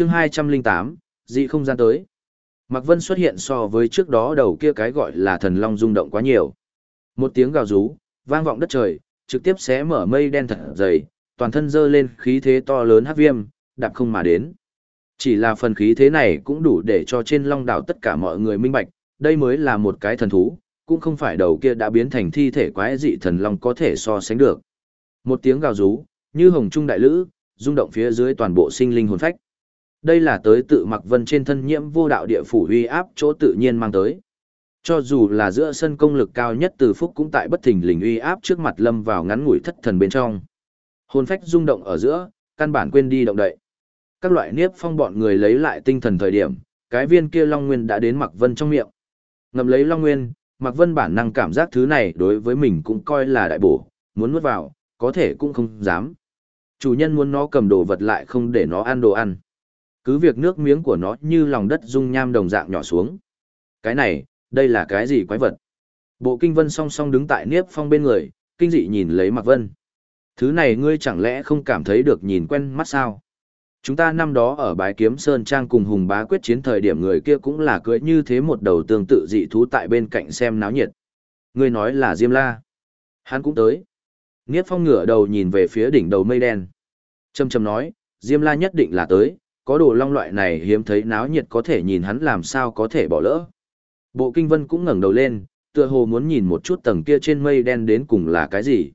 chương 208, dị không gian tới. Mạc Vân xuất hiện so với trước đó đầu kia cái gọi là thần long rung động quá nhiều. Một tiếng gào rú, vang vọng đất trời, trực tiếp xé mở mây đen thật dày, toàn thân dơ lên khí thế to lớn hát viêm, đạp không mà đến. Chỉ là phần khí thế này cũng đủ để cho trên long đảo tất cả mọi người minh bạch, đây mới là một cái thần thú, cũng không phải đầu kia đã biến thành thi thể quái dị thần long có thể so sánh được. Một tiếng gào rú, như hồng trung đại lữ, rung động phía dưới toàn bộ sinh linh hồn phách. Đây là tới tự mặc vân trên thân nhiễm vô đạo địa phủ uy áp chỗ tự nhiên mang tới. Cho dù là giữa sân công lực cao nhất từ phúc cũng tại bất thình lình uy áp trước mặt lâm vào ngắn ngủi thất thần bên trong. Hồn phách rung động ở giữa, căn bản quên đi động đậy. Các loại niếp phong bọn người lấy lại tinh thần thời điểm, cái viên kia Long Nguyên đã đến Mặc Vân trong miệng. Ngầm lấy Long Nguyên, Mặc Vân bản năng cảm giác thứ này đối với mình cũng coi là đại bổ, muốn nuốt vào, có thể cũng không dám. Chủ nhân muốn nó cầm đồ vật lại không để nó ăn đồ ăn. Cứ việc nước miếng của nó như lòng đất dung nham đồng dạng nhỏ xuống. Cái này, đây là cái gì quái vật? Bộ kinh vân song song đứng tại niếp phong bên người, kinh dị nhìn lấy Mạc Vân. Thứ này ngươi chẳng lẽ không cảm thấy được nhìn quen mắt sao? Chúng ta năm đó ở bái kiếm Sơn Trang cùng Hùng bá quyết chiến thời điểm người kia cũng là cưỡi như thế một đầu tương tự dị thú tại bên cạnh xem náo nhiệt. Ngươi nói là Diêm La. Hắn cũng tới. Niếp phong ngửa đầu nhìn về phía đỉnh đầu mây đen. Trầm trầm nói, Diêm La nhất định là tới, có đồ long loại này hiếm thấy náo nhiệt có thể nhìn hắn làm sao có thể bỏ lỡ. Bộ kinh vân cũng ngẩng đầu lên, tựa hồ muốn nhìn một chút tầng kia trên mây đen đến cùng là cái gì.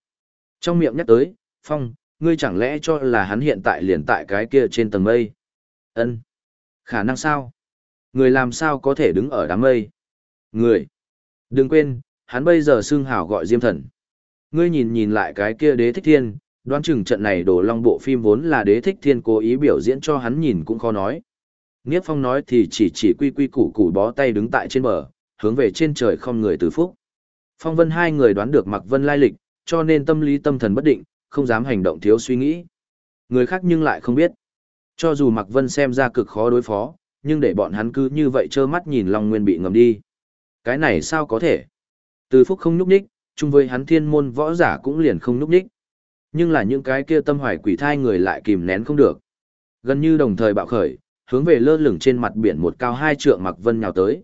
Trong miệng nhắc tới, Phong, ngươi chẳng lẽ cho là hắn hiện tại liền tại cái kia trên tầng mây? Ân, Khả năng sao? Người làm sao có thể đứng ở đám mây? Người. Đừng quên, hắn bây giờ xưng hào gọi Diêm Thần. Ngươi nhìn nhìn lại cái kia đế thích thiên, đoán chừng trận này đổ long bộ phim vốn là đế thích thiên cố ý biểu diễn cho hắn nhìn cũng khó nói. Niếp Phong nói thì chỉ chỉ quy quy củ củ bó tay đứng tại trên bờ, hướng về trên trời không người từ phúc. Phong Vân hai người đoán được mặc Vân lai lịch, cho nên tâm lý tâm thần bất định, không dám hành động thiếu suy nghĩ. Người khác nhưng lại không biết. Cho dù mặc Vân xem ra cực khó đối phó, nhưng để bọn hắn cứ như vậy trơ mắt nhìn Long Nguyên bị ngầm đi. Cái này sao có thể? Từ phúc không nhúc nhích, chung với hắn thiên môn võ giả cũng liền không nhúc nhích. Nhưng là những cái kia tâm hoài quỷ thai người lại kìm nén không được. Gần như đồng thời bạo khởi, hướng về lơ lửng trên mặt biển một cao hai trượng Mạc Vân nhào tới.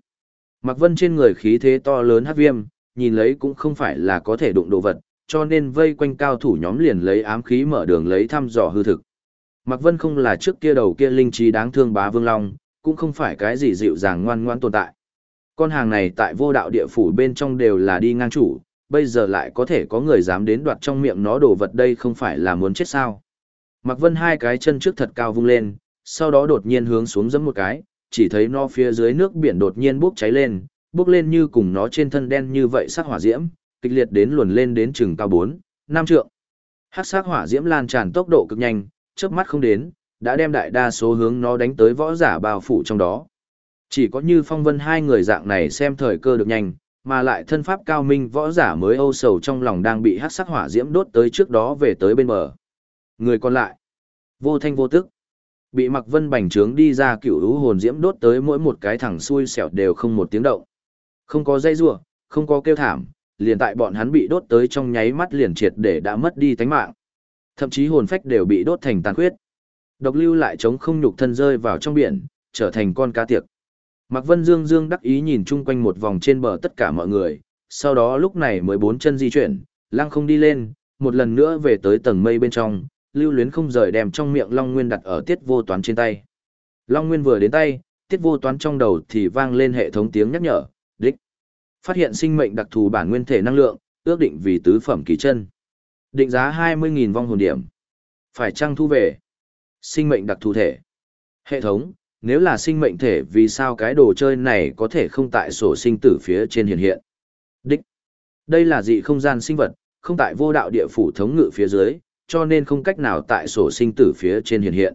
Mạc Vân trên người khí thế to lớn hắc viêm, nhìn lấy cũng không phải là có thể đụng đồ vật, cho nên vây quanh cao thủ nhóm liền lấy ám khí mở đường lấy thăm dò hư thực. Mạc Vân không là trước kia đầu kia linh trí đáng thương bá vương long, cũng không phải cái gì dịu dàng ngoan ngoan tồn tại. Con hàng này tại vô đạo địa phủ bên trong đều là đi ngang chủ, bây giờ lại có thể có người dám đến đoạt trong miệng nó đồ vật đây không phải là muốn chết sao. Mạc Vân hai cái chân trước thật cao vung lên, sau đó đột nhiên hướng xuống giẫm một cái, chỉ thấy nó phía dưới nước biển đột nhiên bốc cháy lên, bốc lên như cùng nó trên thân đen như vậy sắc hỏa diễm, kịch liệt đến luồn lên đến chừng cao 4, 5 trượng. Hắc sắc hỏa diễm lan tràn tốc độ cực nhanh, chớp mắt không đến, đã đem đại đa số hướng nó đánh tới võ giả bao phủ trong đó. Chỉ có như phong vân hai người dạng này xem thời cơ được nhanh, mà lại thân pháp cao minh võ giả mới âu sầu trong lòng đang bị hắc sắc hỏa diễm đốt tới trước đó về tới bên bờ. Người còn lại, vô thanh vô tức, bị mặc vân bành trướng đi ra cựu lũ hồn diễm đốt tới mỗi một cái thẳng xuôi xẻo đều không một tiếng động. Không có dây rủa không có kêu thảm, liền tại bọn hắn bị đốt tới trong nháy mắt liền triệt để đã mất đi tánh mạng. Thậm chí hồn phách đều bị đốt thành tàn khuyết. Độc lưu lại chống không nhục thân rơi vào trong biển, trở thành con cá tiệc. Mạc Vân Dương Dương đắc ý nhìn chung quanh một vòng trên bờ tất cả mọi người, sau đó lúc này mới bốn chân di chuyển, lăng không đi lên, một lần nữa về tới tầng mây bên trong, lưu luyến không rời đem trong miệng Long Nguyên đặt ở tiết vô toán trên tay. Long Nguyên vừa đến tay, tiết vô toán trong đầu thì vang lên hệ thống tiếng nhắc nhở, đích. Phát hiện sinh mệnh đặc thù bản nguyên thể năng lượng, ước định vì tứ phẩm kỳ chân. Định giá 20.000 vong hồn điểm. Phải trăng thu về. Sinh mệnh đặc thù thể. Hệ thống, nếu là sinh mệnh thể vì sao cái đồ chơi này có thể không tại sổ sinh tử phía trên hiện hiện. Đích. Đây là dị không gian sinh vật, không tại vô đạo địa phủ thống ngự phía dưới, cho nên không cách nào tại sổ sinh tử phía trên hiện hiện.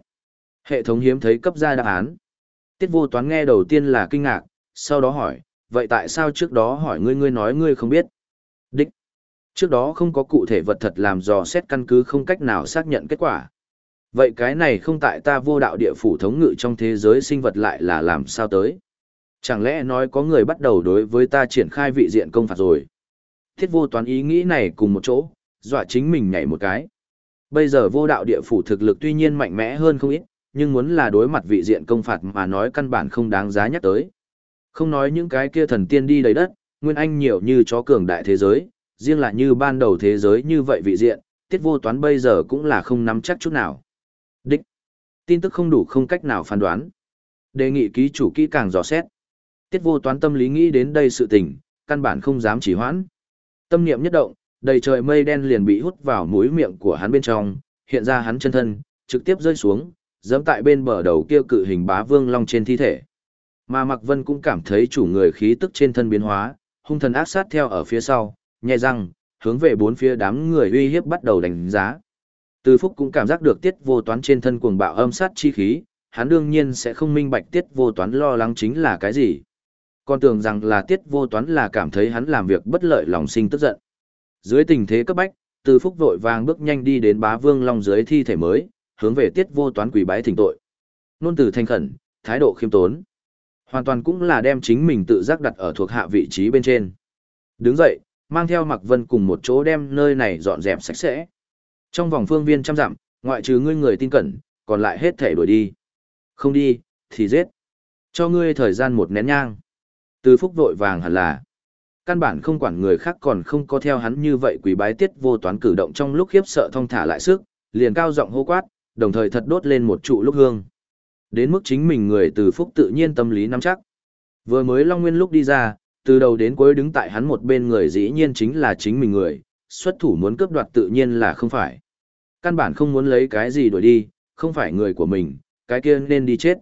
Hệ thống hiếm thấy cấp ra đáp án. Tiết vô toán nghe đầu tiên là kinh ngạc, sau đó hỏi, vậy tại sao trước đó hỏi ngươi ngươi nói ngươi không biết? Đích. Trước đó không có cụ thể vật thật làm dò xét căn cứ không cách nào xác nhận kết quả. Vậy cái này không tại ta vô đạo địa phủ thống ngự trong thế giới sinh vật lại là làm sao tới? Chẳng lẽ nói có người bắt đầu đối với ta triển khai vị diện công phạt rồi? Thiết vô toán ý nghĩ này cùng một chỗ, dọa chính mình nhảy một cái. Bây giờ vô đạo địa phủ thực lực tuy nhiên mạnh mẽ hơn không ít, nhưng muốn là đối mặt vị diện công phạt mà nói căn bản không đáng giá nhắc tới. Không nói những cái kia thần tiên đi đầy đất, nguyên anh nhiều như chó cường đại thế giới, riêng là như ban đầu thế giới như vậy vị diện, tiết vô toán bây giờ cũng là không nắm chắc chút nào. Tin tức không đủ không cách nào phán đoán. Đề nghị ký chủ kỹ càng dò xét. Tiết vô toán tâm lý nghĩ đến đây sự tình, căn bản không dám chỉ hoãn. Tâm niệm nhất động, đầy trời mây đen liền bị hút vào mũi miệng của hắn bên trong, hiện ra hắn chân thân, trực tiếp rơi xuống, giẫm tại bên bờ đầu kia cự hình bá vương long trên thi thể. Mà Mạc Vân cũng cảm thấy chủ người khí tức trên thân biến hóa, hung thần ác sát theo ở phía sau, nhẹ răng, hướng về bốn phía đám người uy hiếp bắt đầu đánh giá. Từ Phúc cũng cảm giác được tiết vô toán trên thân cuồng bạo âm sát chi khí, hắn đương nhiên sẽ không minh bạch tiết vô toán lo lắng chính là cái gì. Còn tưởng rằng là tiết vô toán là cảm thấy hắn làm việc bất lợi lòng sinh tức giận. Dưới tình thế cấp bách, từ Phúc vội vàng bước nhanh đi đến bá vương long dưới thi thể mới, hướng về tiết vô toán quỷ bái thỉnh tội. Nôn từ thanh khẩn, thái độ khiêm tốn. Hoàn toàn cũng là đem chính mình tự giác đặt ở thuộc hạ vị trí bên trên. Đứng dậy, mang theo Mạc Vân cùng một chỗ đem nơi này dọn dẹp sạch sẽ. Trong vòng phương viên trăm dặm, ngoại trừ ngươi người tin cẩn, còn lại hết thể đuổi đi. Không đi, thì giết. Cho ngươi thời gian một nén nhang. Từ phúc vội vàng hẳn là. Căn bản không quản người khác còn không có theo hắn như vậy quỷ bái tiết vô toán cử động trong lúc khiếp sợ thông thả lại sức, liền cao giọng hô quát, đồng thời thật đốt lên một trụ lúc hương. Đến mức chính mình người từ phúc tự nhiên tâm lý nắm chắc. Vừa mới Long Nguyên lúc đi ra, từ đầu đến cuối đứng tại hắn một bên người dĩ nhiên chính là chính mình người, xuất thủ muốn cướp đoạt tự nhiên là không phải. Căn bản không muốn lấy cái gì đổi đi, không phải người của mình, cái kia nên đi chết.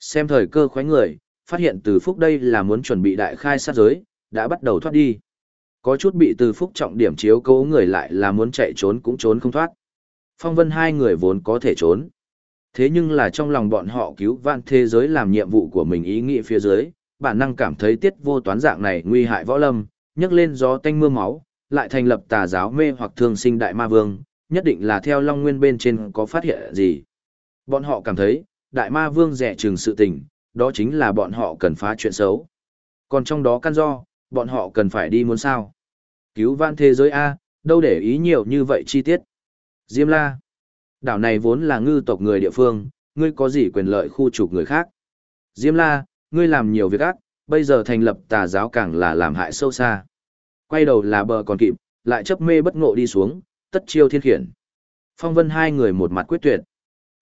Xem thời cơ khoái người, phát hiện từ phúc đây là muốn chuẩn bị đại khai sát giới, đã bắt đầu thoát đi. Có chút bị từ phúc trọng điểm chiếu cố người lại là muốn chạy trốn cũng trốn không thoát. Phong vân hai người vốn có thể trốn. Thế nhưng là trong lòng bọn họ cứu vạn thế giới làm nhiệm vụ của mình ý nghĩ phía dưới, bản năng cảm thấy tiết vô toán dạng này nguy hại võ lâm, nhấc lên gió tanh mưa máu, lại thành lập tà giáo mê hoặc thương sinh đại ma vương, nhất định là theo Long Nguyên bên trên có phát hiện gì. Bọn họ cảm thấy, đại ma vương rẻ trừng sự tình, đó chính là bọn họ cần phá chuyện xấu. Còn trong đó căn do, bọn họ cần phải đi muốn sao. Cứu vãn thế giới A, đâu để ý nhiều như vậy chi tiết. Diêm La. Đảo này vốn là ngư tộc người địa phương, ngươi có gì quyền lợi khu trục người khác. Diêm La, ngươi làm nhiều việc ác, bây giờ thành lập tà giáo càng là làm hại sâu xa. Quay đầu là bờ còn kịp, lại chấp mê bất ngộ đi xuống, tất chiêu thiên khiển. Phong vân hai người một mặt quyết tuyệt.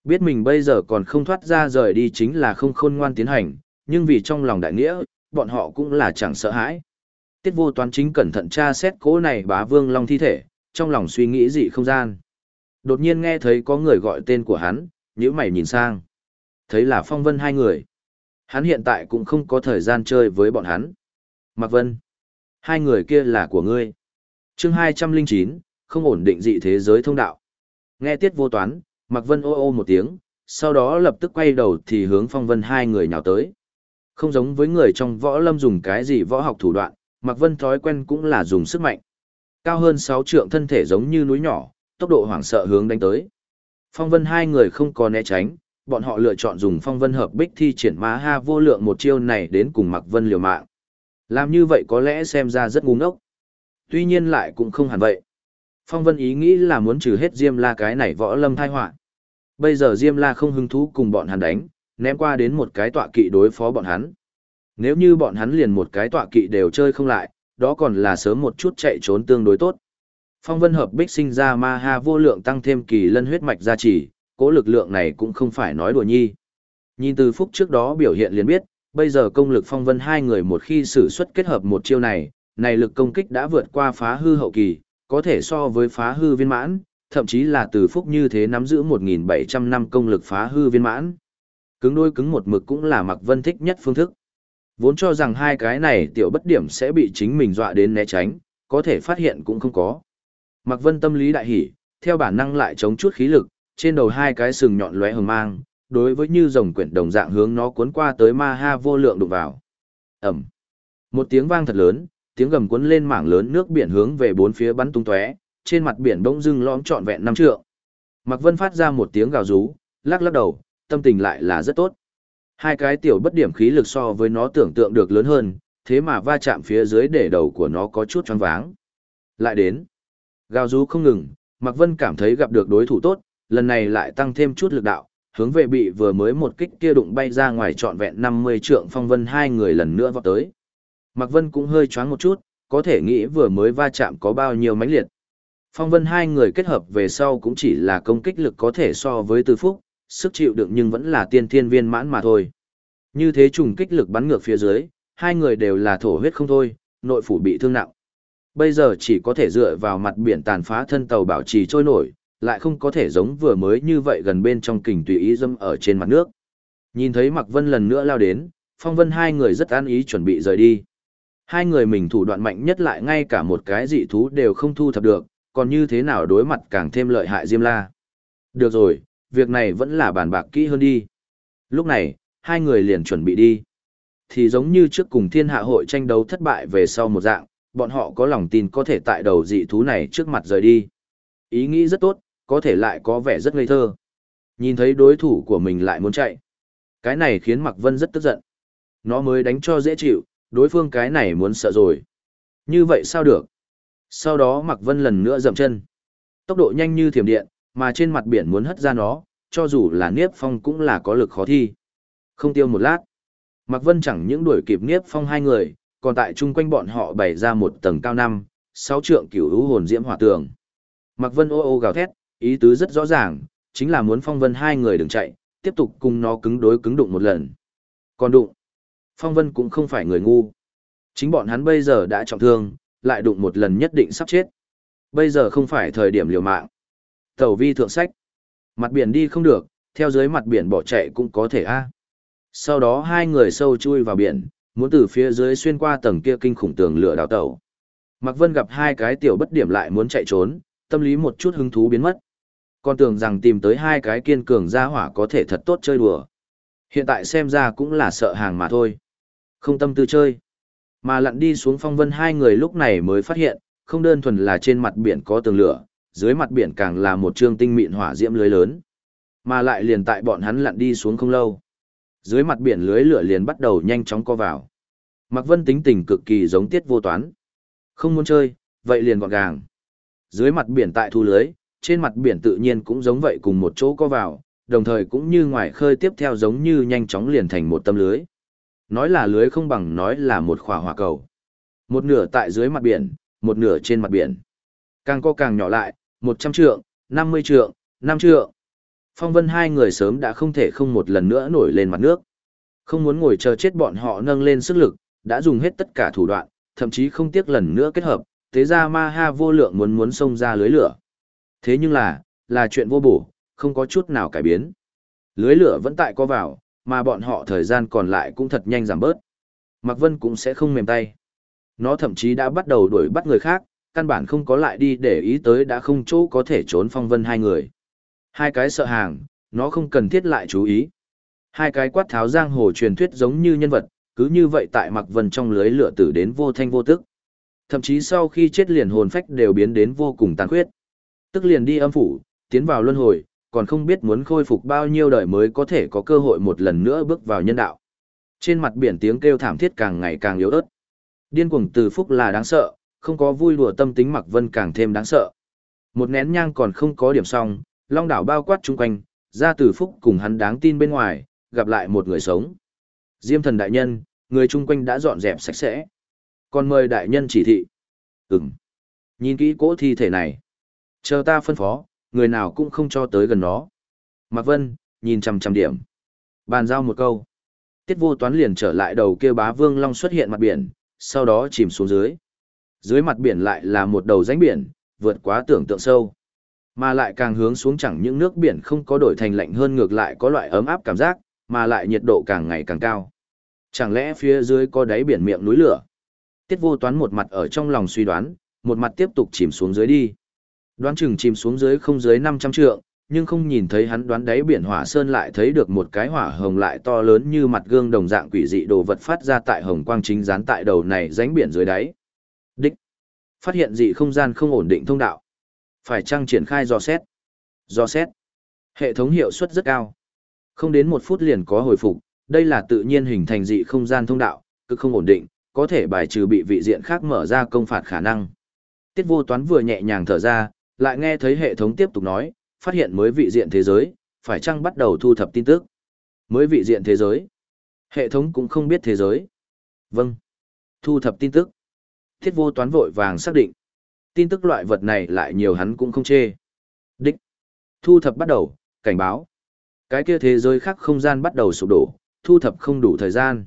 Biết mình bây giờ còn không thoát ra rời đi chính là không khôn ngoan tiến hành, nhưng vì trong lòng đại nghĩa, bọn họ cũng là chẳng sợ hãi. Tiết vô toán chính cẩn thận tra xét cố này bá vương long thi thể, trong lòng suy nghĩ dị không gian. Đột nhiên nghe thấy có người gọi tên của hắn, nhíu mày nhìn sang. Thấy là phong vân hai người. Hắn hiện tại cũng không có thời gian chơi với bọn hắn. Mạc Vân. Hai người kia là của ngươi. chương hai trăm linh chín không ổn định dị thế giới thông đạo. Nghe tiết vô toán, Mạc Vân ô ô một tiếng, sau đó lập tức quay đầu thì hướng phong vân hai người nhào tới. Không giống với người trong võ lâm dùng cái gì võ học thủ đoạn, Mạc Vân thói quen cũng là dùng sức mạnh. Cao hơn sáu trượng thân thể giống như núi nhỏ, tốc độ hoảng sợ hướng đánh tới. Phong vân hai người không có né tránh, bọn họ lựa chọn dùng phong vân hợp bích thi triển ma ha vô lượng một chiêu này đến cùng Mạc Vân liều mạng. Làm như vậy có lẽ xem ra rất ngu ngốc. Tuy nhiên lại cũng không hẳn vậy. Phong vân ý nghĩ là muốn trừ hết Diêm La cái này võ lâm tai họa. Bây giờ Diêm La không hứng thú cùng bọn hắn đánh, ném qua đến một cái tọa kỵ đối phó bọn hắn. Nếu như bọn hắn liền một cái tọa kỵ đều chơi không lại, đó còn là sớm một chút chạy trốn tương đối tốt. Phong vân hợp bích sinh ra ma ha vô lượng tăng thêm kỳ lân huyết mạch gia trì, cố lực lượng này cũng không phải nói đùa nhi. Nhìn từ phúc trước đó biểu hiện liền biết, bây giờ công lực phong vân hai người một khi sử xuất kết hợp một chiêu này, này lực công kích đã vượt qua phá hư hậu kỳ, có thể so với phá hư viên mãn, thậm chí là từ phúc như thế nắm giữ 1.700 năm công lực phá hư viên mãn. Cứng đôi cứng một mực cũng là mặc vân thích nhất phương thức. Vốn cho rằng hai cái này tiểu bất điểm sẽ bị chính mình dọa đến né tránh, có thể phát hiện cũng không có. Mặc vân tâm lý đại hỉ, theo bản năng lại chống chút khí lực, trên đầu hai cái sừng nhọn lóe hờ mang, đối với như rồng quyển đồng dạng hướng nó cuốn qua tới ma ha vô lượng đụng vào. Ẩm. Một tiếng vang thật lớn, tiếng gầm cuốn lên mảng lớn nước biển hướng về bốn phía bắn tung tóe, trên mặt biển bỗng dưng lõm trọn vẹn năm trượng. Mạc Vân phát ra một tiếng gào rú, lắc lắc đầu, tâm tình lại là rất tốt. Hai cái tiểu bất điểm khí lực so với nó tưởng tượng được lớn hơn, thế mà va chạm phía dưới để đầu của nó có chút choáng váng. Lại đến. Gào rú không ngừng, Mạc Vân cảm thấy gặp được đối thủ tốt, lần này lại tăng thêm chút lực đạo, hướng về bị vừa mới một kích kia đụng bay ra ngoài trọn vẹn 50 trượng phong vân hai người lần nữa vọt tới. Mạc Vân cũng hơi choáng một chút, có thể nghĩ vừa mới va chạm có bao nhiêu mãnh liệt. Phong vân hai người kết hợp về sau cũng chỉ là công kích lực có thể so với tư phúc, sức chịu đựng nhưng vẫn là tiên thiên viên mãn mà thôi. Như thế trùng kích lực bắn ngược phía dưới, hai người đều là thổ huyết không thôi, nội phủ bị thương nặng. Bây giờ chỉ có thể dựa vào mặt biển tàn phá thân tàu bảo trì trôi nổi, lại không có thể giống vừa mới như vậy gần bên trong kình tùy ý dâm ở trên mặt nước. Nhìn thấy Mạc Vân lần nữa lao đến, Phong Vân hai người rất an ý chuẩn bị rời đi. Hai người mình thủ đoạn mạnh nhất lại ngay cả một cái dị thú đều không thu thập được, còn như thế nào đối mặt càng thêm lợi hại Diêm La. Được rồi, việc này vẫn là bàn bạc kỹ hơn đi. Lúc này, hai người liền chuẩn bị đi. Thì giống như trước cùng thiên hạ hội tranh đấu thất bại về sau một dạng, bọn họ có lòng tin có thể tại đầu dị thú này trước mặt rời đi. Ý nghĩ rất tốt, có thể lại có vẻ rất ngây thơ. Nhìn thấy đối thủ của mình lại muốn chạy. Cái này khiến Mạc Vân rất tức giận. Nó mới đánh cho dễ chịu, đối phương cái này muốn sợ rồi. Như vậy sao được? Sau đó Mạc Vân lần nữa dậm chân. Tốc độ nhanh như thiểm điện, mà trên mặt biển muốn hất ra nó, cho dù là Niếp Phong cũng là có lực khó thi. Không tiêu một lát. Mạc Vân chẳng những đuổi kịp Niếp Phong hai người, còn tại chung quanh bọn họ bày ra một tầng cao năm, sáu trượng cửu hữu hồn diễm hỏa tường. Mạc Vân ô ô gào thét, ý tứ rất rõ ràng, chính là muốn Phong Vân hai người đừng chạy, tiếp tục cùng nó cứng đối cứng đụng một lần. Còn đụng, Phong Vân cũng không phải người ngu. Chính bọn hắn bây giờ đã trọng thương, lại đụng một lần nhất định sắp chết. Bây giờ không phải thời điểm liều mạng. Tẩu vi thượng sách. Mặt biển đi không được, theo dưới mặt biển bỏ chạy cũng có thể a. Sau đó hai người sâu chui vào biển, muốn từ phía dưới xuyên qua tầng kia kinh khủng tường lửa đào tàu. Mạc Vân gặp hai cái tiểu bất điểm lại muốn chạy trốn, tâm lý một chút hứng thú biến mất. Còn tưởng rằng tìm tới hai cái kiên cường gia hỏa có thể thật tốt chơi đùa. Hiện tại xem ra cũng là sợ hàng mà thôi. Không tâm tư chơi. Mà lặn đi xuống phong vân hai người lúc này mới phát hiện, không đơn thuần là trên mặt biển có tường lửa, dưới mặt biển càng là một trương tinh mịn hỏa diễm lưới lớn. Mà lại liền tại bọn hắn lặn đi xuống không lâu. Dưới mặt biển lưới lửa liền bắt đầu nhanh chóng co vào. Mạc Vân tính tình cực kỳ giống tiết vô toán. Không muốn chơi, vậy liền gọn gàng. Dưới mặt biển tại thu lưới, trên mặt biển tự nhiên cũng giống vậy cùng một chỗ co vào, đồng thời cũng như ngoài khơi tiếp theo giống như nhanh chóng liền thành một tâm lưới. Nói là lưới không bằng nói là một khỏa hỏa cầu. Một nửa tại dưới mặt biển, một nửa trên mặt biển. Càng co càng nhỏ lại, 100 trượng, 50 trượng, 5 trượng. Phong vân hai người sớm đã không thể không một lần nữa nổi lên mặt nước. Không muốn ngồi chờ chết bọn họ nâng lên sức lực, đã dùng hết tất cả thủ đoạn, thậm chí không tiếc lần nữa kết hợp, thế ra ma ha vô lượng muốn muốn xông ra lưới lửa. Thế nhưng là, là chuyện vô bổ, không có chút nào cải biến. Lưới lửa vẫn tại có vào, mà bọn họ thời gian còn lại cũng thật nhanh giảm bớt. Mạc Vân cũng sẽ không mềm tay. Nó thậm chí đã bắt đầu đuổi bắt người khác, căn bản không có lại đi để ý tới đã không chỗ có thể trốn phong vân hai người. Hai cái sợ hàng, nó không cần thiết lại chú ý. Hai cái quát tháo giang hồ truyền thuyết giống như nhân vật, cứ như vậy tại Mạc Vân trong lưới lửa tử đến vô thanh vô tức. Thậm chí sau khi chết liền hồn phách đều biến đến vô cùng tàn khuyết. Tức liền đi âm phủ, tiến vào luân hồi, còn không biết muốn khôi phục bao nhiêu đời mới có thể có cơ hội một lần nữa bước vào nhân đạo. Trên mặt biển tiếng kêu thảm thiết càng ngày càng yếu ớt. Điên cuồng từ phúc là đáng sợ, không có vui đùa tâm tính Mạc Vân càng thêm đáng sợ. Một nén nhang còn không có điểm xong, long đảo bao quát chung quanh, ra từ phúc cùng hắn đáng tin bên ngoài, gặp lại một người sống. Diêm thần đại nhân, người chung quanh đã dọn dẹp sạch sẽ. Còn mời đại nhân chỉ thị. Ừm. Nhìn kỹ cỗ thi thể này. Chờ ta phân phó, người nào cũng không cho tới gần nó. Mạc Vân, nhìn chằm chằm điểm. Bàn giao một câu. Tiết vô toán liền trở lại đầu kia bá vương long xuất hiện mặt biển, sau đó chìm xuống dưới. Dưới mặt biển lại là một đầu rãnh biển, vượt quá tưởng tượng sâu. Mà lại càng hướng xuống chẳng những nước biển không có đổi thành lạnh hơn ngược lại có loại ấm áp cảm giác, mà lại nhiệt độ càng ngày càng cao. Chẳng lẽ phía dưới có đáy biển miệng núi lửa? Tiết vô toán một mặt ở trong lòng suy đoán, một mặt tiếp tục chìm xuống dưới đi. Đoán chừng chìm xuống dưới không dưới 500 trượng, nhưng không nhìn thấy hắn đoán đáy biển hỏa sơn lại thấy được một cái hỏa hồng lại to lớn như mặt gương đồng dạng quỷ dị đồ vật phát ra tại hồng quang chính dán tại đầu này rãnh biển dưới đáy. Đích. Phát hiện dị không gian không ổn định thông đạo. Phải chăng triển khai dò xét? Dò xét. Hệ thống hiệu suất rất cao. Không đến một phút liền có hồi phục, đây là tự nhiên hình thành dị không gian thông đạo, cực không ổn định, có thể bài trừ bị vị diện khác mở ra công phạt khả năng. Tiết vô toán vừa nhẹ nhàng thở ra, lại nghe thấy hệ thống tiếp tục nói, phát hiện mới vị diện thế giới, phải chăng bắt đầu thu thập tin tức? Mới vị diện thế giới. Hệ thống cũng không biết thế giới. Vâng. Thu thập tin tức. Thiết vô toán vội vàng xác định. Tin tức loại vật này lại nhiều hắn cũng không chê. Đích. Thu thập bắt đầu, cảnh báo. Cái kia thế giới khác không gian bắt đầu sụp đổ, thu thập không đủ thời gian.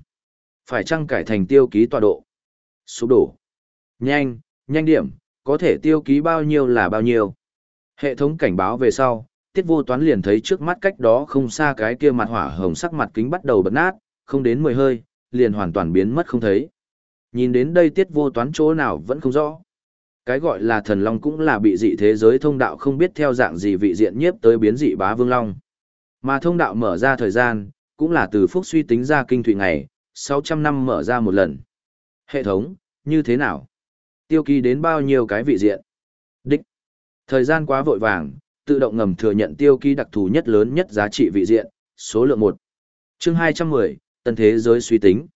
Phải chăng cải thành tiêu ký tọa độ? Sụp đổ. Nhanh, nhanh điểm, có thể tiêu ký bao nhiêu là bao nhiêu. Hệ thống cảnh báo về sau, tiết vô toán liền thấy trước mắt cách đó không xa cái kia mặt hỏa hồng sắc mặt kính bắt đầu bật nát, không đến mười hơi, liền hoàn toàn biến mất không thấy. Nhìn đến đây tiết vô toán chỗ nào vẫn không rõ. Cái gọi là thần long cũng là bị dị thế giới thông đạo không biết theo dạng gì vị diện nhiếp tới biến dị bá vương long. Mà thông đạo mở ra thời gian, cũng là từ phúc suy tính ra kinh thủy ngày, 600 năm mở ra một lần. Hệ thống, như thế nào? Tiêu ký đến bao nhiêu cái vị diện? Đích. Thời gian quá vội vàng, tự động ngầm thừa nhận tiêu ký đặc thù nhất lớn nhất giá trị vị diện, số lượng 1. Chương 210, Tân Thế Giới suy tính.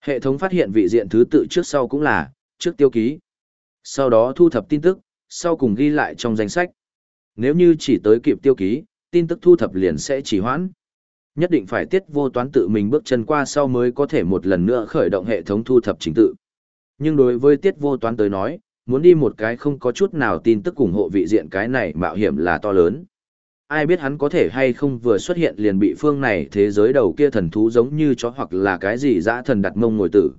Hệ thống phát hiện vị diện thứ tự trước sau cũng là, trước tiêu ký. Sau đó thu thập tin tức, sau cùng ghi lại trong danh sách. Nếu như chỉ tới kịp tiêu ký, tin tức thu thập liền sẽ chỉ hoãn. Nhất định phải tiết vô toán tự mình bước chân qua sau mới có thể một lần nữa khởi động hệ thống thu thập chính tự. Nhưng đối với tiết vô toán tới nói, muốn đi một cái không có chút nào tin tức ủng hộ vị diện cái này mạo hiểm là to lớn. Ai biết hắn có thể hay không vừa xuất hiện liền bị phương này thế giới đầu kia thần thú giống như chó hoặc là cái gì dã thần đặt mông ngồi tử.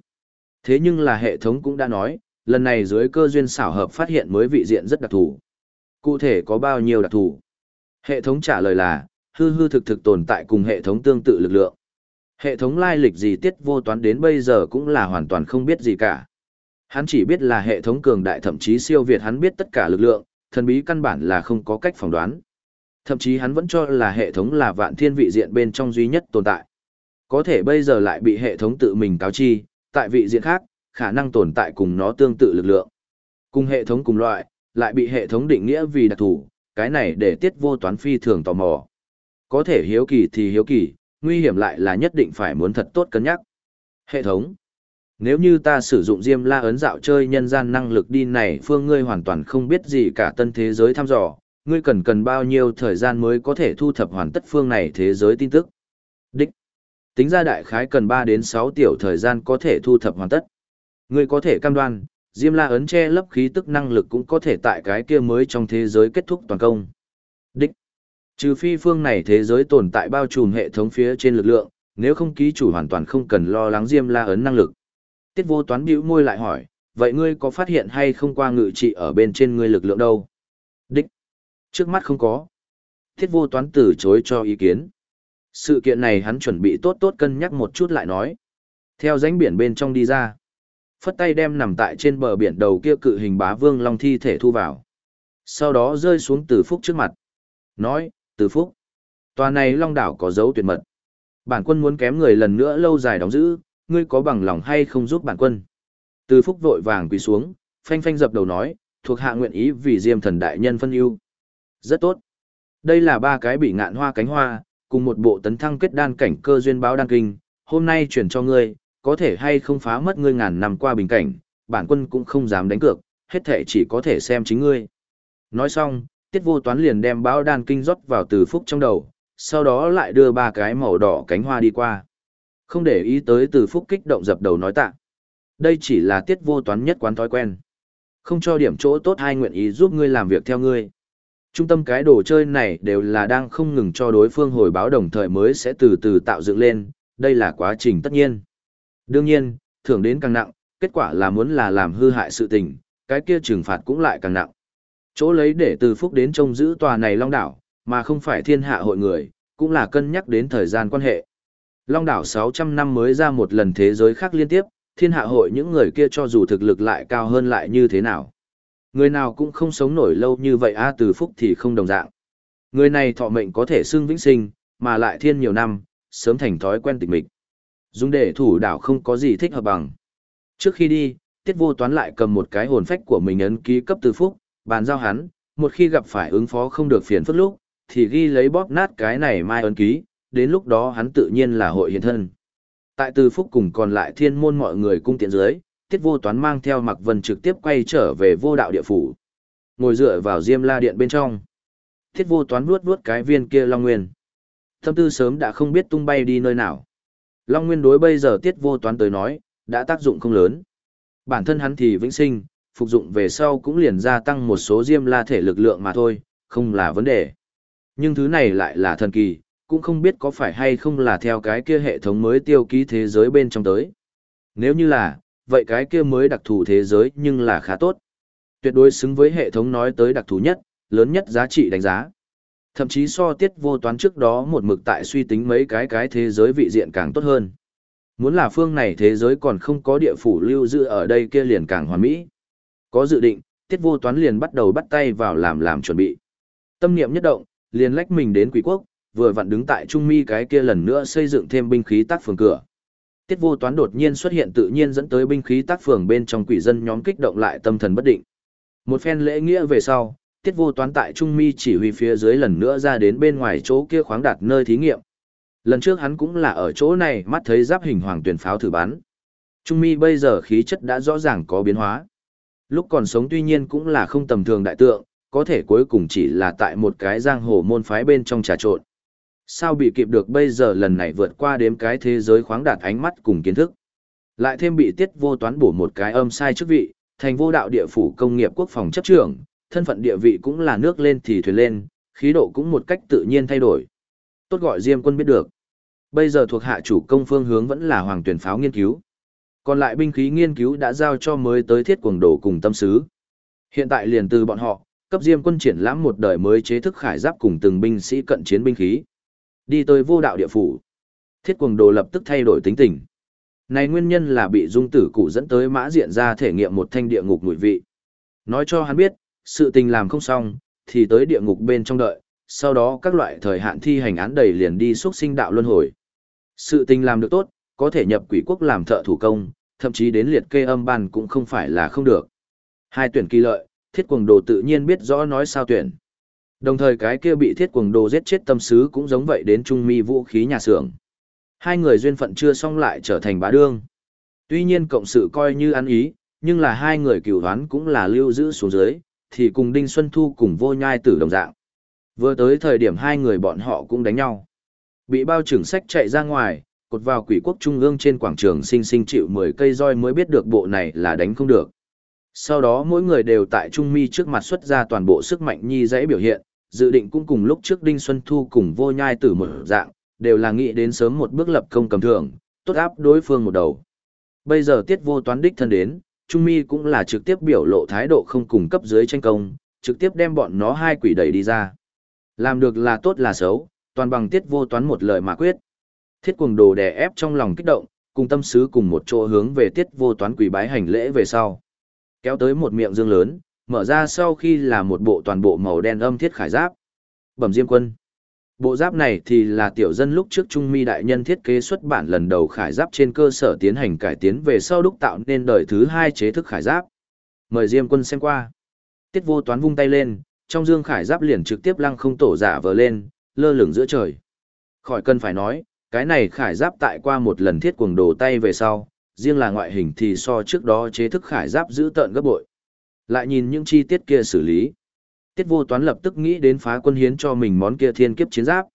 Thế nhưng là hệ thống cũng đã nói, lần này dưới cơ duyên xảo hợp phát hiện mới vị diện rất đặc thù. Cụ thể có bao nhiêu đặc thù? Hệ thống trả lời là, hư hư thực thực tồn tại cùng hệ thống tương tự lực lượng. Hệ thống lai lịch gì tiết vô toán đến bây giờ cũng là hoàn toàn không biết gì cả. Hắn chỉ biết là hệ thống cường đại thậm chí siêu việt hắn biết tất cả lực lượng, thần bí căn bản là không có cách phỏng đoán. Thậm chí hắn vẫn cho là hệ thống là vạn thiên vị diện bên trong duy nhất tồn tại. Có thể bây giờ lại bị hệ thống tự mình cáo chi, tại vị diện khác, khả năng tồn tại cùng nó tương tự lực lượng. Cùng hệ thống cùng loại, lại bị hệ thống định nghĩa vì đặc thù, cái này để tiết vô toán phi thường tò mò. Có thể hiếu kỳ thì hiếu kỳ, nguy hiểm lại là nhất định phải muốn thật tốt cân nhắc. Hệ thống nếu như ta sử dụng diêm la ấn dạo chơi nhân gian năng lực đi này phương ngươi hoàn toàn không biết gì cả tân thế giới thăm dò, ngươi cần cần bao nhiêu thời gian mới có thể thu thập hoàn tất phương này thế giới tin tức. Đích. Tính ra đại khái cần 3 đến 6 tiểu thời gian có thể thu thập hoàn tất. Ngươi có thể cam đoan, Diêm La ấn che lấp khí tức năng lực cũng có thể tại cái kia mới trong thế giới kết thúc toàn công. Đích. Trừ phi phương này thế giới tồn tại bao trùm hệ thống phía trên lực lượng, nếu không ký chủ hoàn toàn không cần lo lắng Diêm La ấn năng lực. Tiết vô toán bĩu môi lại hỏi, vậy ngươi có phát hiện hay không qua ngự trị ở bên trên ngươi lực lượng đâu? Đích. Trước mắt không có. Tiết vô toán từ chối cho ý kiến. Sự kiện này hắn chuẩn bị tốt tốt cân nhắc một chút lại nói. Theo rãnh biển bên trong đi ra. Phất tay đem nằm tại trên bờ biển đầu kia cự hình bá vương long thi thể thu vào. Sau đó rơi xuống từ phúc trước mặt. Nói, từ phúc. Tòa này long đảo có dấu tuyệt mật. Bản quân muốn kém người lần nữa lâu dài đóng giữ, ngươi có bằng lòng hay không giúp bản quân? Từ phúc vội vàng quỳ xuống, phanh phanh dập đầu nói, thuộc hạ nguyện ý vì diêm thần đại nhân phân ưu. Rất tốt. Đây là ba cái bị ngạn hoa cánh hoa, cùng một bộ tấn thăng kết đan cảnh cơ duyên báo đan kinh, hôm nay chuyển cho ngươi, có thể hay không phá mất ngươi ngàn năm qua bình cảnh, bản quân cũng không dám đánh cược, hết thể chỉ có thể xem chính ngươi. Nói xong, tiết vô toán liền đem báo đan kinh rót vào từ phúc trong đầu, sau đó lại đưa ba cái màu đỏ cánh hoa đi qua. Không để ý tới từ phúc kích động dập đầu nói tạ. Đây chỉ là tiết vô toán nhất quán thói quen. Không cho điểm chỗ tốt hai nguyện ý giúp ngươi làm việc theo ngươi. Trung tâm cái đồ chơi này đều là đang không ngừng cho đối phương hồi báo đồng thời mới sẽ từ từ tạo dựng lên, đây là quá trình tất nhiên. Đương nhiên, thưởng đến càng nặng, kết quả là muốn là làm hư hại sự tình, cái kia trừng phạt cũng lại càng nặng. Chỗ lấy để từ phúc đến trông giữ tòa này long đảo, mà không phải thiên hạ hội người, cũng là cân nhắc đến thời gian quan hệ. Long đảo 600 năm mới ra một lần thế giới khác liên tiếp, thiên hạ hội những người kia cho dù thực lực lại cao hơn lại như thế nào. Người nào cũng không sống nổi lâu như vậy a từ phúc thì không đồng dạng. Người này thọ mệnh có thể xưng vĩnh sinh, mà lại thiên nhiều năm, sớm thành thói quen tịch mịch. Dùng để thủ đảo không có gì thích hợp bằng. Trước khi đi, tiết vô toán lại cầm một cái hồn phách của mình ấn ký cấp từ phúc, bàn giao hắn, một khi gặp phải ứng phó không được phiền phức lúc, thì ghi lấy bóp nát cái này mai ấn ký, đến lúc đó hắn tự nhiên là hội hiện thân. Tại từ phúc cùng còn lại thiên môn mọi người cung tiện dưới, tiết vô toán mang theo mặc vân trực tiếp quay trở về vô đạo địa phủ. Ngồi dựa vào diêm la điện bên trong. Tiết vô toán vuốt vuốt cái viên kia long nguyên. Thâm tư sớm đã không biết tung bay đi nơi nào. Long Nguyên đối bây giờ tiết vô toán tới nói, đã tác dụng không lớn. Bản thân hắn thì vĩnh sinh, phục dụng về sau cũng liền gia tăng một số diêm la thể lực lượng mà thôi, không là vấn đề. Nhưng thứ này lại là thần kỳ, cũng không biết có phải hay không là theo cái kia hệ thống mới tiêu ký thế giới bên trong tới. Nếu như là, vậy cái kia mới đặc thù thế giới nhưng là khá tốt. Tuyệt đối xứng với hệ thống nói tới đặc thù nhất, lớn nhất giá trị đánh giá. Thậm chí so tiết vô toán trước đó một mực tại suy tính mấy cái cái thế giới vị diện càng tốt hơn. Muốn là phương này thế giới còn không có địa phủ lưu giữ ở đây kia liền càng hoàn mỹ. Có dự định, tiết vô toán liền bắt đầu bắt tay vào làm làm chuẩn bị. Tâm niệm nhất động, liền lách mình đến quỷ quốc, vừa vặn đứng tại trung mi cái kia lần nữa xây dựng thêm binh khí tác phường cửa. Tiết vô toán đột nhiên xuất hiện tự nhiên dẫn tới binh khí tác phường bên trong quỷ dân nhóm kích động lại tâm thần bất định. Một phen lễ nghĩa về sau, tiết vô toán tại trung mi chỉ huy phía dưới lần nữa ra đến bên ngoài chỗ kia khoáng đạt nơi thí nghiệm. Lần trước hắn cũng là ở chỗ này mắt thấy giáp hình hoàng tuyển pháo thử bắn. Trung mi bây giờ khí chất đã rõ ràng có biến hóa. Lúc còn sống tuy nhiên cũng là không tầm thường đại tượng, có thể cuối cùng chỉ là tại một cái giang hồ môn phái bên trong trà trộn. Sao bị kịp được bây giờ lần này vượt qua đếm cái thế giới khoáng đạt ánh mắt cùng kiến thức. Lại thêm bị tiết vô toán bổ một cái âm sai chức vị, thành vô đạo địa phủ công nghiệp quốc phòng chấp trưởng, thân phận địa vị cũng là nước lên thì thuyền lên, khí độ cũng một cách tự nhiên thay đổi. Tốt gọi Diêm quân biết được. Bây giờ thuộc hạ chủ công phương hướng vẫn là hoàng tuyển pháo nghiên cứu. Còn lại binh khí nghiên cứu đã giao cho mới tới thiết quần đồ cùng tâm sứ. Hiện tại liền từ bọn họ, cấp Diêm quân triển lãm một đời mới chế thức khải giáp cùng từng binh sĩ cận chiến binh khí. Đi tới vô đạo địa phủ. Thiết quần đồ lập tức thay đổi tính tình. Này nguyên nhân là bị dung tử cụ dẫn tới mã diện ra thể nghiệm một thanh địa ngục mùi vị. Nói cho hắn biết, sự tình làm không xong, thì tới địa ngục bên trong đợi, sau đó các loại thời hạn thi hành án đầy liền đi xuất sinh đạo luân hồi. Sự tình làm được tốt, có thể nhập quỷ quốc làm thợ thủ công, thậm chí đến liệt kê âm ban cũng không phải là không được. Hai tuyển kỳ lợi, thiết quần đồ tự nhiên biết rõ nói sao tuyển. Đồng thời cái kia bị thiết quần đồ giết chết tâm sứ cũng giống vậy đến trung mi vũ khí nhà xưởng. Hai người duyên phận chưa xong lại trở thành bá đương. Tuy nhiên cộng sự coi như ăn ý, nhưng là hai người cửu đoán cũng là lưu giữ xuống dưới, thì cùng Đinh Xuân Thu cùng vô nhai tử đồng dạng. Vừa tới thời điểm hai người bọn họ cũng đánh nhau. Bị bao trưởng sách chạy ra ngoài, cột vào quỷ quốc trung ương trên quảng trường sinh sinh chịu 10 cây roi mới biết được bộ này là đánh không được. Sau đó mỗi người đều tại Trung Mi trước mặt xuất ra toàn bộ sức mạnh nhi dãy biểu hiện, dự định cũng cùng lúc trước Đinh Xuân Thu cùng vô nhai tử một dạng, đều là nghĩ đến sớm một bước lập công cầm thưởng, tốt áp đối phương một đầu. Bây giờ tiết vô toán đích thân đến, Trung Mi cũng là trực tiếp biểu lộ thái độ không cùng cấp dưới tranh công, trực tiếp đem bọn nó hai quỷ đẩy đi ra. Làm được là tốt là xấu, toàn bằng tiết vô toán một lời mà quyết. Thiết cuồng đồ đè ép trong lòng kích động, cùng tâm sứ cùng một chỗ hướng về tiết vô toán quỷ bái hành lễ về sau. Kéo tới một miệng dương lớn, mở ra sau khi là một bộ toàn bộ màu đen âm thiết khải giáp. Bẩm Diêm Quân. Bộ giáp này thì là tiểu dân lúc trước Trung Mi đại nhân thiết kế xuất bản lần đầu khải giáp trên cơ sở tiến hành cải tiến về sau đúc tạo nên đời thứ hai chế thức khải giáp. Mời Diêm Quân xem qua. Tiết vô toán vung tay lên, trong dương khải giáp liền trực tiếp lăng không tổ giả vờ lên, lơ lửng giữa trời. Khỏi cần phải nói, cái này khải giáp tại qua một lần thiết cuồng đồ tay về sau, riêng là ngoại hình thì so trước đó chế thức khải giáp giữ tợn gấp bội. Lại nhìn những chi tiết kia xử lý. Tiết vô toán lập tức nghĩ đến phá quân hiến cho mình món kia thiên kiếp chiến giáp.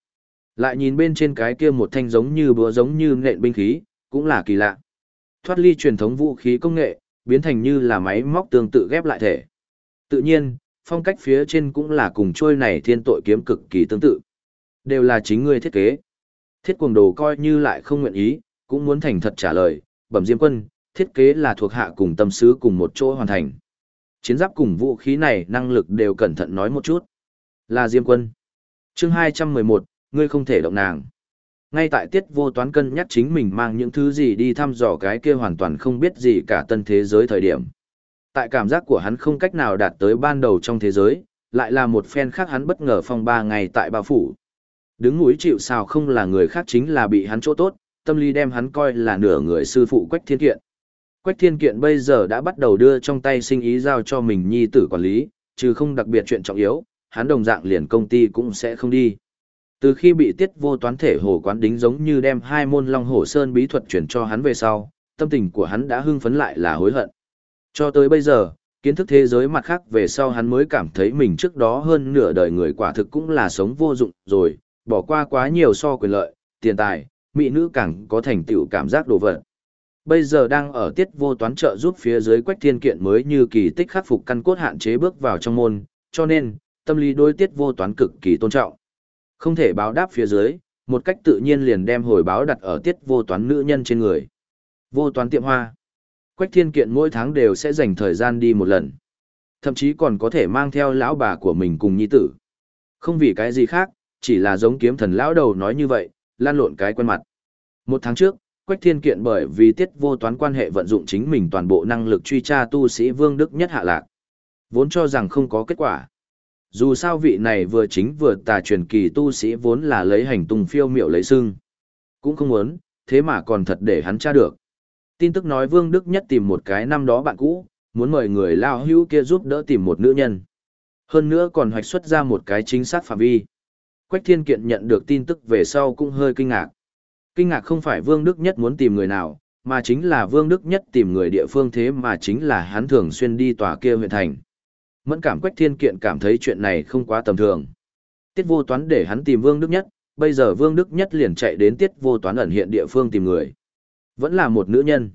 Lại nhìn bên trên cái kia một thanh giống như búa giống như nện binh khí, cũng là kỳ lạ. Thoát ly truyền thống vũ khí công nghệ, biến thành như là máy móc tương tự ghép lại thể. Tự nhiên, phong cách phía trên cũng là cùng trôi này thiên tội kiếm cực kỳ tương tự. Đều là chính người thiết kế. Thiết cuồng đồ coi như lại không nguyện ý, cũng muốn thành thật trả lời, bẩm diêm quân, thiết kế là thuộc hạ cùng tâm sứ cùng một chỗ hoàn thành. Chiến giáp cùng vũ khí này năng lực đều cẩn thận nói một chút. Là diêm quân. chương 211, ngươi không thể động nàng. Ngay tại tiết vô toán cân nhắc chính mình mang những thứ gì đi thăm dò cái kia hoàn toàn không biết gì cả tân thế giới thời điểm. Tại cảm giác của hắn không cách nào đạt tới ban đầu trong thế giới, lại là một phen khác hắn bất ngờ phong ba ngày tại bao phủ. Đứng núi chịu sao không là người khác chính là bị hắn chỗ tốt, tâm lý đem hắn coi là nửa người sư phụ Quách Thiên Kiện. Quách Thiên Kiện bây giờ đã bắt đầu đưa trong tay sinh ý giao cho mình nhi tử quản lý, trừ không đặc biệt chuyện trọng yếu, hắn đồng dạng liền công ty cũng sẽ không đi. Từ khi bị tiết vô toán thể hồ quán đính giống như đem hai môn long hổ sơn bí thuật chuyển cho hắn về sau, tâm tình của hắn đã hưng phấn lại là hối hận. Cho tới bây giờ, kiến thức thế giới mặt khác về sau hắn mới cảm thấy mình trước đó hơn nửa đời người quả thực cũng là sống vô dụng rồi, bỏ qua quá nhiều so quyền lợi, tiền tài, mỹ nữ càng có thành tựu cảm giác đồ vật. Bây giờ đang ở tiết vô toán trợ giúp phía dưới quách thiên kiện mới như kỳ tích khắc phục căn cốt hạn chế bước vào trong môn, cho nên, tâm lý đối tiết vô toán cực kỳ tôn trọng. Không thể báo đáp phía dưới, một cách tự nhiên liền đem hồi báo đặt ở tiết vô toán nữ nhân trên người. Vô toán tiệm hoa. Quách thiên kiện mỗi tháng đều sẽ dành thời gian đi một lần. Thậm chí còn có thể mang theo lão bà của mình cùng nhi tử. Không vì cái gì khác, chỉ là giống kiếm thần lão đầu nói như vậy, lan lộn cái quen mặt. Một tháng trước, Quách Thiên Kiện bởi vì tiết vô toán quan hệ vận dụng chính mình toàn bộ năng lực truy tra tu sĩ Vương Đức Nhất hạ lạc. Vốn cho rằng không có kết quả. Dù sao vị này vừa chính vừa tà truyền kỳ tu sĩ vốn là lấy hành tung phiêu miệu lấy xưng. Cũng không muốn, thế mà còn thật để hắn tra được. Tin tức nói Vương Đức Nhất tìm một cái năm đó bạn cũ, muốn mời người lao hữu kia giúp đỡ tìm một nữ nhân. Hơn nữa còn hoạch xuất ra một cái chính xác phạm vi. Quách Thiên Kiện nhận được tin tức về sau cũng hơi kinh ngạc. Kinh ngạc không phải Vương Đức Nhất muốn tìm người nào, mà chính là Vương Đức Nhất tìm người địa phương thế mà chính là hắn thường xuyên đi tòa kia huyện thành. Mẫn cảm Quách Thiên Kiện cảm thấy chuyện này không quá tầm thường. Tiết vô toán để hắn tìm Vương Đức Nhất, bây giờ Vương Đức Nhất liền chạy đến Tiết vô toán ẩn hiện địa phương tìm người. Vẫn là một nữ nhân.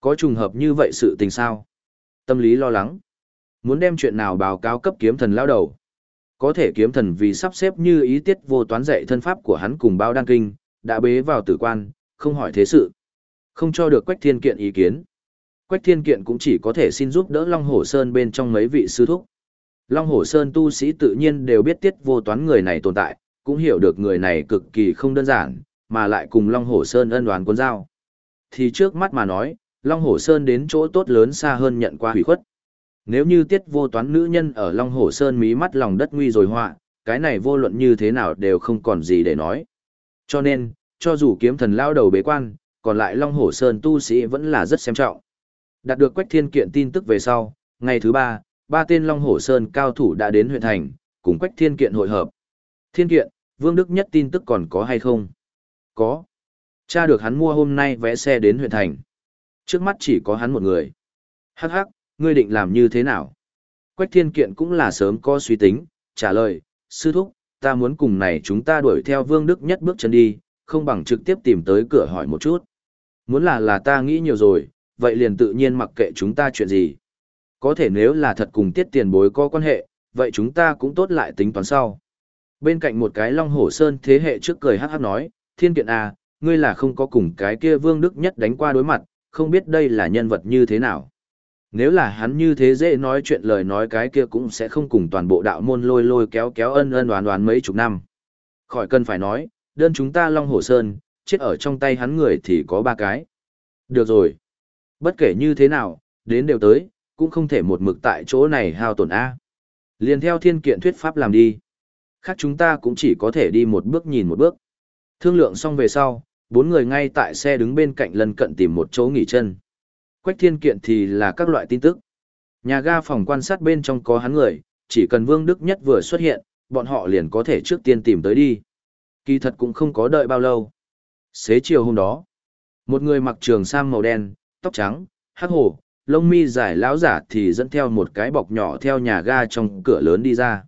Có trùng hợp như vậy sự tình sao? Tâm lý lo lắng. Muốn đem chuyện nào báo cáo cấp kiếm thần lao đầu. Có thể kiếm thần vì sắp xếp như ý tiết vô toán dạy thân pháp của hắn cùng bao đăng kinh, đã bế vào tử quan, không hỏi thế sự. Không cho được Quách Thiên Kiện ý kiến. Quách Thiên Kiện cũng chỉ có thể xin giúp đỡ Long Hổ Sơn bên trong mấy vị sư thúc. Long Hổ Sơn tu sĩ tự nhiên đều biết tiết vô toán người này tồn tại, cũng hiểu được người này cực kỳ không đơn giản, mà lại cùng Long Hổ Sơn ân đoàn quân giao. Thì trước mắt mà nói, Long Hổ Sơn đến chỗ tốt lớn xa hơn nhận qua hủy khuất. Nếu như tiết vô toán nữ nhân ở Long Hổ Sơn mí mắt lòng đất nguy rồi họa, cái này vô luận như thế nào đều không còn gì để nói. Cho nên, cho dù kiếm thần lao đầu bế quan, còn lại Long Hổ Sơn tu sĩ vẫn là rất xem trọng. Đạt được Quách Thiên Kiện tin tức về sau, ngày thứ ba, ba tên Long Hổ Sơn cao thủ đã đến huyện thành, cùng Quách Thiên Kiện hội hợp. Thiên Kiện, Vương Đức Nhất tin tức còn có hay không? Có. Cha được hắn mua hôm nay vé xe đến huyện thành. Trước mắt chỉ có hắn một người. Hắc hắc, ngươi định làm như thế nào? Quách Thiên Kiện cũng là sớm có suy tính, trả lời, sư thúc, ta muốn cùng này chúng ta đuổi theo Vương Đức Nhất bước chân đi, không bằng trực tiếp tìm tới cửa hỏi một chút. Muốn là là ta nghĩ nhiều rồi, vậy liền tự nhiên mặc kệ chúng ta chuyện gì. Có thể nếu là thật cùng tiết tiền bối có quan hệ, vậy chúng ta cũng tốt lại tính toán sau. Bên cạnh một cái long hổ sơn thế hệ trước cười hát hát nói, thiên kiện à, ngươi là không có cùng cái kia vương đức nhất đánh qua đối mặt, không biết đây là nhân vật như thế nào. Nếu là hắn như thế dễ nói chuyện lời nói cái kia cũng sẽ không cùng toàn bộ đạo môn lôi lôi kéo kéo ân ân đoán đoán mấy chục năm. Khỏi cần phải nói, đơn chúng ta Long Hổ Sơn, chết ở trong tay hắn người thì có ba cái. Được rồi. Bất kể như thế nào, đến đều tới, cũng không thể một mực tại chỗ này hao tổn A. Liền theo thiên kiện thuyết pháp làm đi. Khác chúng ta cũng chỉ có thể đi một bước nhìn một bước. Thương lượng xong về sau, bốn người ngay tại xe đứng bên cạnh lần cận tìm một chỗ nghỉ chân. Quách thiên kiện thì là các loại tin tức. Nhà ga phòng quan sát bên trong có hắn người, chỉ cần Vương Đức Nhất vừa xuất hiện, bọn họ liền có thể trước tiên tìm tới đi. Kỳ thật cũng không có đợi bao lâu. Xế chiều hôm đó, một người mặc trường sam màu đen, tóc trắng, hắc hổ, lông mi dài lão giả thì dẫn theo một cái bọc nhỏ theo nhà ga trong cửa lớn đi ra.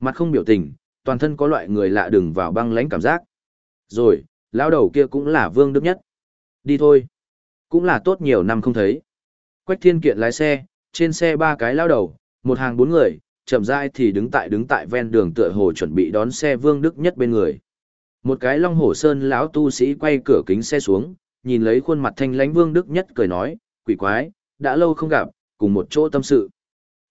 Mặt không biểu tình, toàn thân có loại người lạ đừng vào băng lãnh cảm giác. Rồi, lão đầu kia cũng là Vương Đức Nhất. Đi thôi. Cũng là tốt nhiều năm không thấy. Quách Thiên Kiện lái xe, trên xe ba cái lão đầu, một hàng bốn người, chậm rãi thì đứng tại đứng tại ven đường tựa hồ chuẩn bị đón xe Vương Đức Nhất bên người. Một cái Long Hổ Sơn lão tu sĩ quay cửa kính xe xuống, nhìn lấy khuôn mặt thanh lãnh Vương Đức Nhất cười nói, quỷ quái, đã lâu không gặp, cùng một chỗ tâm sự.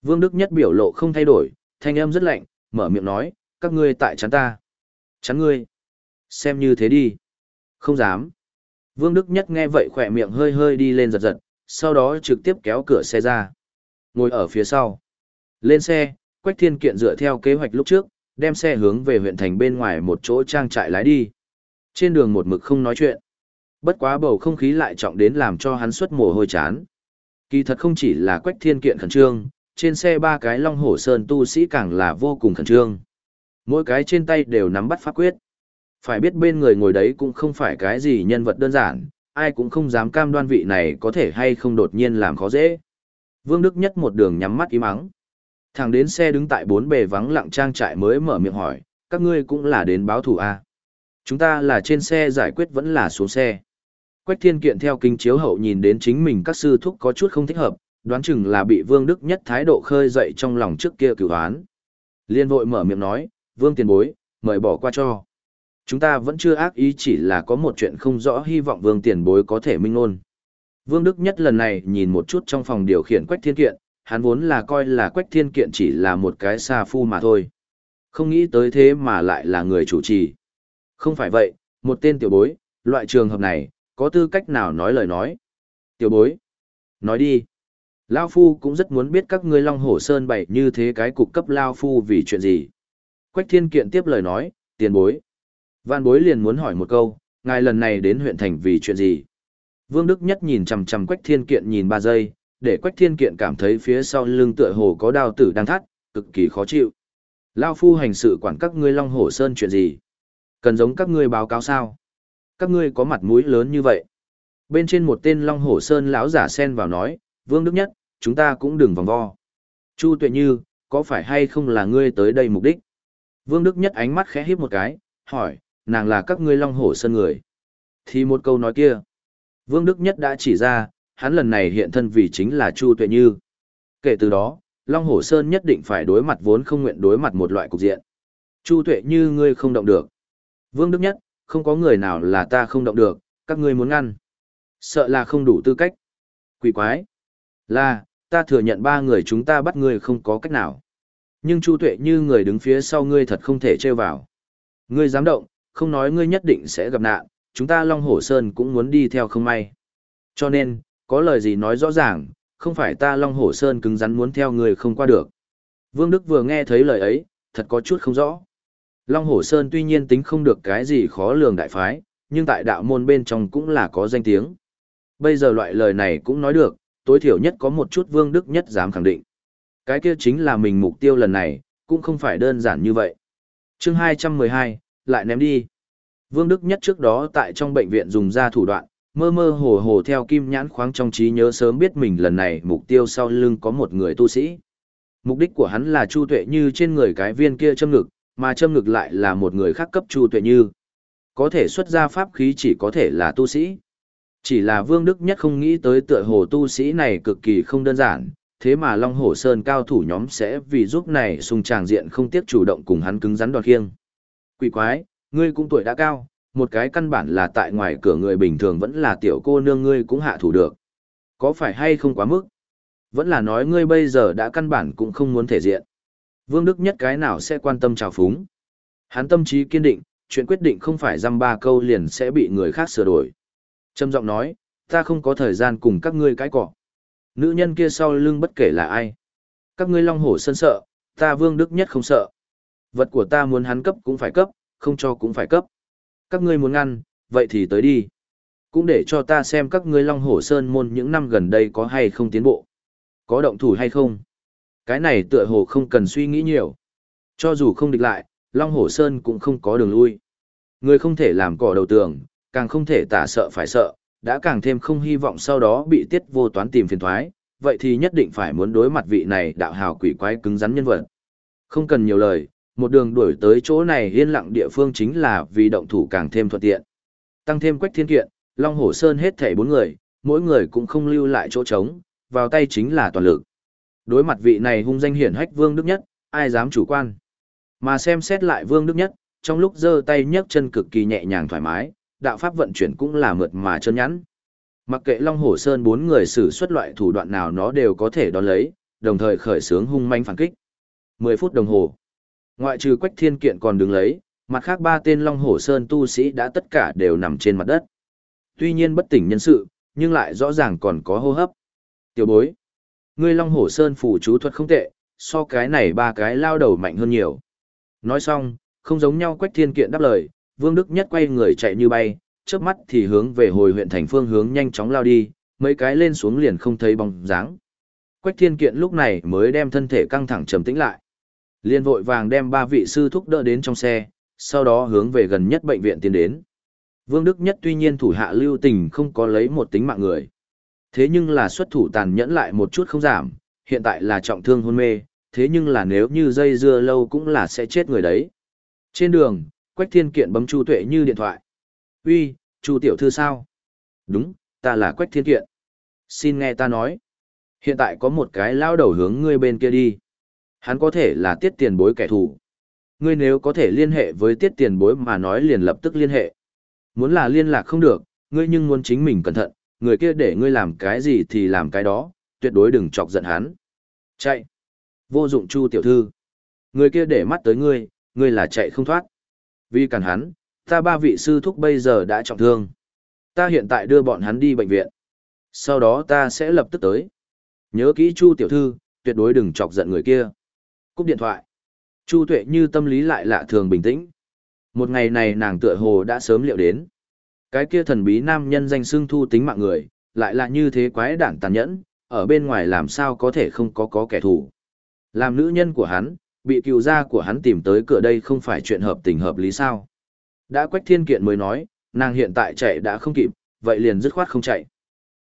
Vương Đức Nhất biểu lộ không thay đổi, thanh âm rất lạnh, mở miệng nói, các ngươi tại chắn ta. Chắn ngươi. Xem như thế đi. Không dám. Vương Đức Nhất nghe vậy khỏe miệng hơi hơi đi lên giật giật, sau đó trực tiếp kéo cửa xe ra. Ngồi ở phía sau. Lên xe, Quách Thiên Kiện dựa theo kế hoạch lúc trước, đem xe hướng về huyện thành bên ngoài một chỗ trang trại lái đi. Trên đường một mực không nói chuyện. Bất quá bầu không khí lại trọng đến làm cho hắn xuất mồ hôi chán. Kỳ thật không chỉ là Quách Thiên Kiện khẩn trương, trên xe ba cái Long Hổ Sơn tu sĩ càng là vô cùng khẩn trương. Mỗi cái trên tay đều nắm bắt pháp quyết. Phải biết bên người ngồi đấy cũng không phải cái gì nhân vật đơn giản, ai cũng không dám cam đoan vị này có thể hay không đột nhiên làm khó dễ. Vương Đức Nhất một đường nhắm mắt im ắng. Thằng đến xe đứng tại bốn bề vắng lặng trang trại mới mở miệng hỏi, Các ngươi cũng là đến báo thủ à. Chúng ta là trên xe giải quyết vẫn là xuống xe. Quách thiên kiện theo kinh chiếu hậu nhìn đến chính mình các sư thúc có chút không thích hợp, đoán chừng là bị Vương Đức Nhất thái độ khơi dậy trong lòng trước kia cửu hoán. Liên vội mở miệng nói, Vương tiền bối, mời bỏ qua cho. Chúng ta vẫn chưa ác ý chỉ là có một chuyện không rõ hy vọng Vương tiền bối có thể minh ngôn. Vương Đức Nhất lần này nhìn một chút trong phòng điều khiển Quách Thiên Kiện, hắn vốn là coi là Quách Thiên Kiện chỉ là một cái xa phu mà thôi. Không nghĩ tới thế mà lại là người chủ trì. Không phải vậy, một tên tiểu bối, loại trường hợp này, có tư cách nào nói lời nói. Tiểu bối, nói đi. Lao Phu cũng rất muốn biết các ngươi Long Hổ Sơn bày như thế cái cục cấp Lao Phu vì chuyện gì. Quách Thiên Kiện tiếp lời nói, tiền bối. Văn bối liền muốn hỏi một câu, ngài lần này đến huyện thành vì chuyện gì? Vương Đức Nhất nhìn chằm chằm Quách Thiên Kiện nhìn ba giây, để Quách Thiên Kiện cảm thấy phía sau lưng tựa hồ có đao tử đang thắt, cực kỳ khó chịu. Lao Phu hành sự quản các ngươi Long Hổ Sơn chuyện gì? Cần giống các ngươi báo cáo sao? Các ngươi có mặt mũi lớn như vậy. Bên trên một tên Long Hổ Sơn lão giả xen vào nói, Vương Đức Nhất, chúng ta cũng đừng vòng vo. Chu Tuệ Như, có phải hay không là ngươi tới đây mục đích? Vương Đức Nhất ánh mắt khẽ híp một cái, hỏi, nàng là các ngươi Long Hổ Sơn người. Thì một câu nói kia. Vương Đức Nhất đã chỉ ra, hắn lần này hiện thân vì chính là Chu Tuệ Như. Kể từ đó, Long Hổ Sơn nhất định phải đối mặt vốn không nguyện đối mặt một loại cục diện. Chu Tuệ Như ngươi không động được. Vương Đức Nhất, không có người nào là ta không động được, các ngươi muốn ngăn. Sợ là không đủ tư cách. Quỷ quái. Là, ta thừa nhận ba người chúng ta bắt ngươi không có cách nào. Nhưng Chu Tuệ Như người đứng phía sau ngươi thật không thể trêu vào. Ngươi dám động, không nói ngươi nhất định sẽ gặp nạn, chúng ta Long Hổ Sơn cũng muốn đi theo không may. Cho nên, có lời gì nói rõ ràng, không phải ta Long Hổ Sơn cứng rắn muốn theo người không qua được. Vương Đức vừa nghe thấy lời ấy, thật có chút không rõ. Long Hổ Sơn tuy nhiên tính không được cái gì khó lường đại phái, nhưng tại đạo môn bên trong cũng là có danh tiếng. Bây giờ loại lời này cũng nói được, tối thiểu nhất có một chút Vương Đức nhất dám khẳng định. Cái kia chính là mình mục tiêu lần này, cũng không phải đơn giản như vậy. chương 212, lại ném đi. Vương Đức Nhất trước đó tại trong bệnh viện dùng ra thủ đoạn, mơ mơ hồ hồ theo kim nhãn khoáng trong trí nhớ sớm biết mình lần này mục tiêu sau lưng có một người tu sĩ. Mục đích của hắn là Chu Tuệ Như trên người cái viên kia châm ngực, mà châm ngực lại là một người khác cấp Chu Tuệ Như. Có thể xuất ra pháp khí chỉ có thể là tu sĩ. Chỉ là Vương Đức Nhất không nghĩ tới tựa hồ tu sĩ này cực kỳ không đơn giản, thế mà Long Hổ Sơn cao thủ nhóm sẽ vì giúp này xung tràng diện không tiếc chủ động cùng hắn cứng rắn đòn khiêng. Quỷ quái, ngươi cũng tuổi đã cao, một cái căn bản là tại ngoài cửa người bình thường vẫn là tiểu cô nương ngươi cũng hạ thủ được. Có phải hay không quá mức? Vẫn là nói ngươi bây giờ đã căn bản cũng không muốn thể diện. Vương Đức nhất cái nào sẽ quan tâm trào phúng. Hắn tâm trí kiên định, chuyện quyết định không phải dăm ba câu liền sẽ bị người khác sửa đổi. Trâm giọng nói, ta không có thời gian cùng các ngươi cái cỏ. Nữ nhân kia sau lưng bất kể là ai. Các ngươi long hổ sân sợ, ta Vương Đức nhất không sợ. Vật của ta muốn hắn cấp cũng phải cấp, không cho cũng phải cấp. Các ngươi muốn ngăn, vậy thì tới đi. Cũng để cho ta xem các ngươi Long Hổ Sơn môn những năm gần đây có hay không tiến bộ. Có động thủ hay không. Cái này tựa hồ không cần suy nghĩ nhiều. Cho dù không địch lại, Long Hổ Sơn cũng không có đường lui. Người không thể làm cỏ đầu tường, càng không thể tả sợ phải sợ, đã càng thêm không hy vọng sau đó bị tiết vô toán tìm phiền thoái, vậy thì nhất định phải muốn đối mặt vị này đạo hào quỷ quái cứng rắn nhân vật. Không cần nhiều lời, một đường đuổi tới chỗ này yên lặng địa phương chính là vì động thủ càng thêm thuận tiện. Tăng thêm quách thiên kiện, Long Hổ Sơn hết thảy bốn người, mỗi người cũng không lưu lại chỗ trống, vào tay chính là toàn lực. Đối mặt vị này hung danh hiển hách Vương Đức Nhất, ai dám chủ quan. Mà xem xét lại Vương Đức Nhất, trong lúc giơ tay nhấc chân cực kỳ nhẹ nhàng thoải mái, đạo pháp vận chuyển cũng là mượt mà chân nhẵn. Mặc kệ Long Hổ Sơn bốn người sử xuất loại thủ đoạn nào nó đều có thể đón lấy, đồng thời khởi sướng hung manh phản kích. 10 phút đồng hồ. Ngoại trừ Quách Thiên Kiện còn đứng lấy, mặt khác ba tên Long Hổ Sơn tu sĩ đã tất cả đều nằm trên mặt đất. Tuy nhiên bất tỉnh nhân sự, nhưng lại rõ ràng còn có hô hấp. Tiểu bối, ngươi Long Hổ Sơn phủ chú thuật không tệ, so cái này ba cái lao đầu mạnh hơn nhiều. Nói xong, không giống nhau Quách Thiên Kiện đáp lời, Vương Đức Nhất quay người chạy như bay, trước mắt thì hướng về hồi huyện thành phương hướng nhanh chóng lao đi, mấy cái lên xuống liền không thấy bóng dáng. Quách Thiên Kiện lúc này mới đem thân thể căng thẳng trầm tĩnh lại. Liên vội vàng đem ba vị sư thúc đỡ đến trong xe, sau đó hướng về gần nhất bệnh viện tiến đến. Vương Đức Nhất tuy nhiên thủ hạ lưu tình không có lấy một tính mạng người. Thế nhưng là xuất thủ tàn nhẫn lại một chút không giảm, hiện tại là trọng thương hôn mê, thế nhưng là nếu như dây dưa lâu cũng là sẽ chết người đấy. Trên đường, Quách Thiên Kiện bấm Chu Tuệ Như điện thoại. "Uy, Chu tiểu thư sao?" "Đúng, ta là Quách Thiên Kiện." "Xin nghe ta nói. Hiện tại có một cái lao đầu hướng ngươi bên kia đi. Hắn có thể là tiết tiền bối kẻ thù. Ngươi nếu có thể liên hệ với tiết tiền bối mà nói liền lập tức liên hệ. Muốn là liên lạc không được, ngươi nhưng muốn chính mình cẩn thận, người kia để ngươi làm cái gì thì làm cái đó, tuyệt đối đừng chọc giận hắn. Chạy. Vô dụng Chu tiểu thư. Người kia để mắt tới ngươi, ngươi là chạy không thoát. Vì cản hắn, ta ba vị sư thúc bây giờ đã trọng thương. Ta hiện tại đưa bọn hắn đi bệnh viện. Sau đó ta sẽ lập tức tới. Nhớ kỹ Chu tiểu thư, tuyệt đối đừng chọc giận người kia. Cúp điện thoại. Chu tuệ như tâm lý lại lạ thường bình tĩnh. Một ngày này nàng tựa hồ đã sớm liệu đến. Cái kia thần bí nam nhân danh xưng thu tính mạng người, lại là như thế quái đản tàn nhẫn, ở bên ngoài làm sao có thể không có có kẻ thù. Làm nữ nhân của hắn, bị cựu gia của hắn tìm tới cửa đây không phải chuyện hợp tình hợp lý sao. Đã quách thiên kiện mới nói, nàng hiện tại chạy đã không kịp, vậy liền dứt khoát không chạy.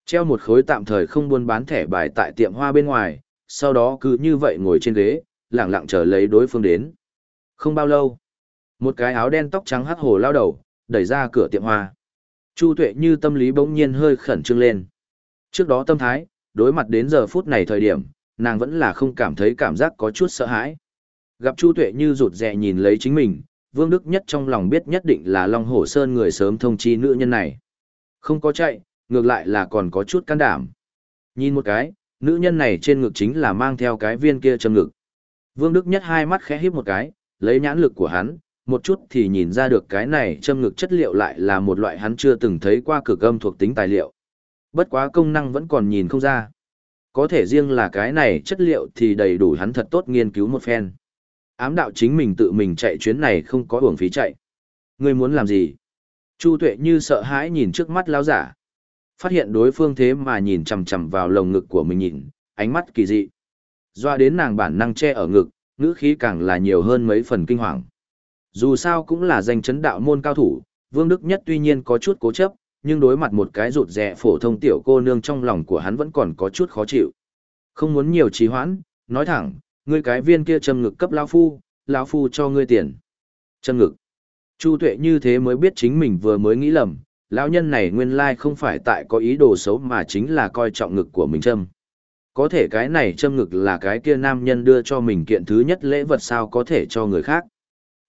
Treo một khối tạm thời không buôn bán thẻ bài tại tiệm hoa bên ngoài, sau đó cứ như vậy ngồi trên ghế, lặng lặng chờ lấy đối phương đến. Không bao lâu, một cái áo đen tóc trắng hắc hồ lao đầu, đẩy ra cửa tiệm hoa. Chu tuệ như tâm lý bỗng nhiên hơi khẩn trương lên. Trước đó tâm thái, đối mặt đến giờ phút này thời điểm, nàng vẫn là không cảm thấy cảm giác có chút sợ hãi. Gặp Chu Tuệ như rụt rè nhìn lấy chính mình, Vương Đức Nhất trong lòng biết nhất định là Long Hổ Sơn người sớm thông chi nữ nhân này. Không có chạy, ngược lại là còn có chút can đảm. Nhìn một cái, nữ nhân này trên ngực chính là mang theo cái viên kia châm ngực. Vương Đức Nhất hai mắt khẽ híp một cái, lấy nhãn lực của hắn, một chút thì nhìn ra được cái này châm ngực chất liệu lại là một loại hắn chưa từng thấy qua cực âm thuộc tính tài liệu. Bất quá công năng vẫn còn nhìn không ra. Có thể riêng là cái này chất liệu thì đầy đủ hắn thật tốt nghiên cứu một phen. Ám đạo chính mình tự mình chạy chuyến này không có uổng phí chạy. Ngươi muốn làm gì? Chu tuệ như sợ hãi nhìn trước mắt lão giả. Phát hiện đối phương thế mà nhìn chằm chằm vào lồng ngực của mình nhìn, ánh mắt kỳ dị. Doa đến nàng bản năng che ở ngực, ngữ khí càng là nhiều hơn mấy phần kinh hoàng. Dù sao cũng là danh chấn đạo môn cao thủ, Vương Đức Nhất tuy nhiên có chút cố chấp, nhưng đối mặt một cái rụt rè phổ thông tiểu cô nương trong lòng của hắn vẫn còn có chút khó chịu. Không muốn nhiều trì hoãn, nói thẳng, ngươi cái viên kia châm ngực cấp lão phu, lão phu cho ngươi tiền. Châm ngực. Chu Tuệ như thế mới biết chính mình vừa mới nghĩ lầm, lão nhân này nguyên lai không phải tại có ý đồ xấu mà chính là coi trọng ngực của mình châm. Có thể cái này châm ngực là cái kia nam nhân đưa cho mình kiện thứ nhất lễ vật sao có thể cho người khác.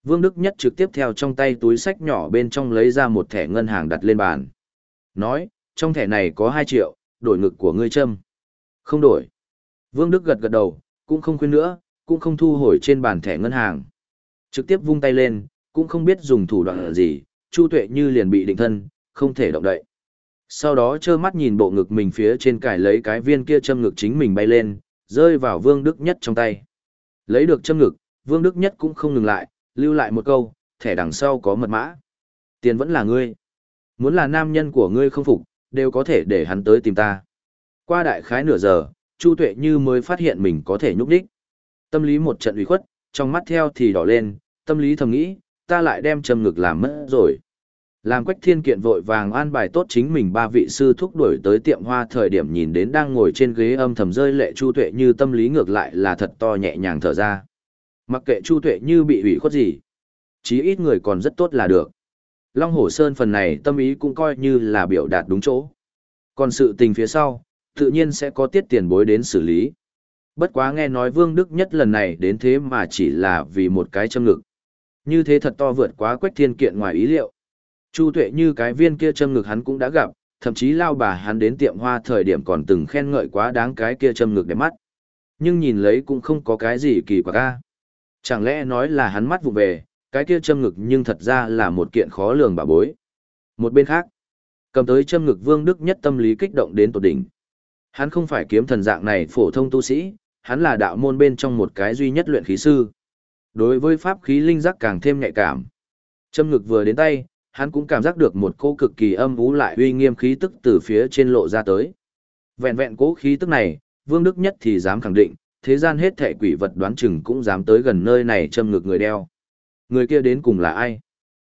Vương Đức Nhất trực tiếp theo trong tay túi sách nhỏ bên trong lấy ra một thẻ ngân hàng đặt lên bàn. Nói, trong thẻ này có 2 triệu, đổi ngực của ngươi châm. Không đổi. Vương Đức gật gật đầu, cũng không khuyên nữa, cũng không thu hồi trên bàn thẻ ngân hàng. Trực tiếp vung tay lên, cũng không biết dùng thủ đoạn gì, Chu Tuệ như liền bị định thân, không thể động đậy. Sau đó trơ mắt nhìn bộ ngực mình phía trên cải lấy cái viên kia châm ngực chính mình bay lên, rơi vào Vương Đức Nhất trong tay. Lấy được châm ngực, Vương Đức Nhất cũng không ngừng lại, lưu lại một câu, thẻ đằng sau có mật mã. Tiền vẫn là ngươi. Muốn là nam nhân của ngươi không phục, đều có thể để hắn tới tìm ta. Qua đại khái nửa giờ, Chu Tuệ Như mới phát hiện mình có thể nhúc đích. Tâm lý một trận ủy khuất, trong mắt theo thì đỏ lên, tâm lý thầm nghĩ, ta lại đem châm ngực làm mất rồi. Làm quách thiên kiện vội vàng an bài tốt chính mình ba vị sư thúc đuổi tới tiệm hoa thời điểm nhìn đến đang ngồi trên ghế âm thầm rơi lệ Chu Tuệ Như tâm lý ngược lại là thật to nhẹ nhàng thở ra. Mặc kệ Chu Tuệ Như bị ủy khuất gì, chí ít người còn rất tốt là được. Long Hổ Sơn phần này tâm ý cũng coi như là biểu đạt đúng chỗ. Còn sự tình phía sau, tự nhiên sẽ có tiết tiền bối đến xử lý. Bất quá nghe nói Vương Đức nhất lần này đến thế mà chỉ là vì một cái châm ngực. Như thế thật to vượt quá quách thiên kiện ngoài ý liệu. Chu tuệ như cái viên kia châm ngực hắn cũng đã gặp, thậm chí lao bà hắn đến tiệm hoa thời điểm còn từng khen ngợi quá đáng cái kia châm ngực đẹp mắt. Nhưng nhìn lấy cũng không có cái gì kỳ quặc ca. Chẳng lẽ nói là hắn mắt vụ về, cái kia châm ngực nhưng thật ra là một kiện khó lường bà bối. Một bên khác, cầm tới châm ngực Vương Đức nhất tâm lý kích động đến tột đỉnh. Hắn không phải kiếm thần dạng này phổ thông tu sĩ, hắn là đạo môn bên trong một cái duy nhất luyện khí sư. Đối với pháp khí linh giác càng thêm nhạy cảm. Châm ngực vừa đến tay, hắn cũng cảm giác được một cô cực kỳ âm vũ lại uy nghiêm khí tức từ phía trên lộ ra tới. Vẹn vẹn cố khí tức này, Vương Đức Nhất thì dám khẳng định, thế gian hết thệ quỷ vật đoán chừng cũng dám tới gần nơi này châm ngực người đeo. Người kia đến cùng là ai?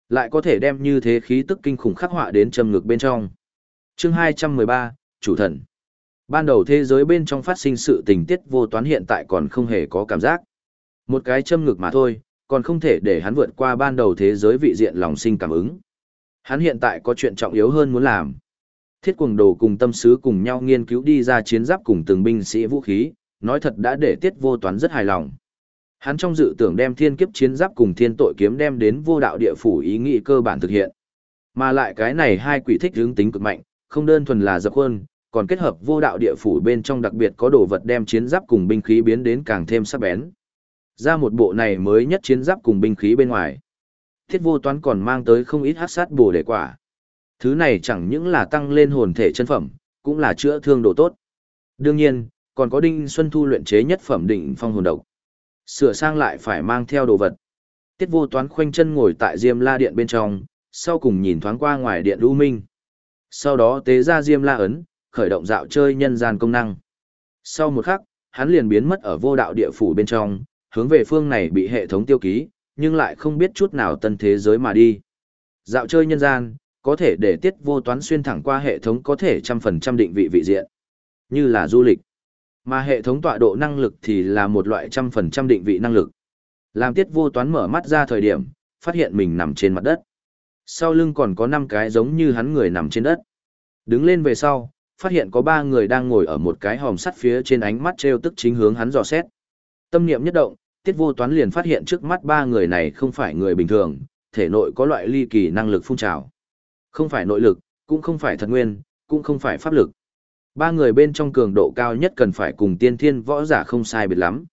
Lại có thể đem như thế khí tức kinh khủng khắc họa đến châm ngực bên trong. Chương 213, Chủ thần. Ban đầu thế giới bên trong phát sinh sự tình tiết vô toán hiện tại còn không hề có cảm giác. Một cái châm ngực mà thôi, còn không thể để hắn vượt qua ban đầu thế giới vị diện lòng sinh cảm ứng. Hắn hiện tại có chuyện trọng yếu hơn muốn làm. Thiết quần đồ cùng tâm sứ cùng nhau nghiên cứu đi ra chiến giáp cùng từng binh sĩ vũ khí, nói thật đã để tiết vô toán rất hài lòng. Hắn trong dự tưởng đem thiên kiếp chiến giáp cùng thiên tội kiếm đem đến vô đạo địa phủ ý nghĩ cơ bản thực hiện. Mà lại cái này hai quỷ thích hướng tính cực mạnh, không đơn thuần là dập khuôn, còn kết hợp vô đạo địa phủ bên trong đặc biệt có đồ vật đem chiến giáp cùng binh khí biến đến càng thêm sắc bén. Ra một bộ này mới nhất chiến giáp cùng binh khí bên ngoài. Thiết vô toán còn mang tới không ít hát sát bồ đề quả. Thứ này chẳng những là tăng lên hồn thể chân phẩm, cũng là chữa thương độ tốt. Đương nhiên, còn có Đinh Xuân Thu luyện chế nhất phẩm định phong hồn độc. Sửa sang lại phải mang theo đồ vật. Tiết vô toán khoanh chân ngồi tại Diêm La Điện bên trong, sau cùng nhìn thoáng qua ngoài điện lưu minh. Sau đó tế ra Diêm La ấn, khởi động dạo chơi nhân gian công năng. Sau một khắc, hắn liền biến mất ở vô đạo địa phủ bên trong, hướng về phương này bị hệ thống tiêu ký, nhưng lại không biết chút nào tân thế giới mà đi. Dạo chơi nhân gian, có thể để tiết vô toán xuyên thẳng qua hệ thống có thể trăm phần trăm định vị vị diện, như là du lịch. Mà hệ thống tọa độ năng lực thì là một loại trăm phần trăm định vị năng lực. Làm tiết vô toán mở mắt ra thời điểm, phát hiện mình nằm trên mặt đất. Sau lưng còn có 5 cái giống như hắn người nằm trên đất. Đứng lên về sau, phát hiện có 3 người đang ngồi ở một cái hòm sắt phía trên ánh mắt treo tức chính hướng hắn dò xét. Tâm niệm nhất động, tiết vô toán liền phát hiện trước mắt ba người này không phải người bình thường, thể nội có loại ly kỳ năng lực phun trào. Không phải nội lực, cũng không phải thật nguyên, cũng không phải pháp lực. Ba người bên trong cường độ cao nhất cần phải cùng tiên thiên võ giả không sai biệt lắm.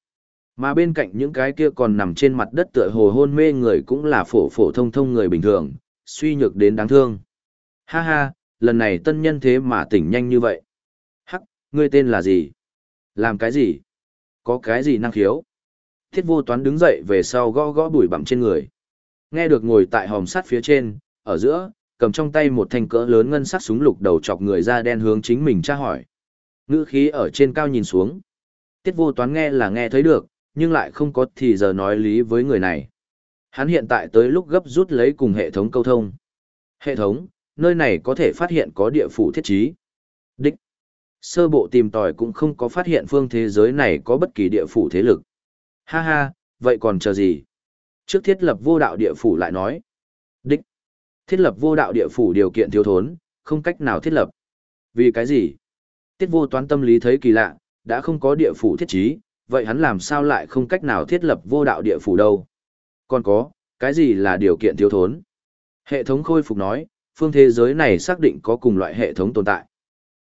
Mà bên cạnh những cái kia còn nằm trên mặt đất tựa hồ hôn mê người cũng là phổ phổ thông thông người bình thường, suy nhược đến đáng thương. Ha ha, lần này tân nhân thế mà tỉnh nhanh như vậy. Hắc, ngươi tên là gì? Làm cái gì? Có cái gì năng khiếu? Thiết vô toán đứng dậy về sau gõ gõ bụi bặm trên người. Nghe được ngồi tại hòm sắt phía trên, ở giữa, cầm trong tay một thanh cỡ lớn ngân sắc súng lục đầu chọc người da đen hướng chính mình tra hỏi. Ngữ khí ở trên cao nhìn xuống. Tiết vô toán nghe là nghe thấy được, nhưng lại không có thì giờ nói lý với người này. Hắn hiện tại tới lúc gấp rút lấy cùng hệ thống câu thông. Hệ thống, nơi này có thể phát hiện có địa phủ thiết trí. Đích. Sơ bộ tìm tòi cũng không có phát hiện phương thế giới này có bất kỳ địa phủ thế lực. Ha ha, vậy còn chờ gì? Trước thiết lập vô đạo địa phủ lại nói. Đích. Thiết lập vô đạo địa phủ điều kiện thiếu thốn, không cách nào thiết lập. Vì cái gì? Tiết vô toán tâm lý thấy kỳ lạ, đã không có địa phủ thiết trí, vậy hắn làm sao lại không cách nào thiết lập vô đạo địa phủ đâu? Còn có, cái gì là điều kiện thiếu thốn? Hệ thống khôi phục nói, phương thế giới này xác định có cùng loại hệ thống tồn tại.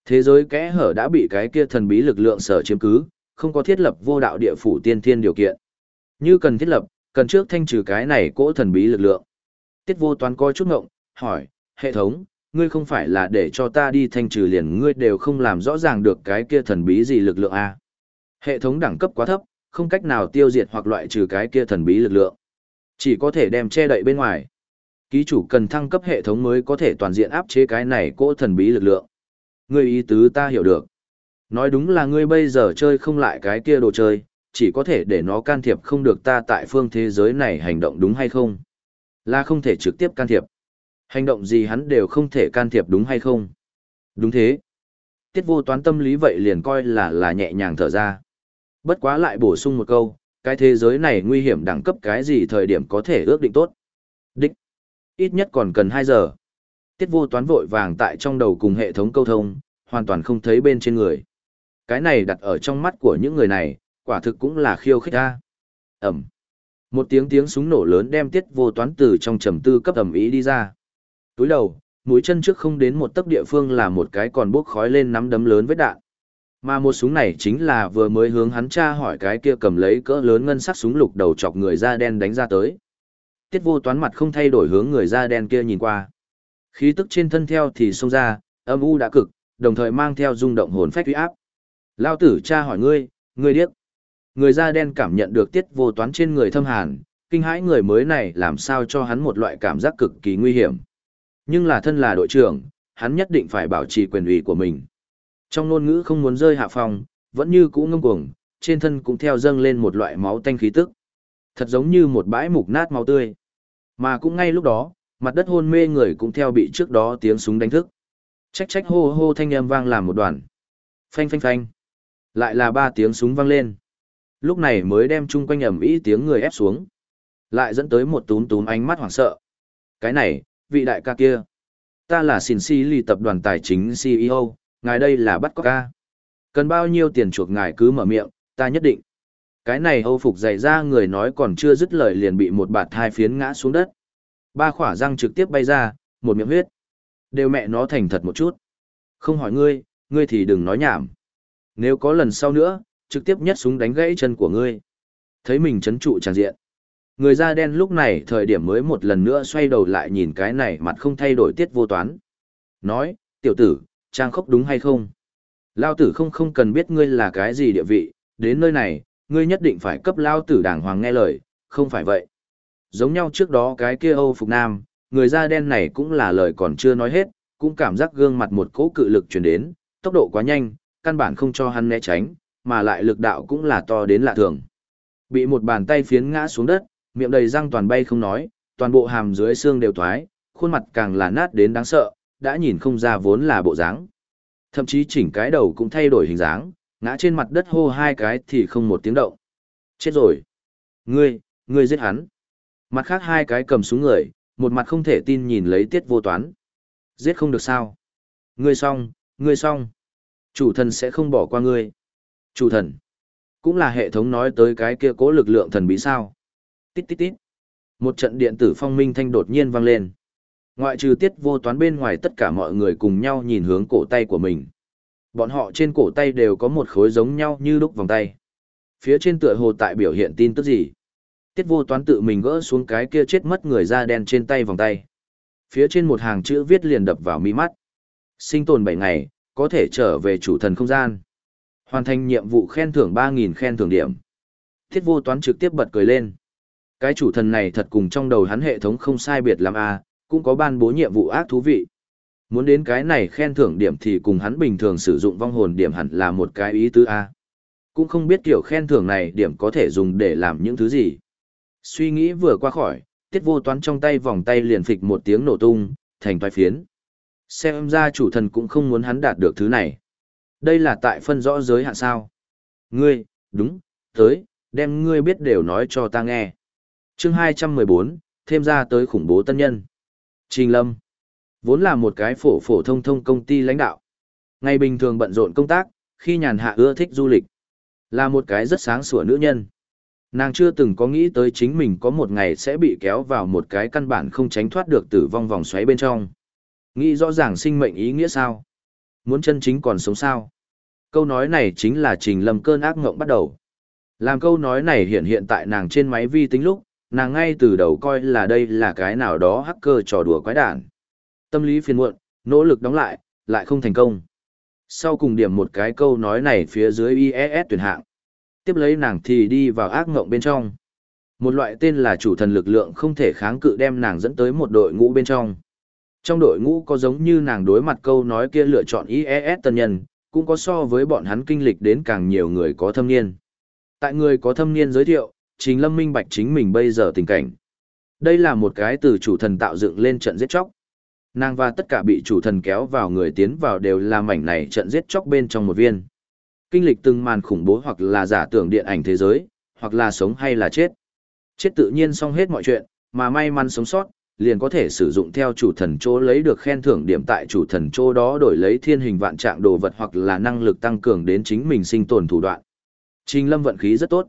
Thế giới kẽ hở đã bị cái kia thần bí lực lượng sở chiếm cứ, không có thiết lập vô đạo địa phủ tiên thiên điều kiện. Như cần thiết lập, cần trước thanh trừ cái này cỗ thần bí lực lượng. Tiết vô toán coi chút ngộng, hỏi, hệ thống, ngươi không phải là để cho ta đi thanh trừ liền ngươi đều không làm rõ ràng được cái kia thần bí gì lực lượng a Hệ thống đẳng cấp quá thấp, không cách nào tiêu diệt hoặc loại trừ cái kia thần bí lực lượng. Chỉ có thể đem che đậy bên ngoài. Ký chủ cần thăng cấp hệ thống mới có thể toàn diện áp chế cái này cỗ thần bí lực lượng. Ngươi ý tứ ta hiểu được. Nói đúng là ngươi bây giờ chơi không lại cái kia đồ chơi, chỉ có thể để nó can thiệp không được ta tại phương thế giới này hành động đúng hay không. Là không thể trực tiếp can thiệp. Hành động gì hắn đều không thể can thiệp đúng hay không. Đúng thế. Tiết vô toán tâm lý vậy liền coi là là nhẹ nhàng thở ra. Bất quá lại bổ sung một câu, cái thế giới này nguy hiểm đẳng cấp cái gì thời điểm có thể ước định tốt. Đích. Ít nhất còn cần 2 giờ. Tiết vô toán vội vàng tại trong đầu cùng hệ thống câu thông, hoàn toàn không thấy bên trên người. Cái này đặt ở trong mắt của những người này, quả thực cũng là khiêu khích ta. Ẩm. Một tiếng tiếng súng nổ lớn đem tiết vô toán từ trong trầm tư cấp ẩm ý đi ra. Túi đầu, mũi chân trước không đến một tấc địa phương là một cái còn bốc khói lên nắm đấm lớn với đạn. Mà một súng này chính là vừa mới hướng hắn tra hỏi cái kia cầm lấy cỡ lớn ngân sắc súng lục đầu chọc người da đen đánh ra tới. Tiết vô toán mặt không thay đổi hướng người da đen kia nhìn qua. Khí tức trên thân theo thì xông ra, âm u đã cực, đồng thời mang theo rung động hồn phách uy áp. Lao tử cha hỏi ngươi, ngươi điếc. Người da đen cảm nhận được tiết vô toán trên người thâm hàn, kinh hãi người mới này làm sao cho hắn một loại cảm giác cực kỳ nguy hiểm. Nhưng là thân là đội trưởng, hắn nhất định phải bảo trì quyền ủy của mình. Trong ngôn ngữ không muốn rơi hạ phòng, vẫn như cũ ngông cuồng, trên thân cũng theo dâng lên một loại máu tanh khí tức. Thật giống như một bãi mục nát máu tươi. Mà cũng ngay lúc đó, mặt đất hôn mê người cũng theo bị trước đó tiếng súng đánh thức. Trách trách hô hô thanh âm vang làm một đoàn. Phanh phanh phanh. Lại là ba tiếng súng vang lên. Lúc này mới đem chung quanh ầm ĩ tiếng người ép xuống. Lại dẫn tới một túm túm ánh mắt hoảng sợ. Cái này, vị đại ca kia. Ta là xin si ly tập đoàn tài chính CEO, ngài đây là bắt có ca. Cần bao nhiêu tiền chuộc ngài cứ mở miệng, ta nhất định. Cái này Âu phục dày ra người nói còn chưa dứt lời liền bị một bạt hai phiến ngã xuống đất. Ba khỏa răng trực tiếp bay ra, một miệng huyết. Đều mẹ nó thành thật một chút. Không hỏi ngươi, ngươi thì đừng nói nhảm. Nếu có lần sau nữa, trực tiếp nhất súng đánh gãy chân của ngươi. Thấy mình chấn trụ tràn diện. Người da đen lúc này thời điểm mới một lần nữa xoay đầu lại nhìn cái này mặt không thay đổi tiết vô toán. Nói, tiểu tử, trang khốc đúng hay không? Lao tử không không cần biết ngươi là cái gì địa vị, đến nơi này, ngươi nhất định phải cấp lao tử đàng hoàng nghe lời, không phải vậy. Giống nhau trước đó cái kia Âu Phục Nam, người da đen này cũng là lời còn chưa nói hết, cũng cảm giác gương mặt một cỗ cự lực chuyển đến, tốc độ quá nhanh, căn bản không cho hắn né tránh, mà lại lực đạo cũng là to đến lạ thường. Bị một bàn tay phiến ngã xuống đất, miệng đầy răng toàn bay không nói, toàn bộ hàm dưới xương đều thoái, khuôn mặt càng là nát đến đáng sợ, đã nhìn không ra vốn là bộ dáng. Thậm chí chỉnh cái đầu cũng thay đổi hình dáng, ngã trên mặt đất hô hai cái thì không một tiếng động. Chết rồi. Ngươi, ngươi giết hắn. Mặt khác hai cái cầm xuống người, một mặt không thể tin nhìn lấy tiết vô toán. Giết không được sao. Ngươi xong, ngươi xong. Chủ thần sẽ không bỏ qua ngươi. Chủ thần. Cũng là hệ thống nói tới cái kia cố lực lượng thần bí sao. Tít tít tít. Một trận điện tử phong minh thanh đột nhiên vang lên. Ngoại trừ tiết vô toán bên ngoài tất cả mọi người cùng nhau nhìn hướng cổ tay của mình. Bọn họ trên cổ tay đều có một khối giống nhau như đúc vòng tay. Phía trên tựa hồ tại biểu hiện tin tức gì. Tiết vô toán tự mình gỡ xuống cái kia chết mất người da đen trên tay vòng tay. Phía trên một hàng chữ viết liền đập vào mi mắt. Sinh tồn bảy ngày, có thể trở về chủ thần không gian. Hoàn thành nhiệm vụ khen thưởng 3.000 khen thưởng điểm. thiết vô toán trực tiếp bật cười lên. Cái chủ thần này thật cùng trong đầu hắn hệ thống không sai biệt lắm à, cũng có ban bố nhiệm vụ ác thú vị. Muốn đến cái này khen thưởng điểm thì cùng hắn bình thường sử dụng vong hồn điểm hẳn là một cái ý tứ A. Cũng không biết kiểu khen thưởng này điểm có thể dùng để làm những thứ gì. Suy nghĩ vừa qua khỏi, tiết vô toán trong tay vòng tay liền phịch một tiếng nổ tung, thành toái phiến. Xem ra chủ thần cũng không muốn hắn đạt được thứ này. Đây là tại phân rõ giới hạn sao. Ngươi, đúng, tới, đem ngươi biết đều nói cho ta nghe. chương 214, thêm ra tới khủng bố tân nhân. Trình Lâm, vốn là một cái phổ phổ thông thông công ty lãnh đạo. Ngày bình thường bận rộn công tác, khi nhàn hạ ưa thích du lịch. Là một cái rất sáng sủa nữ nhân. Nàng chưa từng có nghĩ tới chính mình có một ngày sẽ bị kéo vào một cái căn bản không tránh thoát được tử vong vòng xoáy bên trong. Nghĩ rõ ràng sinh mệnh ý nghĩa sao? Muốn chân chính còn sống sao? Câu nói này chính là trình lầm cơn ác ngộng bắt đầu. Làm câu nói này hiện hiện tại nàng trên máy vi tính lúc, nàng ngay từ đầu coi là đây là cái nào đó hacker trò đùa quái đản. Tâm lý phiền muộn, nỗ lực đóng lại, lại không thành công. Sau cùng điểm một cái câu nói này phía dưới IES tuyển hạng. Tiếp lấy nàng thì đi vào ác ngộng bên trong. Một loại tên là chủ thần lực lượng không thể kháng cự đem nàng dẫn tới một đội ngũ bên trong. Trong đội ngũ có giống như nàng đối mặt câu nói kia lựa chọn IES tân nhân, cũng có so với bọn hắn kinh lịch đến càng nhiều người có thâm niên. Tại người có thâm niên giới thiệu, Trình Lâm minh bạch chính mình bây giờ tình cảnh. Đây là một cái từ chủ thần tạo dựng lên trận giết chóc. Nàng và tất cả bị chủ thần kéo vào người tiến vào đều là mảnh này trận giết chóc bên trong một viên. Kinh lịch từng màn khủng bố hoặc là giả tưởng điện ảnh thế giới, hoặc là sống hay là chết. Chết tự nhiên xong hết mọi chuyện, mà may mắn sống sót, liền có thể sử dụng theo chủ thần chỗ lấy được khen thưởng điểm tại chủ thần chỗ đó đổi lấy thiên hình vạn trạng đồ vật hoặc là năng lực tăng cường đến chính mình sinh tồn thủ đoạn. Trình Lâm vận khí rất tốt.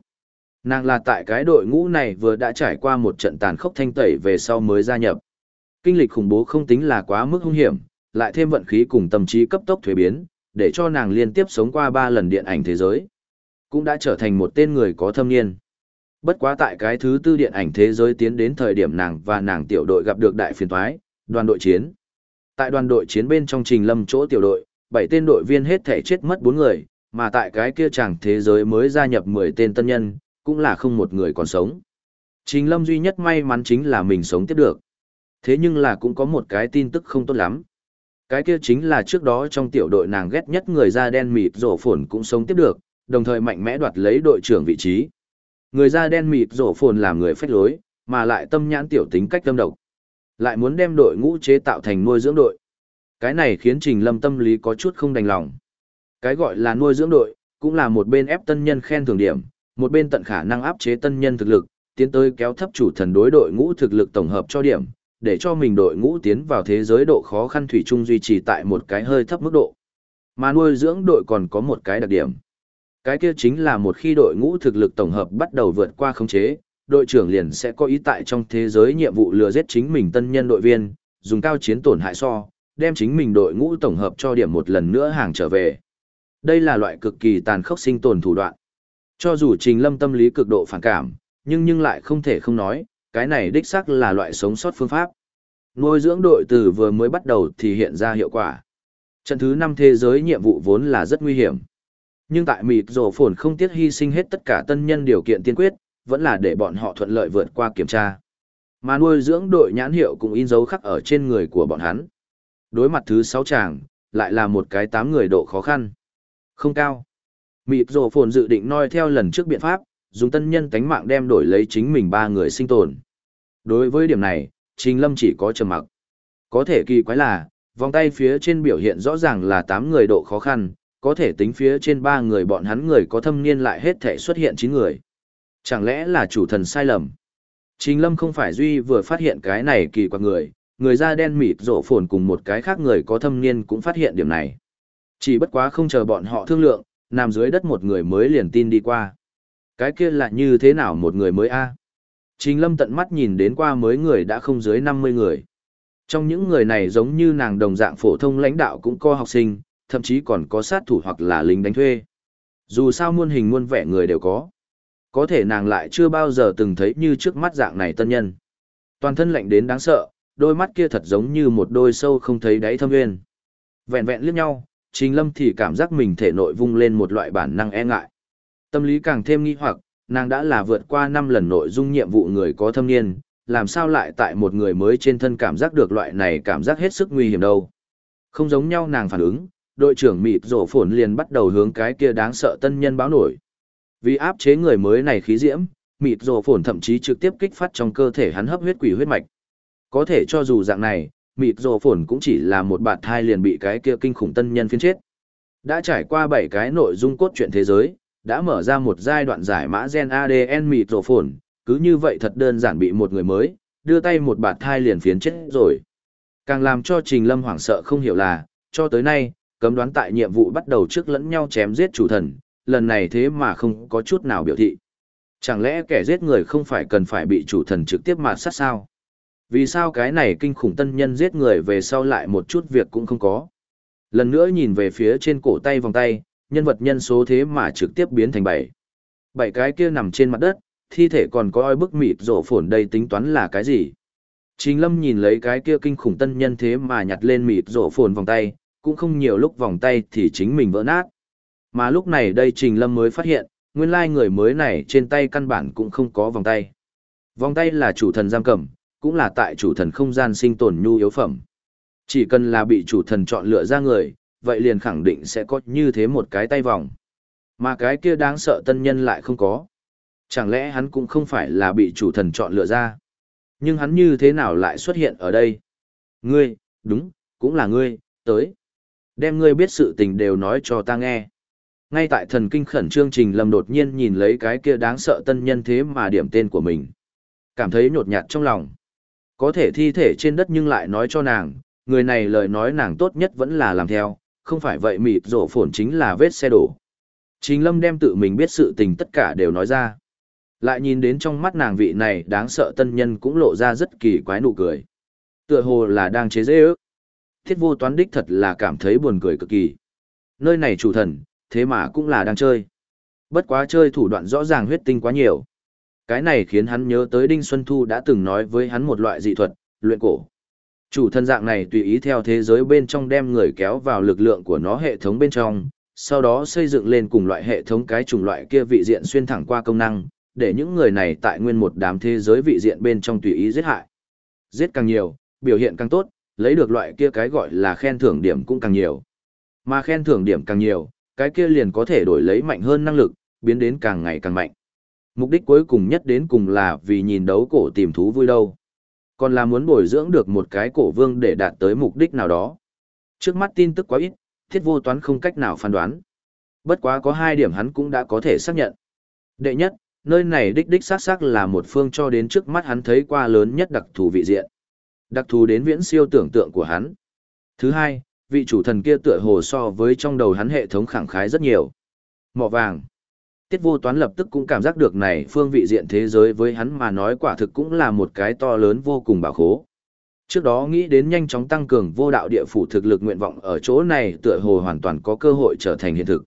Nàng là tại cái đội ngũ này vừa đã trải qua một trận tàn khốc thanh tẩy về sau mới gia nhập. Kinh lịch khủng bố không tính là quá mức hung hiểm, lại thêm vận khí cùng tâm trí cấp tốc thuế biến, để cho nàng liên tiếp sống qua ba lần điện ảnh thế giới. Cũng đã trở thành một tên người có thâm niên. Bất quá tại cái thứ tư điện ảnh thế giới tiến đến thời điểm nàng và nàng tiểu đội gặp được đại phiền toái, đoàn đội chiến. Tại đoàn đội chiến bên trong trình lâm chỗ tiểu đội, bảy tên đội viên hết thể chết mất bốn người, mà tại cái kia chẳng thế giới mới gia nhập 10 tên tân nhân, cũng là không một người còn sống. Trình lâm duy nhất may mắn chính là mình sống tiếp được. Thế nhưng là cũng có một cái tin tức không tốt lắm. Cái kia chính là trước đó trong tiểu đội nàng ghét nhất người da đen mịt rổ phồn cũng sống tiếp được, đồng thời mạnh mẽ đoạt lấy đội trưởng vị trí. Người da đen mịt rổ phồn làm người phách lối, mà lại tâm nhãn tiểu tính cách tâm độc. Lại muốn đem đội ngũ chế tạo thành nuôi dưỡng đội. Cái này khiến Trình Lâm tâm lý có chút không đành lòng. Cái gọi là nuôi dưỡng đội, cũng là một bên ép tân nhân khen thưởng điểm, một bên tận khả năng áp chế tân nhân thực lực, tiến tới kéo thấp chủ thần đối đội ngũ thực lực tổng hợp cho điểm, để cho mình đội ngũ tiến vào thế giới độ khó khăn thủy chung duy trì tại một cái hơi thấp mức độ. Mà nuôi dưỡng đội còn có một cái đặc điểm. Cái kia chính là một khi đội ngũ thực lực tổng hợp bắt đầu vượt qua khống chế, đội trưởng liền sẽ có ý tại trong thế giới nhiệm vụ lừa giết chính mình tân nhân đội viên, dùng cao chiến tổn hại so, đem chính mình đội ngũ tổng hợp cho điểm một lần nữa hàng trở về. Đây là loại cực kỳ tàn khốc sinh tồn thủ đoạn. Cho dù Trình Lâm tâm lý cực độ phản cảm, nhưng nhưng lại không thể không nói, cái này đích xác là loại sống sót phương pháp. Nuôi dưỡng đội từ vừa mới bắt đầu thì hiện ra hiệu quả. Trận thứ 5 thế giới nhiệm vụ vốn là rất nguy hiểm. Nhưng tại mịt rổ phồn không tiếc hy sinh hết tất cả tân nhân điều kiện tiên quyết, vẫn là để bọn họ thuận lợi vượt qua kiểm tra. Mà nuôi dưỡng đội nhãn hiệu cũng in dấu khắc ở trên người của bọn hắn. Đối mặt thứ sáu chàng, lại là một cái tám người độ khó khăn. Không cao. Mịp rổ phồn dự định noi theo lần trước biện pháp, dùng tân nhân tánh mạng đem đổi lấy chính mình ba người sinh tồn. Đối với điểm này, Trình Lâm chỉ có trầm mặc. Có thể kỳ quái là, vòng tay phía trên biểu hiện rõ ràng là 8 người độ khó khăn, có thể tính phía trên ba người bọn hắn người có thâm niên lại hết thể xuất hiện chín người. Chẳng lẽ là chủ thần sai lầm? Trình Lâm không phải duy vừa phát hiện cái này kỳ quặc người, người da đen mịt rộ phồn cùng một cái khác người có thâm niên cũng phát hiện điểm này. Chỉ bất quá không chờ bọn họ thương lượng, nằm dưới đất một người mới liền tin đi qua. Cái kia là như thế nào một người mới a? Trình Lâm tận mắt nhìn đến qua mới người đã không dưới 50 người. Trong những người này giống như nàng đồng dạng phổ thông lãnh đạo cũng có học sinh, thậm chí còn có sát thủ hoặc là lính đánh thuê. Dù sao muôn hình muôn vẻ người đều có. Có thể nàng lại chưa bao giờ từng thấy như trước mắt dạng này tân nhân. Toàn thân lạnh đến đáng sợ, đôi mắt kia thật giống như một đôi sâu không thấy đáy thâm nguyên. Vẹn vẹn liếc nhau, Trình Lâm thì cảm giác mình thể nội vung lên một loại bản năng e ngại. Tâm lý càng thêm nghi hoặc, nàng đã là vượt qua 5 lần nội dung nhiệm vụ người có thâm niên, làm sao lại tại một người mới trên thân cảm giác được loại này cảm giác hết sức nguy hiểm đâu. Không giống nhau nàng phản ứng, đội trưởng mịt rổ phồn liền bắt đầu hướng cái kia đáng sợ tân nhân báo nổi. Vì áp chế người mới này khí diễm, mịt rổ phồn thậm chí trực tiếp kích phát trong cơ thể hắn hấp huyết quỷ huyết mạch. Có thể cho dù dạng này, mịt rổ phồn cũng chỉ là một bạt thai liền bị cái kia kinh khủng tân nhân phiến chết. Đã trải qua 7 cái nội dung cốt truyện thế giới, đã mở ra một giai đoạn giải mã gen ADN mịt rổ phồn, cứ như vậy thật đơn giản bị một người mới, đưa tay một bạt thai liền phiến chết rồi. Càng làm cho Trình Lâm hoảng sợ không hiểu là, cho tới nay, cấm đoán tại nhiệm vụ bắt đầu trước lẫn nhau chém giết chủ thần, lần này thế mà không có chút nào biểu thị. Chẳng lẽ kẻ giết người không phải cần phải bị chủ thần trực tiếp mạt sát sao? Vì sao cái này kinh khủng tân nhân giết người về sau lại một chút việc cũng không có? Lần nữa nhìn về phía trên cổ tay vòng tay, nhân vật nhân số thế mà trực tiếp biến thành bảy. Bảy cái kia nằm trên mặt đất, thi thể còn có oi bức mịt rổ phồn đây tính toán là cái gì? Trình Lâm nhìn lấy cái kia kinh khủng tân nhân thế mà nhặt lên mịt rổ phồn vòng tay, cũng không nhiều lúc vòng tay thì chính mình vỡ nát. Mà lúc này đây Trình Lâm mới phát hiện, nguyên lai người mới này trên tay căn bản cũng không có vòng tay. Vòng tay là chủ thần giam cầm, cũng là tại chủ thần không gian sinh tồn nhu yếu phẩm. Chỉ cần là bị chủ thần chọn lựa ra người, vậy liền khẳng định sẽ có như thế một cái tay vòng. Mà cái kia đáng sợ tân nhân lại không có. Chẳng lẽ hắn cũng không phải là bị chủ thần chọn lựa ra? Nhưng hắn như thế nào lại xuất hiện ở đây? Ngươi, đúng, cũng là ngươi, tới. Đem ngươi biết sự tình đều nói cho ta nghe. Ngay tại thần kinh khẩn trương trình lâm đột nhiên nhìn lấy cái kia đáng sợ tân nhân thế mà điểm tên của mình. Cảm thấy nhột nhạt trong lòng. Có thể thi thể trên đất nhưng lại nói cho nàng, người này lời nói nàng tốt nhất vẫn là làm theo, không phải vậy mịt rổ phồn chính là vết xe đổ. Trình lâm đem tự mình biết sự tình tất cả đều nói ra. Lại nhìn đến trong mắt nàng vị này đáng sợ tân nhân cũng lộ ra rất kỳ quái nụ cười. Tựa hồ là đang chế dễ ước. Thiết vô toán đích thật là cảm thấy buồn cười cực kỳ. Nơi này chủ thần, thế mà cũng là đang chơi. Bất quá chơi thủ đoạn rõ ràng huyết tinh quá nhiều. Cái này khiến hắn nhớ tới Đinh Xuân Thu đã từng nói với hắn một loại dị thuật, luyện cổ. Chủ thân dạng này tùy ý theo thế giới bên trong đem người kéo vào lực lượng của nó hệ thống bên trong, sau đó xây dựng lên cùng loại hệ thống cái chủng loại kia vị diện xuyên thẳng qua công năng, để những người này tại nguyên một đám thế giới vị diện bên trong tùy ý giết hại. Giết càng nhiều, biểu hiện càng tốt, lấy được loại kia cái gọi là khen thưởng điểm cũng càng nhiều. Mà khen thưởng điểm càng nhiều, cái kia liền có thể đổi lấy mạnh hơn năng lực, biến đến càng ngày càng mạnh. Mục đích cuối cùng nhất đến cùng là vì nhìn đấu cổ tìm thú vui đâu. Còn là muốn bồi dưỡng được một cái cổ vương để đạt tới mục đích nào đó. Trước mắt tin tức quá ít, thiết vô toán không cách nào phán đoán. Bất quá có hai điểm hắn cũng đã có thể xác nhận. Đệ nhất, nơi này đích đích xác xác là một phương cho đến trước mắt hắn thấy qua lớn nhất đặc thù vị diện. Đặc thù đến viễn siêu tưởng tượng của hắn. Thứ hai, vị chủ thần kia tựa hồ so với trong đầu hắn hệ thống khẳng khái rất nhiều. Mỏ vàng. Tiết vô toán lập tức cũng cảm giác được này phương vị diện thế giới với hắn mà nói quả thực cũng là một cái to lớn vô cùng bảo khố. Trước đó nghĩ đến nhanh chóng tăng cường vô đạo địa phủ thực lực nguyện vọng ở chỗ này tựa hồ hoàn toàn có cơ hội trở thành hiện thực.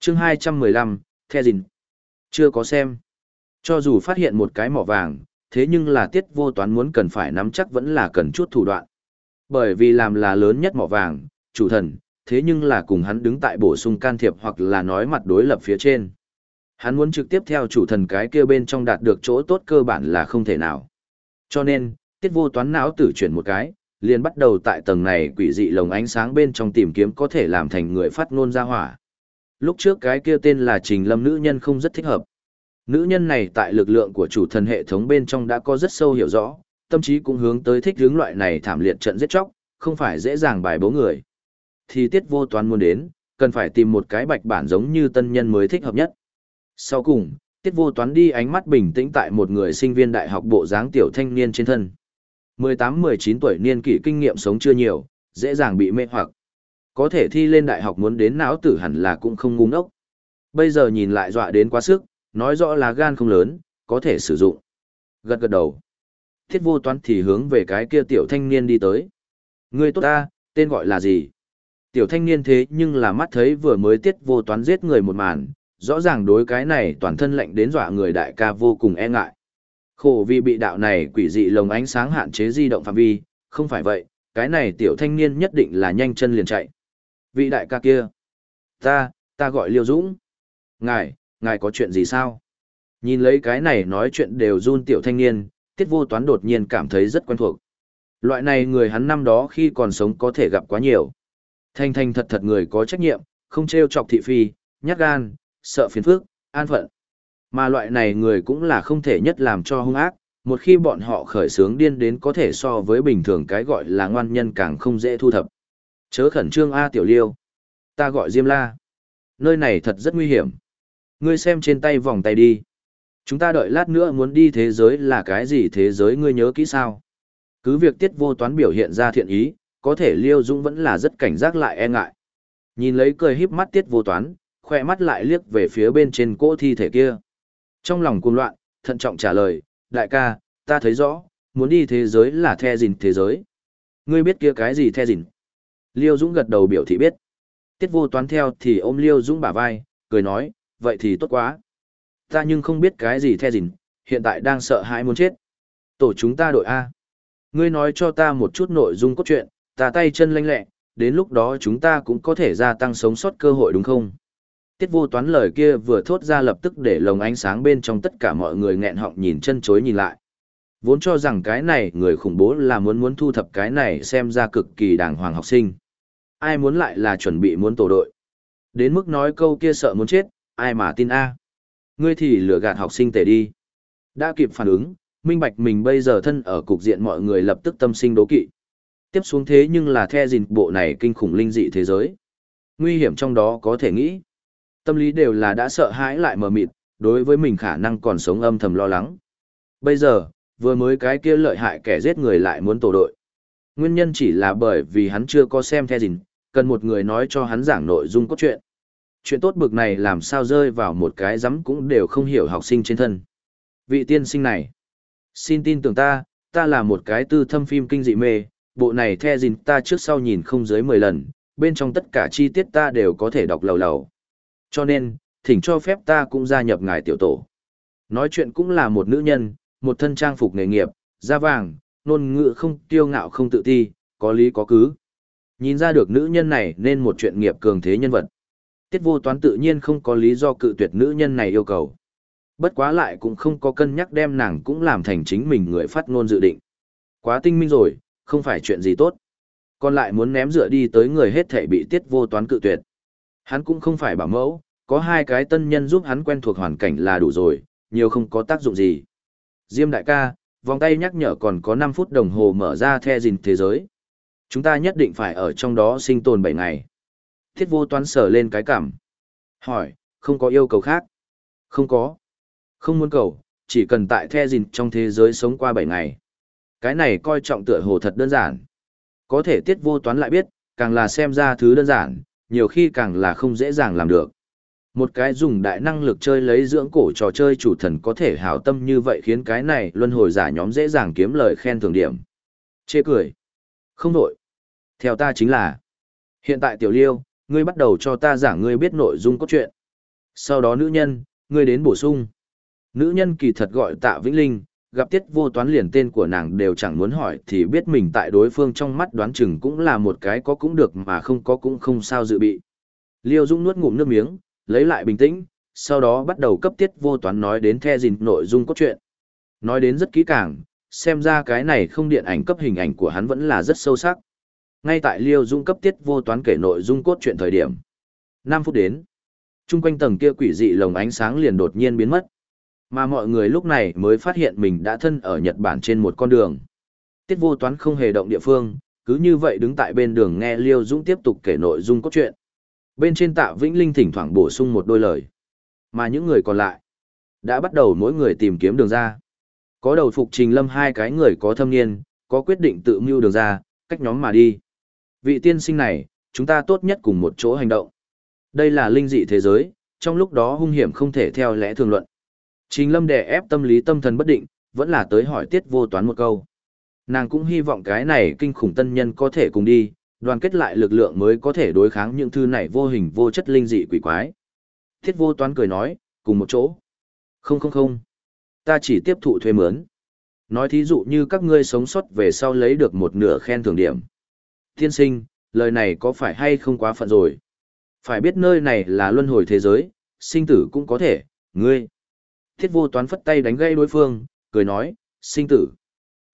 chương 215, The Dìn. Chưa có xem. Cho dù phát hiện một cái mỏ vàng, thế nhưng là tiết vô toán muốn cần phải nắm chắc vẫn là cần chút thủ đoạn. Bởi vì làm là lớn nhất mỏ vàng, chủ thần, thế nhưng là cùng hắn đứng tại bổ sung can thiệp hoặc là nói mặt đối lập phía trên. Hắn muốn trực tiếp theo chủ thần cái kia bên trong đạt được chỗ tốt cơ bản là không thể nào. Cho nên, tiết vô toán não tử chuyển một cái, liền bắt đầu tại tầng này quỷ dị lồng ánh sáng bên trong tìm kiếm có thể làm thành người phát ngôn ra hỏa. Lúc trước cái kia tên là Trình Lâm nữ nhân không rất thích hợp. Nữ nhân này tại lực lượng của chủ thần hệ thống bên trong đã có rất sâu hiểu rõ, tâm trí cũng hướng tới thích hướng loại này thảm liệt trận giết chóc, không phải dễ dàng bài bố người. Thì tiết vô toán muốn đến, cần phải tìm một cái bạch bản giống như tân nhân mới thích hợp nhất. Sau cùng, tiết vô toán đi ánh mắt bình tĩnh tại một người sinh viên đại học bộ dáng tiểu thanh niên trên thân. 18-19 tuổi niên kỷ kinh nghiệm sống chưa nhiều, dễ dàng bị mê hoặc. Có thể thi lên đại học muốn đến não tử hẳn là cũng không ngu ngốc. Bây giờ nhìn lại dọa đến quá sức, nói rõ là gan không lớn, có thể sử dụng. Gật gật đầu. Thiết vô toán thì hướng về cái kia tiểu thanh niên đi tới. Người tốt ta, tên gọi là gì? Tiểu thanh niên thế nhưng là mắt thấy vừa mới tiết vô toán giết người một màn, rõ ràng đối cái này toàn thân lệnh đến dọa người đại ca vô cùng e ngại. Khổ vì bị đạo này quỷ dị lồng ánh sáng hạn chế di động phạm vi, không phải vậy, cái này tiểu thanh niên nhất định là nhanh chân liền chạy. Vị đại ca kia. Ta, ta gọi Liêu Dũng. Ngài, ngài có chuyện gì sao? Nhìn lấy cái này nói chuyện đều run tiểu thanh niên, tiết vô toán đột nhiên cảm thấy rất quen thuộc. Loại này người hắn năm đó khi còn sống có thể gặp quá nhiều. Thanh thanh thật thật người có trách nhiệm, không treo chọc thị phi, nhát gan, sợ phiền phức, an phận. Mà loại này người cũng là không thể nhất làm cho hung ác, một khi bọn họ khởi sướng điên đến có thể so với bình thường cái gọi là ngoan nhân càng không dễ thu thập. Chớ khẩn trương A tiểu liêu. Ta gọi Diêm La. Nơi này thật rất nguy hiểm. Ngươi xem trên tay vòng tay đi. Chúng ta đợi lát nữa muốn đi thế giới là cái gì thế giới ngươi nhớ kỹ sao? Cứ việc tiết vô toán biểu hiện ra thiện ý, có thể Liêu Dũng vẫn là rất cảnh giác lại e ngại. Nhìn lấy cười híp mắt tiết vô toán, khỏe mắt lại liếc về phía bên trên cỗ thi thể kia. Trong lòng cuồng loạn, thận trọng trả lời, đại ca, ta thấy rõ, muốn đi thế giới là the gìn thế giới. Ngươi biết kia cái gì the gìn? Liêu Dũng gật đầu biểu thị biết. Tiết vô toán theo thì ôm Liêu Dũng bả vai, cười nói, vậy thì tốt quá. Ta nhưng không biết cái gì the gìn, hiện tại đang sợ hãi muốn chết. Tổ chúng ta đội A. Ngươi nói cho ta một chút nội dung cốt truyện, ta tay chân lanh lẹ, đến lúc đó chúng ta cũng có thể gia tăng sống sót cơ hội đúng không? Tiết vô toán lời kia vừa thốt ra lập tức để lồng ánh sáng bên trong tất cả mọi người nghẹn họng nhìn chân chối nhìn lại. Vốn cho rằng cái này người khủng bố là muốn muốn thu thập cái này xem ra cực kỳ đàng hoàng học sinh. Ai muốn lại là chuẩn bị muốn tổ đội. Đến mức nói câu kia sợ muốn chết, ai mà tin a Ngươi thì lừa gạt học sinh tể đi. Đã kịp phản ứng, minh bạch mình bây giờ thân ở cục diện mọi người lập tức tâm sinh đố kỵ. Tiếp xuống thế nhưng là the gìn bộ này kinh khủng linh dị thế giới. Nguy hiểm trong đó có thể nghĩ. Tâm lý đều là đã sợ hãi lại mờ mịt, đối với mình khả năng còn sống âm thầm lo lắng. Bây giờ, vừa mới cái kia lợi hại kẻ giết người lại muốn tổ đội. Nguyên nhân chỉ là bởi vì hắn chưa có xem the gìn, cần một người nói cho hắn giảng nội dung cốt truyện. Chuyện tốt bực này làm sao rơi vào một cái rắm cũng đều không hiểu học sinh trên thân. Vị tiên sinh này, xin tin tưởng ta, ta là một cái tư thâm phim kinh dị mê, bộ này the gìn ta trước sau nhìn không dưới 10 lần, bên trong tất cả chi tiết ta đều có thể đọc lầu lầu. Cho nên, thỉnh cho phép ta cũng gia nhập ngài tiểu tổ. Nói chuyện cũng là một nữ nhân, một thân trang phục nghề nghiệp, da vàng, nôn ngữ không tiêu ngạo không tự ti, có lý có cứ. Nhìn ra được nữ nhân này nên một chuyện nghiệp cường thế nhân vật. Tiết vô toán tự nhiên không có lý do cự tuyệt nữ nhân này yêu cầu. Bất quá lại cũng không có cân nhắc đem nàng cũng làm thành chính mình người phát ngôn dự định. Quá tinh minh rồi, không phải chuyện gì tốt. Còn lại muốn ném dựa đi tới người hết thể bị tiết vô toán cự tuyệt. Hắn cũng không phải bảo mẫu, có hai cái tân nhân giúp hắn quen thuộc hoàn cảnh là đủ rồi, nhiều không có tác dụng gì. Diêm đại ca, vòng tay nhắc nhở còn có 5 phút đồng hồ mở ra the dìn thế giới. Chúng ta nhất định phải ở trong đó sinh tồn 7 ngày. Thiết vô toán sở lên cái cảm. Hỏi, không có yêu cầu khác? Không có. Không muốn cầu, chỉ cần tại the gìn trong thế giới sống qua 7 ngày. Cái này coi trọng tựa hồ thật đơn giản. Có thể tiết vô toán lại biết, càng là xem ra thứ đơn giản, nhiều khi càng là không dễ dàng làm được. Một cái dùng đại năng lực chơi lấy dưỡng cổ trò chơi chủ thần có thể hảo tâm như vậy khiến cái này luân hồi giả nhóm dễ dàng kiếm lời khen thưởng điểm. Chê cười. Không nội. Theo ta chính là. Hiện tại tiểu liêu, ngươi bắt đầu cho ta giảng ngươi biết nội dung cốt truyện. Sau đó nữ nhân, ngươi đến bổ sung. Nữ nhân kỳ thật gọi tạ Vĩnh Linh, gặp tiết vô toán liền tên của nàng đều chẳng muốn hỏi thì biết mình tại đối phương trong mắt đoán chừng cũng là một cái có cũng được mà không có cũng không sao dự bị. Liêu Dung nuốt ngụm nước miếng, lấy lại bình tĩnh, sau đó bắt đầu cấp tiết vô toán nói đến the gìn nội dung cốt truyện. Nói đến rất kỹ càng, xem ra cái này không điện ảnh cấp hình ảnh của hắn vẫn là rất sâu sắc. Ngay tại Liêu Dung cấp tiết vô toán kể nội dung cốt truyện thời điểm. 5 phút đến. Trung quanh tầng kia quỷ dị lồng ánh sáng liền đột nhiên biến mất. Mà mọi người lúc này mới phát hiện mình đã thân ở Nhật Bản trên một con đường. Tiết vô toán không hề động địa phương, cứ như vậy đứng tại bên đường nghe Liêu Dũng tiếp tục kể nội dung cốt truyện. Bên trên tạ Vĩnh Linh thỉnh thoảng bổ sung một đôi lời. Mà những người còn lại, đã bắt đầu mỗi người tìm kiếm đường ra. Có đầu phục trình lâm hai cái người có thâm niên, có quyết định tự mưu đường ra, cách nhóm mà đi. Vị tiên sinh này, chúng ta tốt nhất cùng một chỗ hành động. Đây là linh dị thế giới, trong lúc đó hung hiểm không thể theo lẽ thường luận. Trình lâm đè ép tâm lý tâm thần bất định, vẫn là tới hỏi tiết vô toán một câu. Nàng cũng hy vọng cái này kinh khủng tân nhân có thể cùng đi, đoàn kết lại lực lượng mới có thể đối kháng những thư này vô hình vô chất linh dị quỷ quái. Tiết vô toán cười nói, cùng một chỗ. Không không không. Ta chỉ tiếp thụ thuê mướn. Nói thí dụ như các ngươi sống sót về sau lấy được một nửa khen thưởng điểm. Tiên sinh, lời này có phải hay không quá phận rồi? Phải biết nơi này là luân hồi thế giới, sinh tử cũng có thể, ngươi. Thiết vô toán phất tay đánh gây đối phương, cười nói, sinh tử.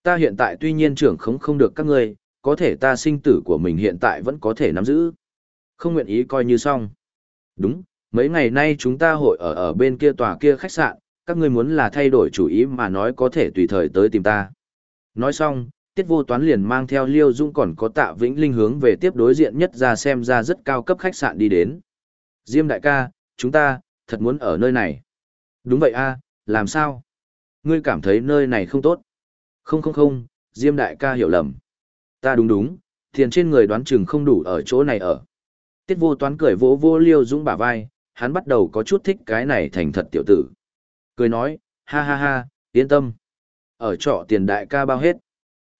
Ta hiện tại tuy nhiên trưởng khống không được các ngươi, có thể ta sinh tử của mình hiện tại vẫn có thể nắm giữ. Không nguyện ý coi như xong. Đúng, mấy ngày nay chúng ta hội ở ở bên kia tòa kia khách sạn, các ngươi muốn là thay đổi chủ ý mà nói có thể tùy thời tới tìm ta. Nói xong, tiết vô toán liền mang theo liêu dung còn có tạ vĩnh linh hướng về tiếp đối diện nhất ra xem ra rất cao cấp khách sạn đi đến. Diêm đại ca, chúng ta, thật muốn ở nơi này. Đúng vậy a, làm sao? Ngươi cảm thấy nơi này không tốt. Không không không, Diêm đại ca hiểu lầm. Ta đúng đúng, tiền trên người đoán chừng không đủ ở chỗ này ở. Tiết vô toán cười vỗ vô liêu dũng bả vai, hắn bắt đầu có chút thích cái này thành thật tiểu tử. Cười nói, ha ha ha, yên tâm. Ở trọ tiền đại ca bao hết.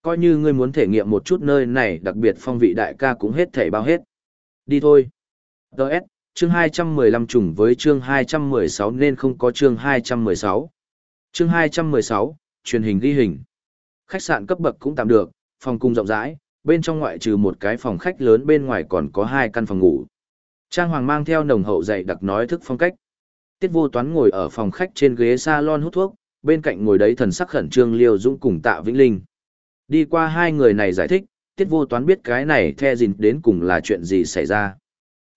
Coi như ngươi muốn thể nghiệm một chút nơi này đặc biệt phong vị đại ca cũng hết thể bao hết. Đi thôi. Đợt, chương 215 trùng với chương 216 nên không có chương 216. Chương 216, truyền hình ghi hình. Khách sạn cấp bậc cũng tạm được, phòng cung rộng rãi, bên trong ngoại trừ một cái phòng khách lớn bên ngoài còn có hai căn phòng ngủ. Trang Hoàng mang theo nồng hậu dạy đặc nói thức phong cách. Tiết vô toán ngồi ở phòng khách trên ghế salon hút thuốc, bên cạnh ngồi đấy thần sắc khẩn trương Liêu Dũng cùng Tạ Vĩnh Linh. Đi qua hai người này giải thích, Tiết vô toán biết cái này the dìn đến cùng là chuyện gì xảy ra.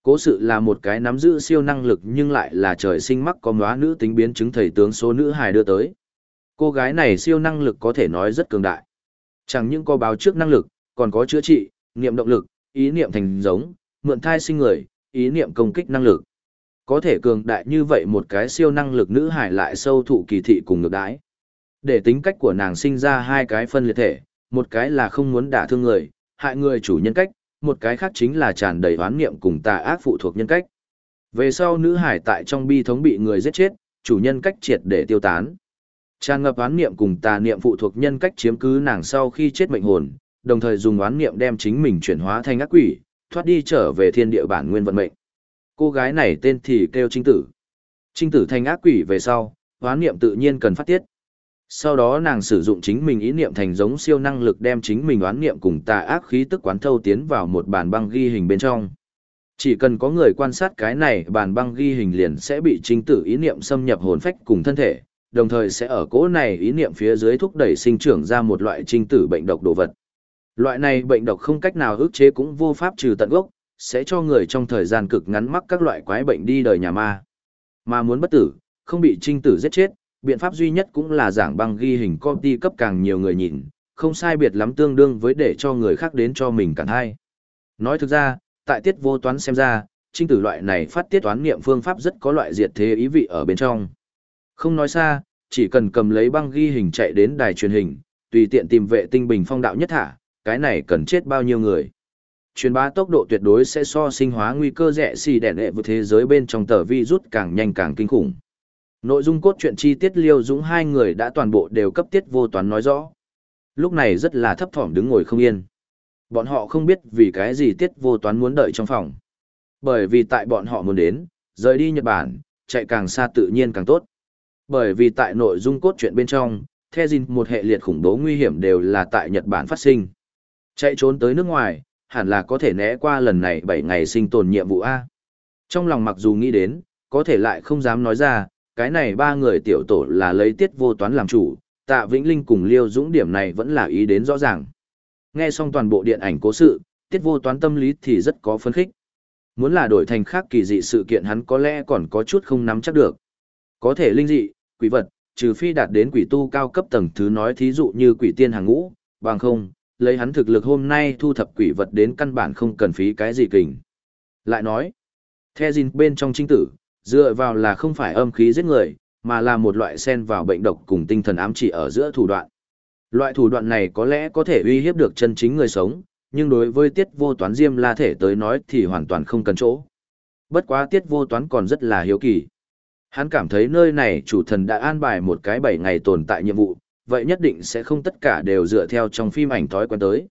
Cố sự là một cái nắm giữ siêu năng lực nhưng lại là trời sinh mắc có móa nữ tính biến chứng thầy tướng số nữ hài đưa tới. Cô gái này siêu năng lực có thể nói rất cường đại. Chẳng những có báo trước năng lực, còn có chữa trị, niệm động lực, ý niệm thành giống, mượn thai sinh người, ý niệm công kích năng lực. Có thể cường đại như vậy một cái siêu năng lực nữ hải lại sâu thụ kỳ thị cùng ngược đái. Để tính cách của nàng sinh ra hai cái phân liệt thể, một cái là không muốn đả thương người, hại người chủ nhân cách, một cái khác chính là tràn đầy oán niệm cùng tà ác phụ thuộc nhân cách. Về sau nữ hải tại trong bi thống bị người giết chết, chủ nhân cách triệt để tiêu tán. Tràn ngập oán niệm cùng tà niệm phụ thuộc nhân cách chiếm cứ nàng sau khi chết mệnh hồn, đồng thời dùng oán niệm đem chính mình chuyển hóa thành ác quỷ, thoát đi trở về thiên địa bản nguyên vận mệnh. Cô gái này tên thì kêu Trinh Tử. Trinh Tử thành ác quỷ về sau, oán niệm tự nhiên cần phát tiết. Sau đó nàng sử dụng chính mình ý niệm thành giống siêu năng lực đem chính mình oán niệm cùng tà ác khí tức quán thâu tiến vào một bàn băng ghi hình bên trong. Chỉ cần có người quan sát cái này bàn băng ghi hình liền sẽ bị trinh tử ý niệm xâm nhập hồn phách cùng thân thể, đồng thời sẽ ở cỗ này ý niệm phía dưới thúc đẩy sinh trưởng ra một loại trinh tử bệnh độc đồ vật. Loại này bệnh độc không cách nào ức chế cũng vô pháp trừ tận gốc, sẽ cho người trong thời gian cực ngắn mắc các loại quái bệnh đi đời nhà ma. Mà muốn bất tử, không bị trinh tử giết chết, biện pháp duy nhất cũng là giảng băng ghi hình copy cấp càng nhiều người nhìn, không sai biệt lắm tương đương với để cho người khác đến cho mình càng hay. Nói thực ra, tại tiết vô toán xem ra, trinh tử loại này phát tiết toán niệm phương pháp rất có loại diệt thế ý vị ở bên trong. Không nói xa, chỉ cần cầm lấy băng ghi hình chạy đến đài truyền hình, tùy tiện tìm vệ tinh bình phong đạo nhất thả, cái này cần chết bao nhiêu người. Truyền bá tốc độ tuyệt đối sẽ so sinh hóa nguy cơ rẻ xì đẻ đệ với thế giới bên trong tờ vi rút càng nhanh càng kinh khủng. Nội dung cốt truyện chi tiết Liêu Dũng hai người đã toàn bộ đều cấp tiết vô toán nói rõ. Lúc này rất là thấp thỏm đứng ngồi không yên. Bọn họ không biết vì cái gì tiết vô toán muốn đợi trong phòng. Bởi vì tại bọn họ muốn đến, rời đi Nhật Bản, chạy càng xa tự nhiên càng tốt. Bởi vì tại nội dung cốt truyện bên trong, The Jin một hệ liệt khủng bố nguy hiểm đều là tại Nhật Bản phát sinh. Chạy trốn tới nước ngoài, hẳn là có thể né qua lần này 7 ngày sinh tồn nhiệm vụ A. Trong lòng mặc dù nghĩ đến, có thể lại không dám nói ra, cái này ba người tiểu tổ là lấy tiết vô toán làm chủ, tạ Vĩnh Linh cùng Liêu Dũng điểm này vẫn là ý đến rõ ràng. Nghe xong toàn bộ điện ảnh cố sự, tiết vô toán tâm lý thì rất có phấn khích. Muốn là đổi thành khác kỳ dị sự kiện hắn có lẽ còn có chút không nắm chắc được. Có thể linh dị, quỷ vật, trừ phi đạt đến quỷ tu cao cấp tầng thứ nói thí dụ như quỷ tiên hàng ngũ, bằng không, lấy hắn thực lực hôm nay thu thập quỷ vật đến căn bản không cần phí cái gì kình. Lại nói, the Jin bên trong trinh tử, dựa vào là không phải âm khí giết người, mà là một loại sen vào bệnh độc cùng tinh thần ám chỉ ở giữa thủ đoạn. Loại thủ đoạn này có lẽ có thể uy hiếp được chân chính người sống, nhưng đối với tiết vô toán diêm la thể tới nói thì hoàn toàn không cần chỗ. Bất quá tiết vô toán còn rất là hiếu kỳ. Hắn cảm thấy nơi này chủ thần đã an bài một cái bảy ngày tồn tại nhiệm vụ, vậy nhất định sẽ không tất cả đều dựa theo trong phim ảnh thói quen tới.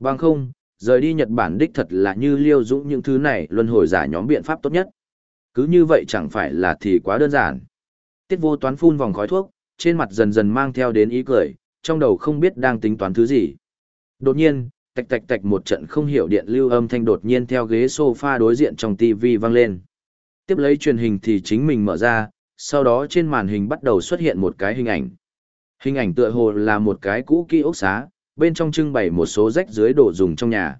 Bằng không, rời đi Nhật Bản đích thật là như liêu dũng những thứ này luân hồi giả nhóm biện pháp tốt nhất. Cứ như vậy chẳng phải là thì quá đơn giản. Tiết vô toán phun vòng khói thuốc, trên mặt dần dần mang theo đến ý cười, trong đầu không biết đang tính toán thứ gì. Đột nhiên, tạch tạch tạch một trận không hiểu điện lưu âm thanh đột nhiên theo ghế sofa đối diện trong TV vang lên. Tiếp lấy truyền hình thì chính mình mở ra, sau đó trên màn hình bắt đầu xuất hiện một cái hình ảnh. Hình ảnh tựa hồ là một cái cũ kỹ ốc xá, bên trong trưng bày một số rách dưới đồ dùng trong nhà.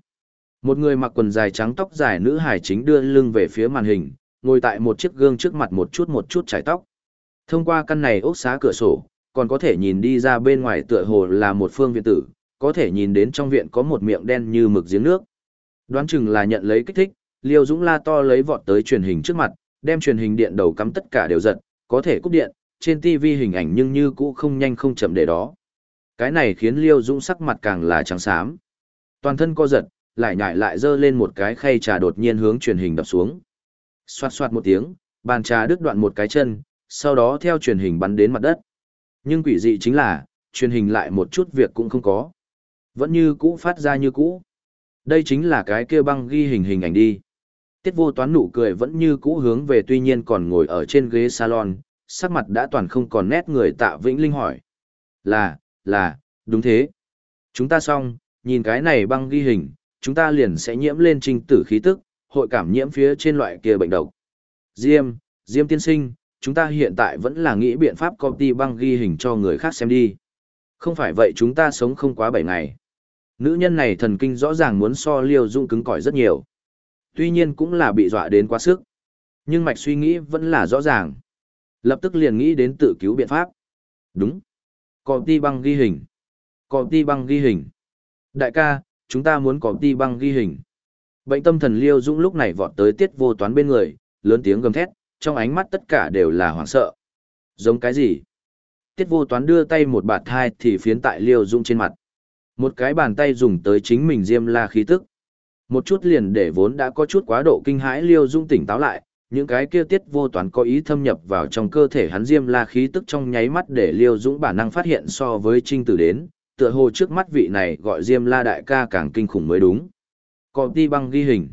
Một người mặc quần dài trắng tóc dài nữ hải chính đưa lưng về phía màn hình, ngồi tại một chiếc gương trước mặt một chút một chút trải tóc. Thông qua căn này ốc xá cửa sổ, còn có thể nhìn đi ra bên ngoài tựa hồ là một phương viện tử, có thể nhìn đến trong viện có một miệng đen như mực giếng nước. Đoán chừng là nhận lấy kích thích, Liêu Dũng la to lấy vọt tới truyền hình trước mặt, đem truyền hình điện đầu cắm tất cả đều giật, có thể cúp điện, trên TV hình ảnh nhưng như cũ không nhanh không chậm để đó. Cái này khiến Liêu Dũng sắc mặt càng là trắng xám. Toàn thân co giật, lại nhảy lại dơ lên một cái khay trà đột nhiên hướng truyền hình đập xuống. Xoạt xoạt một tiếng, bàn trà đứt đoạn một cái chân, sau đó theo truyền hình bắn đến mặt đất. Nhưng quỷ dị chính là, truyền hình lại một chút việc cũng không có. Vẫn như cũ phát ra như cũ. Đây chính là cái kia băng ghi hình hình ảnh đi. Tiết vô toán nụ cười vẫn như cũ hướng về tuy nhiên còn ngồi ở trên ghế salon, sắc mặt đã toàn không còn nét người tạ Vĩnh Linh hỏi. Là, là, đúng thế. Chúng ta xong, nhìn cái này băng ghi hình, chúng ta liền sẽ nhiễm lên trình tử khí tức, hội cảm nhiễm phía trên loại kia bệnh độc. Diêm, Diêm tiên sinh, chúng ta hiện tại vẫn là nghĩ biện pháp copy băng ghi hình cho người khác xem đi. Không phải vậy chúng ta sống không quá 7 ngày. Nữ nhân này thần kinh rõ ràng muốn so liều dung cứng cỏi rất nhiều. Tuy nhiên cũng là bị dọa đến quá sức. Nhưng mạch suy nghĩ vẫn là rõ ràng. Lập tức liền nghĩ đến tự cứu biện pháp. Đúng. Copy băng ghi hình. Copy băng ghi hình. Đại ca, chúng ta muốn copy băng ghi hình. Bệnh tâm thần liêu dũng lúc này vọt tới tiết vô toán bên người, lớn tiếng gầm thét, trong ánh mắt tất cả đều là hoảng sợ. Giống cái gì? Tiết vô toán đưa tay một bạt thai thì phiến tại liêu dũng trên mặt. Một cái bàn tay dùng tới chính mình diêm la khí tức. Một chút liền để vốn đã có chút quá độ kinh hãi liêu dũng tỉnh táo lại, những cái kia tiết vô toán có ý thâm nhập vào trong cơ thể hắn diêm la khí tức trong nháy mắt để liêu dũng bản năng phát hiện so với trinh tử đến, tựa hồ trước mắt vị này gọi diêm la đại ca càng kinh khủng mới đúng. Có đi băng ghi hình.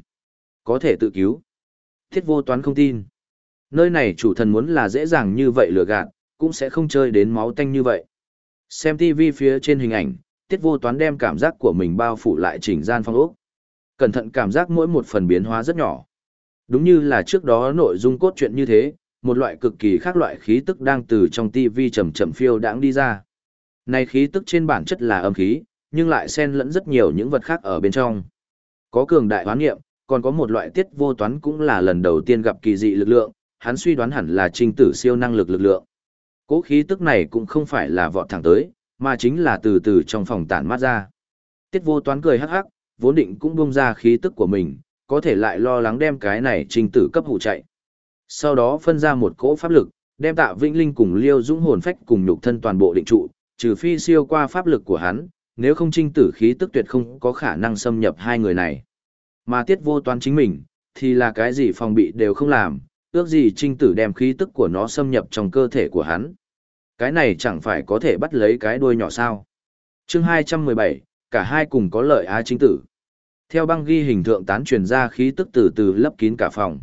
Có thể tự cứu. Thiết vô toán không tin. Nơi này chủ thần muốn là dễ dàng như vậy lừa gạt, cũng sẽ không chơi đến máu tanh như vậy. Xem TV phía trên hình ảnh, tiết vô toán đem cảm giác của mình bao phủ lại chỉnh gian phong ốc. Cẩn thận cảm giác mỗi một phần biến hóa rất nhỏ. Đúng như là trước đó nội dung cốt truyện như thế, một loại cực kỳ khác loại khí tức đang từ trong TV chậm chậm phiêu đãng đi ra. Này khí tức trên bản chất là âm khí, nhưng lại xen lẫn rất nhiều những vật khác ở bên trong. Có cường đại hoán nghiệm, còn có một loại tiết vô toán cũng là lần đầu tiên gặp kỳ dị lực lượng, hắn suy đoán hẳn là trinh tử siêu năng lực lực lượng. Cố khí tức này cũng không phải là vọt thẳng tới, mà chính là từ từ trong phòng tản mát ra. Tiết vô toán cười hắc hắc, vốn định cũng bung ra khí tức của mình, có thể lại lo lắng đem cái này trinh tử cấp hụ chạy. Sau đó phân ra một cỗ pháp lực, Đem tạ Vĩnh Linh cùng Liêu Dũng hồn phách cùng nhục thân toàn bộ định trụ, trừ phi siêu qua pháp lực của hắn, nếu không trinh tử khí tức tuyệt không có khả năng xâm nhập hai người này. Mà tiết vô toán chính mình, thì là cái gì phòng bị đều không làm, ước gì trinh tử đem khí tức của nó xâm nhập trong cơ thể của hắn. Cái này chẳng phải có thể bắt lấy cái đuôi nhỏ sao. chương 217, cả hai cùng có lợi á trinh tử. Theo băng ghi hình thượng tán truyền ra khí tức từ từ lấp kín cả phòng.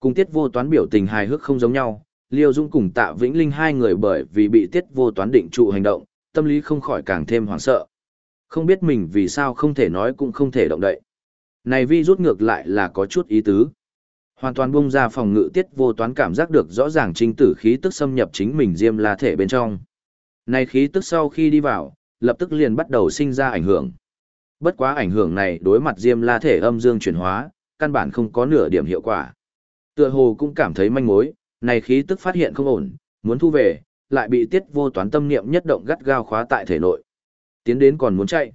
Cùng tiết vô toán biểu tình hài hước không giống nhau, Liêu Dung cùng Tạ Vĩnh Linh hai người bởi vì bị tiết vô toán định trụ hành động, tâm lý không khỏi càng thêm hoảng sợ. Không biết mình vì sao không thể nói cũng không thể động đậy. Này vi rút ngược lại là có chút ý tứ. Hoàn toàn bung ra phòng ngự tiết vô toán cảm giác được rõ ràng trinh tử khí tức xâm nhập chính mình diêm la thể bên trong. Này khí tức sau khi đi vào, lập tức liền bắt đầu sinh ra ảnh hưởng. Bất quá ảnh hưởng này đối mặt diêm la thể âm dương chuyển hóa, căn bản không có nửa điểm hiệu quả. Tựa hồ cũng cảm thấy manh mối, này khí tức phát hiện không ổn, muốn thu về, lại bị tiết vô toán tâm niệm nhất động gắt gao khóa tại thể nội. Tiến đến còn muốn chạy.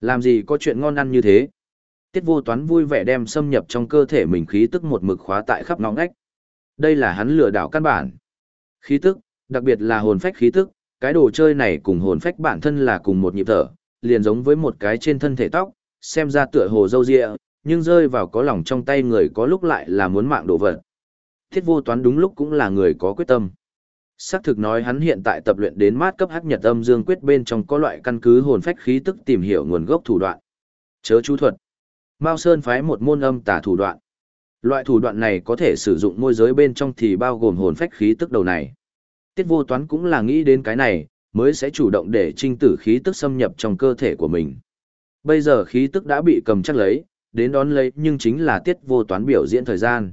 Làm gì có chuyện ngon ăn như thế? Tiết vô toán vui vẻ đem xâm nhập trong cơ thể mình khí tức một mực khóa tại khắp nóng ngách. Đây là hắn lừa đảo căn bản. Khí tức, đặc biệt là hồn phách khí tức, cái đồ chơi này cùng hồn phách bản thân là cùng một nhịp thở, liền giống với một cái trên thân thể tóc, xem ra tựa hồ dâu dịa, nhưng rơi vào có lòng trong tay người có lúc lại là muốn mạng đồ vật. Thiết vô toán đúng lúc cũng là người có quyết tâm. Xác thực nói hắn hiện tại tập luyện đến mát cấp hắc nhật âm dương quyết bên trong có loại căn cứ hồn phách khí tức tìm hiểu nguồn gốc thủ đoạn. Chớ chú thuật. Mao Sơn phái một môn âm tả thủ đoạn. Loại thủ đoạn này có thể sử dụng môi giới bên trong thì bao gồm hồn phách khí tức đầu này. Tiết vô toán cũng là nghĩ đến cái này, mới sẽ chủ động để trinh tử khí tức xâm nhập trong cơ thể của mình. Bây giờ khí tức đã bị cầm chắc lấy, đến đón lấy nhưng chính là tiết vô toán biểu diễn thời gian.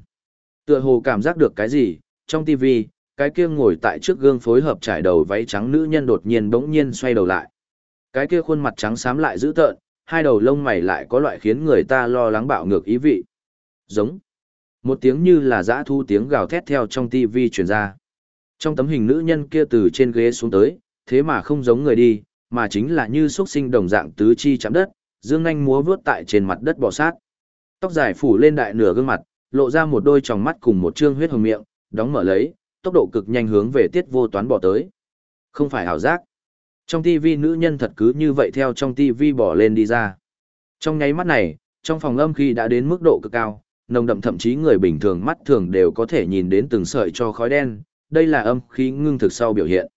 Tựa hồ cảm giác được cái gì, trong TV, cái kia ngồi tại trước gương phối hợp trải đầu váy trắng nữ nhân đột nhiên bỗng nhiên xoay đầu lại. Cái kia khuôn mặt trắng xám lại dữ tợn, hai đầu lông mày lại có loại khiến người ta lo lắng bạo ngược ý vị. Giống. Một tiếng như là dã thu tiếng gào thét theo trong TV truyền ra. Trong tấm hình nữ nhân kia từ trên ghế xuống tới, thế mà không giống người đi, mà chính là như xuất sinh đồng dạng tứ chi chạm đất, dương nhanh múa vướt tại trên mặt đất bò sát. Tóc dài phủ lên đại nửa gương mặt, lộ ra một đôi tròng mắt cùng một trương huyết hồng miệng, đóng mở lấy, tốc độ cực nhanh hướng về tiết vô toán bỏ tới. Không phải ảo giác. Trong TV nữ nhân thật cứ như vậy theo trong TV bỏ lên đi ra. Trong nháy mắt này, trong phòng âm khi đã đến mức độ cực cao, nồng đậm thậm chí người bình thường mắt thường đều có thể nhìn đến từng sợi cho khói đen, đây là âm khí ngưng thực sau biểu hiện.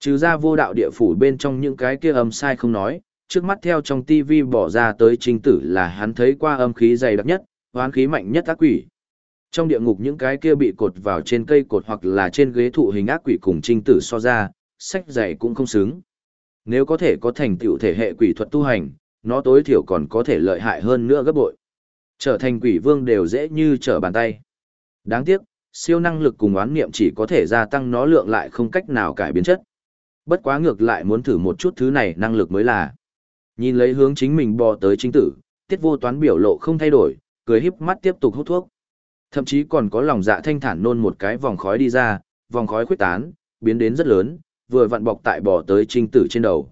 Trừ ra vô đạo địa phủ bên trong những cái kia âm sai không nói, trước mắt theo trong TV bỏ ra tới trinh tử là hắn thấy qua âm khí dày đặc nhất, hoán khí mạnh nhất ác quỷ. Trong địa ngục những cái kia bị cột vào trên cây cột hoặc là trên ghế thụ hình ác quỷ cùng trinh tử so ra, sách dày cũng không xứng. Nếu có thể có thành tựu thể hệ quỷ thuật tu hành, nó tối thiểu còn có thể lợi hại hơn nữa gấp bội. Trở thành quỷ vương đều dễ như trở bàn tay. Đáng tiếc, siêu năng lực cùng oán niệm chỉ có thể gia tăng nó lượng lại không cách nào cải biến chất. Bất quá ngược lại muốn thử một chút thứ này năng lực mới là. Nhìn lấy hướng chính mình bò tới chính tử, tiết vô toán biểu lộ không thay đổi, cười híp mắt tiếp tục hút thuốc. Thậm chí còn có lòng dạ thanh thản nôn một cái vòng khói đi ra, vòng khói khuếch tán, biến đến rất lớn, vừa vặn bọc tại bò tới trinh tử trên đầu.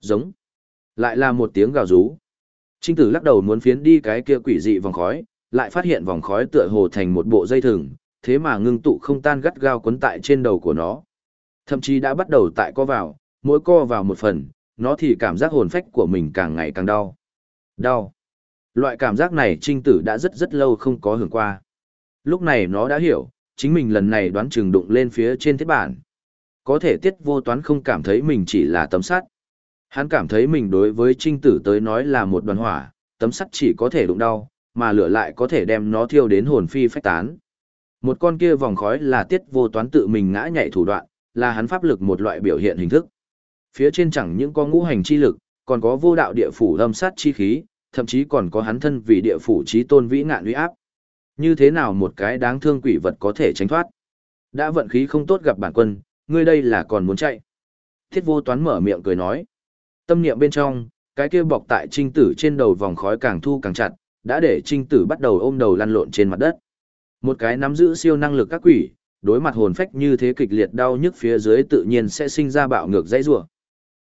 Giống. Lại là một tiếng gào rú. Trinh tử lắc đầu muốn phiến đi cái kia quỷ dị vòng khói, lại phát hiện vòng khói tựa hồ thành một bộ dây thừng, thế mà ngưng tụ không tan gắt gao quấn tại trên đầu của nó. Thậm chí đã bắt đầu tại co vào, mỗi co vào một phần, nó thì cảm giác hồn phách của mình càng ngày càng đau. Đau. Loại cảm giác này trinh tử đã rất rất lâu không có hưởng qua. Lúc này nó đã hiểu, chính mình lần này đoán chừng đụng lên phía trên thiết bản. Có thể tiết vô toán không cảm thấy mình chỉ là tấm sắt. Hắn cảm thấy mình đối với trinh tử tới nói là một đoàn hỏa, tấm sắt chỉ có thể đụng đau, mà lửa lại có thể đem nó thiêu đến hồn phi phách tán. Một con kia vòng khói là tiết vô toán tự mình ngã nhảy thủ đoạn, là hắn pháp lực một loại biểu hiện hình thức. Phía trên chẳng những có ngũ hành chi lực, còn có vô đạo địa phủ âm sát chi khí, thậm chí còn có hắn thân vì địa phủ trí tôn vĩ ngạn uy áp. Như thế nào một cái đáng thương quỷ vật có thể tránh thoát? Đã vận khí không tốt gặp bản quân, ngươi đây là còn muốn chạy. Thiết vô toán mở miệng cười nói. Tâm niệm bên trong, cái kia bọc tại trinh tử trên đầu vòng khói càng thu càng chặt, đã để trinh tử bắt đầu ôm đầu lăn lộn trên mặt đất. Một cái nắm giữ siêu năng lực các quỷ, đối mặt hồn phách như thế kịch liệt đau nhức phía dưới tự nhiên sẽ sinh ra bạo ngược dãy rủa.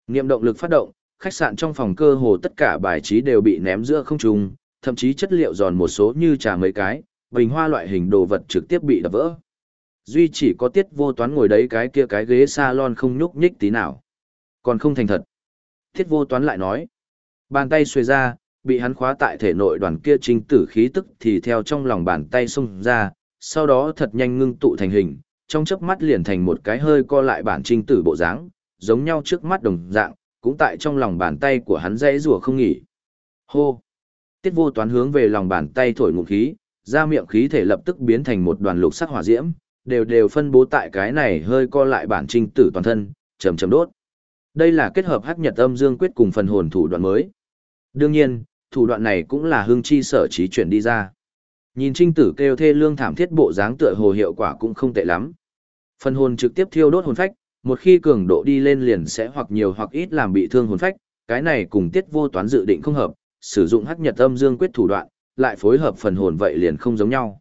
Niệm động lực phát động, khách sạn trong phòng cơ hồ tất cả bài trí đều bị ném giữa không trung, thậm chí chất liệu giòn một số như trà mấy cái, bình hoa loại hình đồ vật trực tiếp bị đập vỡ. duy chỉ có tiết vô toán ngồi đấy cái kia cái ghế salon không nhúc nhích tí nào. Còn không thành thật. Tiết vô toán lại nói. Bàn tay xuề ra, bị hắn khóa tại thể nội đoàn kia trinh tử khí tức thì theo trong lòng bàn tay xông ra, sau đó thật nhanh ngưng tụ thành hình, trong chớp mắt liền thành một cái hơi co lại bản trinh tử bộ dáng, giống nhau trước mắt đồng dạng, cũng tại trong lòng bàn tay của hắn dãy rủa không nghỉ. Hô! Tiết vô toán hướng về lòng bàn tay thổi ngụm khí, ra miệng khí thể lập tức biến thành một đoàn lục sắc hỏa diễm, đều đều phân bố tại cái này hơi co lại bản trinh tử toàn thân, chầm chầm đốt. Đây là kết hợp hắc nhật âm dương quyết cùng phần hồn thủ đoạn mới. Đương nhiên, thủ đoạn này cũng là hương chi sở trí chuyển đi ra. Nhìn trinh tử kêu thê lương thảm thiết bộ dáng tựa hồ hiệu quả cũng không tệ lắm. Phần hồn trực tiếp thiêu đốt hồn phách, một khi cường độ đi lên liền sẽ hoặc nhiều hoặc ít làm bị thương hồn phách, cái này cùng tiết vô toán dự định không hợp, sử dụng hắc nhật âm dương quyết thủ đoạn, lại phối hợp phần hồn vậy liền không giống nhau.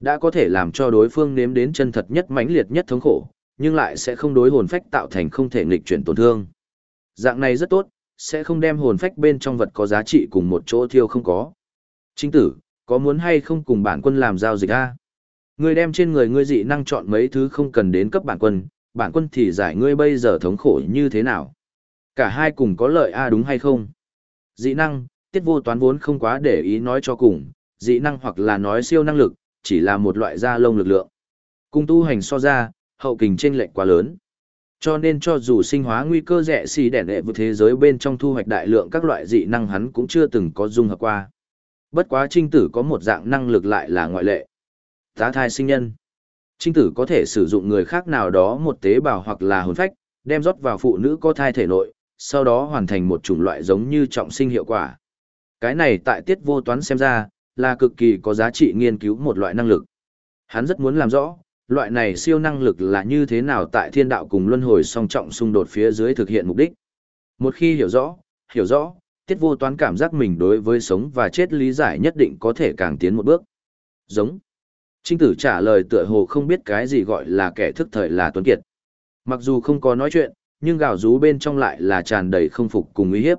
Đã có thể làm cho đối phương nếm đến chân thật nhất mãnh liệt nhất thống khổ, nhưng lại sẽ không đối hồn phách tạo thành không thể nghịch chuyển tổn thương. Dạng này rất tốt, sẽ không đem hồn phách bên trong vật có giá trị cùng một chỗ thiêu không có. Chính tử, có muốn hay không cùng bản quân làm giao dịch a? Ngươi đem trên người ngươi dị năng chọn mấy thứ không cần đến cấp bản quân, bản quân thì giải ngươi bây giờ thống khổ như thế nào? Cả hai cùng có lợi a đúng hay không? Dị năng, tiết vô toán vốn không quá để ý nói cho cùng, dị năng hoặc là nói siêu năng lực, chỉ là một loại da lông lực lượng. Cung tu hành so ra, hậu kình trên lệch quá lớn. Cho nên cho dù sinh hóa nguy cơ rẻ xì đẻ đệ vượt thế giới bên trong thu hoạch đại lượng các loại dị năng hắn cũng chưa từng có dung hợp qua. Bất quá trinh tử có một dạng năng lực lại là ngoại lệ. Tá thai sinh nhân. Trinh tử có thể sử dụng người khác nào đó một tế bào hoặc là hồn phách, đem rót vào phụ nữ có thai thể nội, sau đó hoàn thành một chủng loại giống như trọng sinh hiệu quả. Cái này tại tiết vô toán xem ra, là cực kỳ có giá trị nghiên cứu một loại năng lực. Hắn rất muốn làm rõ, loại này siêu năng lực là như thế nào tại thiên đạo cùng luân hồi song trọng xung đột phía dưới thực hiện mục đích. Một khi hiểu rõ, hiểu rõ, tiết vô toán cảm giác mình đối với sống và chết lý giải nhất định có thể càng tiến một bước. Giống. Trinh tử trả lời tựa hồ không biết cái gì gọi là kẻ thức thời là tuấn kiệt. Mặc dù không có nói chuyện, nhưng gào rú bên trong lại là tràn đầy không phục cùng uy hiếp.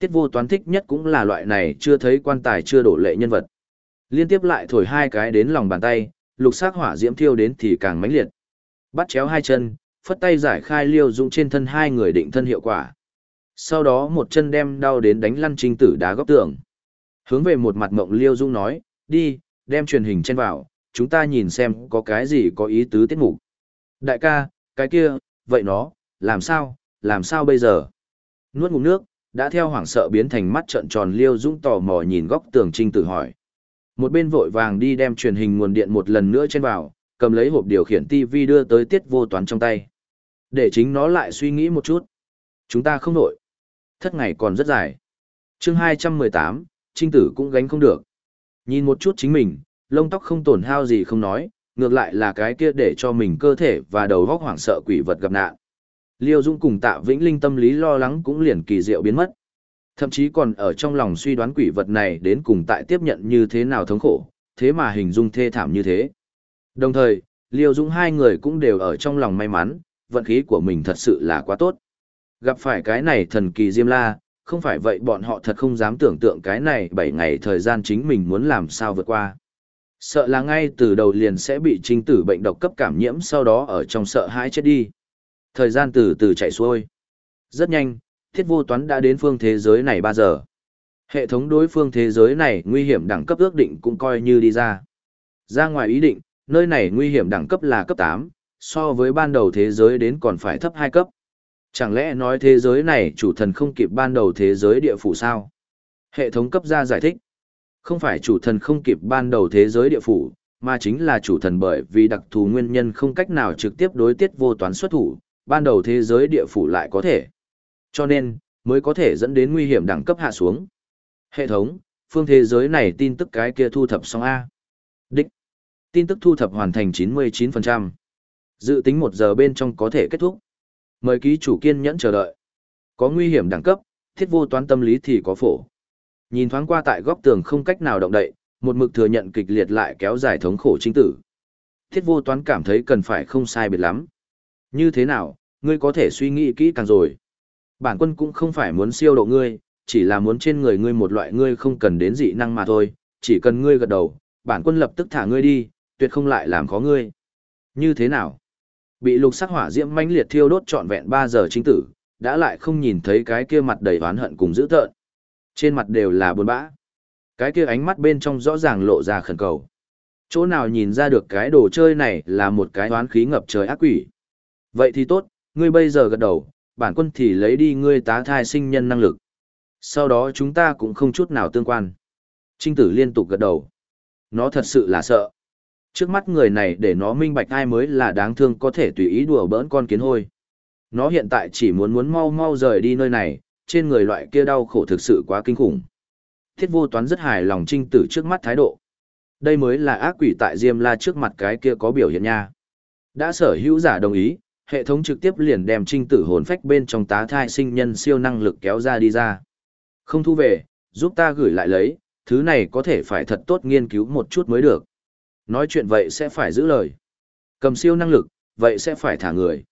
Tiết vô toán thích nhất cũng là loại này chưa thấy quan tài chưa đổ lệ nhân vật. Liên tiếp lại thổi hai cái đến lòng bàn tay, lục sắc hỏa diễm thiêu đến thì càng mãnh liệt. Bắt chéo hai chân, phất tay giải khai liêu dũng trên thân hai người định thân hiệu quả. Sau đó một chân đem đau đến đánh lăn trinh tử đá góc tường. Hướng về một mặt mộng liêu dũng nói, đi, đem truyền hình trên vào, chúng ta nhìn xem có cái gì có ý tứ tiết mục. Đại ca, cái kia, vậy nó, làm sao, làm sao bây giờ? Nuốt ngụm nước, đã theo hoảng sợ biến thành mắt trợn tròn liêu dũng tò mò nhìn góc tường trinh tử hỏi. Một bên vội vàng đi đem truyền hình nguồn điện một lần nữa trên vào, cầm lấy hộp điều khiển TV đưa tới tiết vô toán trong tay. Để chính nó lại suy nghĩ một chút. Chúng ta không nổi. Thất ngày còn rất dài. chương 218, trinh tử cũng gánh không được. Nhìn một chút chính mình, lông tóc không tổn hao gì không nói, ngược lại là cái kia để cho mình cơ thể và đầu góc hoảng sợ quỷ vật gặp nạn. Liêu Dung cùng Tạ Vĩnh Linh tâm lý lo lắng cũng liền kỳ diệu biến mất. Thậm chí còn ở trong lòng suy đoán quỷ vật này đến cùng tại tiếp nhận như thế nào thống khổ, thế mà hình dung thê thảm như thế. Đồng thời, Liêu Dung hai người cũng đều ở trong lòng may mắn, vận khí của mình thật sự là quá tốt. Gặp phải cái này thần kỳ Diêm La, không phải vậy bọn họ thật không dám tưởng tượng cái này 7 ngày thời gian chính mình muốn làm sao vượt qua. Sợ là ngay từ đầu liền sẽ bị trinh tử bệnh độc cấp cảm nhiễm sau đó ở trong sợ hãi chết đi. Thời gian từ từ chạy xuôi. Rất nhanh, thiết vô toán đã đến phương thế giới này 3 giờ. Hệ thống đối phương thế giới này nguy hiểm đẳng cấp ước định cũng coi như đi ra. Ra ngoài ý định, nơi này nguy hiểm đẳng cấp là cấp 8, so với ban đầu thế giới đến còn phải thấp 2 cấp. Chẳng lẽ nói thế giới này chủ thần không kịp ban đầu thế giới địa phủ sao? Hệ thống cấp ra giải thích. Không phải chủ thần không kịp ban đầu thế giới địa phủ, mà chính là chủ thần bởi vì đặc thù nguyên nhân không cách nào trực tiếp đối tiết vô toán xuất thủ, ban đầu thế giới địa phủ lại có thể. Cho nên, mới có thể dẫn đến nguy hiểm đẳng cấp hạ xuống. Hệ thống, phương thế giới này tin tức cái kia thu thập xong A. Đích. Tin tức thu thập hoàn thành 99%. Dự tính một giờ bên trong có thể kết thúc. Mời ký chủ kiên nhẫn chờ đợi. Có nguy hiểm đẳng cấp, thiết vô toán tâm lý thì có phổ. Nhìn thoáng qua tại góc tường không cách nào động đậy, một mực thừa nhận kịch liệt lại kéo dài thống khổ chính tử. Thiết vô toán cảm thấy cần phải không sai biệt lắm. Như thế nào, ngươi có thể suy nghĩ kỹ càng rồi. Bản quân cũng không phải muốn siêu độ ngươi, chỉ là muốn trên người ngươi một loại ngươi không cần đến dị năng mà thôi, chỉ cần ngươi gật đầu, bản quân lập tức thả ngươi đi, tuyệt không lại làm khó ngươi. Như thế nào? Bị lục sắc hỏa diễm mãnh liệt thiêu đốt trọn vẹn 3 giờ chính tử, đã lại không nhìn thấy cái kia mặt đầy oán hận cùng dữ tợn. Trên mặt đều là buồn bã. Cái kia ánh mắt bên trong rõ ràng lộ ra khẩn cầu. Chỗ nào nhìn ra được cái đồ chơi này là một cái oán khí ngập trời ác quỷ. Vậy thì tốt, ngươi bây giờ gật đầu, bản quân thì lấy đi ngươi tá thai sinh nhân năng lực. Sau đó chúng ta cũng không chút nào tương quan. Trinh tử liên tục gật đầu. Nó thật sự là sợ. Trước mắt người này để nó minh bạch ai mới là đáng thương có thể tùy ý đùa bỡn con kiến hôi. Nó hiện tại chỉ muốn muốn mau mau rời đi nơi này, trên người loại kia đau khổ thực sự quá kinh khủng. Thiết vô toán rất hài lòng trinh tử trước mắt thái độ. Đây mới là ác quỷ tại Diêm La trước mặt cái kia có biểu hiện nha. Đã sở hữu giả đồng ý, hệ thống trực tiếp liền đem trinh tử hồn phách bên trong tá thai sinh nhân siêu năng lực kéo ra đi ra. Không thu về, giúp ta gửi lại lấy, thứ này có thể phải thật tốt nghiên cứu một chút mới được. Nói chuyện vậy sẽ phải giữ lời. Cầm siêu năng lực, vậy sẽ phải thả người.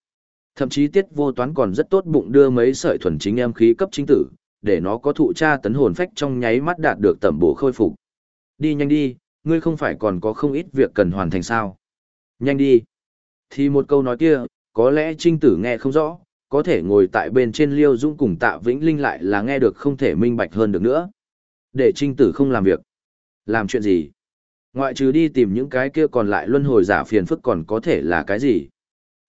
Thậm chí tiết vô toán còn rất tốt bụng đưa mấy sợi thuần chính em khí cấp chính tử, để nó có thụ tra tấn hồn phách trong nháy mắt đạt được tẩm bổ khôi phục. Đi nhanh đi, ngươi không phải còn có không ít việc cần hoàn thành sao. Nhanh đi. Thì một câu nói kia, có lẽ trinh tử nghe không rõ, có thể ngồi tại bên trên liêu dũng cùng tạ vĩnh linh lại là nghe được không thể minh bạch hơn được nữa. Để trinh tử không làm việc. Làm chuyện gì? Ngoại trừ đi tìm những cái kia còn lại luân hồi giả phiền phức còn có thể là cái gì?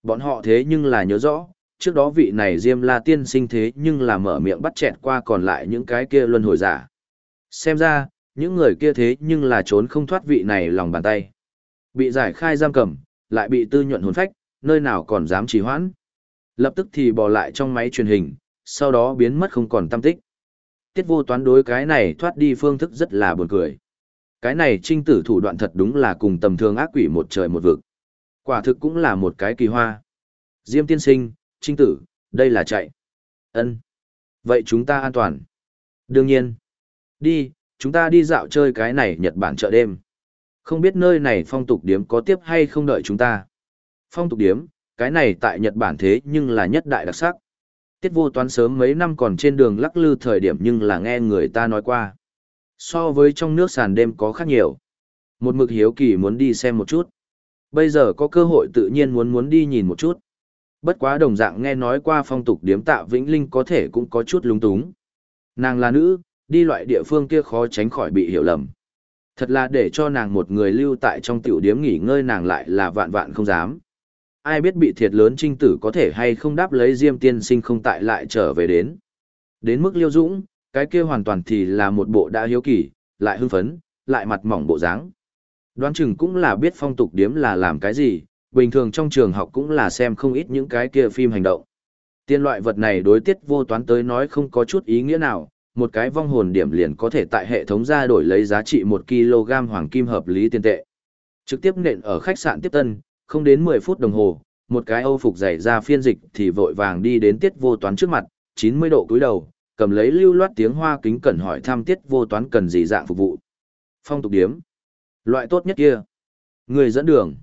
Bọn họ thế nhưng là nhớ rõ, trước đó vị này Diêm La tiên sinh thế nhưng là mở miệng bắt chẹt qua còn lại những cái kia luân hồi giả. Xem ra, những người kia thế nhưng là trốn không thoát vị này lòng bàn tay. Bị giải khai giam cầm, lại bị tư nhuận hồn phách, nơi nào còn dám trì hoãn. Lập tức thì bỏ lại trong máy truyền hình, sau đó biến mất không còn tâm tích. Tiết vô toán đối cái này thoát đi phương thức rất là buồn cười. Cái này trinh tử thủ đoạn thật đúng là cùng tầm thường ác quỷ một trời một vực. Quả thực cũng là một cái kỳ hoa. Diêm tiên sinh, trinh tử, đây là chạy. ân Vậy chúng ta an toàn. Đương nhiên. Đi, chúng ta đi dạo chơi cái này Nhật Bản chợ đêm. Không biết nơi này phong tục điếm có tiếp hay không đợi chúng ta. Phong tục điếm, cái này tại Nhật Bản thế nhưng là nhất đại đặc sắc. Tiết vô toán sớm mấy năm còn trên đường lắc lư thời điểm nhưng là nghe người ta nói qua. So với trong nước sàn đêm có khác nhiều. Một mực hiếu kỳ muốn đi xem một chút. Bây giờ có cơ hội tự nhiên muốn muốn đi nhìn một chút. Bất quá đồng dạng nghe nói qua phong tục điếm tạ Vĩnh Linh có thể cũng có chút lung túng. Nàng là nữ, đi loại địa phương kia khó tránh khỏi bị hiểu lầm. Thật là để cho nàng một người lưu tại trong tiểu điếm nghỉ ngơi nàng lại là vạn vạn không dám. Ai biết bị thiệt lớn trinh tử có thể hay không đáp lấy diêm tiên sinh không tại lại trở về đến. Đến mức liêu dũng, cái kia hoàn toàn thì là một bộ đã hiếu kỳ, lại hưng phấn, lại mặt mỏng bộ dáng. Đoán chừng cũng là biết phong tục điếm là làm cái gì, bình thường trong trường học cũng là xem không ít những cái kia phim hành động. Tiên loại vật này đối tiết vô toán tới nói không có chút ý nghĩa nào, một cái vong hồn điểm liền có thể tại hệ thống ra đổi lấy giá trị 1 kg hoàng kim hợp lý tiền tệ. Trực tiếp nện ở khách sạn tiếp tân, không đến 10 phút đồng hồ, một cái âu phục dày ra phiên dịch thì vội vàng đi đến tiết vô toán trước mặt, 90 độ cúi đầu, cầm lấy lưu loát tiếng hoa kính cẩn hỏi thăm tiết vô toán cần gì dạng phục vụ. Phong tục điếm. Loại tốt nhất kia. Người dẫn đường.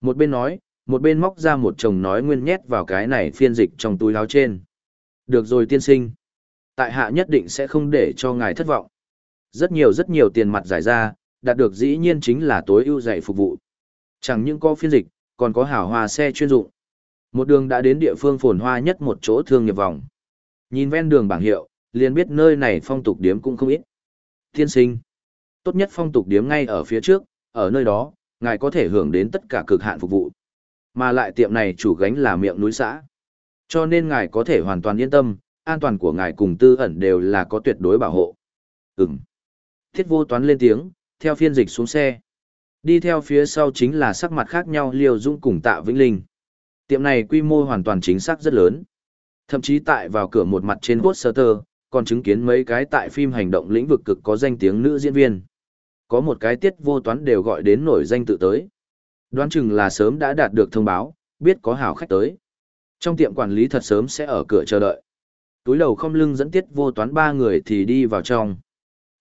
Một bên nói, một bên móc ra một chồng nói nguyên nhét vào cái này phiên dịch trong túi áo trên. Được rồi tiên sinh. Tại hạ nhất định sẽ không để cho ngài thất vọng. Rất nhiều rất nhiều tiền mặt giải ra, đạt được dĩ nhiên chính là tối ưu dạy phục vụ. Chẳng những có phiên dịch, còn có hảo hòa xe chuyên dụng. Một đường đã đến địa phương phồn hoa nhất một chỗ thương nghiệp vòng. Nhìn ven đường bảng hiệu, liền biết nơi này phong tục điếm cũng không ít. Tiên sinh, tốt nhất phong tục điếm ngay ở phía trước, ở nơi đó, ngài có thể hưởng đến tất cả cực hạn phục vụ. Mà lại tiệm này chủ gánh là miệng núi xã. Cho nên ngài có thể hoàn toàn yên tâm, an toàn của ngài cùng tư ẩn đều là có tuyệt đối bảo hộ. Ừm. Thiết vô toán lên tiếng, theo phiên dịch xuống xe. Đi theo phía sau chính là sắc mặt khác nhau Liêu Dũng cùng Tạ Vĩnh Linh. Tiệm này quy mô hoàn toàn chính xác rất lớn. Thậm chí tại vào cửa một mặt trên poster, còn chứng kiến mấy cái tại phim hành động lĩnh vực cực có danh tiếng nữ diễn viên. Có một cái tiết vô toán đều gọi đến nổi danh tự tới. Đoán chừng là sớm đã đạt được thông báo, biết có hảo khách tới. Trong tiệm quản lý thật sớm sẽ ở cửa chờ đợi. Túi đầu không lưng dẫn tiết vô toán ba người thì đi vào trong.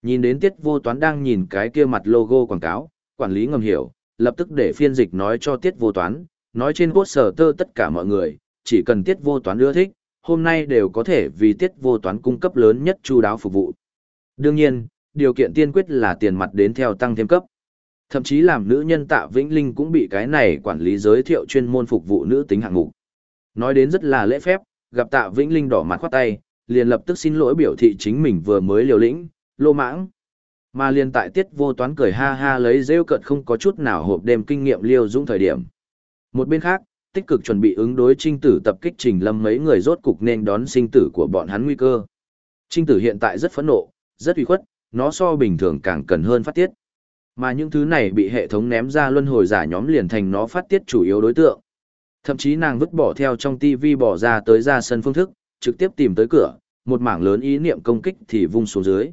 Nhìn đến tiết vô toán đang nhìn cái kia mặt logo quảng cáo, quản lý ngầm hiểu, lập tức để phiên dịch nói cho tiết vô toán, nói trên quốc sở tơ tất cả mọi người, chỉ cần tiết vô toán ưa thích, hôm nay đều có thể vì tiết vô toán cung cấp lớn nhất chu đáo phục vụ. Đương nhiên, điều kiện tiên quyết là tiền mặt đến theo tăng thêm cấp. Thậm chí làm nữ nhân tạ Vĩnh Linh cũng bị cái này quản lý giới thiệu chuyên môn phục vụ nữ tính hạng mục. Nói đến rất là lễ phép, gặp tạ Vĩnh Linh đỏ mặt khoát tay, liền lập tức xin lỗi biểu thị chính mình vừa mới liều lĩnh, lô mãng. Mà Liên tại tiết vô toán cười ha ha lấy rêu cợt không có chút nào hộp đêm kinh nghiệm liêu dũng thời điểm. Một bên khác, tích cực chuẩn bị ứng đối trinh tử tập kích trình lâm mấy người rốt cục nên đón sinh tử của bọn hắn nguy cơ. Trinh tử hiện tại rất phẫn nộ, rất uy khuất, nó so bình thường càng cần hơn phát tiết. Mà những thứ này bị hệ thống ném ra luân hồi giả nhóm liền thành nó phát tiết chủ yếu đối tượng. Thậm chí nàng vứt bỏ theo trong tivi bỏ ra tới ra sân phương thức, trực tiếp tìm tới cửa, một mảng lớn ý niệm công kích thì vung xuống dưới.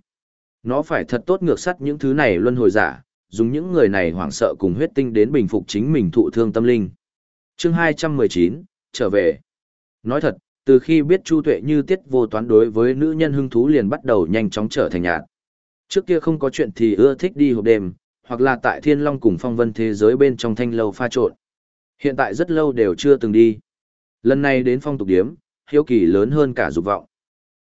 Nó phải thật tốt ngược sắt những thứ này luân hồi giả, dùng những người này hoảng sợ cùng huyết tinh đến bình phục chính mình thụ thương tâm linh. Chương 219, trở về. Nói thật, từ khi biết Chu Tuệ như tiết vô toán đối với nữ nhân hưng thú liền bắt đầu nhanh chóng trở thành nhạt. Trước kia không có chuyện thì ưa thích đi hộp đêm, hoặc là tại Thiên Long cùng phong vân thế giới bên trong thanh lâu pha trộn. Hiện tại rất lâu đều chưa từng đi. Lần này đến phong tục điếm, hiếu kỳ lớn hơn cả dục vọng.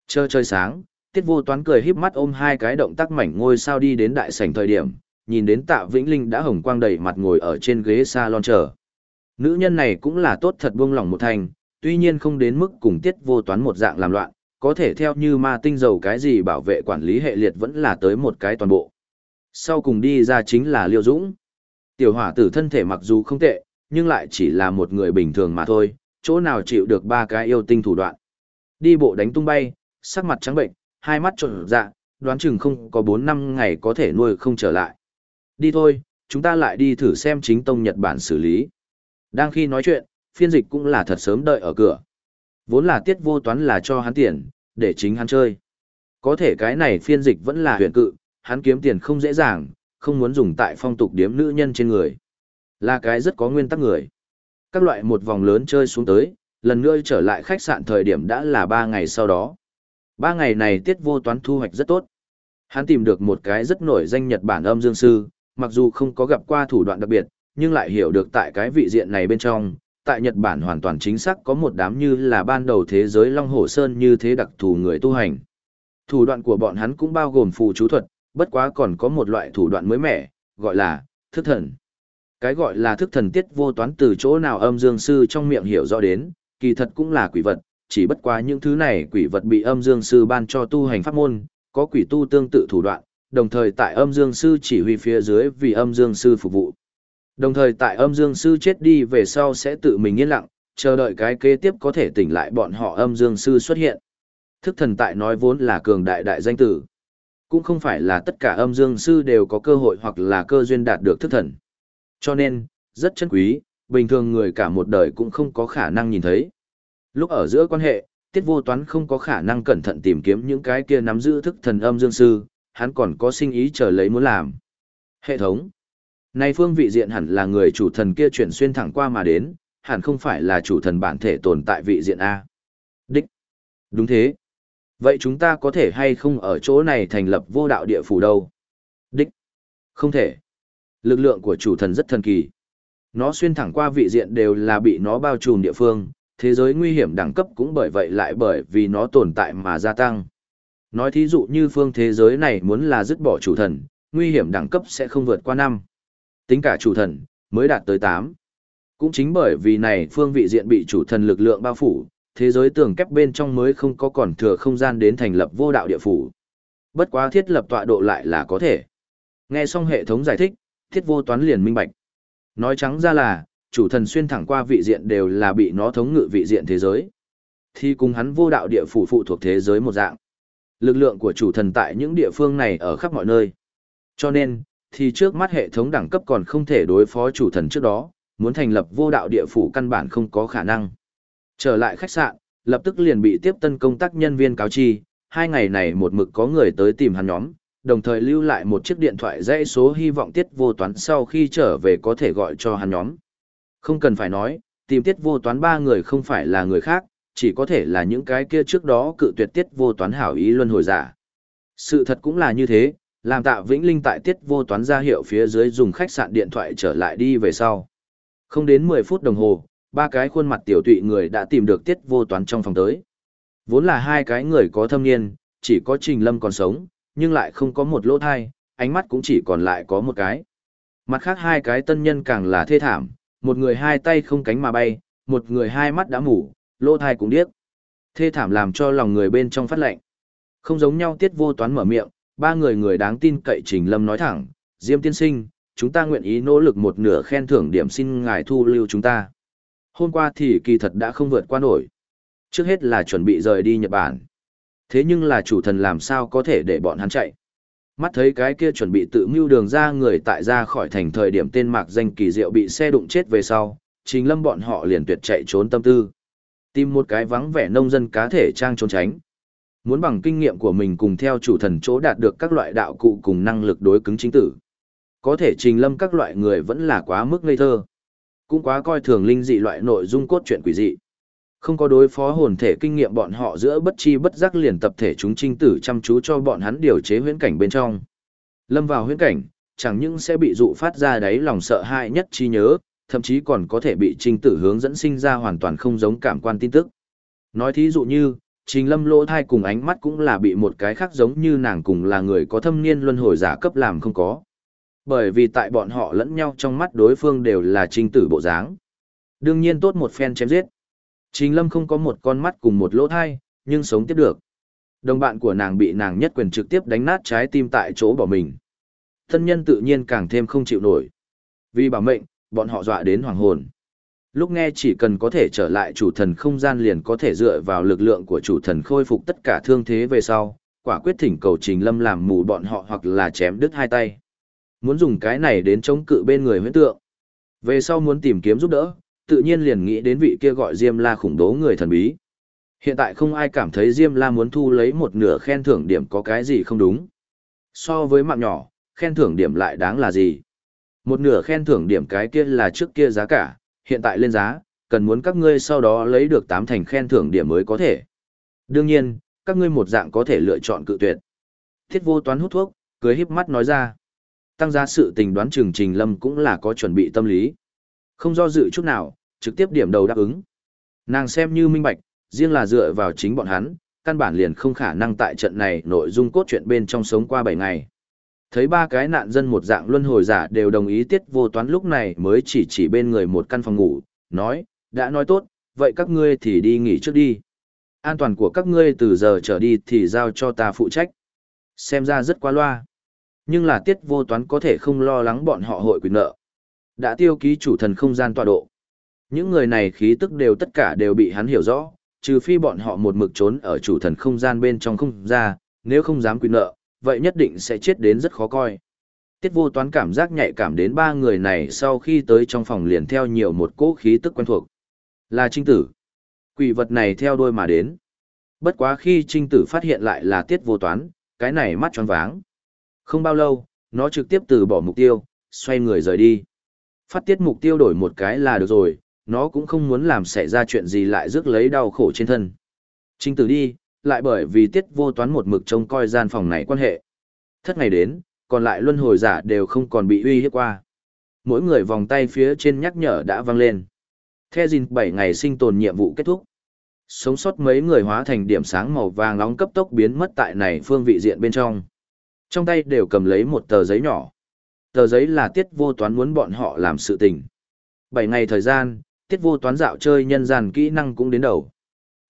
Chơi chơi sáng, tiết vô toán cười híp mắt ôm hai cái động tác mảnh ngôi sao đi đến đại sảnh thời điểm, nhìn đến tạ Vĩnh Linh đã hồng quang đầy mặt ngồi ở trên ghế salon chờ. Nữ nhân này cũng là tốt thật buông lòng một thành, tuy nhiên không đến mức cùng tiết vô toán một dạng làm loạn, có thể theo như ma tinh dầu cái gì bảo vệ quản lý hệ liệt vẫn là tới một cái toàn bộ. Sau cùng đi ra chính là Liêu Dũng. Tiểu hỏa tử thân thể mặc dù không tệ, nhưng lại chỉ là một người bình thường mà thôi, chỗ nào chịu được ba cái yêu tinh thủ đoạn. Đi bộ đánh tung bay, sắc mặt trắng bệnh, hai mắt trộn dạ, đoán chừng không có 4 năm ngày có thể nuôi không trở lại. Đi thôi, chúng ta lại đi thử xem chính tông Nhật Bản xử lý. Đang khi nói chuyện, phiên dịch cũng là thật sớm đợi ở cửa. Vốn là tiết vô toán là cho hắn tiền, để chính hắn chơi. Có thể cái này phiên dịch vẫn là huyền cự, hắn kiếm tiền không dễ dàng, không muốn dùng tại phong tục điếm nữ nhân trên người. Là cái rất có nguyên tắc người. Các loại một vòng lớn chơi xuống tới, lần nữa trở lại khách sạn thời điểm đã là ba ngày sau đó. Ba ngày này tiết vô toán thu hoạch rất tốt. Hắn tìm được một cái rất nổi danh Nhật Bản âm dương sư, mặc dù không có gặp qua thủ đoạn đặc biệt, nhưng lại hiểu được tại cái vị diện này bên trong, tại Nhật Bản hoàn toàn chính xác có một đám như là ban đầu thế giới Long Hổ Sơn như thế đặc thù người tu hành. Thủ đoạn của bọn hắn cũng bao gồm phù chú thuật, bất quá còn có một loại thủ đoạn mới mẻ, gọi là thức thần. Cái gọi là thức thần tiết vô toán từ chỗ nào âm dương sư trong miệng hiểu rõ đến, kỳ thật cũng là quỷ vật, chỉ bất quá những thứ này quỷ vật bị âm dương sư ban cho tu hành pháp môn, có quỷ tu tương tự thủ đoạn, đồng thời tại âm dương sư chỉ huy phía dưới vì âm dương sư phục vụ. Đồng thời tại âm dương sư chết đi về sau sẽ tự mình yên lặng, chờ đợi cái kế tiếp có thể tỉnh lại bọn họ âm dương sư xuất hiện. Thức thần tại nói vốn là cường đại đại danh tử. Cũng không phải là tất cả âm dương sư đều có cơ hội hoặc là cơ duyên đạt được thức thần. Cho nên, rất chân quý, bình thường người cả một đời cũng không có khả năng nhìn thấy. Lúc ở giữa quan hệ, tiết vô toán không có khả năng cẩn thận tìm kiếm những cái kia nắm giữ thức thần âm dương sư, hắn còn có sinh ý chờ lấy muốn làm. Hệ thống Này phương vị diện hẳn là người chủ thần kia chuyển xuyên thẳng qua mà đến, hẳn không phải là chủ thần bản thể tồn tại vị diện A. Đích. Đúng thế. Vậy chúng ta có thể hay không ở chỗ này thành lập vô đạo địa phủ đâu? Đích. Không thể. Lực lượng của chủ thần rất thần kỳ. Nó xuyên thẳng qua vị diện đều là bị nó bao trùm địa phương, thế giới nguy hiểm đẳng cấp cũng bởi vậy lại bởi vì nó tồn tại mà gia tăng. Nói thí dụ như phương thế giới này muốn là dứt bỏ chủ thần, nguy hiểm đẳng cấp sẽ không vượt qua năm. Tính cả chủ thần, mới đạt tới 8. Cũng chính bởi vì này phương vị diện bị chủ thần lực lượng bao phủ, thế giới tường kép bên trong mới không có còn thừa không gian đến thành lập vô đạo địa phủ. Bất quá thiết lập tọa độ lại là có thể. Nghe xong hệ thống giải thích, thiết vô toán liền minh bạch. Nói trắng ra là, chủ thần xuyên thẳng qua vị diện đều là bị nó thống ngự vị diện thế giới. Thì cùng hắn vô đạo địa phủ phụ thuộc thế giới một dạng. Lực lượng của chủ thần tại những địa phương này ở khắp mọi nơi. Cho nên, thì trước mắt hệ thống đẳng cấp còn không thể đối phó chủ thần trước đó, muốn thành lập vô đạo địa phủ căn bản không có khả năng. Trở lại khách sạn, lập tức liền bị tiếp tân công tác nhân viên cáo chi, hai ngày này một mực có người tới tìm hắn nhóm, đồng thời lưu lại một chiếc điện thoại dãy số hy vọng tiết vô toán sau khi trở về có thể gọi cho hắn nhóm. Không cần phải nói, tìm tiết vô toán ba người không phải là người khác, chỉ có thể là những cái kia trước đó cự tuyệt tiết vô toán hảo ý luân hồi giả. Sự thật cũng là như thế, làm tạ Vĩnh Linh tại tiết vô toán ra hiệu phía dưới dùng khách sạn điện thoại trở lại đi về sau. Không đến 10 phút đồng hồ, ba cái khuôn mặt tiểu tụy người đã tìm được tiết vô toán trong phòng tới. Vốn là hai cái người có thâm niên, chỉ có Trình Lâm còn sống, nhưng lại không có một lỗ thai, ánh mắt cũng chỉ còn lại có một cái. Mặt khác hai cái tân nhân càng là thê thảm, một người hai tay không cánh mà bay, một người hai mắt đã mủ, lỗ thai cũng điếc. Thê thảm làm cho lòng người bên trong phát lạnh, Không giống nhau tiết vô toán mở miệng, ba người người đáng tin cậy Trình Lâm nói thẳng, Diêm tiên sinh, chúng ta nguyện ý nỗ lực một nửa khen thưởng điểm xin ngài thu lưu chúng ta. Hôm qua thì kỳ thật đã không vượt qua nổi. Trước hết là chuẩn bị rời đi Nhật Bản. Thế nhưng là chủ thần làm sao có thể để bọn hắn chạy. Mắt thấy cái kia chuẩn bị tự mưu đường ra người tại ra khỏi thành thời điểm tên mạc danh kỳ diệu bị xe đụng chết về sau, trình lâm bọn họ liền tuyệt chạy trốn tâm tư. Tìm một cái vắng vẻ nông dân cá thể trang trốn tránh. Muốn bằng kinh nghiệm của mình cùng theo chủ thần chỗ đạt được các loại đạo cụ cùng năng lực đối cứng chính tử. Có thể trình lâm các loại người vẫn là quá mức ngây thơ. Cũng quá coi thường linh dị loại nội dung cốt truyện quỷ dị. Không có đối phó hồn thể kinh nghiệm bọn họ giữa bất chi bất giác liền tập thể chúng trinh tử chăm chú cho bọn hắn điều chế huyễn cảnh bên trong. Lâm vào huyễn cảnh, chẳng những sẽ bị dụ phát ra đáy lòng sợ hãi nhất chi nhớ, thậm chí còn có thể bị trinh tử hướng dẫn sinh ra hoàn toàn không giống cảm quan tin tức. Nói thí dụ như, trình lâm lỗ thai cùng ánh mắt cũng là bị một cái khác giống như nàng cùng là người có thâm niên luân hồi giả cấp làm không có. Bởi vì tại bọn họ lẫn nhau trong mắt đối phương đều là trinh tử bộ dáng. Đương nhiên tốt một phen chém giết. Trình lâm không có một con mắt cùng một lỗ thai, nhưng sống tiếp được. Đồng bạn của nàng bị nàng nhất quyền trực tiếp đánh nát trái tim tại chỗ bỏ mình. Thân nhân tự nhiên càng thêm không chịu nổi. Vì bảo mệnh, bọn họ dọa đến hoàng hồn. Lúc nghe chỉ cần có thể trở lại chủ thần không gian liền có thể dựa vào lực lượng của chủ thần khôi phục tất cả thương thế về sau, quả quyết thỉnh cầu Trình Lâm làm mù bọn họ hoặc là chém đứt hai tay. Muốn dùng cái này đến chống cự bên người huyễn tượng. Về sau muốn tìm kiếm giúp đỡ, tự nhiên liền nghĩ đến vị kia gọi Diêm La khủng bố người thần bí. Hiện tại không ai cảm thấy Diêm La muốn thu lấy một nửa khen thưởng điểm có cái gì không đúng. So với mạng nhỏ, khen thưởng điểm lại đáng là gì? Một nửa khen thưởng điểm cái kia là trước kia giá cả, hiện tại lên giá, cần muốn các ngươi sau đó lấy được tám thành khen thưởng điểm mới có thể. Đương nhiên, các ngươi một dạng có thể lựa chọn cự tuyệt. Thiết vô toán hút thuốc, cười híp mắt nói ra. Tăng giá sự tình đoán Trường trình lâm cũng là có chuẩn bị tâm lý. Không do dự chút nào, trực tiếp điểm đầu đáp ứng. Nàng xem như minh bạch, riêng là dựa vào chính bọn hắn, căn bản liền không khả năng tại trận này nội dung cốt truyện bên trong sống qua 7 ngày. Thấy ba cái nạn dân một dạng luân hồi giả đều đồng ý tiết vô toán lúc này mới chỉ chỉ bên người một căn phòng ngủ, nói, đã nói tốt, vậy các ngươi thì đi nghỉ trước đi. An toàn của các ngươi từ giờ trở đi thì giao cho ta phụ trách. Xem ra rất quá loa. Nhưng là tiết vô toán có thể không lo lắng bọn họ hội quyền nợ. Đã tiêu ký chủ thần không gian tọa độ. Những người này khí tức đều tất cả đều bị hắn hiểu rõ, trừ phi bọn họ một mực trốn ở chủ thần không gian bên trong không ra, nếu không dám quy nợ, vậy nhất định sẽ chết đến rất khó coi. Tiết vô toán cảm giác nhạy cảm đến ba người này sau khi tới trong phòng liền theo nhiều một cỗ khí tức quen thuộc. Là trinh tử. Quỷ vật này theo đôi mà đến. Bất quá khi trinh tử phát hiện lại là tiết vô toán, cái này mắt tròn váng. Không bao lâu, nó trực tiếp từ bỏ mục tiêu, xoay người rời đi. Phát tiết mục tiêu đổi một cái là được rồi, nó cũng không muốn làm xảy ra chuyện gì lại rước lấy đau khổ trên thân. Trinh tử đi, lại bởi vì tiết vô toán một mực trông coi gian phòng này quan hệ. Thất ngày đến, còn lại luân hồi giả đều không còn bị uy hiếp qua. Mỗi người vòng tay phía trên nhắc nhở đã vang lên. The Jin 7 ngày sinh tồn nhiệm vụ kết thúc. Sống sót mấy người hóa thành điểm sáng màu vàng nóng cấp tốc biến mất tại này phương vị diện bên trong. Trong tay đều cầm lấy một tờ giấy nhỏ. Tờ giấy là tiết vô toán muốn bọn họ làm sự tình. 7 ngày thời gian, tiết vô toán dạo chơi nhân gian kỹ năng cũng đến đầu.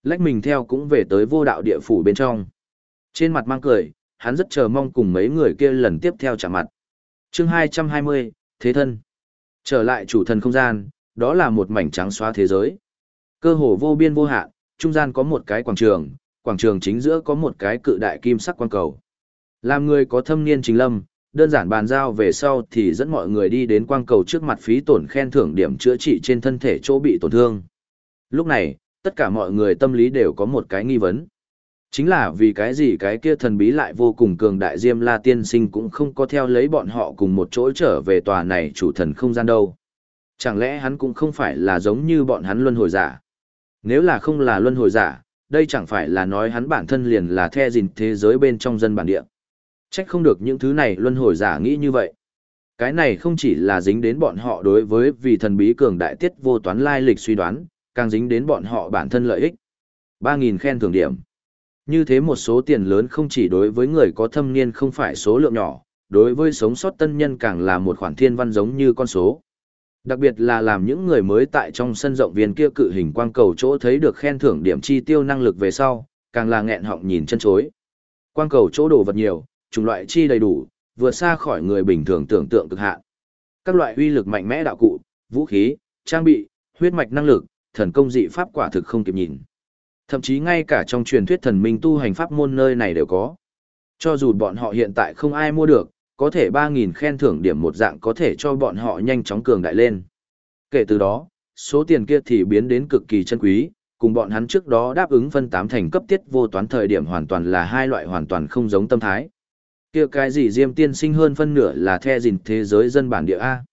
Lách mình theo cũng về tới vô đạo địa phủ bên trong. Trên mặt mang cười, hắn rất chờ mong cùng mấy người kia lần tiếp theo chạm mặt. chương 220, Thế thân. Trở lại chủ thần không gian, đó là một mảnh trắng xóa thế giới. Cơ hồ vô biên vô hạn, trung gian có một cái quảng trường, quảng trường chính giữa có một cái cự đại kim sắc quan cầu. Làm người có thâm niên chính lâm, đơn giản bàn giao về sau thì dẫn mọi người đi đến quang cầu trước mặt phí tổn khen thưởng điểm chữa trị trên thân thể chỗ bị tổn thương. Lúc này, tất cả mọi người tâm lý đều có một cái nghi vấn. Chính là vì cái gì cái kia thần bí lại vô cùng cường đại Diêm La Tiên Sinh cũng không có theo lấy bọn họ cùng một chỗ trở về tòa này chủ thần không gian đâu. Chẳng lẽ hắn cũng không phải là giống như bọn hắn luân hồi giả? Nếu là không là luân hồi giả, đây chẳng phải là nói hắn bản thân liền là the gìn thế giới bên trong dân bản địa. Trách không được những thứ này luân hồi giả nghĩ như vậy. Cái này không chỉ là dính đến bọn họ đối với vì thần bí cường đại tiết vô toán lai lịch suy đoán, càng dính đến bọn họ bản thân lợi ích. 3.000 khen thưởng điểm. Như thế một số tiền lớn không chỉ đối với người có thâm niên không phải số lượng nhỏ, đối với sống sót tân nhân càng là một khoản thiên văn giống như con số. Đặc biệt là làm những người mới tại trong sân rộng viên kia cự hình quang cầu chỗ thấy được khen thưởng điểm chi tiêu năng lực về sau, càng là nghẹn họng nhìn chân chối. Quang cầu chỗ đồ vật nhiều, chủng loại chi đầy đủ, vượt xa khỏi người bình thường tưởng tượng cực hạn. Các loại uy lực mạnh mẽ đạo cụ, vũ khí, trang bị, huyết mạch năng lực, thần công dị pháp quả thực không kịp nhìn. Thậm chí ngay cả trong truyền thuyết thần minh tu hành pháp môn nơi này đều có. Cho dù bọn họ hiện tại không ai mua được, có thể 3.000 khen thưởng điểm một dạng có thể cho bọn họ nhanh chóng cường đại lên. Kể từ đó, số tiền kia thì biến đến cực kỳ chân quý, cùng bọn hắn trước đó đáp ứng phân tám thành cấp tiết vô toán thời điểm hoàn toàn là hai loại hoàn toàn không giống tâm thái. Kia cái gì Diêm tiên sinh hơn phân nửa là the dìn thế giới dân bản địa A.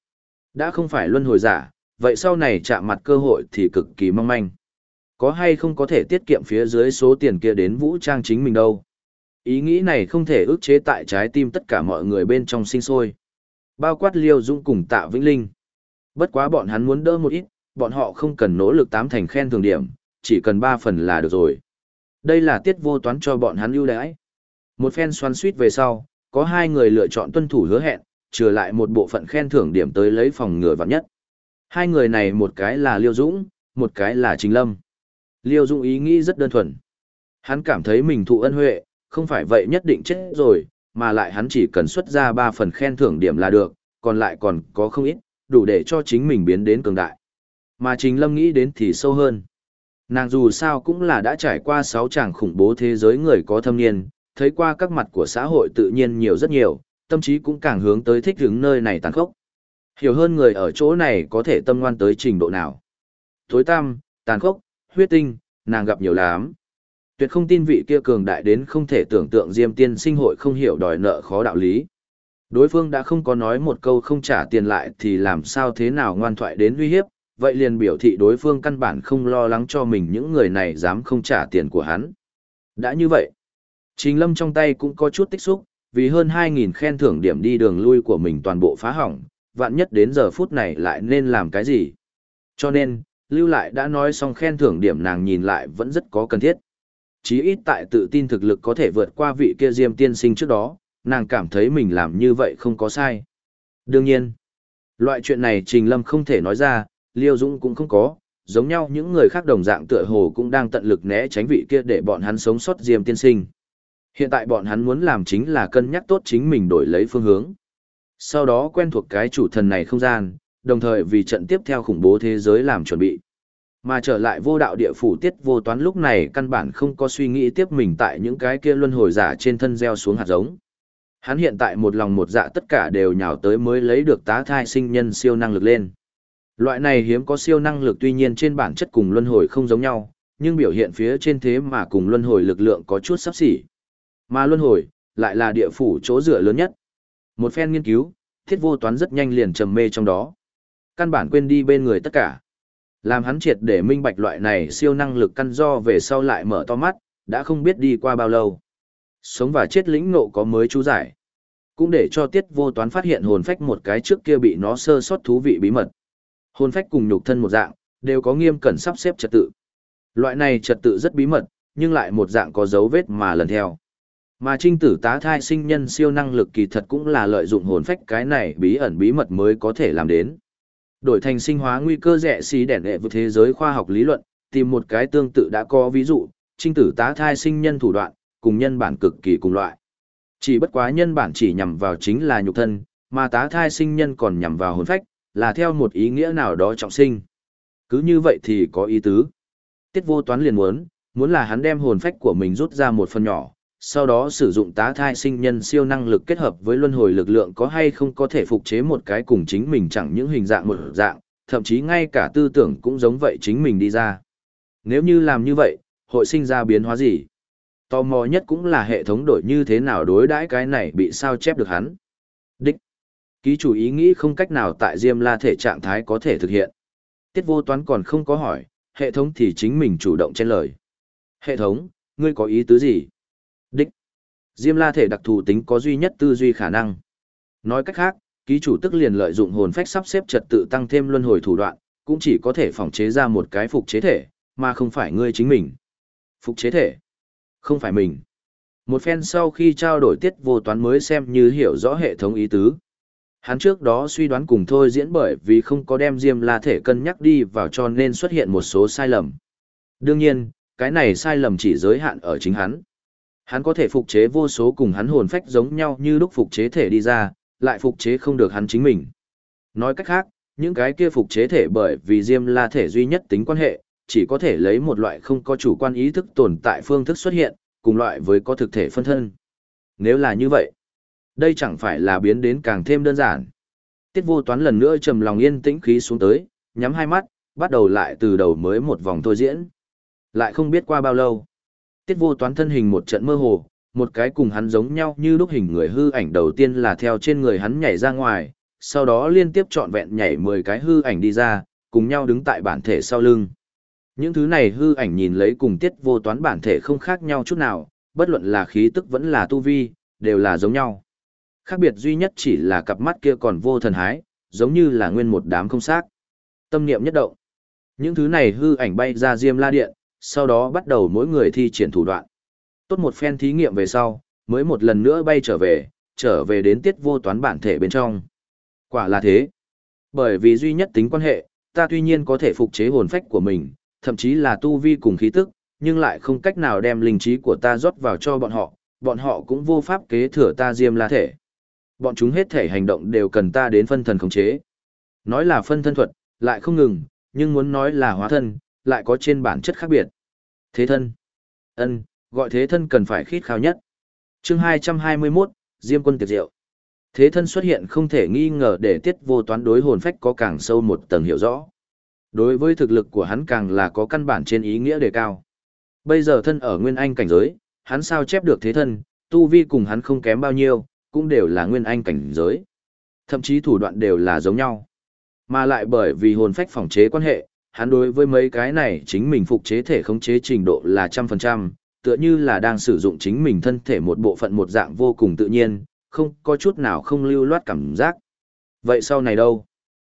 Đã không phải luân hồi giả, vậy sau này chạm mặt cơ hội thì cực kỳ mong manh. Có hay không có thể tiết kiệm phía dưới số tiền kia đến vũ trang chính mình đâu. Ý nghĩ này không thể ức chế tại trái tim tất cả mọi người bên trong sinh sôi. Bao quát Liêu Dung cùng Tạ Vĩnh Linh. Bất quá bọn hắn muốn đỡ một ít, bọn họ không cần nỗ lực tám thành khen thường điểm, chỉ cần ba phần là được rồi. Đây là tiết vô toán cho bọn hắn ưu đãi. Một phen xoắn suýt về sau, có hai người lựa chọn tuân thủ hứa hẹn, trừ lại một bộ phận khen thưởng điểm tới lấy phòng ngừa vạn nhất. Hai người này một cái là Liêu Dũng, một cái là Trình Lâm. Liêu Dũng ý nghĩ rất đơn thuần. Hắn cảm thấy mình thụ ân huệ, không phải vậy nhất định chết rồi, mà lại hắn chỉ cần xuất ra ba phần khen thưởng điểm là được, còn lại còn có không ít, đủ để cho chính mình biến đến cường đại. Mà Trình Lâm nghĩ đến thì sâu hơn. Nàng dù sao cũng là đã trải qua sáu chàng khủng bố thế giới người có thâm niên, thấy qua các mặt của xã hội tự nhiên nhiều rất nhiều, tâm trí cũng càng hướng tới thích hướng nơi này tàn khốc. Hiểu hơn người ở chỗ này có thể tâm ngoan tới trình độ nào. Thối tam, tàn khốc, huyết tinh, nàng gặp nhiều lắm. Tuyệt không tin vị kia cường đại đến không thể tưởng tượng Diêm Tiên sinh hội không hiểu đòi nợ khó đạo lý. Đối phương đã không có nói một câu không trả tiền lại thì làm sao thế nào ngoan thoại đến uy hiếp, vậy liền biểu thị đối phương căn bản không lo lắng cho mình những người này dám không trả tiền của hắn. Đã như vậy, Trình Lâm trong tay cũng có chút tích xúc, vì hơn 2.000 khen thưởng điểm đi đường lui của mình toàn bộ phá hỏng, vạn nhất đến giờ phút này lại nên làm cái gì. Cho nên, lưu lại đã nói xong khen thưởng điểm nàng nhìn lại vẫn rất có cần thiết. Chí ít tại tự tin thực lực có thể vượt qua vị kia diêm tiên sinh trước đó, nàng cảm thấy mình làm như vậy không có sai. Đương nhiên, loại chuyện này Trình Lâm không thể nói ra, Liêu Dũng cũng không có, giống nhau những người khác đồng dạng tựa hồ cũng đang tận lực né tránh vị kia để bọn hắn sống sót diêm tiên sinh. Hiện tại bọn hắn muốn làm chính là cân nhắc tốt chính mình đổi lấy phương hướng. Sau đó quen thuộc cái chủ thần này không gian, đồng thời vì trận tiếp theo khủng bố thế giới làm chuẩn bị. Mà trở lại vô đạo địa phủ tiết vô toán lúc này căn bản không có suy nghĩ tiếp mình tại những cái kia luân hồi giả trên thân gieo xuống hạt giống. Hắn hiện tại một lòng một dạ tất cả đều nhào tới mới lấy được tá thai sinh nhân siêu năng lực lên. Loại này hiếm có siêu năng lực tuy nhiên trên bản chất cùng luân hồi không giống nhau, nhưng biểu hiện phía trên thế mà cùng luân hồi lực lượng có chút sắp xỉ. Mà luân hồi, lại là địa phủ chỗ dựa lớn nhất. Một phen nghiên cứu, thiết vô toán rất nhanh liền trầm mê trong đó. Căn bản quên đi bên người tất cả. Làm hắn triệt để minh bạch loại này siêu năng lực căn do về sau lại mở to mắt, đã không biết đi qua bao lâu. Sống và chết lĩnh nộ có mới chú giải. Cũng để cho tiết vô toán phát hiện hồn phách một cái trước kia bị nó sơ sót thú vị bí mật. Hồn phách cùng nhục thân một dạng, đều có nghiêm cẩn sắp xếp trật tự. Loại này trật tự rất bí mật, nhưng lại một dạng có dấu vết mà lần theo. Mà trinh tử tá thai sinh nhân siêu năng lực kỳ thật cũng là lợi dụng hồn phách cái này bí ẩn bí mật mới có thể làm đến. Đổi thành sinh hóa nguy cơ rẻ xí đẻn đệ với thế giới khoa học lý luận, tìm một cái tương tự đã có ví dụ, trinh tử tá thai sinh nhân thủ đoạn, cùng nhân bản cực kỳ cùng loại. Chỉ bất quá nhân bản chỉ nhằm vào chính là nhục thân, mà tá thai sinh nhân còn nhằm vào hồn phách, là theo một ý nghĩa nào đó trọng sinh. Cứ như vậy thì có ý tứ. Tiết vô toán liền muốn, muốn là hắn đem hồn phách của mình rút ra một phần nhỏ, sau đó sử dụng tá thai sinh nhân siêu năng lực kết hợp với luân hồi lực lượng có hay không có thể phục chế một cái cùng chính mình chẳng những hình dạng một dạng, thậm chí ngay cả tư tưởng cũng giống vậy chính mình đi ra. Nếu như làm như vậy, hội sinh ra biến hóa gì? Tò mò nhất cũng là hệ thống đổi như thế nào đối đãi cái này bị sao chép được hắn. Đích. Ký chủ ý nghĩ không cách nào tại Diêm La thể trạng thái có thể thực hiện. Tiết vô toán còn không có hỏi, hệ thống thì chính mình chủ động chen lời. Hệ thống, ngươi có ý tứ gì? Diêm La thể đặc thù tính có duy nhất tư duy khả năng. Nói cách khác, ký chủ tức liền lợi dụng hồn phách sắp xếp trật tự tăng thêm luân hồi thủ đoạn, cũng chỉ có thể phòng chế ra một cái phục chế thể, mà không phải ngươi chính mình. Phục chế thể. Không phải mình. Một phen sau khi trao đổi tiết vô toán mới xem như hiểu rõ hệ thống ý tứ. Hắn trước đó suy đoán cùng thôi diễn bởi vì không có đem Diêm La thể cân nhắc đi vào cho nên xuất hiện một số sai lầm. Đương nhiên, cái này sai lầm chỉ giới hạn ở chính hắn. Hắn có thể phục chế vô số cùng hắn hồn phách giống nhau như lúc phục chế thể đi ra, lại phục chế không được hắn chính mình. Nói cách khác, những cái kia phục chế thể bởi vì Diêm La thể duy nhất tính quan hệ, chỉ có thể lấy một loại không có chủ quan ý thức tồn tại phương thức xuất hiện, cùng loại với có thực thể phân thân. Nếu là như vậy, đây chẳng phải là biến đến càng thêm đơn giản. Tiết vô toán lần nữa trầm lòng yên tĩnh khí xuống tới, nhắm hai mắt, bắt đầu lại từ đầu mới một vòng thôi diễn. Lại không biết qua bao lâu. Tiết vô toán thân hình một trận mơ hồ, một cái cùng hắn giống nhau như lúc hình người hư ảnh đầu tiên là theo trên người hắn nhảy ra ngoài, sau đó liên tiếp trọn vẹn nhảy 10 cái hư ảnh đi ra, cùng nhau đứng tại bản thể sau lưng. Những thứ này hư ảnh nhìn lấy cùng tiết vô toán bản thể không khác nhau chút nào, bất luận là khí tức vẫn là tu vi, đều là giống nhau. Khác biệt duy nhất chỉ là cặp mắt kia còn vô thần hái, giống như là nguyên một đám không xác. Tâm niệm nhất động. Những thứ này hư ảnh bay ra diêm la điện, sau đó bắt đầu mỗi người thi triển thủ đoạn. Tốt một phen thí nghiệm về sau, mới một lần nữa bay trở về, trở về đến tiết vô toán bản thể bên trong. Quả là thế. Bởi vì duy nhất tính quan hệ, ta tuy nhiên có thể phục chế hồn phách của mình, thậm chí là tu vi cùng khí tức, nhưng lại không cách nào đem linh trí của ta rót vào cho bọn họ, bọn họ cũng vô pháp kế thừa ta diêm la thể. Bọn chúng hết thể hành động đều cần ta đến phân thần khống chế. Nói là phân thân thuật, lại không ngừng, nhưng muốn nói là hóa thân, lại có trên bản chất khác biệt. Thế thân. ân gọi thế thân cần phải khít khao nhất. chương 221, Diêm quân tiệc diệu. Thế thân xuất hiện không thể nghi ngờ để tiết vô toán đối hồn phách có càng sâu một tầng hiểu rõ. Đối với thực lực của hắn càng là có căn bản trên ý nghĩa đề cao. Bây giờ thân ở nguyên anh cảnh giới, hắn sao chép được thế thân, tu vi cùng hắn không kém bao nhiêu, cũng đều là nguyên anh cảnh giới. Thậm chí thủ đoạn đều là giống nhau. Mà lại bởi vì hồn phách phòng chế quan hệ, hắn đối với mấy cái này chính mình phục chế thể khống chế trình độ là trăm phần trăm, tựa như là đang sử dụng chính mình thân thể một bộ phận một dạng vô cùng tự nhiên, không có chút nào không lưu loát cảm giác. Vậy sau này đâu?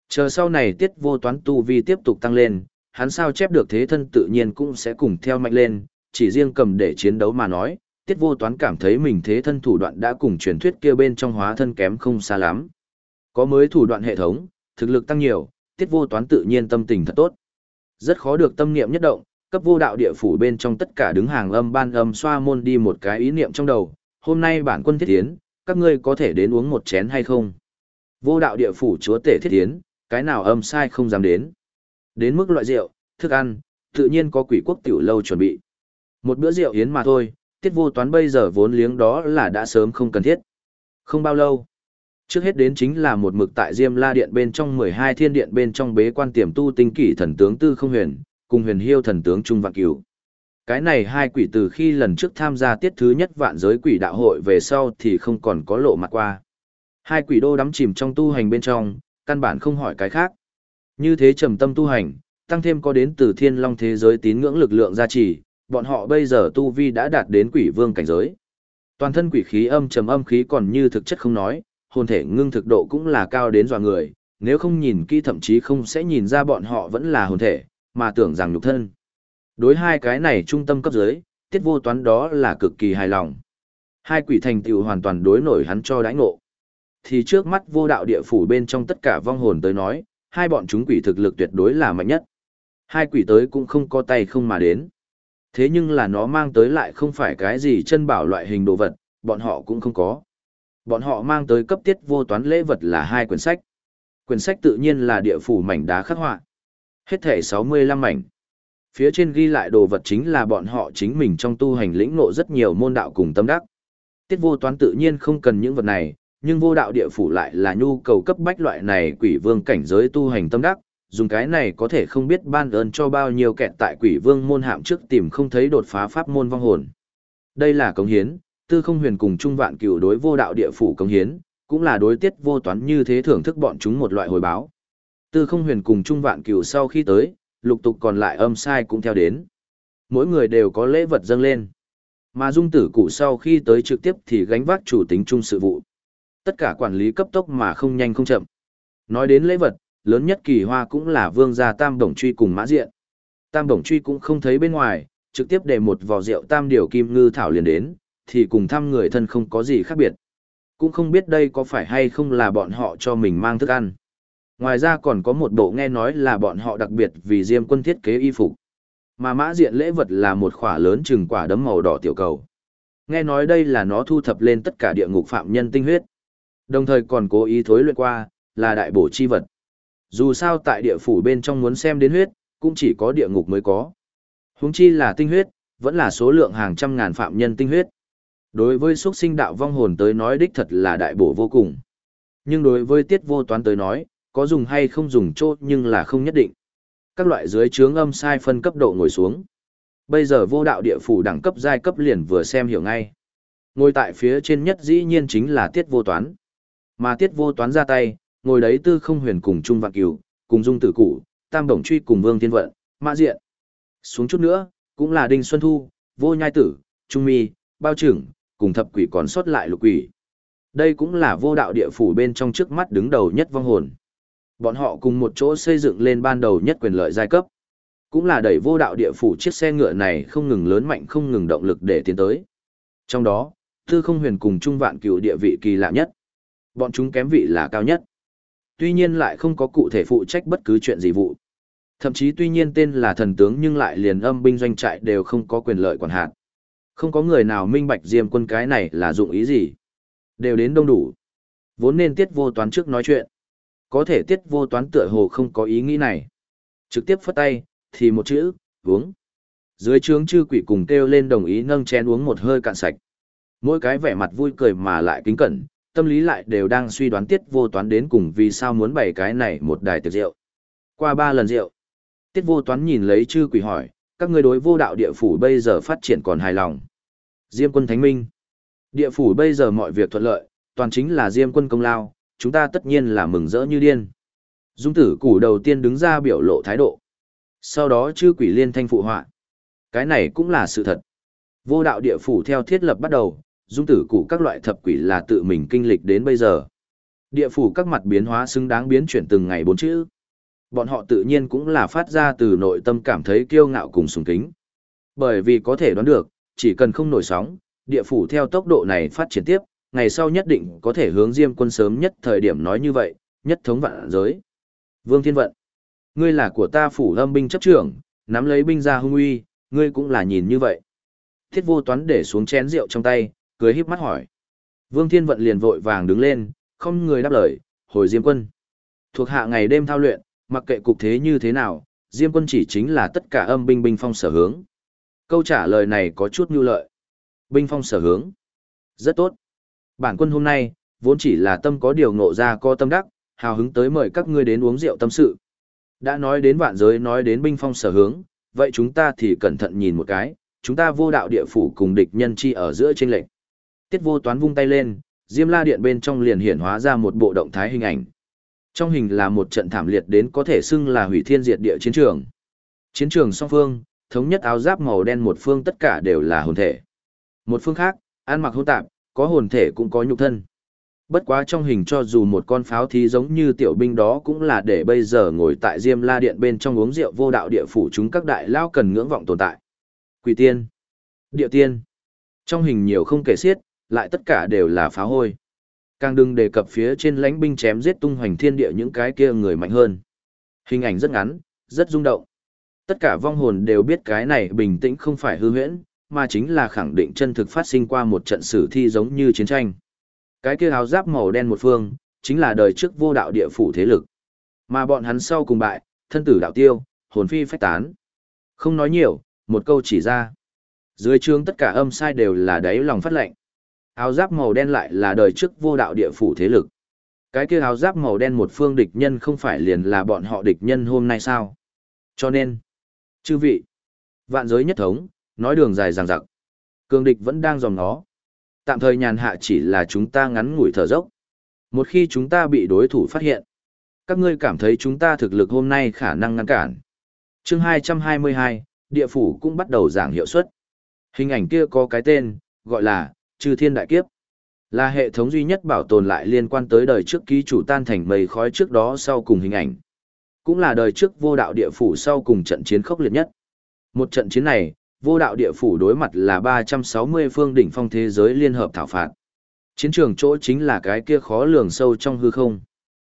Chờ sau này tiết vô toán tu vi tiếp tục tăng lên, hắn sao chép được thế thân tự nhiên cũng sẽ cùng theo mạnh lên, chỉ riêng cầm để chiến đấu mà nói, tiết vô toán cảm thấy mình thế thân thủ đoạn đã cùng truyền thuyết kia bên trong hóa thân kém không xa lắm. Có mới thủ đoạn hệ thống, thực lực tăng nhiều, tiết vô toán tự nhiên tâm tình thật tốt. Rất khó được tâm niệm nhất động, cấp vô đạo địa phủ bên trong tất cả đứng hàng âm ban âm xoa môn đi một cái ý niệm trong đầu, hôm nay bản quân thiết tiến, các ngươi có thể đến uống một chén hay không? Vô đạo địa phủ chúa tể thiết tiến, cái nào âm sai không dám đến. Đến mức loại rượu, thức ăn, tự nhiên có quỷ quốc tiểu lâu chuẩn bị. Một bữa rượu yến mà thôi, tiết vô toán bây giờ vốn liếng đó là đã sớm không cần thiết. Không bao lâu. Trước hết đến chính là một mực tại Diêm La Điện bên trong 12 thiên điện bên trong bế quan tiềm tu tinh kỷ thần tướng Tư Không Huyền, cùng huyền hiêu thần tướng Trung Vạn Cửu. Cái này hai quỷ từ khi lần trước tham gia tiết thứ nhất vạn giới quỷ đạo hội về sau thì không còn có lộ mặt qua. Hai quỷ đô đắm chìm trong tu hành bên trong, căn bản không hỏi cái khác. Như thế trầm tâm tu hành, tăng thêm có đến từ thiên long thế giới tín ngưỡng lực lượng gia trì, bọn họ bây giờ tu vi đã đạt đến quỷ vương cảnh giới. Toàn thân quỷ khí âm trầm âm khí còn như thực chất không nói, hồn thể ngưng thực độ cũng là cao đến dọa người, nếu không nhìn kỹ thậm chí không sẽ nhìn ra bọn họ vẫn là hồn thể, mà tưởng rằng nhục thân. Đối hai cái này trung tâm cấp dưới, tiết vô toán đó là cực kỳ hài lòng. Hai quỷ thành tựu hoàn toàn đối nổi hắn cho đãi ngộ. Thì trước mắt vô đạo địa phủ bên trong tất cả vong hồn tới nói, hai bọn chúng quỷ thực lực tuyệt đối là mạnh nhất. Hai quỷ tới cũng không có tay không mà đến. Thế nhưng là nó mang tới lại không phải cái gì chân bảo loại hình đồ vật, bọn họ cũng không có. Bọn họ mang tới cấp tiết vô toán lễ vật là hai quyển sách. Quyển sách tự nhiên là địa phủ mảnh đá khắc họa. Hết thể 65 mảnh. Phía trên ghi lại đồ vật chính là bọn họ chính mình trong tu hành lĩnh ngộ rất nhiều môn đạo cùng tâm đắc. Tiết vô toán tự nhiên không cần những vật này, nhưng vô đạo địa phủ lại là nhu cầu cấp bách loại này quỷ vương cảnh giới tu hành tâm đắc, dùng cái này có thể không biết ban ơn cho bao nhiêu kẹt tại quỷ vương môn hạm trước tìm không thấy đột phá pháp môn vong hồn. Đây là cống hiến, tư không huyền cùng trung vạn cửu đối vô đạo địa phủ công hiến, cũng là đối tiết vô toán như thế thưởng thức bọn chúng một loại hồi báo. Tư không huyền cùng trung vạn cửu sau khi tới, lục tục còn lại âm sai cũng theo đến. Mỗi người đều có lễ vật dâng lên. Mà dung tử cụ sau khi tới trực tiếp thì gánh vác chủ tính chung sự vụ. Tất cả quản lý cấp tốc mà không nhanh không chậm. Nói đến lễ vật, lớn nhất kỳ hoa cũng là vương gia tam đồng truy cùng mã diện. Tam đồng truy cũng không thấy bên ngoài, trực tiếp để một vò rượu tam điều kim ngư thảo liền đến, thì cùng thăm người thân không có gì khác biệt. Cũng không biết đây có phải hay không là bọn họ cho mình mang thức ăn. Ngoài ra còn có một bộ nghe nói là bọn họ đặc biệt vì Diêm quân thiết kế y phục. Mà mã diện lễ vật là một khỏa lớn chừng quả đấm màu đỏ tiểu cầu. Nghe nói đây là nó thu thập lên tất cả địa ngục phạm nhân tinh huyết. Đồng thời còn cố ý thối luyện qua, là đại bổ chi vật. Dù sao tại địa phủ bên trong muốn xem đến huyết, cũng chỉ có địa ngục mới có. Huống chi là tinh huyết, vẫn là số lượng hàng trăm ngàn phạm nhân tinh huyết. Đối với xuất sinh đạo vong hồn tới nói đích thật là đại bổ vô cùng. Nhưng đối với tiết vô toán tới nói, có dùng hay không dùng chốt nhưng là không nhất định. Các loại dưới chướng âm sai phân cấp độ ngồi xuống. Bây giờ vô đạo địa phủ đẳng cấp giai cấp liền vừa xem hiểu ngay. Ngồi tại phía trên nhất dĩ nhiên chính là tiết vô toán. Mà tiết vô toán ra tay, ngồi đấy tư không huyền cùng Trung Vạn Cửu, cùng Dung Tử Củ, Tam Đồng Truy cùng Vương Thiên Vận, Mã Diện. Xuống chút nữa, cũng là Đinh Xuân Thu, Vô Nhai Tử, Trung Mi, Bao Trưởng, cùng thập quỷ còn sót lại lục quỷ. Đây cũng là vô đạo địa phủ bên trong trước mắt đứng đầu nhất vong hồn. Bọn họ cùng một chỗ xây dựng lên ban đầu nhất quyền lợi giai cấp. Cũng là đẩy vô đạo địa phủ chiếc xe ngựa này không ngừng lớn mạnh không ngừng động lực để tiến tới. Trong đó, Tư Không Huyền cùng Trung Vạn Cửu địa vị kỳ lạ nhất. Bọn chúng kém vị là cao nhất. Tuy nhiên lại không có cụ thể phụ trách bất cứ chuyện gì vụ. Thậm chí tuy nhiên tên là thần tướng nhưng lại liền âm binh doanh trại đều không có quyền lợi quản hạt. Không có người nào minh bạch diêm quân cái này là dụng ý gì. Đều đến đông đủ. Vốn nên tiết vô toán trước nói chuyện. Có thể tiết vô toán tựa hồ không có ý nghĩ này. Trực tiếp phất tay, thì một chữ, uống. Dưới trướng chư quỷ cùng kêu lên đồng ý nâng chén uống một hơi cạn sạch. Mỗi cái vẻ mặt vui cười mà lại kính cẩn, tâm lý lại đều đang suy đoán tiết vô toán đến cùng vì sao muốn bày cái này một đài tiệc rượu. Qua ba lần rượu, tiết vô toán nhìn lấy chư quỷ hỏi, các ngươi đối vô đạo địa phủ bây giờ phát triển còn hài lòng. Diêm quân thánh minh. Địa phủ bây giờ mọi việc thuận lợi, toàn chính là diêm quân công lao, chúng ta tất nhiên là mừng rỡ như điên. Dung tử củ đầu tiên đứng ra biểu lộ thái độ. Sau đó chư quỷ liên thanh phụ họa. Cái này cũng là sự thật. Vô đạo địa phủ theo thiết lập bắt đầu, dung tử củ các loại thập quỷ là tự mình kinh lịch đến bây giờ. Địa phủ các mặt biến hóa xứng đáng biến chuyển từng ngày bốn chữ. Bọn họ tự nhiên cũng là phát ra từ nội tâm cảm thấy kiêu ngạo cùng sùng kính. Bởi vì có thể đoán được, chỉ cần không nổi sóng, địa phủ theo tốc độ này phát triển tiếp, ngày sau nhất định có thể hướng Diêm quân sớm nhất thời điểm nói như vậy, nhất thống vạn giới. Vương Thiên Vận, ngươi là của ta phủ lâm binh chấp trưởng, nắm lấy binh ra hung uy, ngươi cũng là nhìn như vậy. Thiết vô toán để xuống chén rượu trong tay, cười híp mắt hỏi. Vương Thiên Vận liền vội vàng đứng lên, không người đáp lời, hồi Diêm quân. Thuộc hạ ngày đêm thao luyện, mặc kệ cục thế như thế nào, Diêm quân chỉ chính là tất cả âm binh binh phong sở hướng. Câu trả lời này có chút nhu lợi. Binh phong sở hướng. Rất tốt. Bản quân hôm nay, vốn chỉ là tâm có điều ngộ ra co tâm đắc, hào hứng tới mời các ngươi đến uống rượu tâm sự. Đã nói đến vạn giới nói đến binh phong sở hướng, vậy chúng ta thì cẩn thận nhìn một cái, chúng ta vô đạo địa phủ cùng địch nhân chi ở giữa chênh lệnh. Tiết vô toán vung tay lên, Diêm La Điện bên trong liền hiển hóa ra một bộ động thái hình ảnh. Trong hình là một trận thảm liệt đến có thể xưng là hủy thiên diệt địa chiến trường. Chiến trường song phương, thống nhất áo giáp màu đen một phương tất cả đều là hồn thể. Một phương khác, ăn mặc hỗn tạp, có hồn thể cũng có nhục thân. Bất quá trong hình cho dù một con pháo thí giống như tiểu binh đó cũng là để bây giờ ngồi tại Diêm La Điện bên trong uống rượu vô đạo địa phủ chúng các đại lao cần ngưỡng vọng tồn tại. Quỷ tiên, địa tiên. Trong hình nhiều không kể xiết, lại tất cả đều là phá hôi. Càng đừng đề cập phía trên lãnh binh chém giết tung hoành thiên địa những cái kia người mạnh hơn. Hình ảnh rất ngắn, rất rung động. Tất cả vong hồn đều biết cái này bình tĩnh không phải hư huyễn, mà chính là khẳng định chân thực phát sinh qua một trận sử thi giống như chiến tranh. Cái kia áo giáp màu đen một phương, chính là đời trước vô đạo địa phủ thế lực. Mà bọn hắn sau cùng bại, thân tử đạo tiêu, hồn phi phách tán. Không nói nhiều, một câu chỉ ra. Dưới trương tất cả âm sai đều là đáy lòng phát lệnh. Áo giáp màu đen lại là đời trước vô đạo địa phủ thế lực. Cái kia áo giáp màu đen một phương địch nhân không phải liền là bọn họ địch nhân hôm nay sao? Cho nên, chư vị, vạn giới nhất thống, nói đường dài dằng dặc. Cường địch vẫn đang dòng nó. Tạm thời nhàn hạ chỉ là chúng ta ngắn ngủi thở dốc. Một khi chúng ta bị đối thủ phát hiện, các ngươi cảm thấy chúng ta thực lực hôm nay khả năng ngăn cản. chương 222, địa phủ cũng bắt đầu giảng hiệu suất. Hình ảnh kia có cái tên, gọi là, Chư thiên đại kiếp. Là hệ thống duy nhất bảo tồn lại liên quan tới đời trước ký chủ tan thành mây khói trước đó sau cùng hình ảnh. Cũng là đời trước vô đạo địa phủ sau cùng trận chiến khốc liệt nhất. Một trận chiến này, vô đạo địa phủ đối mặt là 360 phương đỉnh phong thế giới liên hợp thảo phạt. Chiến trường chỗ chính là cái kia khó lường sâu trong hư không.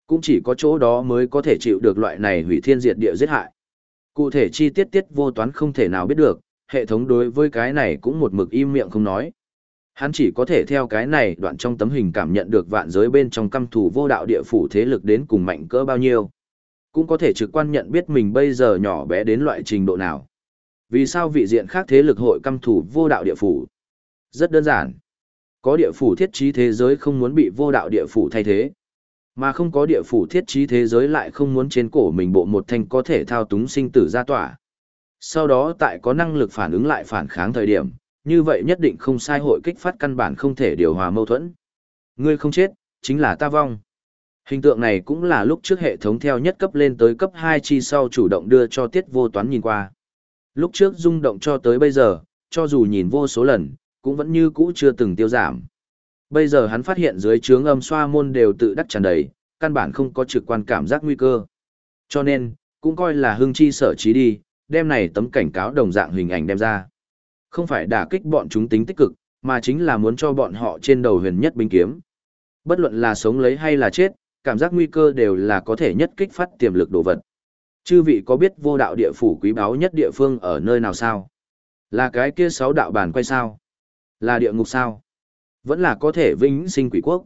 Cũng chỉ có chỗ đó mới có thể chịu được loại này hủy thiên diệt địa giết hại. Cụ thể chi tiết tiết vô toán không thể nào biết được, hệ thống đối với cái này cũng một mực im miệng không nói. Hắn chỉ có thể theo cái này đoạn trong tấm hình cảm nhận được vạn giới bên trong căm thủ vô đạo địa phủ thế lực đến cùng mạnh cỡ bao nhiêu. Cũng có thể trực quan nhận biết mình bây giờ nhỏ bé đến loại trình độ nào. Vì sao vị diện khác thế lực hội căm thủ vô đạo địa phủ? Rất đơn giản. Có địa phủ thiết trí thế giới không muốn bị vô đạo địa phủ thay thế. Mà không có địa phủ thiết trí thế giới lại không muốn trên cổ mình bộ một thanh có thể thao túng sinh tử ra tỏa. Sau đó tại có năng lực phản ứng lại phản kháng thời điểm, như vậy nhất định không sai hội kích phát căn bản không thể điều hòa mâu thuẫn. Ngươi không chết, chính là ta vong. Hình tượng này cũng là lúc trước hệ thống theo nhất cấp lên tới cấp 2 chi sau chủ động đưa cho tiết vô toán nhìn qua. Lúc trước rung động cho tới bây giờ, cho dù nhìn vô số lần, cũng vẫn như cũ chưa từng tiêu giảm. Bây giờ hắn phát hiện dưới trướng âm xoa môn đều tự đắc tràn đầy, căn bản không có trực quan cảm giác nguy cơ. Cho nên, cũng coi là hưng chi sở trí đi, đem này tấm cảnh cáo đồng dạng hình ảnh đem ra. Không phải đả kích bọn chúng tính tích cực, mà chính là muốn cho bọn họ trên đầu huyền nhất binh kiếm. Bất luận là sống lấy hay là chết, cảm giác nguy cơ đều là có thể nhất kích phát tiềm lực đồ vật. Chư vị có biết vô đạo địa phủ quý báu nhất địa phương ở nơi nào sao? Là cái kia sáu đạo bản quay sao? Là địa ngục sao? Vẫn là có thể vĩnh sinh quỷ quốc.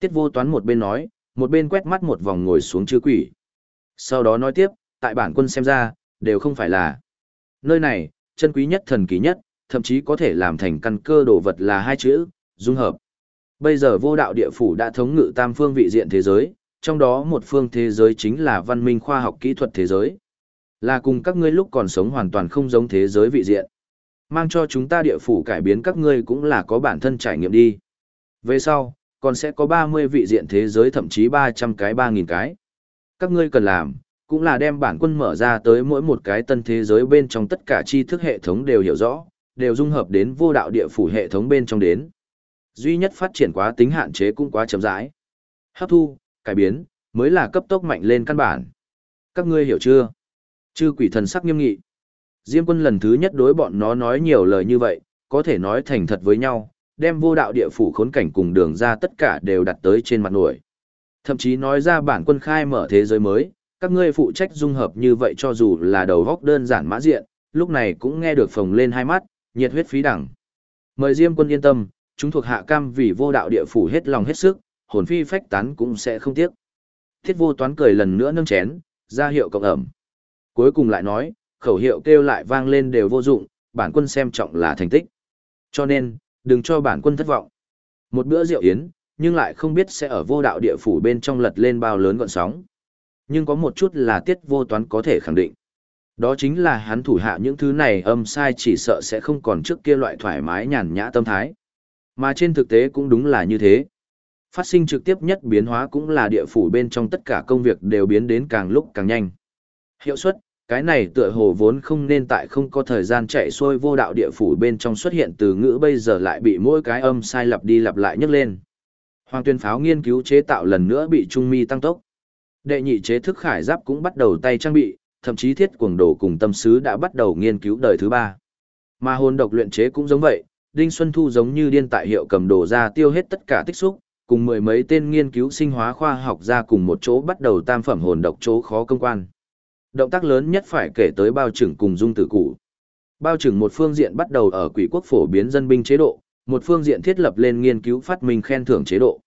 Tiết vô toán một bên nói, một bên quét mắt một vòng ngồi xuống chư quỷ. Sau đó nói tiếp, tại bản quân xem ra, đều không phải là. Nơi này, chân quý nhất thần kỳ nhất, thậm chí có thể làm thành căn cơ đồ vật là hai chữ, dung hợp. Bây giờ vô đạo địa phủ đã thống ngự tam phương vị diện thế giới, trong đó một phương thế giới chính là văn minh khoa học kỹ thuật thế giới. Là cùng các ngươi lúc còn sống hoàn toàn không giống thế giới vị diện. Mang cho chúng ta địa phủ cải biến các ngươi cũng là có bản thân trải nghiệm đi. Về sau, còn sẽ có 30 vị diện thế giới thậm chí 300 cái 3.000 cái. Các ngươi cần làm, cũng là đem bản quân mở ra tới mỗi một cái tân thế giới bên trong tất cả tri thức hệ thống đều hiểu rõ, đều dung hợp đến vô đạo địa phủ hệ thống bên trong đến. Duy nhất phát triển quá tính hạn chế cũng quá chậm rãi. Hấp thu, cải biến, mới là cấp tốc mạnh lên căn bản. Các ngươi hiểu chưa? Chư quỷ thần sắc nghiêm nghị. Diêm quân lần thứ nhất đối bọn nó nói nhiều lời như vậy, có thể nói thành thật với nhau, đem vô đạo địa phủ khốn cảnh cùng đường ra tất cả đều đặt tới trên mặt nổi. Thậm chí nói ra bản quân khai mở thế giới mới, các ngươi phụ trách dung hợp như vậy cho dù là đầu góc đơn giản mã diện, lúc này cũng nghe được phồng lên hai mắt, nhiệt huyết phí đẳng. Mời Diêm quân yên tâm, chúng thuộc hạ cam vì vô đạo địa phủ hết lòng hết sức, hồn phi phách tán cũng sẽ không tiếc. Thiết vô toán cười lần nữa nâng chén, ra hiệu cộng ẩm. Cuối cùng lại nói, khẩu hiệu kêu lại vang lên đều vô dụng, bản quân xem trọng là thành tích. Cho nên, đừng cho bản quân thất vọng. Một bữa rượu yến, nhưng lại không biết sẽ ở vô đạo địa phủ bên trong lật lên bao lớn gọn sóng. Nhưng có một chút là tiết vô toán có thể khẳng định. Đó chính là hắn thủ hạ những thứ này âm sai chỉ sợ sẽ không còn trước kia loại thoải mái nhàn nhã tâm thái. Mà trên thực tế cũng đúng là như thế. Phát sinh trực tiếp nhất biến hóa cũng là địa phủ bên trong tất cả công việc đều biến đến càng lúc càng nhanh. Hiệu suất, cái này tựa hồ vốn không nên tại không có thời gian chạy xuôi vô đạo địa phủ bên trong xuất hiện từ ngữ bây giờ lại bị mỗi cái âm sai lặp đi lặp lại nhấc lên. Hoàng tuyên pháo nghiên cứu chế tạo lần nữa bị trung mi tăng tốc. Đệ nhị chế thức khải giáp cũng bắt đầu tay trang bị, thậm chí thiết cuồng đồ cùng tâm sứ đã bắt đầu nghiên cứu đời thứ ba. Mà hồn độc luyện chế cũng giống vậy, Đinh Xuân Thu giống như điên tại hiệu cầm đồ ra tiêu hết tất cả tích xúc, cùng mười mấy tên nghiên cứu sinh hóa khoa học ra cùng một chỗ bắt đầu tam phẩm hồn độc chỗ khó công quan. Động tác lớn nhất phải kể tới bao trưởng cùng dung tử cụ. Bao trưởng một phương diện bắt đầu ở quỷ quốc phổ biến dân binh chế độ, một phương diện thiết lập lên nghiên cứu phát minh khen thưởng chế độ.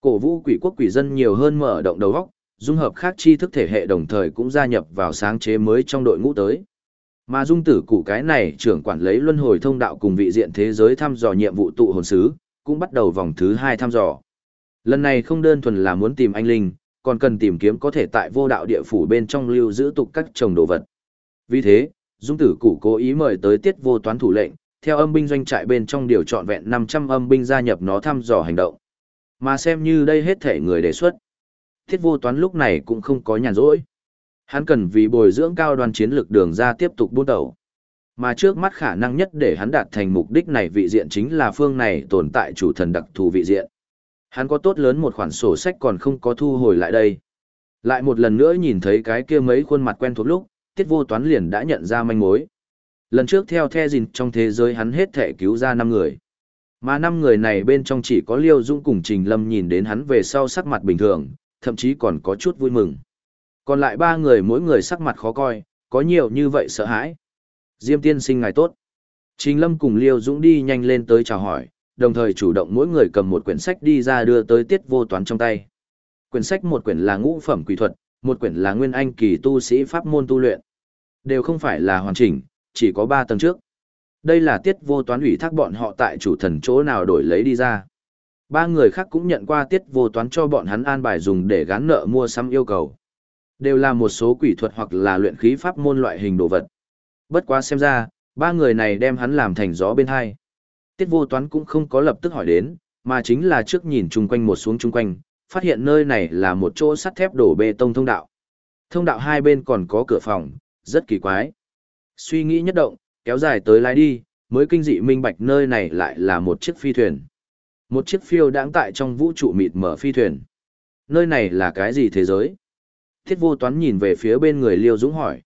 Cổ vũ quỷ quốc quỷ dân nhiều hơn mở động đầu óc, dung hợp khác tri thức thể hệ đồng thời cũng gia nhập vào sáng chế mới trong đội ngũ tới. Mà dung tử củ cái này trưởng quản lấy luân hồi thông đạo cùng vị diện thế giới thăm dò nhiệm vụ tụ hồn sứ, cũng bắt đầu vòng thứ hai thăm dò. Lần này không đơn thuần là muốn tìm anh Linh, còn cần tìm kiếm có thể tại vô đạo địa phủ bên trong lưu giữ tục các trồng đồ vật. Vì thế, Dung tử củ cố ý mời tới tiết vô toán thủ lệnh, theo âm binh doanh trại bên trong điều trọn vẹn 500 âm binh gia nhập nó thăm dò hành động. Mà xem như đây hết thể người đề xuất. Thiết vô toán lúc này cũng không có nhàn rỗi. Hắn cần vì bồi dưỡng cao đoàn chiến lược đường ra tiếp tục buôn đầu. Mà trước mắt khả năng nhất để hắn đạt thành mục đích này vị diện chính là phương này tồn tại chủ thần đặc thù vị diện. Hắn có tốt lớn một khoản sổ sách còn không có thu hồi lại đây. Lại một lần nữa nhìn thấy cái kia mấy khuôn mặt quen thuộc lúc, tiết vô toán liền đã nhận ra manh mối. Lần trước theo The Dìn trong thế giới hắn hết thể cứu ra 5 người. Mà năm người này bên trong chỉ có Liêu Dũng cùng Trình Lâm nhìn đến hắn về sau sắc mặt bình thường, thậm chí còn có chút vui mừng. Còn lại ba người mỗi người sắc mặt khó coi, có nhiều như vậy sợ hãi. Diêm tiên sinh ngài tốt. Trình Lâm cùng Liêu Dũng đi nhanh lên tới chào hỏi, đồng thời chủ động mỗi người cầm một quyển sách đi ra đưa tới tiết vô toán trong tay. Quyển sách một quyển là ngũ phẩm quỷ thuật, một quyển là nguyên anh kỳ tu sĩ pháp môn tu luyện. Đều không phải là hoàn chỉnh, chỉ có ba tầng trước. Đây là tiết vô toán ủy thác bọn họ tại chủ thần chỗ nào đổi lấy đi ra. Ba người khác cũng nhận qua tiết vô toán cho bọn hắn an bài dùng để gán nợ mua sắm yêu cầu. Đều là một số quỷ thuật hoặc là luyện khí pháp môn loại hình đồ vật. Bất quá xem ra, ba người này đem hắn làm thành gió bên hai. Tiết vô toán cũng không có lập tức hỏi đến, mà chính là trước nhìn chung quanh một xuống chung quanh, phát hiện nơi này là một chỗ sắt thép đổ bê tông thông đạo. Thông đạo hai bên còn có cửa phòng, rất kỳ quái. Suy nghĩ nhất động, kéo dài tới lái đi, mới kinh dị minh bạch nơi này lại là một chiếc phi thuyền. Một chiếc phiêu đáng tại trong vũ trụ mịt mở phi thuyền. Nơi này là cái gì thế giới? Thiết vô toán nhìn về phía bên người Liêu Dũng hỏi.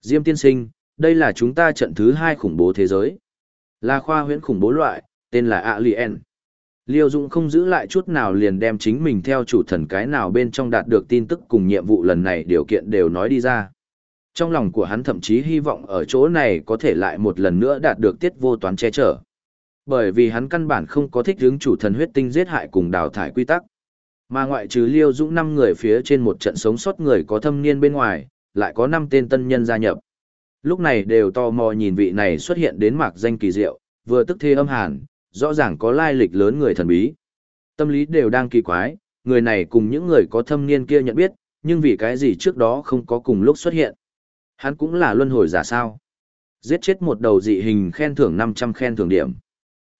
Diêm tiên sinh, đây là chúng ta trận thứ hai khủng bố thế giới. Là khoa huyễn khủng bố loại, tên là Alien. Liêu Dũng không giữ lại chút nào liền đem chính mình theo chủ thần cái nào bên trong đạt được tin tức cùng nhiệm vụ lần này điều kiện đều nói đi ra. Trong lòng của hắn thậm chí hy vọng ở chỗ này có thể lại một lần nữa đạt được tiết vô toán che chở. Bởi vì hắn căn bản không có thích hướng chủ thần huyết tinh giết hại cùng đào thải quy tắc. Mà ngoại trừ Liêu Dũng năm người phía trên một trận sống sót người có thâm niên bên ngoài, lại có năm tên tân nhân gia nhập. Lúc này đều tò mò nhìn vị này xuất hiện đến mạc danh kỳ diệu, vừa tức thê âm hàn, rõ ràng có lai lịch lớn người thần bí. Tâm lý đều đang kỳ quái, người này cùng những người có thâm niên kia nhận biết, nhưng vì cái gì trước đó không có cùng lúc xuất hiện. Hắn cũng là luân hồi giả sao. Giết chết một đầu dị hình khen thưởng 500 khen thưởng điểm.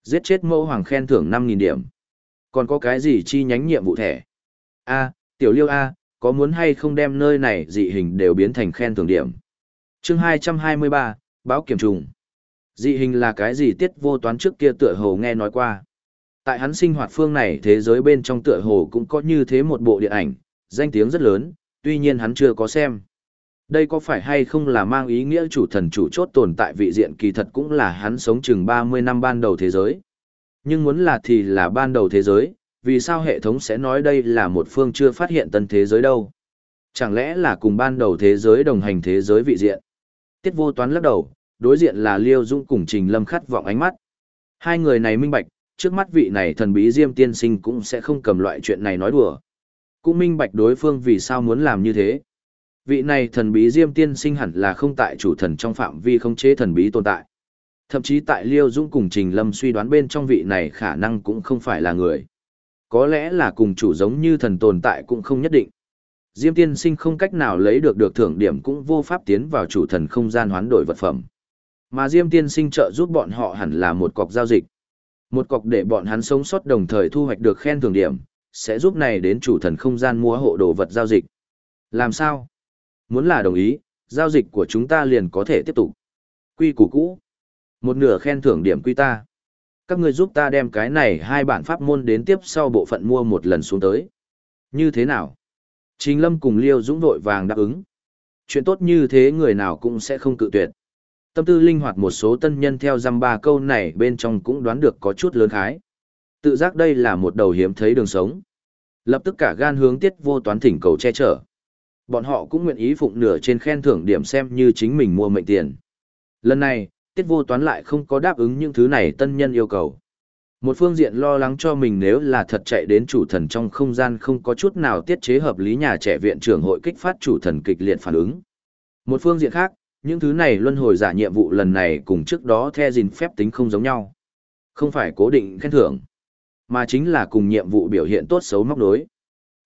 Giết chết mẫu hoàng khen thưởng 5.000 điểm. Còn có cái gì chi nhánh nhiệm vụ thẻ? A, tiểu liêu A, có muốn hay không đem nơi này dị hình đều biến thành khen thưởng điểm? chương 223, báo kiểm trùng. Dị hình là cái gì tiết vô toán trước kia tựa hồ nghe nói qua. Tại hắn sinh hoạt phương này thế giới bên trong tựa hồ cũng có như thế một bộ điện ảnh, danh tiếng rất lớn, tuy nhiên hắn chưa có xem. Đây có phải hay không là mang ý nghĩa chủ thần chủ chốt tồn tại vị diện kỳ thật cũng là hắn sống chừng 30 năm ban đầu thế giới. Nhưng muốn là thì là ban đầu thế giới, vì sao hệ thống sẽ nói đây là một phương chưa phát hiện tân thế giới đâu? Chẳng lẽ là cùng ban đầu thế giới đồng hành thế giới vị diện? Tiết vô toán lắc đầu, đối diện là Liêu Dung cùng Trình Lâm khát vọng ánh mắt. Hai người này minh bạch, trước mắt vị này thần bí Diêm tiên sinh cũng sẽ không cầm loại chuyện này nói đùa. Cũng minh bạch đối phương vì sao muốn làm như thế. Vị này thần bí Diêm tiên sinh hẳn là không tại chủ thần trong phạm vi không chế thần bí tồn tại. Thậm chí tại Liêu Dung cùng Trình Lâm suy đoán bên trong vị này khả năng cũng không phải là người. Có lẽ là cùng chủ giống như thần tồn tại cũng không nhất định. Diêm tiên sinh không cách nào lấy được được thưởng điểm cũng vô pháp tiến vào chủ thần không gian hoán đổi vật phẩm. Mà Diêm tiên sinh trợ giúp bọn họ hẳn là một cọc giao dịch. Một cọc để bọn hắn sống sót đồng thời thu hoạch được khen thưởng điểm, sẽ giúp này đến chủ thần không gian mua hộ đồ vật giao dịch. Làm sao? Muốn là đồng ý, giao dịch của chúng ta liền có thể tiếp tục. Quy củ cũ. Một nửa khen thưởng điểm quy ta. Các người giúp ta đem cái này hai bản pháp môn đến tiếp sau bộ phận mua một lần xuống tới. Như thế nào? Trình Lâm cùng Liêu Dũng vội vàng đáp ứng. Chuyện tốt như thế người nào cũng sẽ không cự tuyệt. Tâm tư linh hoạt một số tân nhân theo dăm ba câu này bên trong cũng đoán được có chút lớn khái. Tự giác đây là một đầu hiếm thấy đường sống. Lập tức cả gan hướng tiết vô toán thỉnh cầu che chở. Bọn họ cũng nguyện ý phụng nửa trên khen thưởng điểm xem như chính mình mua mệnh tiền. Lần này, tiết vô toán lại không có đáp ứng những thứ này tân nhân yêu cầu. Một phương diện lo lắng cho mình nếu là thật chạy đến chủ thần trong không gian không có chút nào tiết chế hợp lý nhà trẻ viện trưởng hội kích phát chủ thần kịch liệt phản ứng. Một phương diện khác, những thứ này luân hồi giả nhiệm vụ lần này cùng trước đó theo gìn phép tính không giống nhau. Không phải cố định khen thưởng, mà chính là cùng nhiệm vụ biểu hiện tốt xấu móc đối.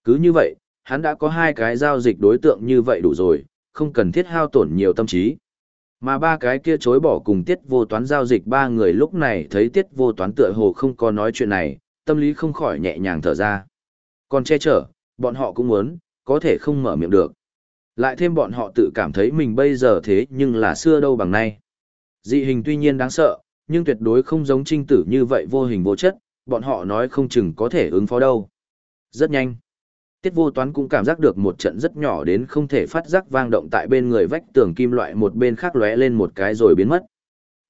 Cứ như vậy, hắn đã có hai cái giao dịch đối tượng như vậy đủ rồi, không cần thiết hao tổn nhiều tâm trí. Mà ba cái kia chối bỏ cùng tiết vô toán giao dịch ba người lúc này thấy tiết vô toán tựa hồ không có nói chuyện này, tâm lý không khỏi nhẹ nhàng thở ra. Còn che chở, bọn họ cũng muốn, có thể không mở miệng được. Lại thêm bọn họ tự cảm thấy mình bây giờ thế nhưng là xưa đâu bằng nay. Dị hình tuy nhiên đáng sợ, nhưng tuyệt đối không giống trinh tử như vậy vô hình vô chất, bọn họ nói không chừng có thể ứng phó đâu. Rất nhanh. Tiết vô toán cũng cảm giác được một trận rất nhỏ đến không thể phát giác vang động tại bên người vách tường kim loại một bên khác lóe lên một cái rồi biến mất.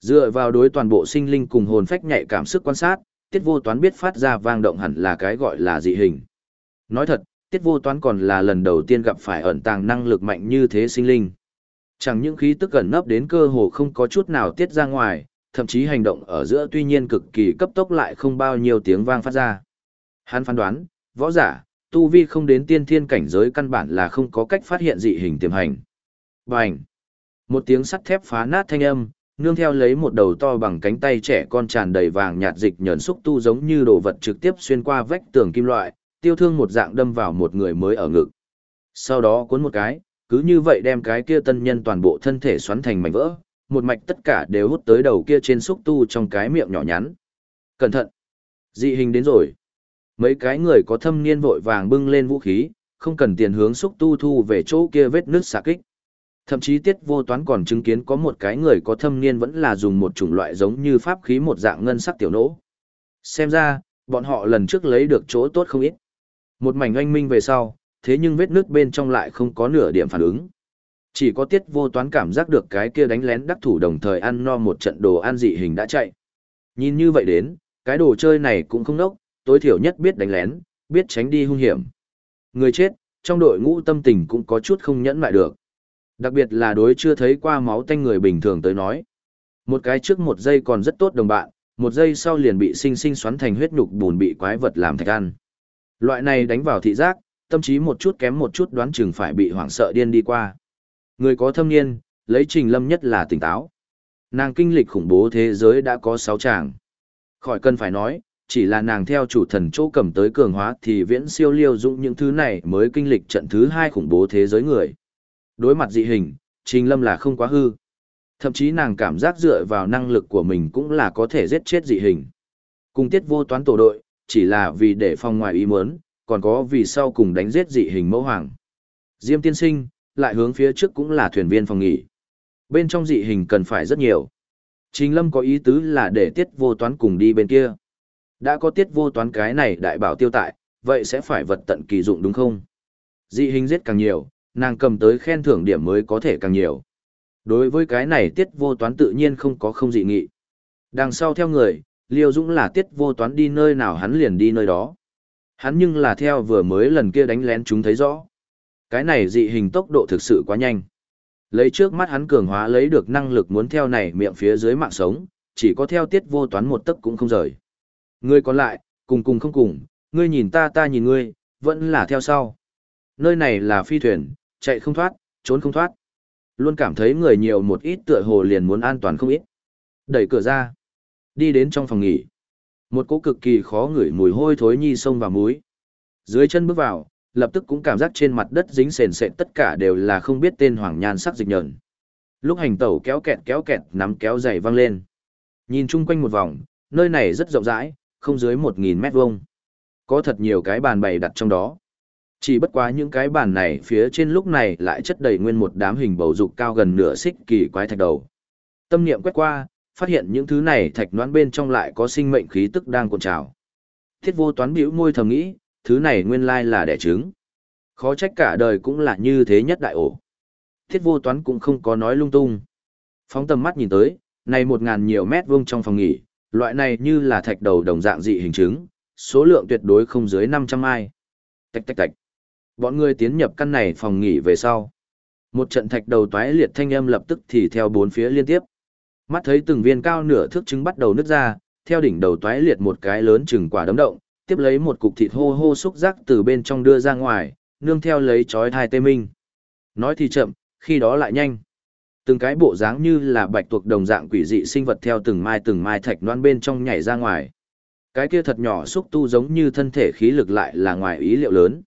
Dựa vào đối toàn bộ sinh linh cùng hồn phách nhạy cảm sức quan sát, tiết vô toán biết phát ra vang động hẳn là cái gọi là dị hình. Nói thật, tiết vô toán còn là lần đầu tiên gặp phải ẩn tàng năng lực mạnh như thế sinh linh. Chẳng những khí tức gần nấp đến cơ hồ không có chút nào tiết ra ngoài, thậm chí hành động ở giữa tuy nhiên cực kỳ cấp tốc lại không bao nhiêu tiếng vang phát ra. Hắn phán đoán, võ giả, tu vi không đến tiên thiên cảnh giới căn bản là không có cách phát hiện dị hình tiềm hành. Bành! Một tiếng sắt thép phá nát thanh âm, nương theo lấy một đầu to bằng cánh tay trẻ con tràn đầy vàng nhạt dịch nhẫn xúc tu giống như đồ vật trực tiếp xuyên qua vách tường kim loại, tiêu thương một dạng đâm vào một người mới ở ngực. Sau đó cuốn một cái, cứ như vậy đem cái kia tân nhân toàn bộ thân thể xoắn thành mảnh vỡ, một mạch tất cả đều hút tới đầu kia trên xúc tu trong cái miệng nhỏ nhắn. Cẩn thận! Dị hình đến rồi. Mấy cái người có thâm niên vội vàng bưng lên vũ khí, không cần tiền hướng xúc tu thu về chỗ kia vết nước xạ kích. Thậm chí tiết vô toán còn chứng kiến có một cái người có thâm niên vẫn là dùng một chủng loại giống như pháp khí một dạng ngân sắc tiểu nỗ. Xem ra, bọn họ lần trước lấy được chỗ tốt không ít. Một mảnh oanh minh về sau, thế nhưng vết nước bên trong lại không có nửa điểm phản ứng. Chỉ có tiết vô toán cảm giác được cái kia đánh lén đắc thủ đồng thời ăn no một trận đồ ăn dị hình đã chạy. Nhìn như vậy đến, cái đồ chơi này cũng không nốc, tối thiểu nhất biết đánh lén, biết tránh đi hung hiểm. Người chết, trong đội ngũ tâm tình cũng có chút không nhẫn lại được. Đặc biệt là đối chưa thấy qua máu tanh người bình thường tới nói. Một cái trước một giây còn rất tốt đồng bạn, một giây sau liền bị sinh sinh xoắn thành huyết nhục bùn bị quái vật làm thạch ăn. Loại này đánh vào thị giác, tâm trí một chút kém một chút đoán chừng phải bị hoảng sợ điên đi qua. Người có thâm niên, lấy trình lâm nhất là tỉnh táo. Nàng kinh lịch khủng bố thế giới đã có sáu chàng. Khỏi cần phải nói, chỉ là nàng theo chủ thần chỗ cầm tới cường hóa thì viễn siêu liêu dụng những thứ này mới kinh lịch trận thứ hai khủng bố thế giới người. Đối mặt dị hình, Trình Lâm là không quá hư. Thậm chí nàng cảm giác dựa vào năng lực của mình cũng là có thể giết chết dị hình. Cùng tiết vô toán tổ đội, chỉ là vì để phòng ngoài ý muốn, còn có vì sau cùng đánh giết dị hình mẫu hoàng. Diêm tiên sinh, lại hướng phía trước cũng là thuyền viên phòng nghỉ. Bên trong dị hình cần phải rất nhiều. Trình Lâm có ý tứ là để tiết vô toán cùng đi bên kia. Đã có tiết vô toán cái này đại bảo tiêu tại, vậy sẽ phải vật tận kỳ dụng đúng không? Dị hình giết càng nhiều, nàng cầm tới khen thưởng điểm mới có thể càng nhiều. Đối với cái này tiết vô toán tự nhiên không có không dị nghị. Đằng sau theo người, Liêu Dũng là tiết vô toán đi nơi nào hắn liền đi nơi đó. Hắn nhưng là theo vừa mới lần kia đánh lén chúng thấy rõ. Cái này dị hình tốc độ thực sự quá nhanh. Lấy trước mắt hắn cường hóa lấy được năng lực muốn theo này miệng phía dưới mạng sống, chỉ có theo tiết vô toán một tấc cũng không rời. Ngươi còn lại, cùng cùng không cùng, ngươi nhìn ta ta nhìn ngươi, vẫn là theo sau. Nơi này là phi thuyền, chạy không thoát, trốn không thoát. Luôn cảm thấy người nhiều một ít tựa hồ liền muốn an toàn không ít. Đẩy cửa ra, đi đến trong phòng nghỉ. Một cỗ cực kỳ khó ngửi mùi hôi thối nhi sông vào mũi. Dưới chân bước vào, lập tức cũng cảm giác trên mặt đất dính sền sệt tất cả đều là không biết tên hoàng nhan sắc dịch nhờn. Lúc hành tẩu kéo kẹt kéo kẹt nắm kéo dày văng lên. Nhìn chung quanh một vòng, nơi này rất rộng rãi, không dưới 1.000 mét vuông. Có thật nhiều cái bàn bày đặt trong đó. Chỉ bất quá những cái bàn này phía trên lúc này lại chất đầy nguyên một đám hình bầu dục cao gần nửa xích kỳ quái thạch đầu. Tâm niệm quét qua, phát hiện những thứ này thạch noãn bên trong lại có sinh mệnh khí tức đang cuộn trào. Thiết vô toán bĩu môi thầm nghĩ, thứ này nguyên lai là đẻ trứng. Khó trách cả đời cũng là như thế nhất đại ổ. Thiết vô toán cũng không có nói lung tung. Phóng tầm mắt nhìn tới, này một ngàn nhiều mét vuông trong phòng nghỉ, loại này như là thạch đầu đồng dạng dị hình chứng, số lượng tuyệt đối không dưới 500 ai. Tạch tạch tạch. Bọn người tiến nhập căn này phòng nghỉ về sau. Một trận thạch đầu toái liệt thanh âm lập tức thì theo bốn phía liên tiếp. Mắt thấy từng viên cao nửa thước trứng bắt đầu nứt ra, theo đỉnh đầu toái liệt một cái lớn chừng quả đấm động, tiếp lấy một cục thịt hô hô xúc giác từ bên trong đưa ra ngoài, nương theo lấy chói thai tê minh. Nói thì chậm, khi đó lại nhanh. Từng cái bộ dáng như là bạch tuộc đồng dạng quỷ dị sinh vật theo từng mai từng mai thạch noan bên trong nhảy ra ngoài. Cái kia thật nhỏ xúc tu giống như thân thể khí lực lại là ngoài ý liệu lớn.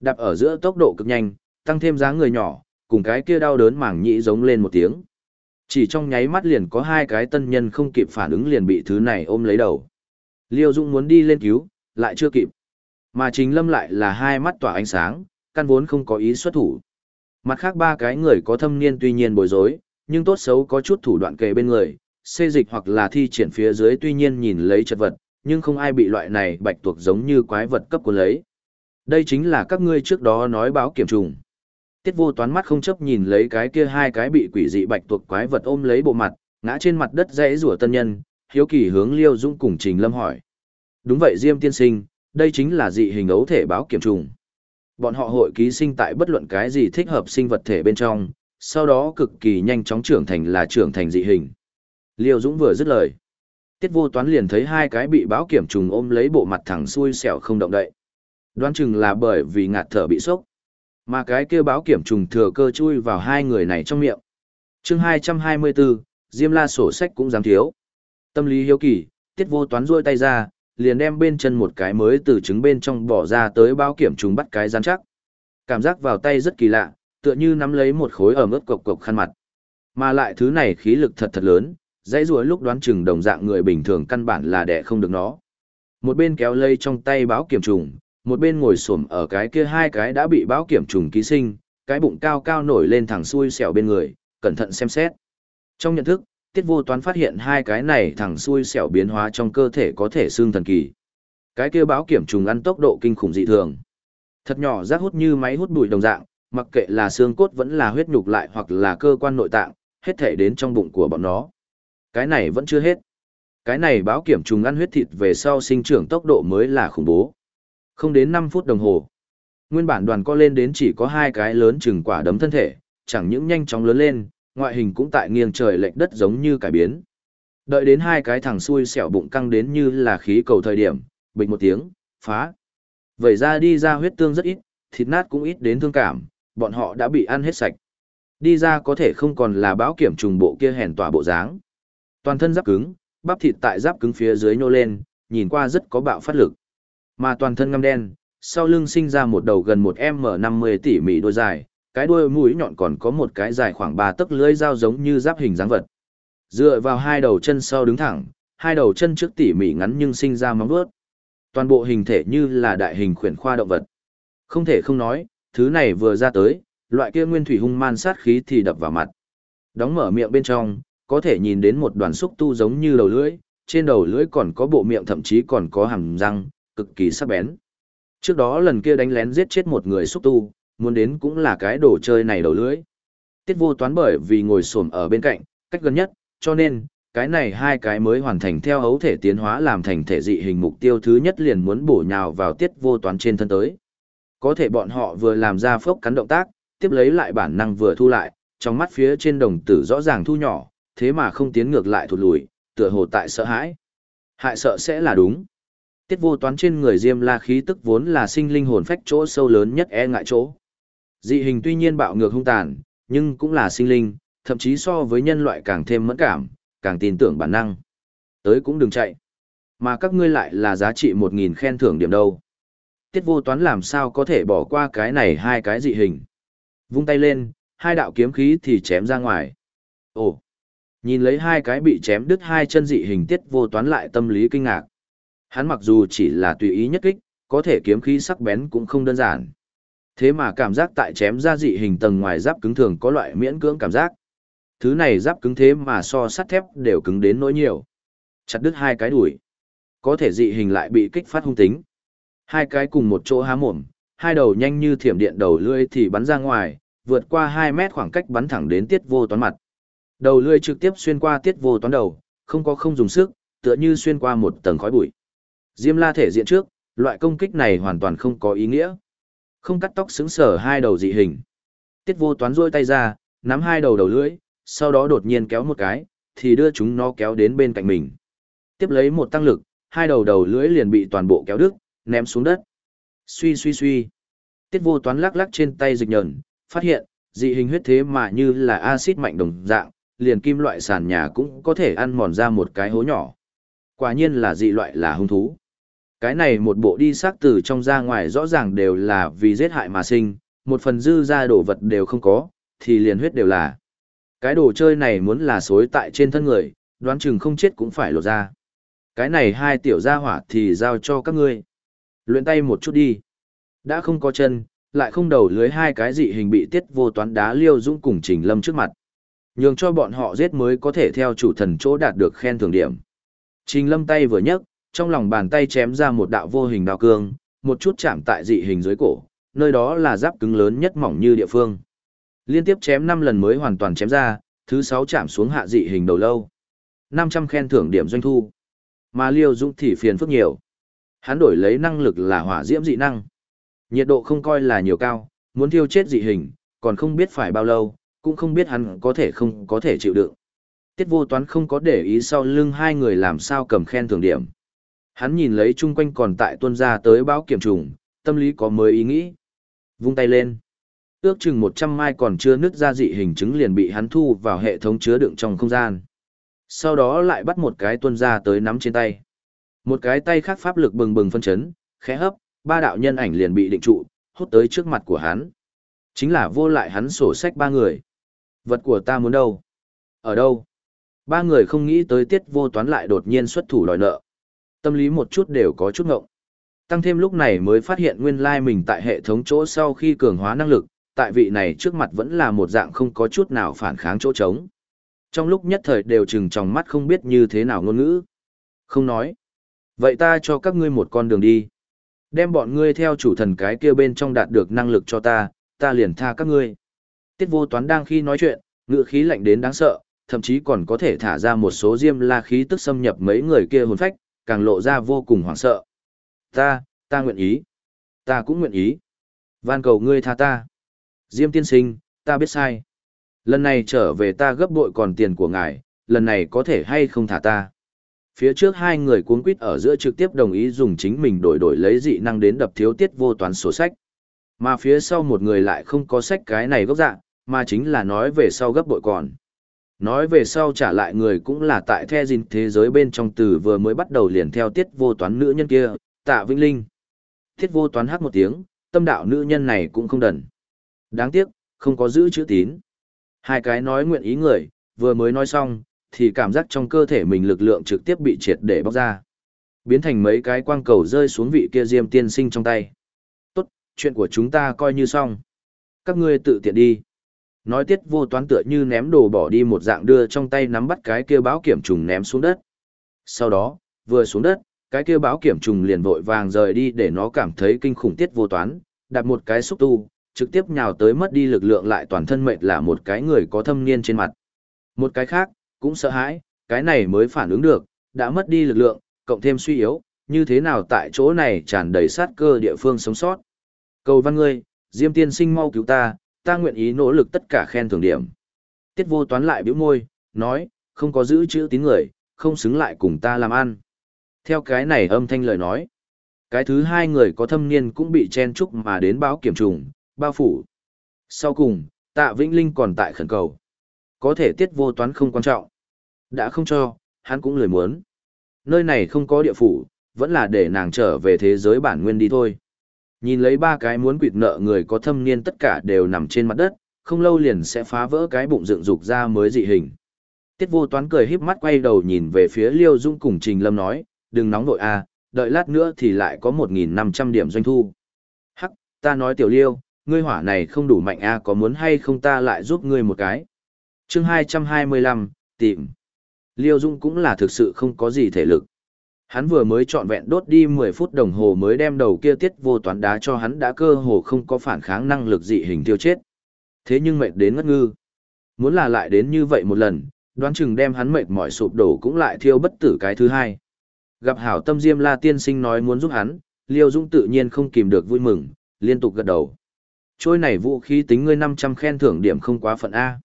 Đạp ở giữa tốc độ cực nhanh, tăng thêm dáng người nhỏ, cùng cái kia đau đớn mảng nhĩ giống lên một tiếng. Chỉ trong nháy mắt liền có hai cái tân nhân không kịp phản ứng liền bị thứ này ôm lấy đầu. Liêu Dung muốn đi lên cứu, lại chưa kịp. Mà Trình Lâm lại là hai mắt tỏa ánh sáng, căn vốn không có ý xuất thủ. Mặt khác ba cái người có thâm niên tuy nhiên bối rối, nhưng tốt xấu có chút thủ đoạn kề bên người, xê dịch hoặc là thi triển phía dưới tuy nhiên nhìn lấy chật vật, nhưng không ai bị loại này bạch tuộc giống như quái vật cấp của lấy. Đây chính là các ngươi trước đó nói báo kiểm trùng. Tiết vô toán mắt không chấp nhìn lấy cái kia hai cái bị quỷ dị bạch tuộc quái vật ôm lấy bộ mặt, Ngã trên mặt đất rẽ rủa tân nhân, hiếu kỳ hướng Liêu Dũng cùng Trình Lâm hỏi. Đúng vậy Diêm tiên sinh, đây chính là dị hình ấu thể báo kiểm trùng. Bọn họ hội ký sinh tại bất luận cái gì thích hợp sinh vật thể bên trong, sau đó cực kỳ nhanh chóng trưởng thành là trưởng thành dị hình. Liêu Dũng vừa dứt lời. Tiết vô toán liền thấy hai cái bị báo kiểm trùng ôm lấy bộ mặt thẳng xuôi xẻo không động đậy. Đoán chừng là bởi vì ngạt thở bị sốc. Mà cái kia báo kiểm trùng thừa cơ chui vào hai người này trong miệng. chương 224, Diêm la sổ sách cũng dám thiếu. Tâm lý hiếu kỳ, tiết vô toán ruôi tay ra, liền đem bên chân một cái mới từ trứng bên trong bỏ ra tới bao kiểm trùng bắt cái rắn chắc. Cảm giác vào tay rất kỳ lạ, tựa như nắm lấy một khối ở ướt cộc cộc khăn mặt. Mà lại thứ này khí lực thật thật lớn, dãy rùa lúc đoán chừng đồng dạng người bình thường căn bản là đẻ không được nó. Một bên kéo lây trong tay báo kiểm trùng, một bên ngồi xổm ở cái kia hai cái đã bị báo kiểm trùng ký sinh, cái bụng cao cao nổi lên thẳng xuôi xẻo bên người, cẩn thận xem xét. Trong nhận thức, tiết vô toán phát hiện hai cái này thẳng xuôi xẻo biến hóa trong cơ thể có thể xương thần kỳ. Cái kia báo kiểm trùng ăn tốc độ kinh khủng dị thường. Thật nhỏ rác hút như máy hút bụi đồng dạng, mặc kệ là xương cốt vẫn là huyết nhục lại hoặc là cơ quan nội tạng, hết thể đến trong bụng của bọn nó. Cái này vẫn chưa hết. Cái này báo kiểm trùng ăn huyết thịt về sau sinh trưởng tốc độ mới là khủng bố. Không đến năm phút đồng hồ. Nguyên bản đoàn co lên đến chỉ có hai cái lớn chừng quả đấm thân thể, chẳng những nhanh chóng lớn lên, ngoại hình cũng tại nghiêng trời lệch đất giống như cải biến. Đợi đến hai cái thằng xuôi xẻo bụng căng đến như là khí cầu thời điểm, bịch một tiếng, phá. Vậy ra đi ra huyết tương rất ít, thịt nát cũng ít đến thương cảm, bọn họ đã bị ăn hết sạch. Đi ra có thể không còn là báo kiểm trùng bộ kia hèn tỏa bộ dáng. Toàn thân giáp cứng, bắp thịt tại giáp cứng phía dưới nhô lên, nhìn qua rất có bạo phát lực. Mà toàn thân ngăm đen, sau lưng sinh ra một đầu gần một M50 tỉ mỉ đôi dài, cái đuôi mũi nhọn còn có một cái dài khoảng 3 tấc lưỡi dao giống như giáp hình dáng vật. Dựa vào hai đầu chân sau đứng thẳng, hai đầu chân trước tỉ mỉ ngắn nhưng sinh ra móng vuốt. Toàn bộ hình thể như là đại hình khuyển khoa động vật. Không thể không nói, thứ này vừa ra tới, loại kia nguyên thủy hung man sát khí thì đập vào mặt. Đóng mở miệng bên trong, có thể nhìn đến một đoàn xúc tu giống như đầu lưỡi, trên đầu lưỡi còn có bộ miệng thậm chí còn có hàm răng, cực kỳ sắc bén. Trước đó lần kia đánh lén giết chết một người xúc tu, muốn đến cũng là cái đồ chơi này đầu lưỡi. Tiết vô toán bởi vì ngồi xổm ở bên cạnh, cách gần nhất, cho nên, cái này hai cái mới hoàn thành theo hấu thể tiến hóa làm thành thể dị hình mục tiêu thứ nhất liền muốn bổ nhào vào tiết vô toán trên thân tới. Có thể bọn họ vừa làm ra phốc cắn động tác, tiếp lấy lại bản năng vừa thu lại, trong mắt phía trên đồng tử rõ ràng thu nhỏ, thế mà không tiến ngược lại thụt lùi, tựa hồ tại sợ hãi. Hại sợ sẽ là đúng. Tiết vô toán trên người Diêm La khí tức vốn là sinh linh hồn phách chỗ sâu lớn nhất e ngại chỗ. Dị hình tuy nhiên bạo ngược hung tàn, nhưng cũng là sinh linh, thậm chí so với nhân loại càng thêm mẫn cảm, càng tin tưởng bản năng. Tới cũng đừng chạy. Mà các ngươi lại là giá trị một nghìn khen thưởng điểm đâu. Tiết vô toán làm sao có thể bỏ qua cái này hai cái dị hình. Vung tay lên, hai đạo kiếm khí thì chém ra ngoài. Ồ! Nhìn lấy hai cái bị chém đứt hai chân dị hình tiết vô toán lại tâm lý kinh ngạc. Hắn mặc dù chỉ là tùy ý nhất kích, có thể kiếm khí sắc bén cũng không đơn giản. Thế mà cảm giác tại chém ra dị hình tầng ngoài giáp cứng thường có loại miễn cưỡng cảm giác. Thứ này giáp cứng thế mà so sắt thép đều cứng đến nỗi nhiều. Chặt đứt hai cái đuổi. Có thể dị hình lại bị kích phát hung tính. Hai cái cùng một chỗ há mồm, hai đầu nhanh như thiểm điện đầu lưỡi thì bắn ra ngoài, vượt qua 2 mét khoảng cách bắn thẳng đến tiết vô toán mặt. Đầu lưỡi trực tiếp xuyên qua tiết vô toán đầu, không có không dùng sức, tựa như xuyên qua một tầng khói bụi. Diêm la thể diện trước, loại công kích này hoàn toàn không có ý nghĩa. Không cắt tóc xứng sở hai đầu dị hình. Tiết vô toán rôi tay ra, nắm hai đầu đầu lưỡi, sau đó đột nhiên kéo một cái, thì đưa chúng nó kéo đến bên cạnh mình. Tiếp lấy một tăng lực, hai đầu đầu lưỡi liền bị toàn bộ kéo đứt, ném xuống đất. Suy suy suy. Tiết vô toán lắc lắc trên tay dịch nhờn, phát hiện, dị hình huyết thế mà như là axit mạnh đồng dạng, liền kim loại sàn nhà cũng có thể ăn mòn ra một cái hố nhỏ. Quả nhiên là dị loại là hung thú. Cái này một bộ đi xác từ trong ra ngoài rõ ràng đều là vì giết hại mà sinh, một phần dư ra đồ vật đều không có, thì liền huyết đều là. Cái đồ chơi này muốn là xối tại trên thân người, đoán chừng không chết cũng phải lột ra. Cái này hai tiểu gia hỏa thì giao cho các ngươi. Luyện tay một chút đi. Đã không có chân, lại không đầu lưới hai cái dị hình bị tiết vô toán đá liêu dũng cùng trình lâm trước mặt. Nhường cho bọn họ giết mới có thể theo chủ thần chỗ đạt được khen thưởng điểm. Trình lâm tay vừa nhấc, trong lòng bàn tay chém ra một đạo vô hình đao cương, một chút chạm tại dị hình dưới cổ, nơi đó là giáp cứng lớn nhất mỏng như địa phương. Liên tiếp chém 5 lần mới hoàn toàn chém ra, thứ 6 chạm xuống hạ dị hình đầu lâu. 500 khen thưởng điểm doanh thu. Mà Liêu Dũng thì phiền phức nhiều. Hắn đổi lấy năng lực là hỏa diễm dị năng. Nhiệt độ không coi là nhiều cao, muốn thiêu chết dị hình, còn không biết phải bao lâu, cũng không biết hắn có thể không có thể chịu đựng. Tiết vô toán không có để ý sau lưng hai người làm sao cầm khen thưởng điểm. Hắn nhìn lấy chung quanh còn tại tuân ra tới báo kiểm trùng, tâm lý có mới ý nghĩ. Vung tay lên. Ước chừng 100 mai còn chưa nứt ra dị hình chứng liền bị hắn thu vào hệ thống chứa đựng trong không gian. Sau đó lại bắt một cái tuân ra tới nắm trên tay. Một cái tay khác pháp lực bừng bừng phân chấn, khẽ hấp, ba đạo nhân ảnh liền bị định trụ, hút tới trước mặt của hắn. Chính là vô lại hắn sổ sách ba người. Vật của ta muốn đâu? Ở đâu? Ba người không nghĩ tới tiết vô toán lại đột nhiên xuất thủ đòi nợ. Tâm lý một chút đều có chút ngộng. Tăng thêm lúc này mới phát hiện nguyên lai mình tại hệ thống chỗ sau khi cường hóa năng lực, tại vị này trước mặt vẫn là một dạng không có chút nào phản kháng chỗ trống. Trong lúc nhất thời đều chừng trong mắt không biết như thế nào ngôn ngữ. Không nói. Vậy ta cho các ngươi một con đường đi. Đem bọn ngươi theo chủ thần cái kia bên trong đạt được năng lực cho ta, ta liền tha các ngươi. Tiết vô toán đang khi nói chuyện, ngựa khí lạnh đến đáng sợ, thậm chí còn có thể thả ra một số diêm la khí tức xâm nhập mấy người kia hồn phách, càng lộ ra vô cùng hoảng sợ. Ta, ta nguyện ý. Ta cũng nguyện ý. Van cầu ngươi tha ta. Diêm tiên sinh, ta biết sai. Lần này trở về ta gấp bội còn tiền của ngài, lần này có thể hay không thả ta. Phía trước hai người cuốn quýt ở giữa trực tiếp đồng ý dùng chính mình đổi đổi lấy dị năng đến đập thiếu tiết vô toán sổ sách. Mà phía sau một người lại không có sách cái này gốc dạng, mà chính là nói về sau gấp bội còn. Nói về sau trả lại người cũng là tại the dinh thế giới bên trong từ vừa mới bắt đầu liền theo tiết vô toán nữ nhân kia, tạ Vĩnh Linh. Tiết vô toán hát một tiếng, tâm đạo nữ nhân này cũng không đần. Đáng tiếc, không có giữ chữ tín. Hai cái nói nguyện ý người, vừa mới nói xong, thì cảm giác trong cơ thể mình lực lượng trực tiếp bị triệt để bóc ra. Biến thành mấy cái quang cầu rơi xuống vị kia diêm tiên sinh trong tay. Tốt, chuyện của chúng ta coi như xong. Các ngươi tự tiện đi. Nói tiết vô toán tựa như ném đồ bỏ đi một dạng đưa trong tay nắm bắt cái kia báo kiểm trùng ném xuống đất. Sau đó, vừa xuống đất, cái kia báo kiểm trùng liền vội vàng rời đi để nó cảm thấy kinh khủng tiết vô toán, đặt một cái xúc tu, trực tiếp nhào tới mất đi lực lượng lại toàn thân mệt là một cái người có thâm niên trên mặt. Một cái khác, cũng sợ hãi, cái này mới phản ứng được, đã mất đi lực lượng, cộng thêm suy yếu, như thế nào tại chỗ này tràn đầy sát cơ địa phương sống sót. Cầu văn ngươi, Diêm tiên sinh mau cứu ta, ta nguyện ý nỗ lực tất cả khen thưởng điểm. Tiết vô toán lại bĩu môi, nói, không có giữ chữ tín người, không xứng lại cùng ta làm ăn. Theo cái này âm thanh lời nói, cái thứ hai người có thâm niên cũng bị chen chúc mà đến báo kiểm trùng, bao phủ. Sau cùng, tạ Vĩnh Linh còn tại khẩn cầu. Có thể tiết vô toán không quan trọng. Đã không cho, hắn cũng lười muốn. Nơi này không có địa phủ, vẫn là để nàng trở về thế giới bản nguyên đi thôi. Nhìn lấy ba cái muốn quỵt nợ người có thâm niên tất cả đều nằm trên mặt đất, không lâu liền sẽ phá vỡ cái bụng dựng dục ra mới dị hình. Tiết vô toán cười híp mắt quay đầu nhìn về phía Liêu Dung cùng Trình Lâm nói, đừng nóng vội a, đợi lát nữa thì lại có 1.500 điểm doanh thu. Hắc, ta nói tiểu Liêu, ngươi hỏa này không đủ mạnh a có muốn hay không ta lại giúp ngươi một cái. chương 225, tìm. Liêu Dung cũng là thực sự không có gì thể lực. Hắn vừa mới trọn vẹn đốt đi 10 phút đồng hồ mới đem đầu kia tiết vô toán đá cho hắn đã cơ hồ không có phản kháng năng lực dị hình tiêu chết. Thế nhưng mệt đến ngất ngư. Muốn là lại đến như vậy một lần, đoán chừng đem hắn mệt mỏi sụp đổ cũng lại thiêu bất tử cái thứ hai. Gặp hảo tâm diêm la tiên sinh nói muốn giúp hắn, Liêu dũng tự nhiên không kìm được vui mừng, liên tục gật đầu. Trôi này vũ khí tính ngươi 500 khen thưởng điểm không quá phận A.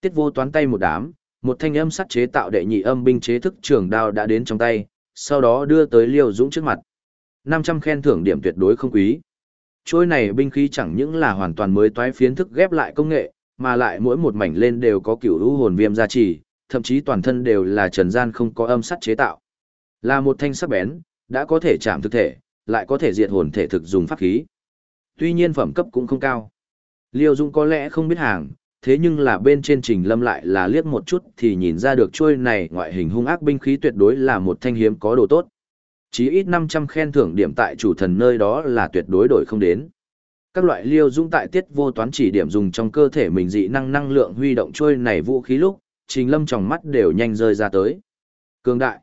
Tiết vô toán tay một đám, một thanh âm sắt chế tạo đệ nhị âm binh chế thức trường đao đã đến trong tay, sau đó đưa tới Liêu Dũng trước mặt. 500 khen thưởng điểm tuyệt đối không quý. Trôi này binh khí chẳng những là hoàn toàn mới toái phiến thức ghép lại công nghệ, mà lại mỗi một mảnh lên đều có kiểu lũ hồn viêm gia trì, thậm chí toàn thân đều là trần gian không có âm sắt chế tạo. Là một thanh sắc bén, đã có thể chạm thực thể, lại có thể diệt hồn thể thực dùng pháp khí. Tuy nhiên phẩm cấp cũng không cao. Liêu Dung có lẽ không biết hàng, thế nhưng là bên trên trình lâm lại là liếc một chút thì nhìn ra được trôi này ngoại hình hung ác binh khí tuyệt đối là một thanh hiếm có đồ tốt. Chí ít 500 khen thưởng điểm tại chủ thần nơi đó là tuyệt đối đổi không đến. Các loại liêu dung tại tiết vô toán chỉ điểm dùng trong cơ thể mình dị năng năng lượng huy động trôi này vũ khí lúc, trình lâm trong mắt đều nhanh rơi ra tới. Cường đại,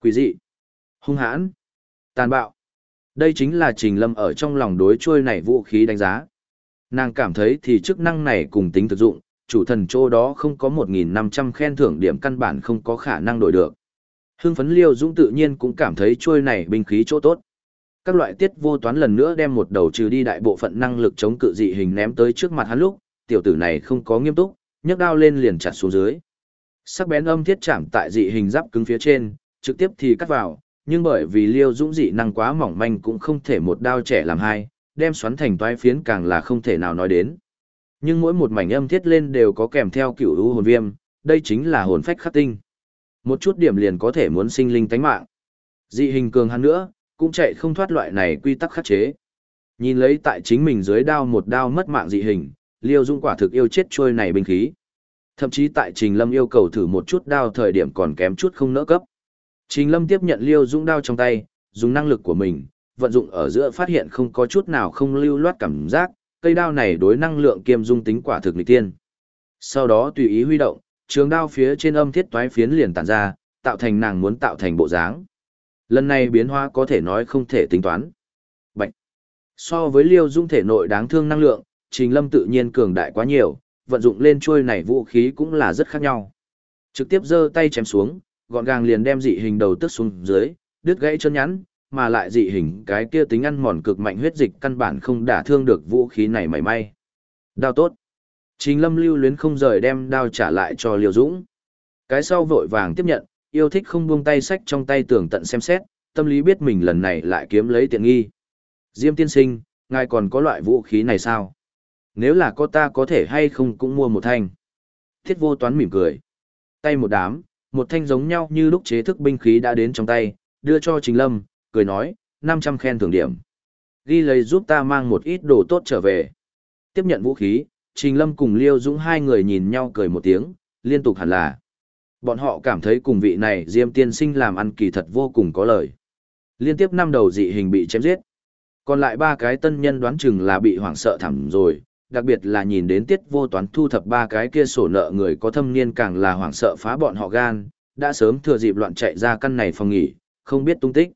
quỷ dị, hung hãn, tàn bạo. Đây chính là trình lâm ở trong lòng đối trôi này vũ khí đánh giá. Nàng cảm thấy thì chức năng này cùng tính thực dụng, chủ thần chỗ đó không có 1.500 khen thưởng điểm căn bản không có khả năng đổi được. Hưng phấn Liêu Dũng tự nhiên cũng cảm thấy trôi này binh khí chỗ tốt. Các loại tiết vô toán lần nữa đem một đầu trừ đi đại bộ phận năng lực chống cự dị hình ném tới trước mặt hắn lúc, tiểu tử này không có nghiêm túc, nhấc đao lên liền chặt xuống dưới. Sắc bén âm thiết chạm tại dị hình giáp cứng phía trên, trực tiếp thì cắt vào, nhưng bởi vì Liêu Dũng dị năng quá mỏng manh cũng không thể một đao trẻ làm hai, đem xoắn thành toái phiến càng là không thể nào nói đến. Nhưng mỗi một mảnh âm thiết lên đều có kèm theo cựu u hồn viêm, đây chính là hồn phách khắc tinh. Một chút điểm liền có thể muốn sinh linh tánh mạng. Dị hình cường hắn nữa, cũng chạy không thoát loại này quy tắc khắc chế. Nhìn lấy tại chính mình dưới đao một đao mất mạng dị hình, Liêu Dung quả thực yêu chết trôi này binh khí. Thậm chí tại Trình Lâm yêu cầu thử một chút đao thời điểm còn kém chút không nỡ cấp. Trình Lâm tiếp nhận Liêu Dung đao trong tay, dùng năng lực của mình, vận dụng ở giữa phát hiện không có chút nào không lưu loát cảm giác, cây đao này đối năng lượng kiêm dung tính quả thực nghịch tiên. Sau đó tùy ý huy động, trường đao phía trên âm thiết toái phiến liền tản ra, tạo thành nàng muốn tạo thành bộ dáng. Lần này biến hóa có thể nói không thể tính toán. Bạch. So với Liêu Dung thể nội đáng thương năng lượng, Trình Lâm tự nhiên cường đại quá nhiều, vận dụng lên chuôi này vũ khí cũng là rất khác nhau. Trực tiếp giơ tay chém xuống, gọn gàng liền đem dị hình đầu tức xuống dưới, đứt gãy chân nhắn, mà lại dị hình cái kia tính ăn mòn cực mạnh huyết dịch căn bản không đả thương được vũ khí này mảy may. Đao tốt. Trình Lâm lưu luyến không rời đem đao trả lại cho Liêu Dũng. Cái sau vội vàng tiếp nhận, yêu thích không buông tay sách trong tay tưởng tận xem xét, tâm lý biết mình lần này lại kiếm lấy tiện nghi. Diêm tiên sinh, ngài còn có loại vũ khí này sao? Nếu là có ta có thể hay không cũng mua một thanh. Thiết vô toán mỉm cười. Tay một đám, một thanh giống nhau như lúc chế thức binh khí đã đến trong tay, đưa cho Trình Lâm, cười nói, 500 khen thưởng điểm. Ghi lấy giúp ta mang một ít đồ tốt trở về. Tiếp nhận vũ khí, Trình Lâm cùng Liêu Dũng hai người nhìn nhau cười một tiếng, liên tục hẳn là. Bọn họ cảm thấy cùng vị này Diêm tiên sinh làm ăn kỳ thật vô cùng có lời. Liên tiếp năm đầu dị hình bị chém giết. Còn lại ba cái tân nhân đoán chừng là bị hoảng sợ thẳm rồi, đặc biệt là nhìn đến tiết vô toán thu thập ba cái kia sổ nợ người có thâm niên càng là hoảng sợ phá bọn họ gan, đã sớm thừa dịp loạn chạy ra căn này phòng nghỉ, không biết tung tích.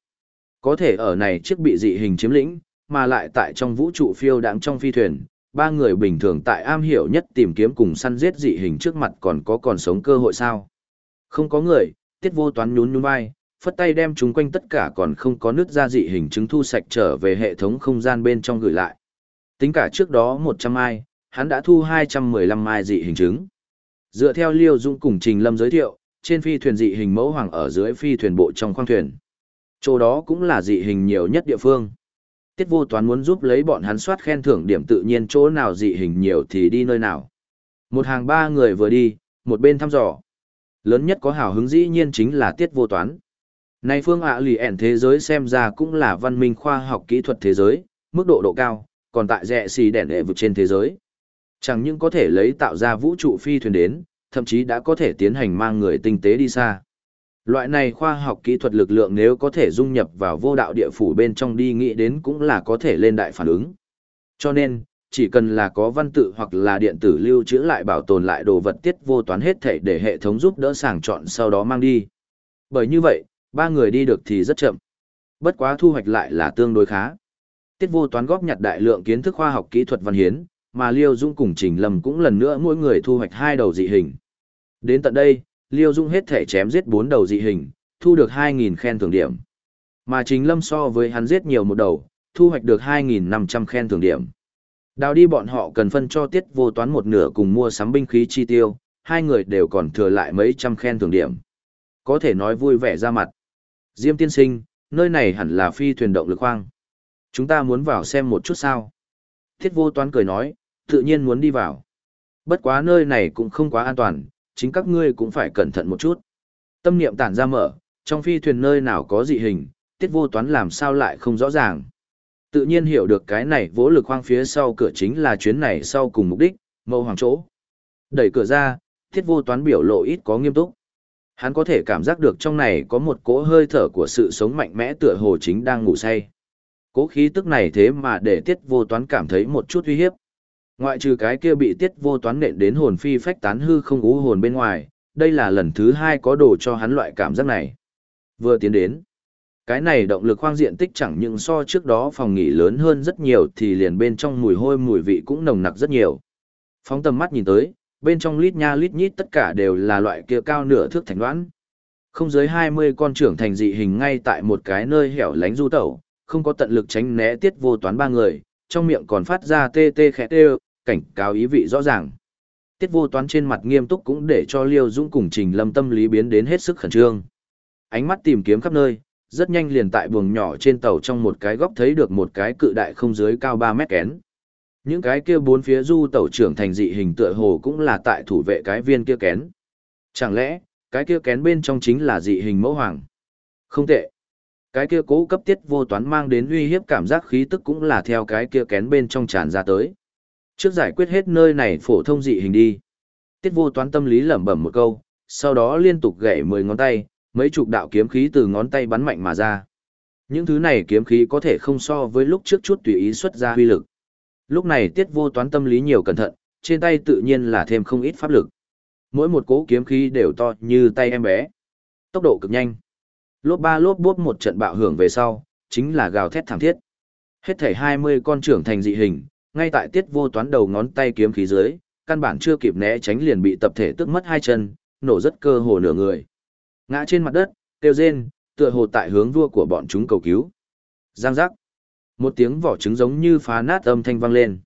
Có thể ở này chiếc bị dị hình chiếm lĩnh, mà lại tại trong vũ trụ phiêu đáng trong phi thuyền, ba người bình thường tại am hiểu nhất tìm kiếm cùng săn giết dị hình trước mặt còn có còn sống cơ hội sao. Không có người, tiết vô toán nhún nhún vai, phất tay đem chúng quanh tất cả còn không có nước ra dị hình chứng thu sạch trở về hệ thống không gian bên trong gửi lại. Tính cả trước đó 100 mai, hắn đã thu 215 mai dị hình chứng. Dựa theo Liêu Dung cùng Trình Lâm giới thiệu, trên phi thuyền dị hình mẫu hoàng ở dưới phi thuyền bộ trong khoang thuyền. Chỗ đó cũng là dị hình nhiều nhất địa phương. Tiết vô toán muốn giúp lấy bọn hắn soát khen thưởng điểm tự nhiên chỗ nào dị hình nhiều thì đi nơi nào. Một hàng ba người vừa đi, một bên thăm dò. Lớn nhất có hào hứng dĩ nhiên chính là tiết vô toán. Này phương ạ lì ẻn thế giới xem ra cũng là văn minh khoa học kỹ thuật thế giới, mức độ độ cao, còn tại rẻ xì đèn đệ vực trên thế giới. Chẳng những có thể lấy tạo ra vũ trụ phi thuyền đến, thậm chí đã có thể tiến hành mang người tinh tế đi xa. Loại này khoa học kỹ thuật lực lượng nếu có thể dung nhập vào vô đạo địa phủ bên trong đi nghĩ đến cũng là có thể lên đại phản ứng. Cho nên, chỉ cần là có văn tự hoặc là điện tử lưu trữ lại bảo tồn lại đồ vật tiết vô toán hết thể để hệ thống giúp đỡ sàng chọn sau đó mang đi. Bởi như vậy, ba người đi được thì rất chậm. Bất quá thu hoạch lại là tương đối khá. Tiết vô toán góp nhặt đại lượng kiến thức khoa học kỹ thuật văn hiến, mà Liêu Dung cùng Trình Lâm cũng lần nữa mỗi người thu hoạch hai đầu dị hình. Đến tận đây, Liêu Dung hết thể chém giết bốn đầu dị hình, thu được 2.000 khen thưởng điểm. Mà Trình Lâm so với hắn giết nhiều một đầu, thu hoạch được 2.500 khen thưởng điểm. Đào đi bọn họ cần phân cho tiết vô toán một nửa cùng mua sắm binh khí chi tiêu, hai người đều còn thừa lại mấy trăm khen thưởng điểm. Có thể nói vui vẻ ra mặt. Diêm tiên sinh, nơi này hẳn là phi thuyền động lực khoang. Chúng ta muốn vào xem một chút sao. Thiết vô toán cười nói, tự nhiên muốn đi vào. Bất quá nơi này cũng không quá an toàn, chính các ngươi cũng phải cẩn thận một chút. Tâm niệm tản ra mở, trong phi thuyền nơi nào có dị hình, tiết vô toán làm sao lại không rõ ràng. Tự nhiên hiểu được cái này vỗ lực hoang phía sau cửa chính là chuyến này sau cùng mục đích, mâu hoàng chỗ. Đẩy cửa ra, thiết vô toán biểu lộ ít có nghiêm túc. Hắn có thể cảm giác được trong này có một cỗ hơi thở của sự sống mạnh mẽ tựa hồ chính đang ngủ say. Cố khí tức này thế mà để tiết vô toán cảm thấy một chút uy hiếp. Ngoại trừ cái kia bị tiết vô toán nện đến hồn phi phách tán hư không ú hồn bên ngoài, đây là lần thứ hai có đồ cho hắn loại cảm giác này. Vừa tiến đến, cái này động lực khoang diện tích chẳng những so trước đó phòng nghỉ lớn hơn rất nhiều thì liền bên trong mùi hôi mùi vị cũng nồng nặc rất nhiều. Phóng tầm mắt nhìn tới, bên trong lít nha lít nhít tất cả đều là loại kia cao nửa thước thành đoán. Không dưới 20 con trưởng thành dị hình ngay tại một cái nơi hẻo lánh du tẩu, không có tận lực tránh né tiết vô toán ba người, trong miệng còn phát ra tê tê khẽ tê, cảnh cáo ý vị rõ ràng. Tiết vô toán trên mặt nghiêm túc cũng để cho Liêu Dũng cùng Trình Lâm tâm lý biến đến hết sức khẩn trương. Ánh mắt tìm kiếm khắp nơi, rất nhanh liền tại buồng nhỏ trên tàu trong một cái góc thấy được một cái cự đại không dưới cao 3 mét kén. Những cái kia bốn phía du tàu trưởng thành dị hình tựa hồ cũng là tại thủ vệ cái viên kia kén. Chẳng lẽ, cái kia kén bên trong chính là dị hình mẫu hoàng? Không tệ. Cái kia cố cấp tiết vô toán mang đến uy hiếp cảm giác khí tức cũng là theo cái kia kén bên trong tràn ra tới. Trước giải quyết hết nơi này phổ thông dị hình đi. Tiết vô toán tâm lý lẩm bẩm một câu, sau đó liên tục gậy mười ngón tay, mấy chục đạo kiếm khí từ ngón tay bắn mạnh mà ra. Những thứ này kiếm khí có thể không so với lúc trước chút tùy ý xuất ra huy lực. Lúc này tiết vô toán tâm lý nhiều cẩn thận, trên tay tự nhiên là thêm không ít pháp lực. Mỗi một cỗ kiếm khí đều to như tay em bé. Tốc độ cực nhanh. Lốp ba lốp bốp một trận bạo hưởng về sau, chính là gào thét thảm thiết. Hết thảy 20 con trưởng thành dị hình, ngay tại tiết vô toán đầu ngón tay kiếm khí dưới, căn bản chưa kịp né tránh liền bị tập thể tức mất hai chân, nổ rất cơ hồ nửa người. Ngã trên mặt đất, kêu rên, tựa hồ tại hướng vua của bọn chúng cầu cứu. Giang giác. Một tiếng vỏ trứng giống như phá nát âm thanh vang lên.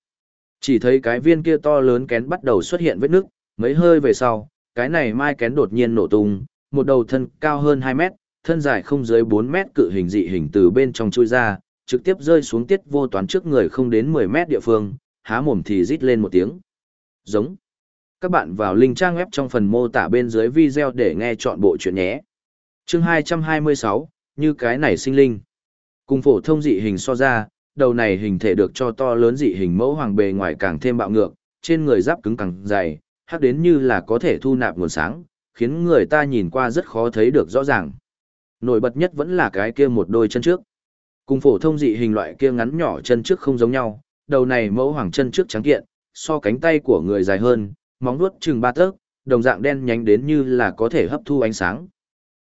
Chỉ thấy cái viên kia to lớn kén bắt đầu xuất hiện vết nước, mấy hơi về sau, cái này mai kén đột nhiên nổ tung, một đầu thân cao hơn 2 mét, thân dài không dưới 4 mét cự hình dị hình từ bên trong chui ra, trực tiếp rơi xuống tiết vô toán trước người không đến 10 mét địa phương, há mồm thì rít lên một tiếng. Giống. Các bạn vào link trang web trong phần mô tả bên dưới video để nghe chọn bộ chuyện nhé. Chương 226, như cái này sinh linh. Cùng phổ thông dị hình so ra, đầu này hình thể được cho to lớn dị hình mẫu hoàng bề ngoài càng thêm bạo ngược, trên người giáp cứng càng dày, hắc đến như là có thể thu nạp nguồn sáng, khiến người ta nhìn qua rất khó thấy được rõ ràng. Nổi bật nhất vẫn là cái kia một đôi chân trước. Cùng phổ thông dị hình loại kia ngắn nhỏ chân trước không giống nhau, đầu này mẫu hoàng chân trước trắng kiện, so cánh tay của người dài hơn, móng vuốt chừng ba tấc, đồng dạng đen nhánh đến như là có thể hấp thu ánh sáng.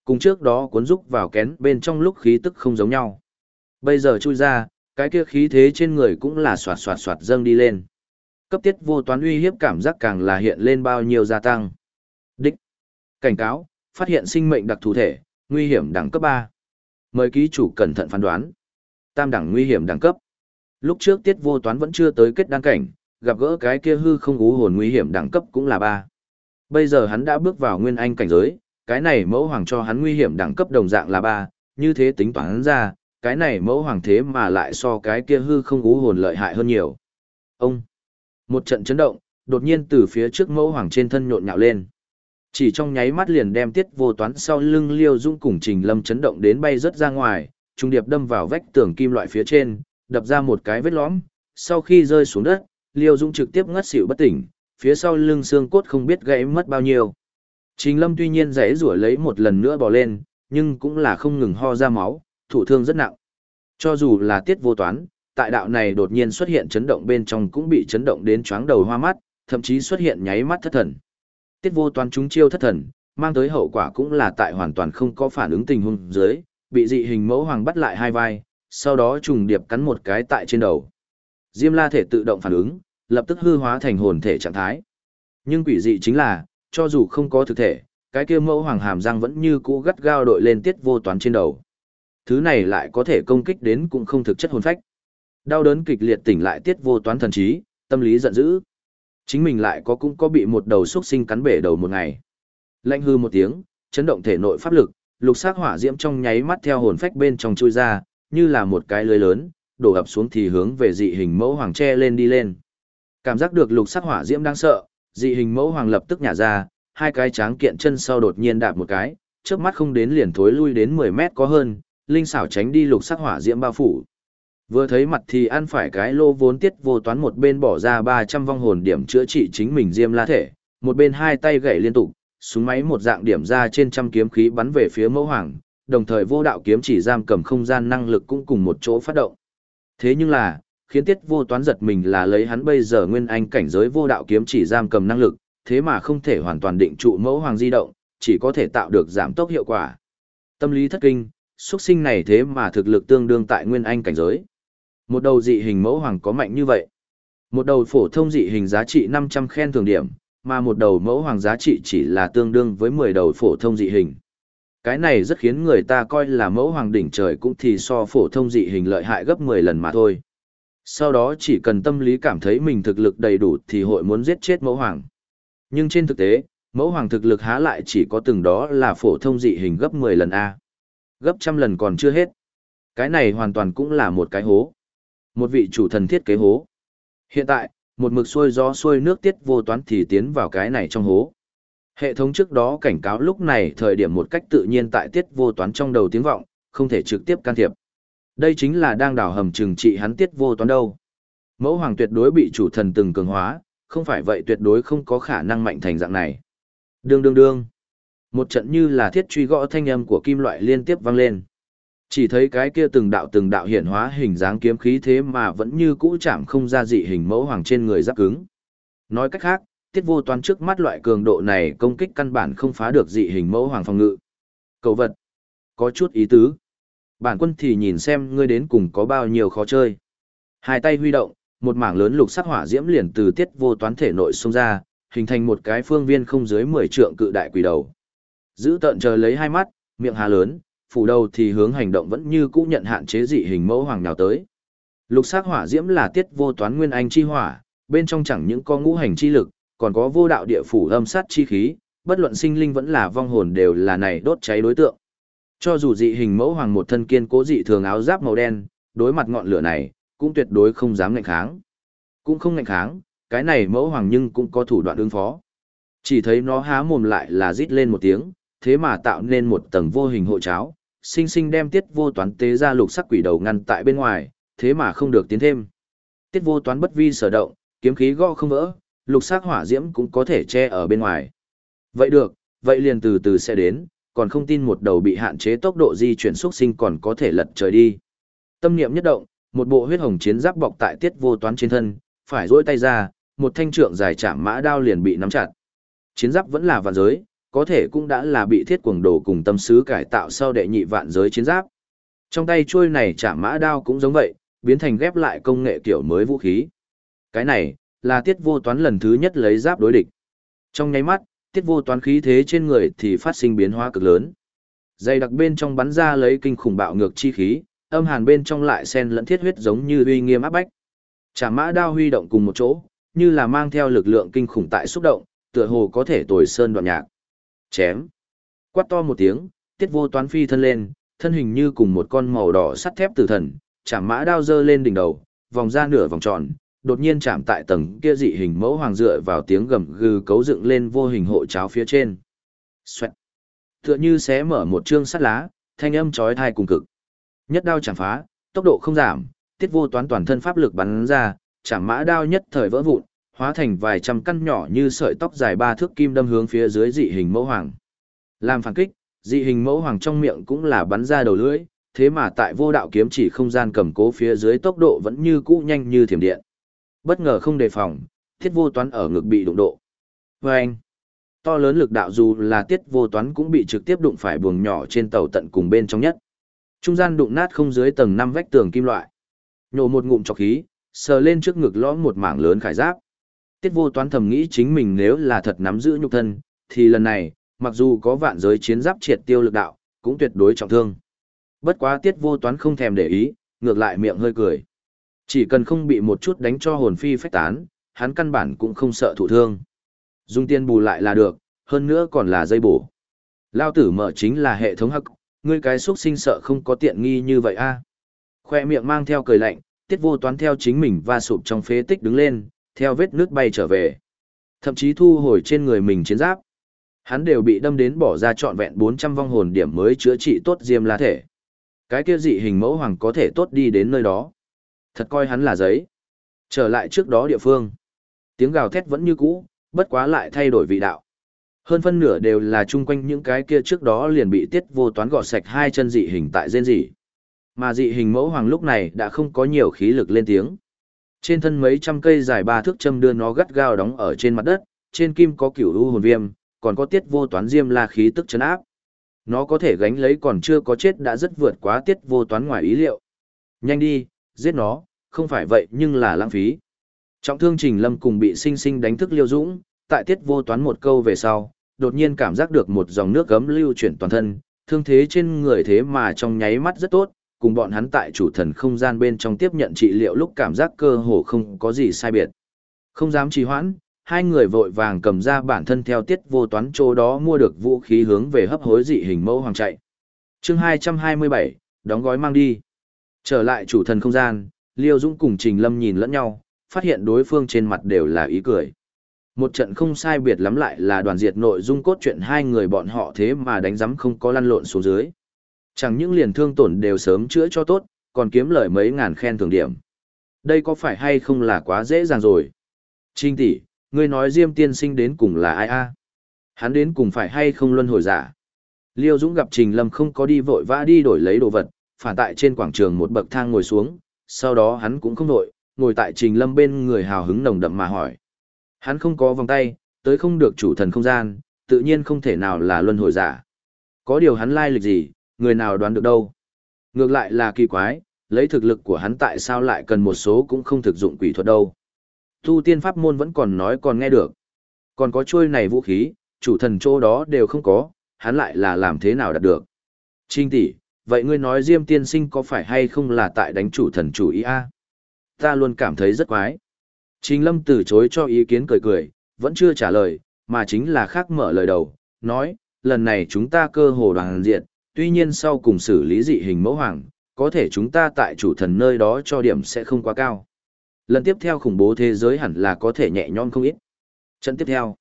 Cùng trước đó cuốn rúc vào kén bên trong lúc khí tức không giống nhau. Bây giờ chui ra, cái kia khí thế trên người cũng là xoạt xoạt xoạt dâng đi lên. Cấp tiết vô toán uy hiếp cảm giác càng là hiện lên bao nhiêu gia tăng. Đích. Cảnh cáo, phát hiện sinh mệnh đặc thù thể, nguy hiểm đẳng cấp 3. Mời ký chủ cẩn thận phán đoán. Tam đẳng nguy hiểm đẳng cấp. Lúc trước tiết vô toán vẫn chưa tới kết đăng cảnh, gặp gỡ cái kia hư không ú hồn nguy hiểm đẳng cấp cũng là 3. Bây giờ hắn đã bước vào nguyên anh cảnh giới, cái này mẫu hoàng cho hắn nguy hiểm đẳng cấp đồng dạng là 3, như thế tính toán ra, cái này mẫu hoàng thế mà lại so cái kia hư không ú hồn lợi hại hơn nhiều. Ông! Một trận chấn động, đột nhiên từ phía trước mẫu hoàng trên thân nhộn nhạo lên. Chỉ trong nháy mắt liền đem tiết vô toán sau lưng liêu dung cùng trình lâm chấn động đến bay rất ra ngoài, trung điệp đâm vào vách tường kim loại phía trên, đập ra một cái vết lõm, sau khi rơi xuống đất, liêu dung trực tiếp ngất xỉu bất tỉnh, phía sau lưng xương cốt không biết gãy mất bao nhiêu. Trình lâm tuy nhiên giấy rủa lấy một lần nữa bò lên, nhưng cũng là không ngừng ho ra máu, thủ thương rất nặng. Cho dù là tiết vô toán, tại đạo này đột nhiên xuất hiện chấn động bên trong cũng bị chấn động đến chóng đầu hoa mắt, thậm chí xuất hiện nháy mắt thất thần. Tiết vô toán chúng chiêu thất thần, mang tới hậu quả cũng là tại hoàn toàn không có phản ứng tình huống dưới, bị dị hình mẫu hoàng bắt lại hai vai, sau đó trùng điệp cắn một cái tại trên đầu. Diêm la thể tự động phản ứng, lập tức hư hóa thành hồn thể trạng thái. Nhưng quỷ dị chính là, cho dù không có thực thể, cái kia mẫu hoàng hàm răng vẫn như cũ gắt gao đội lên tiết vô toán trên đầu. Thứ này lại có thể công kích đến cũng không thực chất hồn phách. Đau đớn kịch liệt tỉnh lại tiết vô toán thần trí, tâm lý giận dữ. Chính mình lại có cũng có bị một đầu xuất sinh cắn bể đầu một ngày. Lạnh hư một tiếng, chấn động thể nội pháp lực, lục sắc hỏa diễm trong nháy mắt theo hồn phách bên trong chui ra, như là một cái lưới lớn, đổ ập xuống thì hướng về dị hình mẫu hoàng tre lên đi lên. Cảm giác được lục sắc hỏa diễm đang sợ, dị hình mẫu hoàng lập tức nhả ra, hai cái tráng kiện chân sau đột nhiên đạp một cái, trước mắt không đến liền thối lui đến 10 mét có hơn, linh xảo tránh đi lục sắc hỏa diễm bao phủ. Vừa thấy mặt thì ăn phải cái lô vốn tiết vô toán một bên bỏ ra 300 vong hồn điểm chữa trị chính mình diêm la thể, một bên hai tay gậy liên tục, súng máy một dạng điểm ra trên trăm kiếm khí bắn về phía mẫu hoàng, đồng thời vô đạo kiếm chỉ giam cầm không gian năng lực cũng cùng một chỗ phát động. Thế nhưng là, khiến tiết vô toán giật mình là lấy hắn bây giờ nguyên anh cảnh giới vô đạo kiếm chỉ giam cầm năng lực, thế mà không thể hoàn toàn định trụ mẫu hoàng di động, chỉ có thể tạo được giảm tốc hiệu quả. Tâm lý thất kinh, xuất sinh này thế mà thực lực tương đương tại nguyên anh cảnh giới. Một đầu dị hình mẫu hoàng có mạnh như vậy. Một đầu phổ thông dị hình giá trị 500 khen thường điểm, mà một đầu mẫu hoàng giá trị chỉ là tương đương với 10 đầu phổ thông dị hình. Cái này rất khiến người ta coi là mẫu hoàng đỉnh trời cũng thì so phổ thông dị hình lợi hại gấp 10 lần mà thôi. Sau đó chỉ cần tâm lý cảm thấy mình thực lực đầy đủ thì hội muốn giết chết mẫu hoàng. Nhưng trên thực tế, mẫu hoàng thực lực há lại chỉ có từng đó là phổ thông dị hình gấp 10 lần A. Gấp trăm lần còn chưa hết. Cái này hoàn toàn cũng là một cái hố. Một vị chủ thần thiết kế hố. Hiện tại, một mực xuôi gió xuôi nước tiết vô toán thì tiến vào cái này trong hố. Hệ thống trước đó cảnh cáo lúc này thời điểm một cách tự nhiên tại tiết vô toán trong đầu tiếng vọng, không thể trực tiếp can thiệp. Đây chính là đang đào hầm trừng trị hắn tiết vô toán đâu. Mẫu hoàng tuyệt đối bị chủ thần từng cường hóa, không phải vậy tuyệt đối không có khả năng mạnh thành dạng này. Đương đương đương. Một trận như là thiết truy gõ thanh âm của kim loại liên tiếp vang lên. Chỉ thấy cái kia từng đạo từng đạo hiển hóa hình dáng kiếm khí thế mà vẫn như cũ chạm không ra dị hình mẫu hoàng trên người giáp cứng. Nói cách khác, tiết vô toán trước mắt loại cường độ này công kích căn bản không phá được dị hình mẫu hoàng phòng ngự. Cầu vật. Có chút ý tứ. Bản quân thì nhìn xem ngươi đến cùng có bao nhiêu khó chơi. Hai tay huy động, một mảng lớn lục sắc hỏa diễm liền từ tiết vô toán thể nội xông ra, hình thành một cái phương viên không dưới 10 trượng cự đại quỷ đầu. Giữ tận chờ lấy hai mắt, miệng hà lớn, phủ đầu thì hướng hành động vẫn như cũ nhận hạn chế dị hình mẫu hoàng nào tới. Lục sắc hỏa diễm là tiết vô toán nguyên anh chi hỏa, bên trong chẳng những có ngũ hành chi lực, còn có vô đạo địa phủ âm sát chi khí, bất luận sinh linh vẫn là vong hồn đều là này đốt cháy đối tượng. Cho dù dị hình mẫu hoàng một thân kiên cố dị thường áo giáp màu đen, đối mặt ngọn lửa này, cũng tuyệt đối không dám ngạnh kháng. Cũng không ngạnh kháng, cái này mẫu hoàng nhưng cũng có thủ đoạn ứng phó. Chỉ thấy nó há mồm lại là rít lên một tiếng, thế mà tạo nên một tầng vô hình hộ cháo, sinh sinh đem tiết vô toán tế ra lục sắc quỷ đầu ngăn tại bên ngoài, thế mà không được tiến thêm. Tiết vô toán bất vi sở động, kiếm khí gõ không vỡ, lục sắc hỏa diễm cũng có thể che ở bên ngoài. Vậy được, vậy liền từ từ sẽ đến, còn không tin một đầu bị hạn chế tốc độ di chuyển xuất sinh còn có thể lật trời đi. Tâm niệm nhất động, một bộ huyết hồng chiến giáp bọc tại tiết vô toán trên thân, phải duỗi tay ra, một thanh trượng dài chạm mã đao liền bị nắm chặt. Chiến giáp vẫn là vạn giới, có thể cũng đã là bị thiết quần đồ cùng tâm sứ cải tạo sau đệ nhị vạn giới chiến giáp. Trong tay chuôi này chả mã đao cũng giống vậy, biến thành ghép lại công nghệ kiểu mới vũ khí. Cái này, là tiết vô toán lần thứ nhất lấy giáp đối địch. Trong nháy mắt, tiết vô toán khí thế trên người thì phát sinh biến hóa cực lớn. Dây đặc bên trong bắn ra lấy kinh khủng bạo ngược chi khí, âm hàn bên trong lại xen lẫn thiết huyết giống như uy nghiêm áp bách. Chả mã đao huy động cùng một chỗ, như là mang theo lực lượng kinh khủng tại xúc động, tựa hồ có thể tồi sơn đoạn nhạc. Chém. Quát to một tiếng, tiết vô toán phi thân lên, thân hình như cùng một con màu đỏ sắt thép tử thần, chạm mã đao dơ lên đỉnh đầu, vòng ra nửa vòng tròn, đột nhiên chạm tại tầng kia dị hình mẫu hoàng dựa vào tiếng gầm gừ cấu dựng lên vô hình hộ cháo phía trên. Xoẹt. Tựa như xé mở một chương sắt lá, thanh âm chói tai cùng cực. Nhất đao chạm phá, tốc độ không giảm, tiết vô toán toàn thân pháp lực bắn ra, chạm mã đao nhất thời vỡ vụn, hóa thành vài trăm căn nhỏ như sợi tóc dài ba thước kim đâm hướng phía dưới dị hình mẫu hoàng. Làm phản kích, dị hình mẫu hoàng trong miệng cũng là bắn ra đầu lưỡi, thế mà tại vô đạo kiếm chỉ không gian cầm cố phía dưới tốc độ vẫn như cũ nhanh như thiểm điện. Bất ngờ không đề phòng, thiết vô toán ở ngực bị đụng độ. Và anh, to lớn lực đạo dù là tiết vô toán cũng bị trực tiếp đụng phải buồng nhỏ trên tàu tận cùng bên trong nhất. Trung gian đụng nát không dưới tầng 5 vách tường kim loại. Nhổ một ngụm chọc khí, sờ lên trước ngực lõm một mảng lớn khải giáp. Tiết vô toán thầm nghĩ chính mình nếu là thật nắm giữ nhục thân, thì lần này, mặc dù có vạn giới chiến giáp triệt tiêu lực đạo, cũng tuyệt đối trọng thương. Bất quá tiết vô toán không thèm để ý, ngược lại miệng hơi cười. Chỉ cần không bị một chút đánh cho hồn phi phách tán, hắn căn bản cũng không sợ thụ thương. Dùng tiền bù lại là được, hơn nữa còn là dây bổ. Lao tử mở chính là hệ thống hắc, ngươi cái xuất sinh sợ không có tiện nghi như vậy a Khoe miệng mang theo cười lạnh, tiết vô toán theo chính mình va sụp trong phế tích đứng lên, theo vết nước bay trở về. Thậm chí thu hồi trên người mình chiến giáp. Hắn đều bị đâm đến bỏ ra trọn vẹn 400 vong hồn điểm mới chữa trị tốt diêm la thể. Cái kia dị hình mẫu hoàng có thể tốt đi đến nơi đó. Thật coi hắn là giấy. Trở lại trước đó địa phương. Tiếng gào thét vẫn như cũ, bất quá lại thay đổi vị đạo. Hơn phân nửa đều là chung quanh những cái kia trước đó liền bị tiết vô toán gọt sạch hai chân dị hình tại rên dị. Mà dị hình mẫu hoàng lúc này đã không có nhiều khí lực lên tiếng. Trên thân mấy trăm cây dài ba thước châm đưa nó gắt gao đóng ở trên mặt đất, trên kim có cửu u hồn viêm, còn có tiết vô toán diêm la khí tức chấn áp. Nó có thể gánh lấy còn chưa có chết đã rất vượt quá tiết vô toán ngoài ý liệu. Nhanh đi, giết nó, không phải vậy nhưng là lãng phí. Trọng thương Trình Lâm cùng bị sinh sinh đánh thức Liêu Dũng, tại tiết vô toán một câu về sau, đột nhiên cảm giác được một dòng nước gấm lưu chuyển toàn thân, thương thế trên người thế mà trong nháy mắt rất tốt, cùng bọn hắn tại chủ thần không gian bên trong tiếp nhận trị liệu lúc cảm giác cơ hồ không có gì sai biệt. Không dám trì hoãn, hai người vội vàng cầm ra bản thân theo tiết vô toán chỗ đó mua được vũ khí hướng về hấp hối dị hình mẫu hoàng chạy. chương 227, đóng gói mang đi. Trở lại chủ thần không gian, Liêu Dũng cùng Trình Lâm nhìn lẫn nhau, phát hiện đối phương trên mặt đều là ý cười. Một trận không sai biệt lắm lại là đoàn diệt nội dung cốt truyện hai người bọn họ thế mà đánh giấm không có lăn lộn xuống dưới. Chẳng những liền thương tổn đều sớm chữa cho tốt, còn kiếm lời mấy ngàn khen thưởng điểm. Đây có phải hay không là quá dễ dàng rồi? Trinh tỷ, ngươi nói Diêm tiên sinh đến cùng là ai a? Hắn đến cùng phải hay không luân hồi giả? Liêu Dũng gặp Trình Lâm không có đi vội vã đi đổi lấy đồ vật, phản tại trên quảng trường một bậc thang ngồi xuống, sau đó hắn cũng không đổi, ngồi tại Trình Lâm bên người hào hứng nồng đậm mà hỏi. Hắn không có vòng tay, tới không được chủ thần không gian, tự nhiên không thể nào là luân hồi giả. Có điều hắn lai lịch gì, người nào đoán được đâu. Ngược lại là kỳ quái, lấy thực lực của hắn tại sao lại cần một số cũng không thực dụng quỷ thuật đâu. Tu tiên pháp môn vẫn còn nói còn nghe được. Còn có trôi này vũ khí, chủ thần chỗ đó đều không có, hắn lại là làm thế nào đạt được. Trinh tỷ, vậy ngươi nói Diêm tiên sinh có phải hay không là tại đánh chủ thần chủ ý a? Ta luôn cảm thấy rất quái. Trình Lâm từ chối cho ý kiến cười cười, vẫn chưa trả lời, mà chính là khác mở lời đầu, nói, lần này chúng ta cơ hồ đoàn diện, tuy nhiên sau cùng xử lý dị hình mẫu hoàng, có thể chúng ta tại chủ thần nơi đó cho điểm sẽ không quá cao. Lần tiếp theo khủng bố thế giới hẳn là có thể nhẹ nhõm không ít. Trận tiếp theo.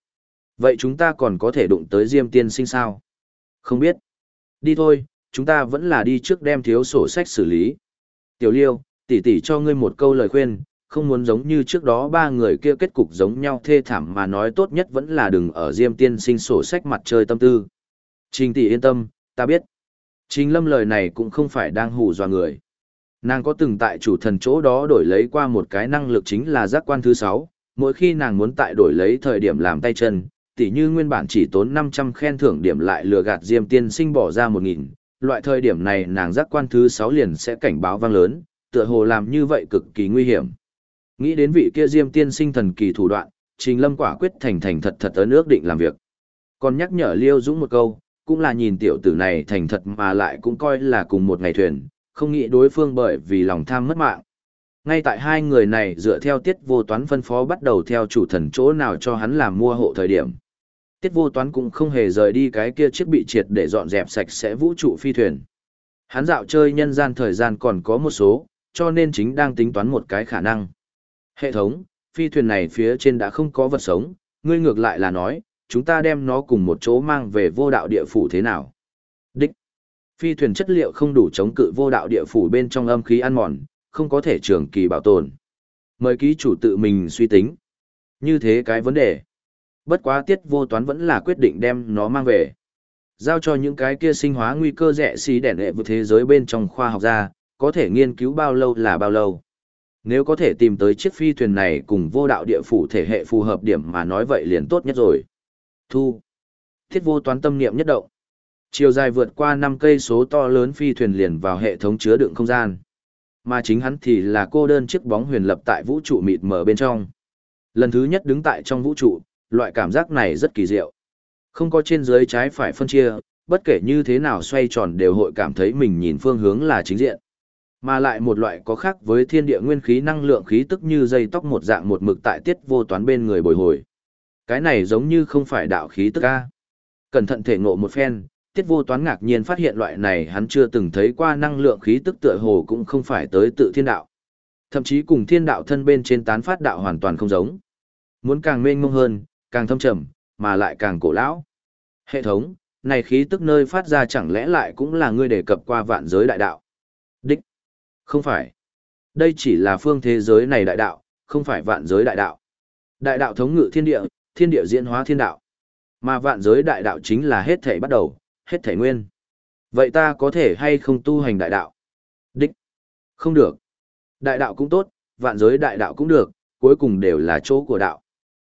Vậy chúng ta còn có thể đụng tới Diêm Tiên sinh sao? Không biết. Đi thôi, chúng ta vẫn là đi trước đem thiếu sổ sách xử lý. Tiểu Liêu, tỷ tỷ cho ngươi một câu lời khuyên, không muốn giống như trước đó ba người kia kết cục giống nhau thê thảm mà nói tốt nhất vẫn là đừng ở Diêm Tiên sinh sổ sách mặt trời tâm tư. Trình tỷ yên tâm, ta biết. Trình lâm lời này cũng không phải đang hù dọa người. Nàng có từng tại chủ thần chỗ đó đổi lấy qua một cái năng lực chính là giác quan thứ sáu. mỗi khi nàng muốn tại đổi lấy thời điểm làm tay chân, tỷ như nguyên bản chỉ tốn 500 khen thưởng điểm lại lừa gạt Diêm Tiên sinh bỏ ra 1000, loại thời điểm này nàng giác quan thứ 6 liền sẽ cảnh báo vang lớn, tựa hồ làm như vậy cực kỳ nguy hiểm. Nghĩ đến vị kia Diêm Tiên sinh thần kỳ thủ đoạn, Trình Lâm quả quyết thành thành thật thật ở nước định làm việc. Còn nhắc nhở Liêu Dũng một câu, cũng là nhìn tiểu tử này thành thật mà lại cũng coi là cùng một ngày thuyền, không nghĩ đối phương bởi vì lòng tham mất mạng. Ngay tại hai người này dựa theo tiết vô toán phân phó bắt đầu theo chủ thần chỗ nào cho hắn làm mua hộ thời điểm. Tiết vô toán cũng không hề rời đi cái kia chiếc bị triệt để dọn dẹp sạch sẽ vũ trụ phi thuyền. Hắn dạo chơi nhân gian thời gian còn có một số, cho nên chính đang tính toán một cái khả năng. Hệ thống, phi thuyền này phía trên đã không có vật sống, ngươi ngược lại là nói, chúng ta đem nó cùng một chỗ mang về vô đạo địa phủ thế nào. Đích. Phi thuyền chất liệu không đủ chống cự vô đạo địa phủ bên trong âm khí ăn mòn, không có thể trường kỳ bảo tồn. Mời ký chủ tự mình suy tính. Như thế cái vấn đề. Bất quá tiết vô toán vẫn là quyết định đem nó mang về. Giao cho những cái kia sinh hóa nguy cơ rẻ xí đẻ lệ vượt thế giới bên trong khoa học ra, có thể nghiên cứu bao lâu là bao lâu. Nếu có thể tìm tới chiếc phi thuyền này cùng vô đạo địa phủ thể hệ phù hợp điểm mà nói vậy liền tốt nhất rồi. Thu. Thiết vô toán tâm niệm nhất động. Chiều dài vượt qua 5 cây số to lớn phi thuyền liền vào hệ thống chứa đựng không gian. Mà chính hắn thì là cô đơn chiếc bóng huyền lập tại vũ trụ mịt mờ bên trong. Lần thứ nhất đứng tại trong vũ trụ, loại cảm giác này rất kỳ diệu. Không có trên dưới trái phải phân chia, bất kể như thế nào xoay tròn đều hội cảm thấy mình nhìn phương hướng là chính diện. Mà lại một loại có khác với thiên địa nguyên khí năng lượng khí tức như dây tóc một dạng một mực tại tiết vô toán bên người bồi hồi. Cái này giống như không phải đạo khí tức A. Cẩn thận thể ngộ một phen, tiết vô toán ngạc nhiên phát hiện loại này hắn chưa từng thấy qua năng lượng khí tức tựa hồ cũng không phải tới tự thiên đạo. Thậm chí cùng thiên đạo thân bên trên tán phát đạo hoàn toàn không giống. Muốn càng mênh mông hơn, càng thâm trầm, mà lại càng cổ lão. Hệ thống, này khí tức nơi phát ra chẳng lẽ lại cũng là ngươi đề cập qua vạn giới đại đạo? Đích. Không phải. Đây chỉ là phương thế giới này đại đạo, không phải vạn giới đại đạo. Đại đạo thống ngự thiên địa, thiên địa diễn hóa thiên đạo. Mà vạn giới đại đạo chính là hết thể bắt đầu, hết thể nguyên. Vậy ta có thể hay không tu hành đại đạo? Đích. Không được. Đại đạo cũng tốt, vạn giới đại đạo cũng được, cuối cùng đều là chỗ của đạo.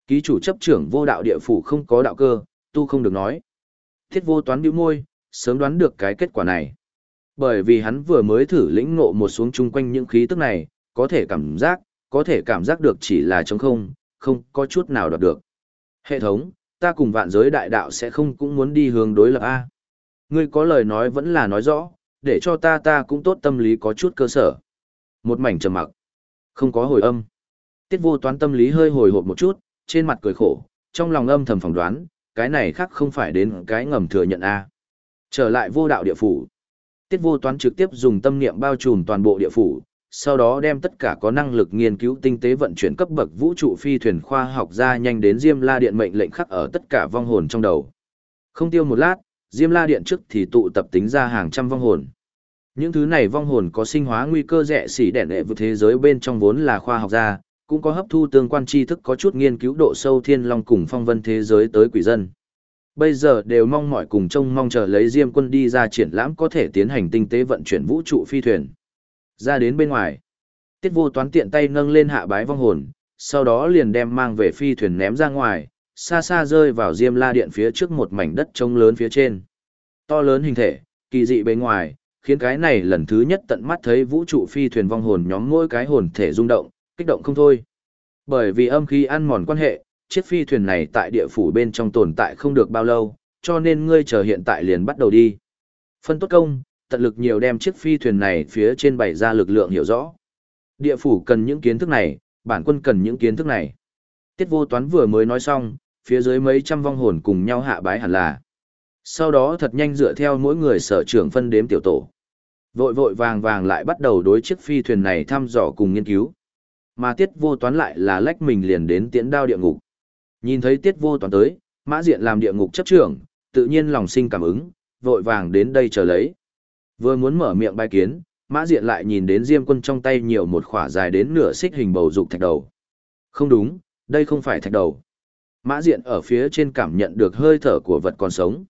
Ký chủ chấp trưởng vô đạo địa phủ không có đạo cơ, tu không được nói. Thiết vô toán bĩu môi, sớm đoán được cái kết quả này. Bởi vì hắn vừa mới thử lĩnh ngộ một xuống chung quanh những khí tức này, có thể cảm giác, có thể cảm giác được chỉ là trống không, không có chút nào đoạt được. Hệ thống, ta cùng vạn giới đại đạo sẽ không cũng muốn đi hướng đối lập A. Ngươi có lời nói vẫn là nói rõ, để cho ta ta cũng tốt tâm lý có chút cơ sở. Một mảnh trầm mặc. Không có hồi âm. Tiết vô toán tâm lý hơi hồi hộp một chút, trên mặt cười khổ, trong lòng âm thầm phỏng đoán, cái này khác không phải đến cái ngầm thừa nhận A. Trở lại vô đạo địa phủ. Tiết vô toán trực tiếp dùng tâm niệm bao trùm toàn bộ địa phủ, sau đó đem tất cả có năng lực nghiên cứu tinh tế vận chuyển cấp bậc vũ trụ phi thuyền khoa học ra nhanh đến Diêm La Điện mệnh lệnh khắc ở tất cả vong hồn trong đầu. Không tiêu một lát, Diêm La Điện trước thì tụ tập tính ra hàng trăm vong hồn. Những thứ này vong hồn có sinh hóa nguy cơ rẻ xỉ đẻ đệ vượt thế giới bên trong vốn là khoa học gia, cũng có hấp thu tương quan tri thức có chút nghiên cứu độ sâu thiên long cùng phong vân thế giới tới quỷ dân. Bây giờ đều mong mỏi cùng trông mong chờ lấy Diêm quân đi ra triển lãm có thể tiến hành tinh tế vận chuyển vũ trụ phi thuyền. Ra đến bên ngoài, tiết vô toán tiện tay nâng lên hạ bái vong hồn, sau đó liền đem mang về phi thuyền ném ra ngoài, xa xa rơi vào Diêm La Điện phía trước một mảnh đất trông lớn phía trên. To lớn hình thể, kỳ dị bên ngoài, khiến cái này lần thứ nhất tận mắt thấy vũ trụ phi thuyền vong hồn nhóm mỗi cái hồn thể rung động, kích động không thôi. Bởi vì âm khí ăn mòn quan hệ, chiếc phi thuyền này tại địa phủ bên trong tồn tại không được bao lâu, cho nên ngươi chờ hiện tại liền bắt đầu đi. Phân tốt công, tận lực nhiều đem chiếc phi thuyền này phía trên bày ra lực lượng hiểu rõ. Địa phủ cần những kiến thức này, bản quân cần những kiến thức này. Tiết vô toán vừa mới nói xong, phía dưới mấy trăm vong hồn cùng nhau hạ bái hẳn là. Sau đó thật nhanh dựa theo mỗi người sở trưởng phân đếm tiểu tổ. Vội vội vàng vàng lại bắt đầu đối chiếc phi thuyền này thăm dò cùng nghiên cứu. Mà tiết vô toán lại là lách mình liền đến tiễn đao địa ngục. Nhìn thấy tiết vô toán tới, mã diện làm địa ngục chấp trưởng, tự nhiên lòng sinh cảm ứng, vội vàng đến đây chờ lấy. Vừa muốn mở miệng bài kiến, mã diện lại nhìn đến diêm quân trong tay nhiều một khỏa dài đến nửa xích hình bầu dục thạch đầu. Không đúng, đây không phải thạch đầu. Mã diện ở phía trên cảm nhận được hơi thở của vật còn sống.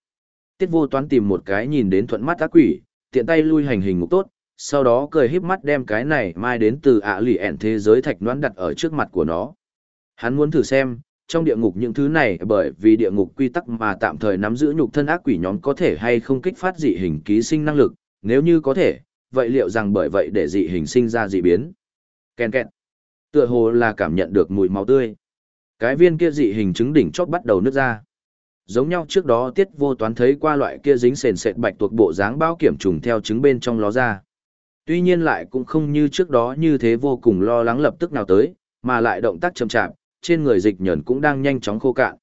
Tiết vô toán tìm một cái nhìn đến thuận mắt ác quỷ, tiện tay lui hành hình ngục tốt, sau đó cười híp mắt đem cái này mai đến từ ạ lì ẻn thế giới thạch noãn đặt ở trước mặt của nó. Hắn muốn thử xem, trong địa ngục những thứ này bởi vì địa ngục quy tắc mà tạm thời nắm giữ nhục thân ác quỷ nhóm có thể hay không kích phát dị hình ký sinh năng lực, nếu như có thể, vậy liệu rằng bởi vậy để dị hình sinh ra dị biến? Ken kẹt. Tựa hồ là cảm nhận được mùi máu tươi. Cái viên kia dị hình chứng đỉnh chót bắt đầu nứt ra. Giống nhau trước đó tiết vô toán thấy qua loại kia dính sền sệt bạch tuộc bộ dáng bao kiểm trùng theo trứng bên trong ló ra. Tuy nhiên lại cũng không như trước đó như thế vô cùng lo lắng lập tức nào tới, mà lại động tác chậm chạp, trên người dịch nhẫn cũng đang nhanh chóng khô cạn.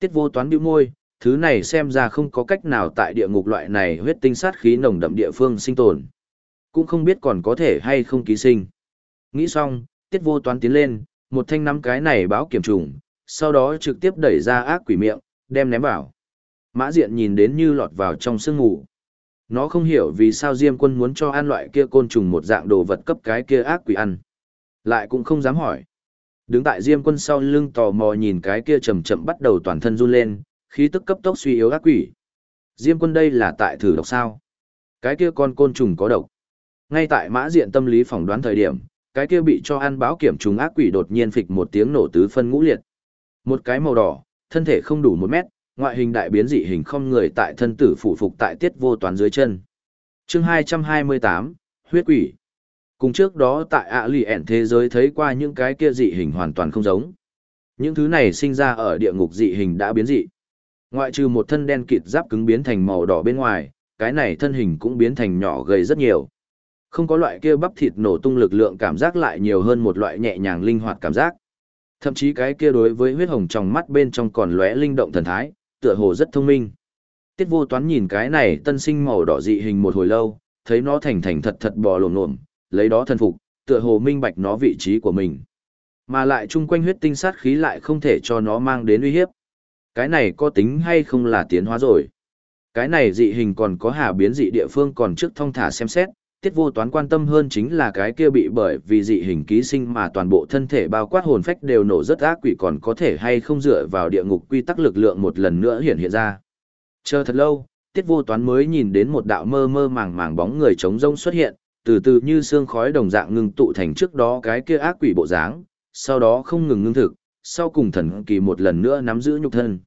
Tiết vô toán bĩu môi, thứ này xem ra không có cách nào tại địa ngục loại này huyết tinh sát khí nồng đậm địa phương sinh tồn. Cũng không biết còn có thể hay không ký sinh. Nghĩ xong, tiết vô toán tiến lên, một thanh nắm cái này báo kiểm trùng, sau đó trực tiếp đẩy ra ác quỷ miệng, đem ném vào. Mã diện nhìn đến như lọt vào trong sương ngủ. Nó không hiểu vì sao Diêm quân muốn cho ăn loại kia côn trùng một dạng đồ vật cấp cái kia ác quỷ ăn. Lại cũng không dám hỏi. Đứng tại Diêm quân sau lưng tò mò nhìn cái kia chậm chậm bắt đầu toàn thân run lên, khí tức cấp tốc suy yếu ác quỷ. Diêm quân đây là tại thử độc sao? Cái kia con côn trùng có độc. Ngay tại mã diện tâm lý phỏng đoán thời điểm, cái kia bị cho ăn báo kiểm trùng ác quỷ đột nhiên phịch một tiếng nổ tứ phân ngũ liệt. Một cái màu đỏ, thân thể không đủ một mét, ngoại hình đại biến dị hình không người tại thân tử phụ phục tại tiết vô toán dưới chân. chương 228, huyết quỷ. Cùng trước đó tại ạ lì ẻn thế giới thấy qua những cái kia dị hình hoàn toàn không giống. Những thứ này sinh ra ở địa ngục dị hình đã biến dị. Ngoại trừ một thân đen kịt giáp cứng biến thành màu đỏ bên ngoài, cái này thân hình cũng biến thành nhỏ gầy rất nhiều. Không có loại kia bắp thịt nổ tung lực lượng cảm giác lại nhiều hơn một loại nhẹ nhàng linh hoạt cảm giác. Thậm chí cái kia đối với huyết hồng trong mắt bên trong còn lóe linh động thần thái, tựa hồ rất thông minh. Tiết vô toán nhìn cái này tân sinh màu đỏ dị hình một hồi lâu, thấy nó thành thành thật thật bò lổm lổm, lấy đó thân phục, tựa hồ minh bạch nó vị trí của mình. Mà lại chung quanh huyết tinh sát khí lại không thể cho nó mang đến uy hiếp. Cái này có tính hay không là tiến hóa rồi. Cái này dị hình còn có hà biến dị địa phương còn trước thông thả xem xét, tiết vô toán quan tâm hơn chính là cái kia bị bởi vì dị hình ký sinh mà toàn bộ thân thể bao quát hồn phách đều nổ rất ác quỷ còn có thể hay không dựa vào địa ngục quy tắc lực lượng một lần nữa hiện hiện ra. Chờ thật lâu, tiết vô toán mới nhìn đến một đạo mơ mơ màng màng bóng người trống rông xuất hiện, từ từ như xương khói đồng dạng ngưng tụ thành trước đó cái kia ác quỷ bộ dáng, sau đó không ngừng ngưng thực, sau cùng thần kỳ một lần nữa nắm giữ nhục thân.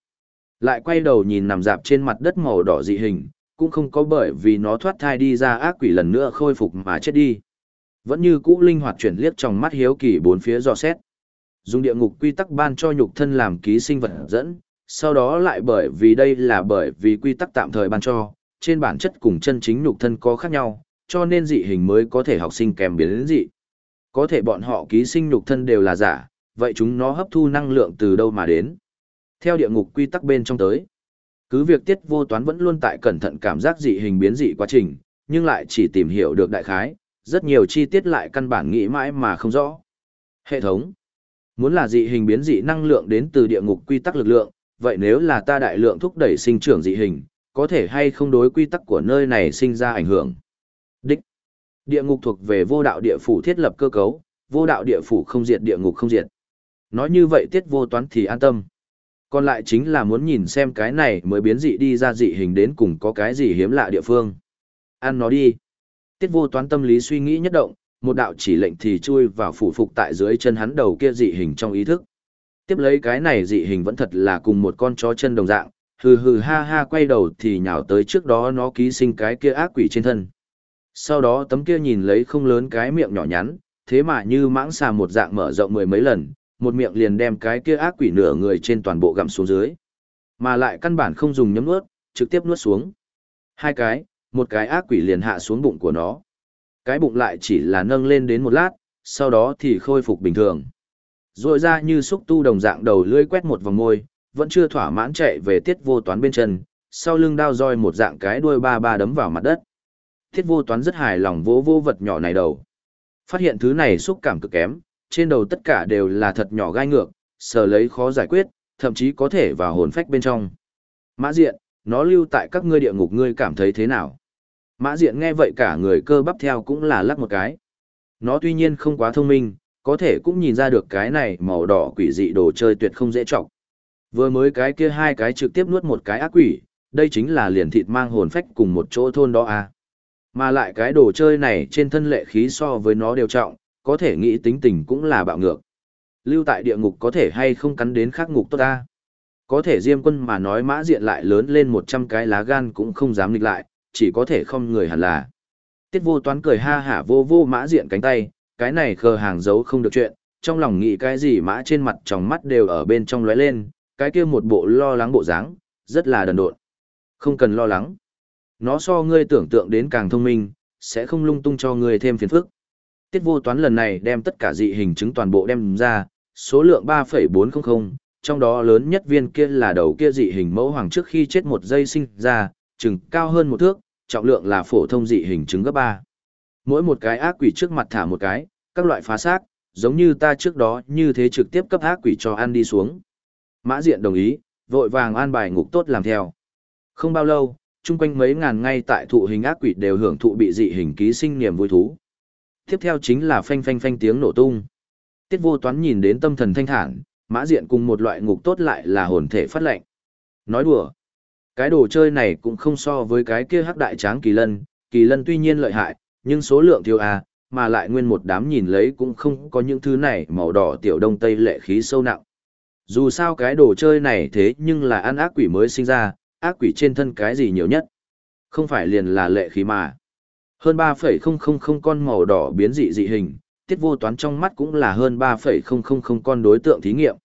Lại quay đầu nhìn nằm dạp trên mặt đất màu đỏ dị hình, cũng không có bởi vì nó thoát thai đi ra ác quỷ lần nữa khôi phục mà chết đi. Vẫn như cũ linh hoạt chuyển liếc trong mắt hiếu kỳ bốn phía dò xét. Dùng địa ngục quy tắc ban cho nhục thân làm ký sinh vật dẫn, sau đó lại bởi vì đây là bởi vì quy tắc tạm thời ban cho, trên bản chất cùng chân chính nhục thân có khác nhau, cho nên dị hình mới có thể học sinh kèm biến đến dị. Có thể bọn họ ký sinh nhục thân đều là giả, vậy chúng nó hấp thu năng lượng từ đâu mà đến? Theo địa ngục quy tắc bên trong tới, cứ việc tiết vô toán vẫn luôn tại cẩn thận cảm giác dị hình biến dị quá trình, nhưng lại chỉ tìm hiểu được đại khái, rất nhiều chi tiết lại căn bản nghĩ mãi mà không rõ. Hệ thống Muốn là dị hình biến dị năng lượng đến từ địa ngục quy tắc lực lượng, vậy nếu là ta đại lượng thúc đẩy sinh trưởng dị hình, có thể hay không đối quy tắc của nơi này sinh ra ảnh hưởng. Đích. Địa ngục thuộc về vô đạo địa phủ thiết lập cơ cấu, vô đạo địa phủ không diệt địa ngục không diệt. Nói như vậy tiết vô toán thì an tâm. Còn lại chính là muốn nhìn xem cái này mới biến dị đi ra dị hình đến cùng có cái gì hiếm lạ địa phương. Ăn nó đi. Tiết vô toán tâm lý suy nghĩ nhất động, một đạo chỉ lệnh thì chui vào phủ phục tại dưới chân hắn đầu kia dị hình trong ý thức. Tiếp lấy cái này dị hình vẫn thật là cùng một con chó chân đồng dạng, hừ hừ ha ha quay đầu thì nhào tới trước đó nó ký sinh cái kia ác quỷ trên thân. Sau đó tấm kia nhìn lấy không lớn cái miệng nhỏ nhắn, thế mà như mãng xà một dạng mở rộng mười mấy lần, một miệng liền đem cái kia ác quỷ nửa người trên toàn bộ gặm xuống dưới. Mà lại căn bản không dùng nhấm nuốt, trực tiếp nuốt xuống. Hai cái, một cái ác quỷ liền hạ xuống bụng của nó. Cái bụng lại chỉ là nâng lên đến một lát, sau đó thì khôi phục bình thường. Rồi ra như xúc tu đồng dạng đầu lưỡi quét một vòng môi, vẫn chưa thỏa mãn chạy về tiết vô toán bên chân, sau lưng đao roi một dạng cái đuôi ba ba đấm vào mặt đất. Tiết vô toán rất hài lòng vỗ vô vật nhỏ này đầu. Phát hiện thứ này xúc cảm cực kém, trên đầu tất cả đều là thật nhỏ gai ngược, sờ lấy khó giải quyết, thậm chí có thể vào hồn phách bên trong. Mã diện, nó lưu tại các ngươi địa ngục ngươi cảm thấy thế nào? Mã diện nghe vậy cả người cơ bắp theo cũng là lắc một cái. Nó tuy nhiên không quá thông minh, có thể cũng nhìn ra được cái này màu đỏ quỷ dị đồ chơi tuyệt không dễ trọng. Vừa mới cái kia hai cái trực tiếp nuốt một cái ác quỷ, đây chính là liền thịt mang hồn phách cùng một chỗ thôn đó à. Mà lại cái đồ chơi này trên thân lệ khí so với nó đều trọng, có thể nghĩ tính tình cũng là bạo ngược. Lưu tại địa ngục có thể hay không cắn đến khắc ngục tốt ta. Có thể diêm quân mà nói mã diện lại lớn lên 100 cái lá gan cũng không dám nghịch lại, chỉ có thể không người hẳn là. Tiết vô toán cười ha hả vô vô mã diện cánh tay, cái này khờ hàng giấu không được chuyện, trong lòng nghĩ cái gì mã trên mặt trong mắt đều ở bên trong lóe lên, cái kia một bộ lo lắng bộ dáng, rất là đần độn. Không cần lo lắng. Nó so ngươi tưởng tượng đến càng thông minh, sẽ không lung tung cho ngươi thêm phiền phức. Tiết vô toán lần này đem tất cả dị hình chứng toàn bộ đem ra, số lượng 3,400, trong đó lớn nhất viên kia là đầu kia dị hình mẫu hoàng trước khi chết một giây sinh ra, chừng cao hơn một thước, trọng lượng là phổ thông dị hình chứng gấp 3. Mỗi một cái ác quỷ trước mặt thả một cái, các loại phá xác, giống như ta trước đó như thế trực tiếp cấp ác quỷ cho ăn đi xuống. Mã diện đồng ý, vội vàng an bài ngục tốt làm theo. Không bao lâu, chung quanh mấy ngàn ngay tại thụ hình ác quỷ đều hưởng thụ bị dị hình ký sinh niềm vui thú. Tiếp theo chính là phanh phanh phanh tiếng nổ tung. Tiết vô toán nhìn đến tâm thần thanh thản, mã diện cùng một loại ngục tốt lại là hồn thể phát lệnh. Nói đùa. Cái đồ chơi này cũng không so với cái kia hắc đại tráng kỳ lân, kỳ lân tuy nhiên lợi hại, nhưng số lượng thiếu à, mà lại nguyên một đám nhìn lấy cũng không có những thứ này màu đỏ tiểu đông tây lệ khí sâu nặng. Dù sao cái đồ chơi này thế nhưng là ăn ác quỷ mới sinh ra, ác quỷ trên thân cái gì nhiều nhất. Không phải liền là lệ khí mà. Hơn 3,000 con màu đỏ biến dị dị hình, tiết vô toán trong mắt cũng là hơn 3,000 con đối tượng thí nghiệm.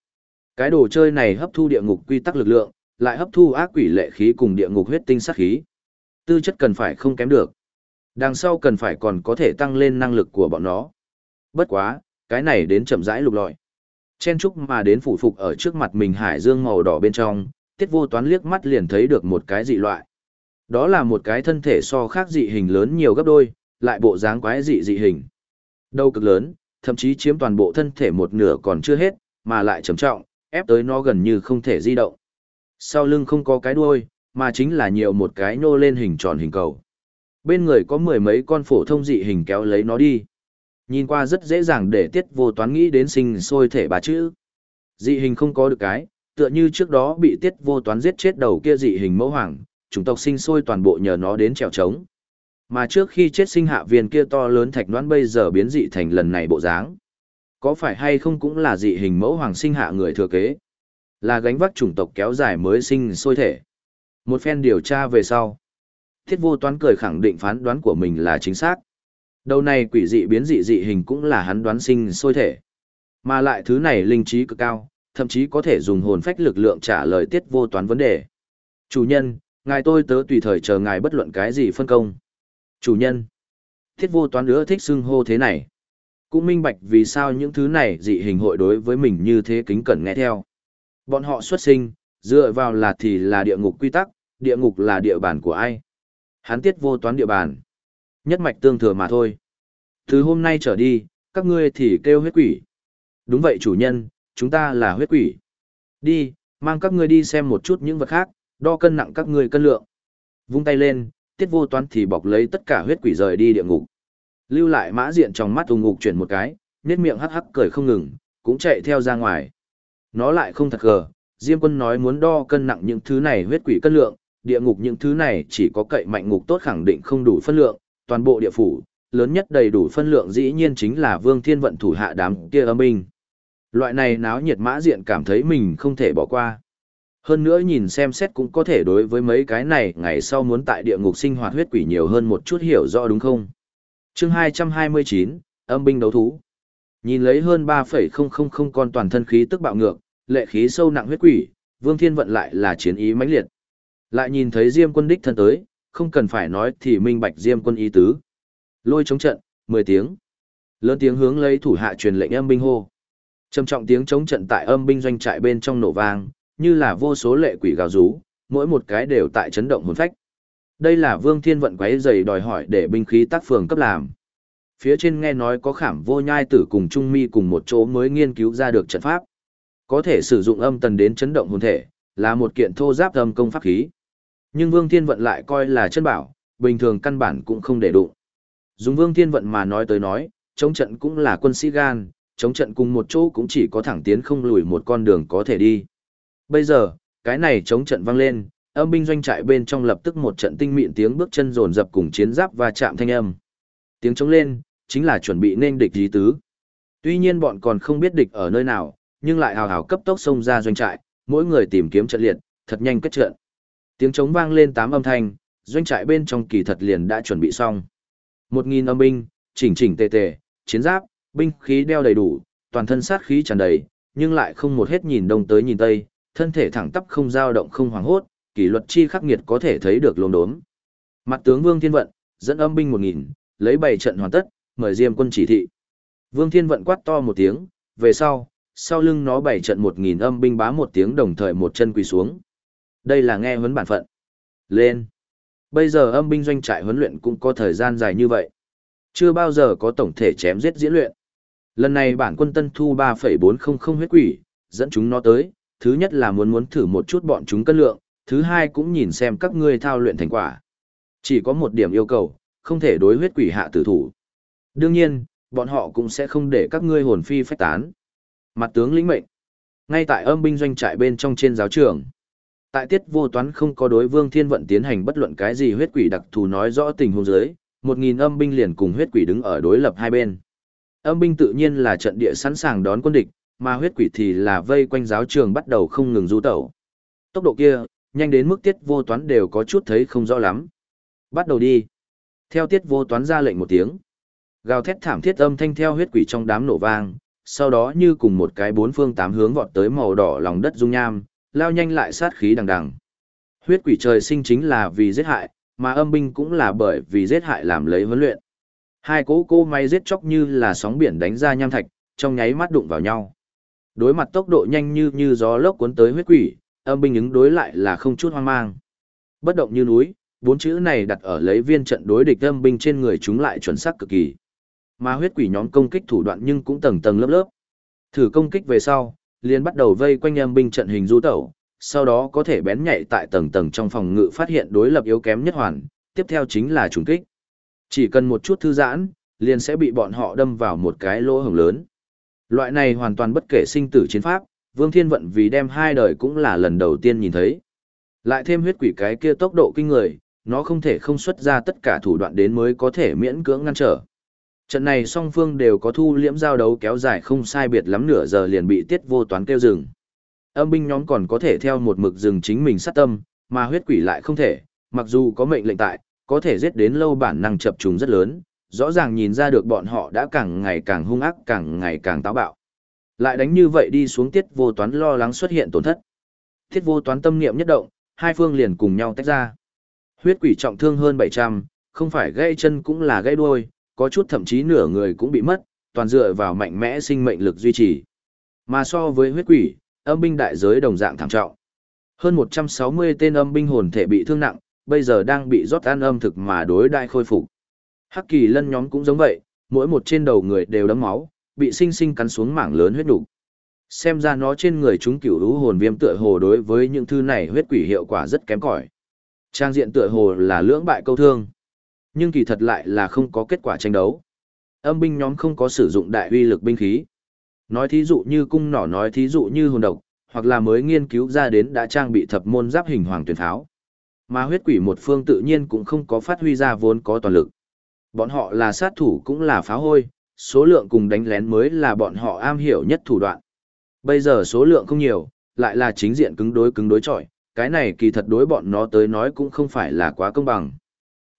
Cái đồ chơi này hấp thu địa ngục quy tắc lực lượng, lại hấp thu ác quỷ lệ khí cùng địa ngục huyết tinh sát khí. Tư chất cần phải không kém được. Đằng sau cần phải còn có thể tăng lên năng lực của bọn nó. Bất quá, cái này đến chậm rãi lục lọi. Chen trúc mà đến phụ phục ở trước mặt mình hải dương màu đỏ bên trong, tiết vô toán liếc mắt liền thấy được một cái dị loại. Đó là một cái thân thể so khác dị hình lớn nhiều gấp đôi, lại bộ dáng quái dị dị hình. Đầu cực lớn, thậm chí chiếm toàn bộ thân thể một nửa còn chưa hết, mà lại trầm trọng, ép tới nó gần như không thể di động. Sau lưng không có cái đuôi, mà chính là nhiều một cái nô lên hình tròn hình cầu. Bên người có mười mấy con phổ thông dị hình kéo lấy nó đi. Nhìn qua rất dễ dàng để tiết vô toán nghĩ đến sinh sôi thể bà chữ. Dị hình không có được cái, tựa như trước đó bị tiết vô toán giết chết đầu kia dị hình mẫu hoàng, chủng tộc sinh sôi toàn bộ nhờ nó đến trèo trống. Mà trước khi chết sinh hạ viên kia to lớn thạch đoán bây giờ biến dị thành lần này bộ dáng. Có phải hay không cũng là dị hình mẫu hoàng sinh hạ người thừa kế? Là gánh vác chủng tộc kéo dài mới sinh sôi thể. Một phen điều tra về sau. Thiết vô toán cười khẳng định phán đoán của mình là chính xác. Đầu này quỷ dị biến dị dị hình cũng là hắn đoán sinh sôi thể. Mà lại thứ này linh trí cực cao, thậm chí có thể dùng hồn phách lực lượng trả lời tiết vô toán vấn đề. Chủ nhân, ngài tôi tớ tùy thời chờ ngài bất luận cái gì phân công. Chủ nhân, Thiết vô toán nữa thích xưng hô thế này. Cũng minh bạch vì sao những thứ này dị hình hội đối với mình như thế kính cẩn nghe theo. Bọn họ xuất sinh, dựa vào là thì là địa ngục quy tắc, địa ngục là địa bàn của ai. Hán tiết vô toán địa bàn. Nhất mạch tương thừa mà thôi. Từ hôm nay trở đi, các ngươi thì kêu huyết quỷ. Đúng vậy chủ nhân, chúng ta là huyết quỷ. Đi, mang các ngươi đi xem một chút những vật khác, đo cân nặng các ngươi cân lượng. Vung tay lên, tiết vô toán thì bọc lấy tất cả huyết quỷ rời đi địa ngục. Lưu lại mã diện trong mắt ung ngục chuyển một cái, nét miệng hắc hắc cười không ngừng, cũng chạy theo ra ngoài. Nó lại không thật gờ, Diêm quân nói muốn đo cân nặng những thứ này huyết quỷ cân lượng, địa ngục những thứ này chỉ có cậy mạnh ngục tốt khẳng định không đủ phân lượng, toàn bộ địa phủ, lớn nhất đầy đủ phân lượng dĩ nhiên chính là Vương Thiên Vận thủ hạ đám kia âm binh. Loại này náo nhiệt mã diện cảm thấy mình không thể bỏ qua. Hơn nữa nhìn xem xét cũng có thể đối với mấy cái này ngày sau muốn tại địa ngục sinh hoạt huyết quỷ nhiều hơn một chút hiểu rõ đúng không? chương 229, âm binh đấu thú. Nhìn lấy hơn 3,000 con toàn thân khí tức bạo ngược, lệ khí sâu nặng huyết quỷ, Vương Thiên Vận lại là chiến ý mãnh liệt. Lại nhìn thấy Diêm quân đích thân tới, không cần phải nói thì minh bạch Diêm quân ý tứ. Lôi chống trận, 10 tiếng. Lớn tiếng hướng lấy thủ hạ truyền lệnh âm binh hô. Trầm trọng tiếng chống trận tại âm binh doanh trại bên trong nổ vang, như là vô số lệ quỷ gào rú, mỗi một cái đều tại chấn động hồn phách. Đây là Vương Thiên vận quấy giày đòi hỏi để binh khí tác phường cấp làm. Phía trên nghe nói có khảm vô nhai tử cùng Trung Mi cùng một chỗ mới nghiên cứu ra được trận pháp. Có thể sử dụng âm tần đến chấn động hồn thể, là một kiện thô giáp âm công pháp khí. Nhưng Vương Thiên vận lại coi là chân bảo, bình thường căn bản cũng không để đụng. Dùng Vương Thiên vận mà nói tới nói, chống trận cũng là quân sĩ gan, chống trận cùng một chỗ cũng chỉ có thẳng tiến không lùi một con đường có thể đi. Bây giờ, cái này chống trận vang lên, âm binh doanh trại bên trong lập tức một trận tinh mịn tiếng bước chân rồn rập cùng chiến giáp và chạm thanh âm. Tiếng chống lên, chính là chuẩn bị nên địch dí tứ. Tuy nhiên bọn còn không biết địch ở nơi nào, nhưng lại hào hào cấp tốc xông ra doanh trại, mỗi người tìm kiếm trận liệt, thật nhanh kết trận. Tiếng chống vang lên tám âm thanh, doanh trại bên trong kỳ thật liền đã chuẩn bị xong. Một nghìn âm binh, chỉnh chỉnh tề tề, chiến giáp, binh khí đeo đầy đủ, toàn thân sát khí tràn đầy, nhưng lại không một hết nhìn đông tới nhìn tây, thân thể thẳng tắp không dao động không hoảng hốt, kỷ luật chi khắc nghiệt có thể thấy được lồn đốm. Mặt tướng Vương Thiên Vận, dẫn âm binh một nghìn, lấy bảy trận hoàn tất, mời Diêm quân chỉ thị. Vương Thiên Vận quát to một tiếng, về sau, sau lưng nó bảy trận một nghìn âm binh bá một tiếng đồng thời một chân quỳ xuống. Đây là nghe huấn bản phận. Lên. Bây giờ âm binh doanh trại huấn luyện cũng có thời gian dài như vậy. Chưa bao giờ có tổng thể chém giết diễn luyện. Lần này bản quân tân thu 3,400 huyết quỷ, dẫn chúng nó tới, thứ nhất là muốn muốn thử một chút bọn chúng cân lượng, thứ hai cũng nhìn xem các ngươi thao luyện thành quả. Chỉ có một điểm yêu cầu, không thể đối huyết quỷ hạ tử thủ. Đương nhiên, bọn họ cũng sẽ không để các ngươi hồn phi phách tán. Mặt tướng lĩnh mệnh. Ngay tại âm binh doanh trại bên trong trên giáo trường. Tại tiết vô toán không có đối vương thiên vận tiến hành bất luận cái gì huyết quỷ đặc thù nói rõ tình huống dưới, một nghìn âm binh liền cùng huyết quỷ đứng ở đối lập hai bên. Âm binh tự nhiên là trận địa sẵn sàng đón quân địch, mà huyết quỷ thì là vây quanh giáo trường bắt đầu không ngừng du tẩu. Tốc độ kia, nhanh đến mức tiết vô toán đều có chút thấy không rõ lắm. Bắt đầu đi. Theo tiết vô toán ra lệnh một tiếng. Gào thét thảm thiết âm thanh theo huyết quỷ trong đám nổ vang, sau đó như cùng một cái bốn phương tám hướng vọt tới màu đỏ lòng đất dung nham, lao nhanh lại sát khí đằng đằng. Huyết quỷ trời sinh chính là vì giết hại, mà âm binh cũng là bởi vì giết hại làm lấy huấn luyện. Hai cỗ cô may giết chóc như là sóng biển đánh ra nham thạch, trong nháy mắt đụng vào nhau. Đối mặt tốc độ nhanh như như gió lốc cuốn tới huyết quỷ, âm binh ứng đối lại là không chút hoang mang. Bất động như núi, bốn chữ này đặt ở lấy viên trận đối địch âm binh trên người chúng lại chuẩn xác cực kỳ. Mà huyết quỷ nhóm công kích thủ đoạn nhưng cũng tầng tầng lớp lớp. Thử công kích về sau, liền bắt đầu vây quanh âm binh trận hình du tẩu, sau đó có thể bén nhạy tại tầng tầng trong phòng ngự phát hiện đối lập yếu kém nhất hoàn, tiếp theo chính là trùng kích. Chỉ cần một chút thư giãn, liền sẽ bị bọn họ đâm vào một cái lỗ hổng lớn. Loại này hoàn toàn bất kể sinh tử chiến pháp, Vương Thiên Vận vì đem hai đời cũng là lần đầu tiên nhìn thấy. Lại thêm huyết quỷ cái kia tốc độ kinh người, nó không thể không xuất ra tất cả thủ đoạn đến mới có thể miễn cưỡng ngăn trở. Trận này song phương đều có thu liễm giao đấu kéo dài không sai biệt lắm nửa giờ liền bị tiết vô toán kêu dừng. Âm binh nhóm còn có thể theo một mực rừng chính mình sát tâm, mà huyết quỷ lại không thể, mặc dù có mệnh lệnh tại, có thể giết đến lâu bản năng chập trùng rất lớn, rõ ràng nhìn ra được bọn họ đã càng ngày càng hung ác càng ngày càng táo bạo. Lại đánh như vậy đi xuống tiết vô toán lo lắng xuất hiện tổn thất. Tiết vô toán tâm niệm nhất động, hai phương liền cùng nhau tách ra. Huyết quỷ trọng thương hơn 700, không phải gãy chân cũng là gãy đuôi, có chút thậm chí nửa người cũng bị mất, toàn dựa vào mạnh mẽ sinh mệnh lực duy trì. Mà so với huyết quỷ, âm binh đại giới đồng dạng thảm trọng. Hơn 160 tên âm binh hồn thể bị thương nặng, bây giờ đang bị rót ăn âm thực mà đối đại khôi phục. Hắc kỳ lân nhóm cũng giống vậy, mỗi một trên đầu người đều đấm máu, bị sinh sinh cắn xuống mảng lớn huyết đủ. Xem ra nó trên người chúng cửu lũ hồn viêm tựa hồ đối với những thứ này huyết quỷ hiệu quả rất kém cỏi. Trang diện tựa hồ là lưỡng bại câu thương. Nhưng kỳ thật lại là không có kết quả tranh đấu. Âm binh nhóm không có sử dụng đại uy lực binh khí. Nói thí dụ như cung nỏ nói thí dụ như hồn độc, hoặc là mới nghiên cứu ra đến đã trang bị thập môn giáp hình hoàng tuyển tháo. Mà huyết quỷ một phương tự nhiên cũng không có phát huy ra vốn có toàn lực. Bọn họ là sát thủ cũng là phá hôi, số lượng cùng đánh lén mới là bọn họ am hiểu nhất thủ đoạn. Bây giờ số lượng không nhiều, lại là chính diện cứng đối cứng đối chọi, cái này kỳ thật đối bọn nó tới nói cũng không phải là quá công bằng.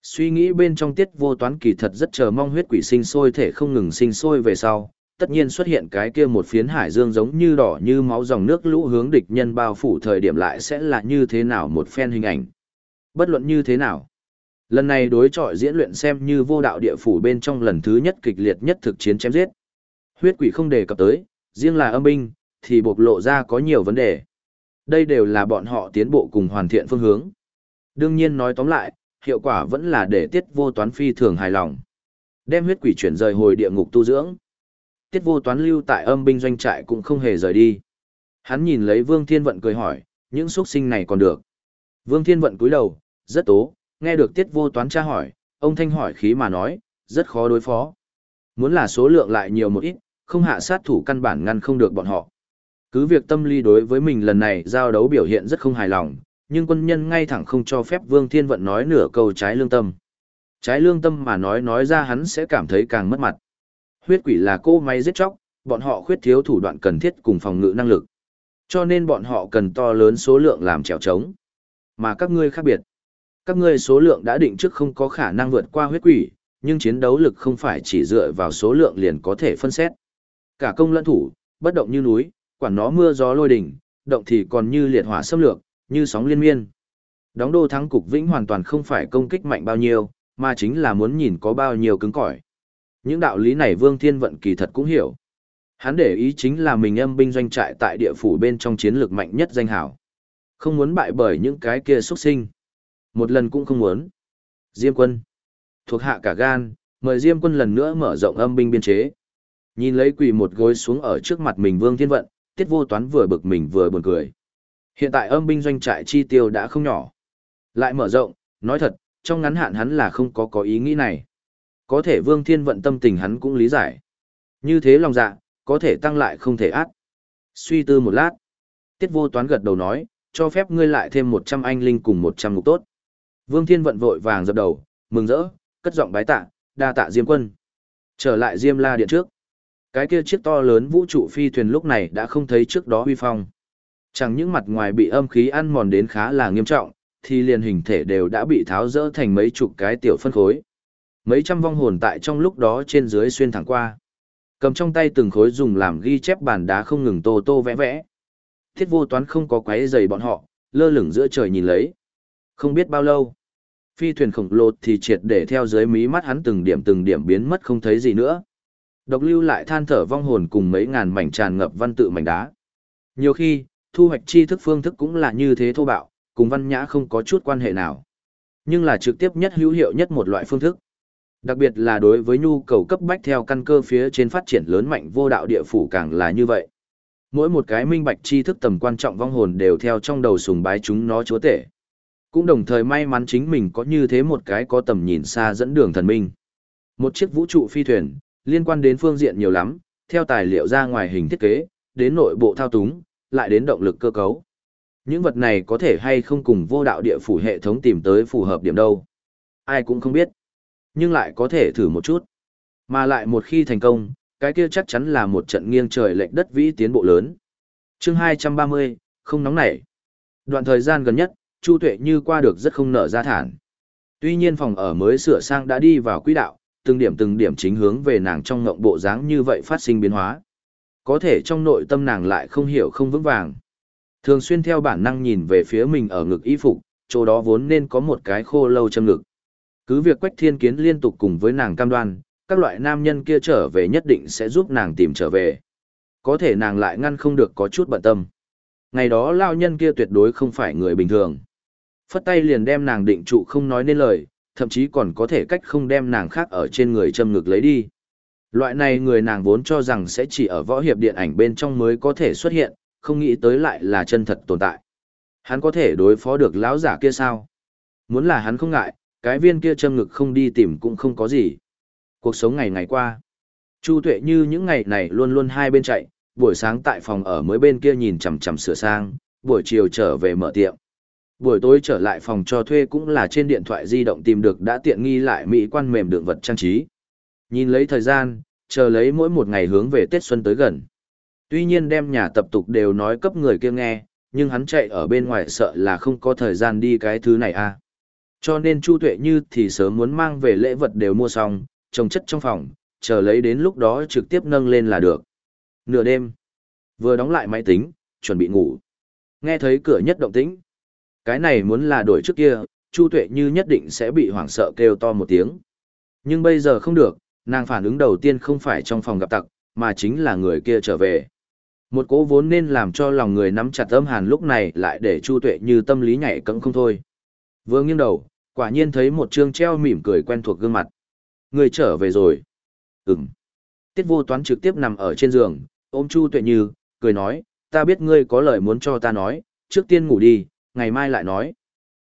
Suy nghĩ bên trong tiết vô toán kỳ thật rất chờ mong huyết quỷ sinh sôi thể không ngừng sinh sôi về sau, tất nhiên xuất hiện cái kia một phiến hải dương giống như đỏ như máu dòng nước lũ hướng địch nhân bao phủ thời điểm lại sẽ là như thế nào một phen hình ảnh. Bất luận như thế nào. Lần này đối chọi diễn luyện xem như vô đạo địa phủ bên trong lần thứ nhất kịch liệt nhất thực chiến chém giết. Huyết quỷ không đề cập tới, riêng là âm binh, thì bộc lộ ra có nhiều vấn đề. Đây đều là bọn họ tiến bộ cùng hoàn thiện phương hướng. Đương nhiên nói tóm lại, hiệu quả vẫn là để tiết vô toán phi thường hài lòng. Đem huyết quỷ chuyển rời hồi địa ngục tu dưỡng. Tiết vô toán lưu tại âm binh doanh trại cũng không hề rời đi. Hắn nhìn lấy Vương Thiên Vận cười hỏi, những xuất sinh này còn được. Vương Thiên Vận cúi đầu, rất tố, nghe được tiết vô toán tra hỏi, ông Thanh hỏi khí mà nói, rất khó đối phó. Muốn là số lượng lại nhiều một ít, không hạ sát thủ căn bản ngăn không được bọn họ. Cứ việc tâm lý đối với mình lần này giao đấu biểu hiện rất không hài lòng, nhưng quân nhân ngay thẳng không cho phép Vương Thiên Vận nói nửa câu trái lương tâm. Trái lương tâm mà nói nói ra hắn sẽ cảm thấy càng mất mặt. Huyết quỷ là cô máy giết chóc, bọn họ khuyết thiếu thủ đoạn cần thiết cùng phòng ngự năng lực. Cho nên bọn họ cần to lớn số lượng làm trèo trống. Mà các ngươi khác biệt. Các ngươi số lượng đã định trước không có khả năng vượt qua huyết quỷ, nhưng chiến đấu lực không phải chỉ dựa vào số lượng liền có thể phân xét. Cả công lẫn thủ, bất động như núi, quản nó mưa gió lôi đỉnh, động thì còn như liệt hỏa xâm lược, như sóng liên miên. Đóng đô thắng cục vĩnh hoàn toàn không phải công kích mạnh bao nhiêu, mà chính là muốn nhìn có bao nhiêu cứng cỏi. Những đạo lý này Vương Thiên Vận kỳ thật cũng hiểu. Hắn để ý chính là mình âm binh doanh trại tại địa phủ bên trong chiến lược mạnh nhất danh hảo. Không muốn bại bởi những cái kia xuất sinh. Một lần cũng không muốn. Diêm quân. Thuộc hạ cả gan, mời Diêm quân lần nữa mở rộng âm binh biên chế. Nhìn lấy quỳ một gối xuống ở trước mặt mình Vương Thiên Vận, tiết vô toán vừa bực mình vừa buồn cười. Hiện tại âm binh doanh trại chi tiêu đã không nhỏ. Lại mở rộng, nói thật, trong ngắn hạn hắn là không có có ý nghĩ này. Có thể Vương Thiên Vận tâm tình hắn cũng lý giải. Như thế lòng dạ, có thể tăng lại không thể át. Suy tư một lát. Tiết vô toán gật đầu nói, cho phép ngươi lại thêm 100 anh linh cùng 100 ngục tốt. Vương Thiên Vận vội vàng dập đầu, mừng rỡ, cất giọng bái tạ, đa tạ Diêm quân. Trở lại Diêm La Điện trước. Cái kia chiếc to lớn vũ trụ phi thuyền lúc này đã không thấy trước đó huy phong. Chẳng những mặt ngoài bị âm khí ăn mòn đến khá là nghiêm trọng, thì liền hình thể đều đã bị tháo rỡ thành mấy chục cái tiểu phân khối. Mấy trăm vong hồn tại trong lúc đó trên dưới xuyên thẳng qua. Cầm trong tay từng khối dùng làm ghi chép bàn đá không ngừng tô tô vẽ vẽ. Thiết vô toán không có quấy giày bọn họ, lơ lửng giữa trời nhìn lấy. Không biết bao lâu, phi thuyền khổng lồ thì triệt để theo dưới mí mắt hắn từng điểm từng điểm biến mất không thấy gì nữa. Độc lưu lại than thở vong hồn cùng mấy ngàn mảnh tràn ngập văn tự mảnh đá. Nhiều khi, thu hoạch tri thức phương thức cũng là như thế thô bạo, cùng văn nhã không có chút quan hệ nào. Nhưng là trực tiếp nhất hữu hiệu nhất một loại phương thức. Đặc biệt là đối với nhu cầu cấp bách theo căn cơ phía trên phát triển lớn mạnh vô đạo địa phủ càng là như vậy. Mỗi một cái minh bạch tri thức tầm quan trọng vong hồn đều theo trong đầu sùng bái chúng nó chúa tể. Cũng đồng thời may mắn chính mình có như thế một cái có tầm nhìn xa dẫn đường thần minh. Một chiếc vũ trụ phi thuyền, liên quan đến phương diện nhiều lắm, theo tài liệu ra ngoài hình thiết kế, đến nội bộ thao túng, lại đến động lực cơ cấu. Những vật này có thể hay không cùng vô đạo địa phủ hệ thống tìm tới phù hợp điểm đâu. Ai cũng không biết. Nhưng lại có thể thử một chút. Mà lại một khi thành công, cái kia chắc chắn là một trận nghiêng trời lệch đất vĩ tiến bộ lớn. chương 230, không nóng nảy. Đoạn thời gian gần nhất, Chu Tuệ như qua được rất không nở ra thản. Tuy nhiên phòng ở mới sửa sang đã đi vào quỹ đạo, từng điểm từng điểm chính hướng về nàng trong ngộng bộ dáng như vậy phát sinh biến hóa. Có thể trong nội tâm nàng lại không hiểu không vững vàng. Thường xuyên theo bản năng nhìn về phía mình ở ngực y phục, chỗ đó vốn nên có một cái khô lâu châm ngực. Cứ việc Quách Thiên Kiến liên tục cùng với nàng cam đoan, các loại nam nhân kia trở về nhất định sẽ giúp nàng tìm trở về. Có thể nàng lại ngăn không được có chút bận tâm. Ngày đó lao nhân kia tuyệt đối không phải người bình thường. Phất tay liền đem nàng định trụ không nói nên lời, thậm chí còn có thể cách không đem nàng khác ở trên người châm ngực lấy đi. Loại này người nàng vốn cho rằng sẽ chỉ ở võ hiệp điện ảnh bên trong mới có thể xuất hiện, không nghĩ tới lại là chân thật tồn tại. Hắn có thể đối phó được lão giả kia sao? Muốn là hắn không ngại, cái viên kia châm ngực không đi tìm cũng không có gì. Cuộc sống ngày ngày qua. Chu Tuệ như những ngày này luôn luôn hai bên chạy, buổi sáng tại phòng ở mới bên kia nhìn chằm chằm sửa sang, buổi chiều trở về mở tiệm. Buổi tối trở lại phòng cho thuê cũng là trên điện thoại di động tìm được đã tiện nghi lại mỹ quan mềm đường vật trang trí. Nhìn lấy thời gian, chờ lấy mỗi một ngày hướng về Tết Xuân tới gần. Tuy nhiên đem nhà tập tục đều nói cấp người kia nghe, nhưng hắn chạy ở bên ngoài sợ là không có thời gian đi cái thứ này à. Cho nên Chu Tuệ Như thì sớm muốn mang về lễ vật đều mua xong, trồng chất trong phòng, chờ lấy đến lúc đó trực tiếp nâng lên là được. Nửa đêm, vừa đóng lại máy tính, chuẩn bị ngủ. Nghe thấy cửa nhất động tĩnh. Cái này muốn là đổi trước kia, Chu Tuệ Như nhất định sẽ bị hoảng sợ kêu to một tiếng. Nhưng bây giờ không được, nàng phản ứng đầu tiên không phải trong phòng gặp tặc, mà chính là người kia trở về. Một cố vốn nên làm cho lòng người nắm chặt âm hàn lúc này lại để Chu Tuệ Như tâm lý nhảy cẫng không thôi. Vừa nghiêng đầu, quả nhiên thấy một trương treo mỉm cười quen thuộc gương mặt. Người trở về rồi. Ừm. Tiết vô toán trực tiếp nằm ở trên giường, ôm Chu Tuệ Như, cười nói, ta biết ngươi có lời muốn cho ta nói, trước tiên ngủ đi, ngày mai lại nói.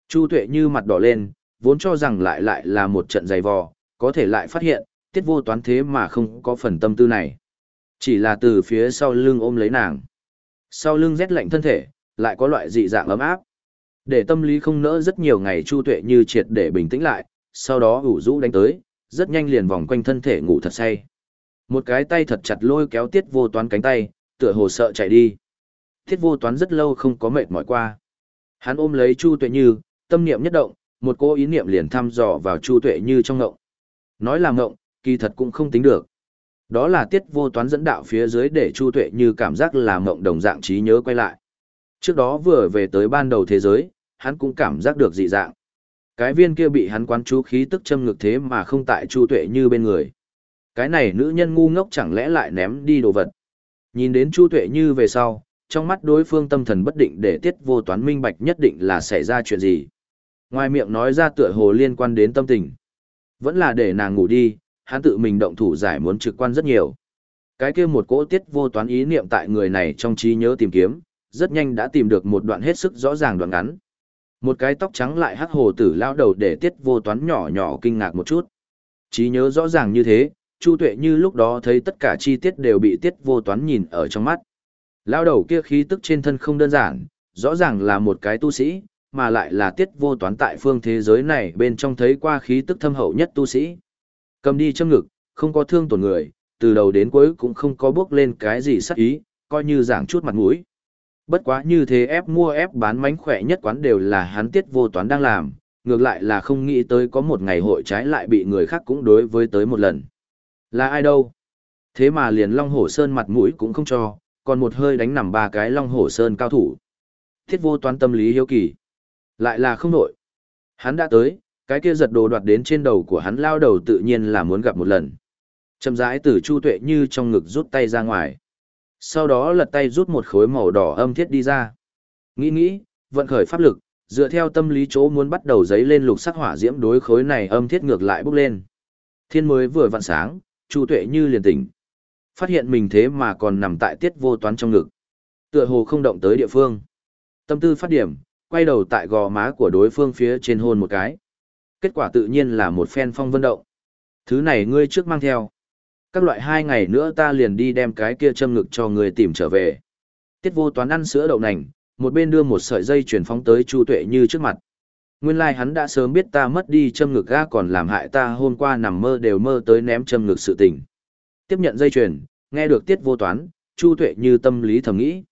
Chu Tuệ Như mặt đỏ lên, vốn cho rằng lại lại là một trận giày vò, có thể lại phát hiện, tiết vô toán thế mà không có phần tâm tư này. Chỉ là từ phía sau lưng ôm lấy nàng. Sau lưng rét lạnh thân thể, lại có loại dị dạng ấm áp. Để tâm lý không nỡ rất nhiều ngày Chu Tuệ Như triệt để bình tĩnh lại, sau đó ủ rũ đánh tới, rất nhanh liền vòng quanh thân thể ngủ thật say. Một cái tay thật chặt lôi kéo tiết vô toán cánh tay, tựa hồ sợ chạy đi. Tiết vô toán rất lâu không có mệt mỏi qua. Hắn ôm lấy Chu Tuệ Như, tâm niệm nhất động, một cô ý niệm liền thăm dò vào Chu Tuệ Như trong ngộng. Nói là ngộng, kỳ thật cũng không tính được. Đó là tiết vô toán dẫn đạo phía dưới để Chu Tuệ Như cảm giác là ngộng đồng dạng trí nhớ quay lại. Trước đó vừa về tới ban đầu thế giới, hắn cũng cảm giác được dị dạng. Cái viên kia bị hắn quán chú khí tức châm ngược thế mà không tại Chu Tuệ Như bên người. Cái này nữ nhân ngu ngốc chẳng lẽ lại ném đi đồ vật. Nhìn đến Chu Tuệ Như về sau, trong mắt đối phương tâm thần bất định để tiết vô toán minh bạch nhất định là xảy ra chuyện gì. Ngoài miệng nói ra tựa hồ liên quan đến tâm tình. Vẫn là để nàng ngủ đi, hắn tự mình động thủ giải muốn trực quan rất nhiều. Cái kia một cỗ tiết vô toán ý niệm tại người này trong trí nhớ tìm kiếm, rất nhanh đã tìm được một đoạn hết sức rõ ràng đoạn ngắn. Một cái tóc trắng lại hắc hồ tử lao đầu để tiết vô toán nhỏ nhỏ kinh ngạc một chút. Trí nhớ rõ ràng như thế, Chu Tuệ như lúc đó thấy tất cả chi tiết đều bị tiết vô toán nhìn ở trong mắt. Lao đầu kia khí tức trên thân không đơn giản, rõ ràng là một cái tu sĩ, mà lại là tiết vô toán tại phương thế giới này bên trong thấy qua khí tức thâm hậu nhất tu sĩ. Cầm đi châm ngực, không có thương tổn người, từ đầu đến cuối cũng không có bước lên cái gì sắc ý, coi như giảng chút mặt mũi. Bất quá như thế ép mua ép bán mánh khỏe nhất quán đều là hắn tiết vô toán đang làm, ngược lại là không nghĩ tới có một ngày hội trái lại bị người khác cũng đối với tới một lần. Là ai đâu? Thế mà liền Long Hổ Sơn mặt mũi cũng không cho, còn một hơi đánh nằm ba cái Long Hổ Sơn cao thủ. Thiết vô toán tâm lý hiếu kỳ. Lại là không nổi. Hắn đã tới, cái kia giật đồ đoạt đến trên đầu của hắn lao đầu tự nhiên là muốn gặp một lần. Chầm rãi từ Chu Tuệ như trong ngực rút tay ra ngoài. Sau đó lật tay rút một khối màu đỏ âm thiết đi ra. Nghĩ nghĩ, vận khởi pháp lực, dựa theo tâm lý chỗ muốn bắt đầu giấy lên lục sắc hỏa diễm đối khối này âm thiết ngược lại bốc lên. Thiên mới vừa vặn sáng, Chu Tuệ như liền tỉnh. Phát hiện mình thế mà còn nằm tại tiết vô toán trong ngực. Tựa hồ không động tới địa phương. Tâm tư phát điểm, quay đầu tại gò má của đối phương phía trên hôn một cái. Kết quả tự nhiên là một phen phong vân động. Thứ này ngươi trước mang theo. Các loại hai ngày nữa ta liền đi đem cái kia châm ngực cho ngươi tìm trở về. Tiết vô toán ăn sữa đậu nành, một bên đưa một sợi dây chuyển phóng tới Chu Tuệ Như trước mặt. Nguyên lai like hắn đã sớm biết ta mất đi châm ngực ga còn làm hại ta hôm qua nằm mơ đều mơ tới ném châm ngực sự tình. Tiếp nhận dây chuyền, nghe được tiết vô toán, Chu Tuệ như tâm lý thầm nghĩ.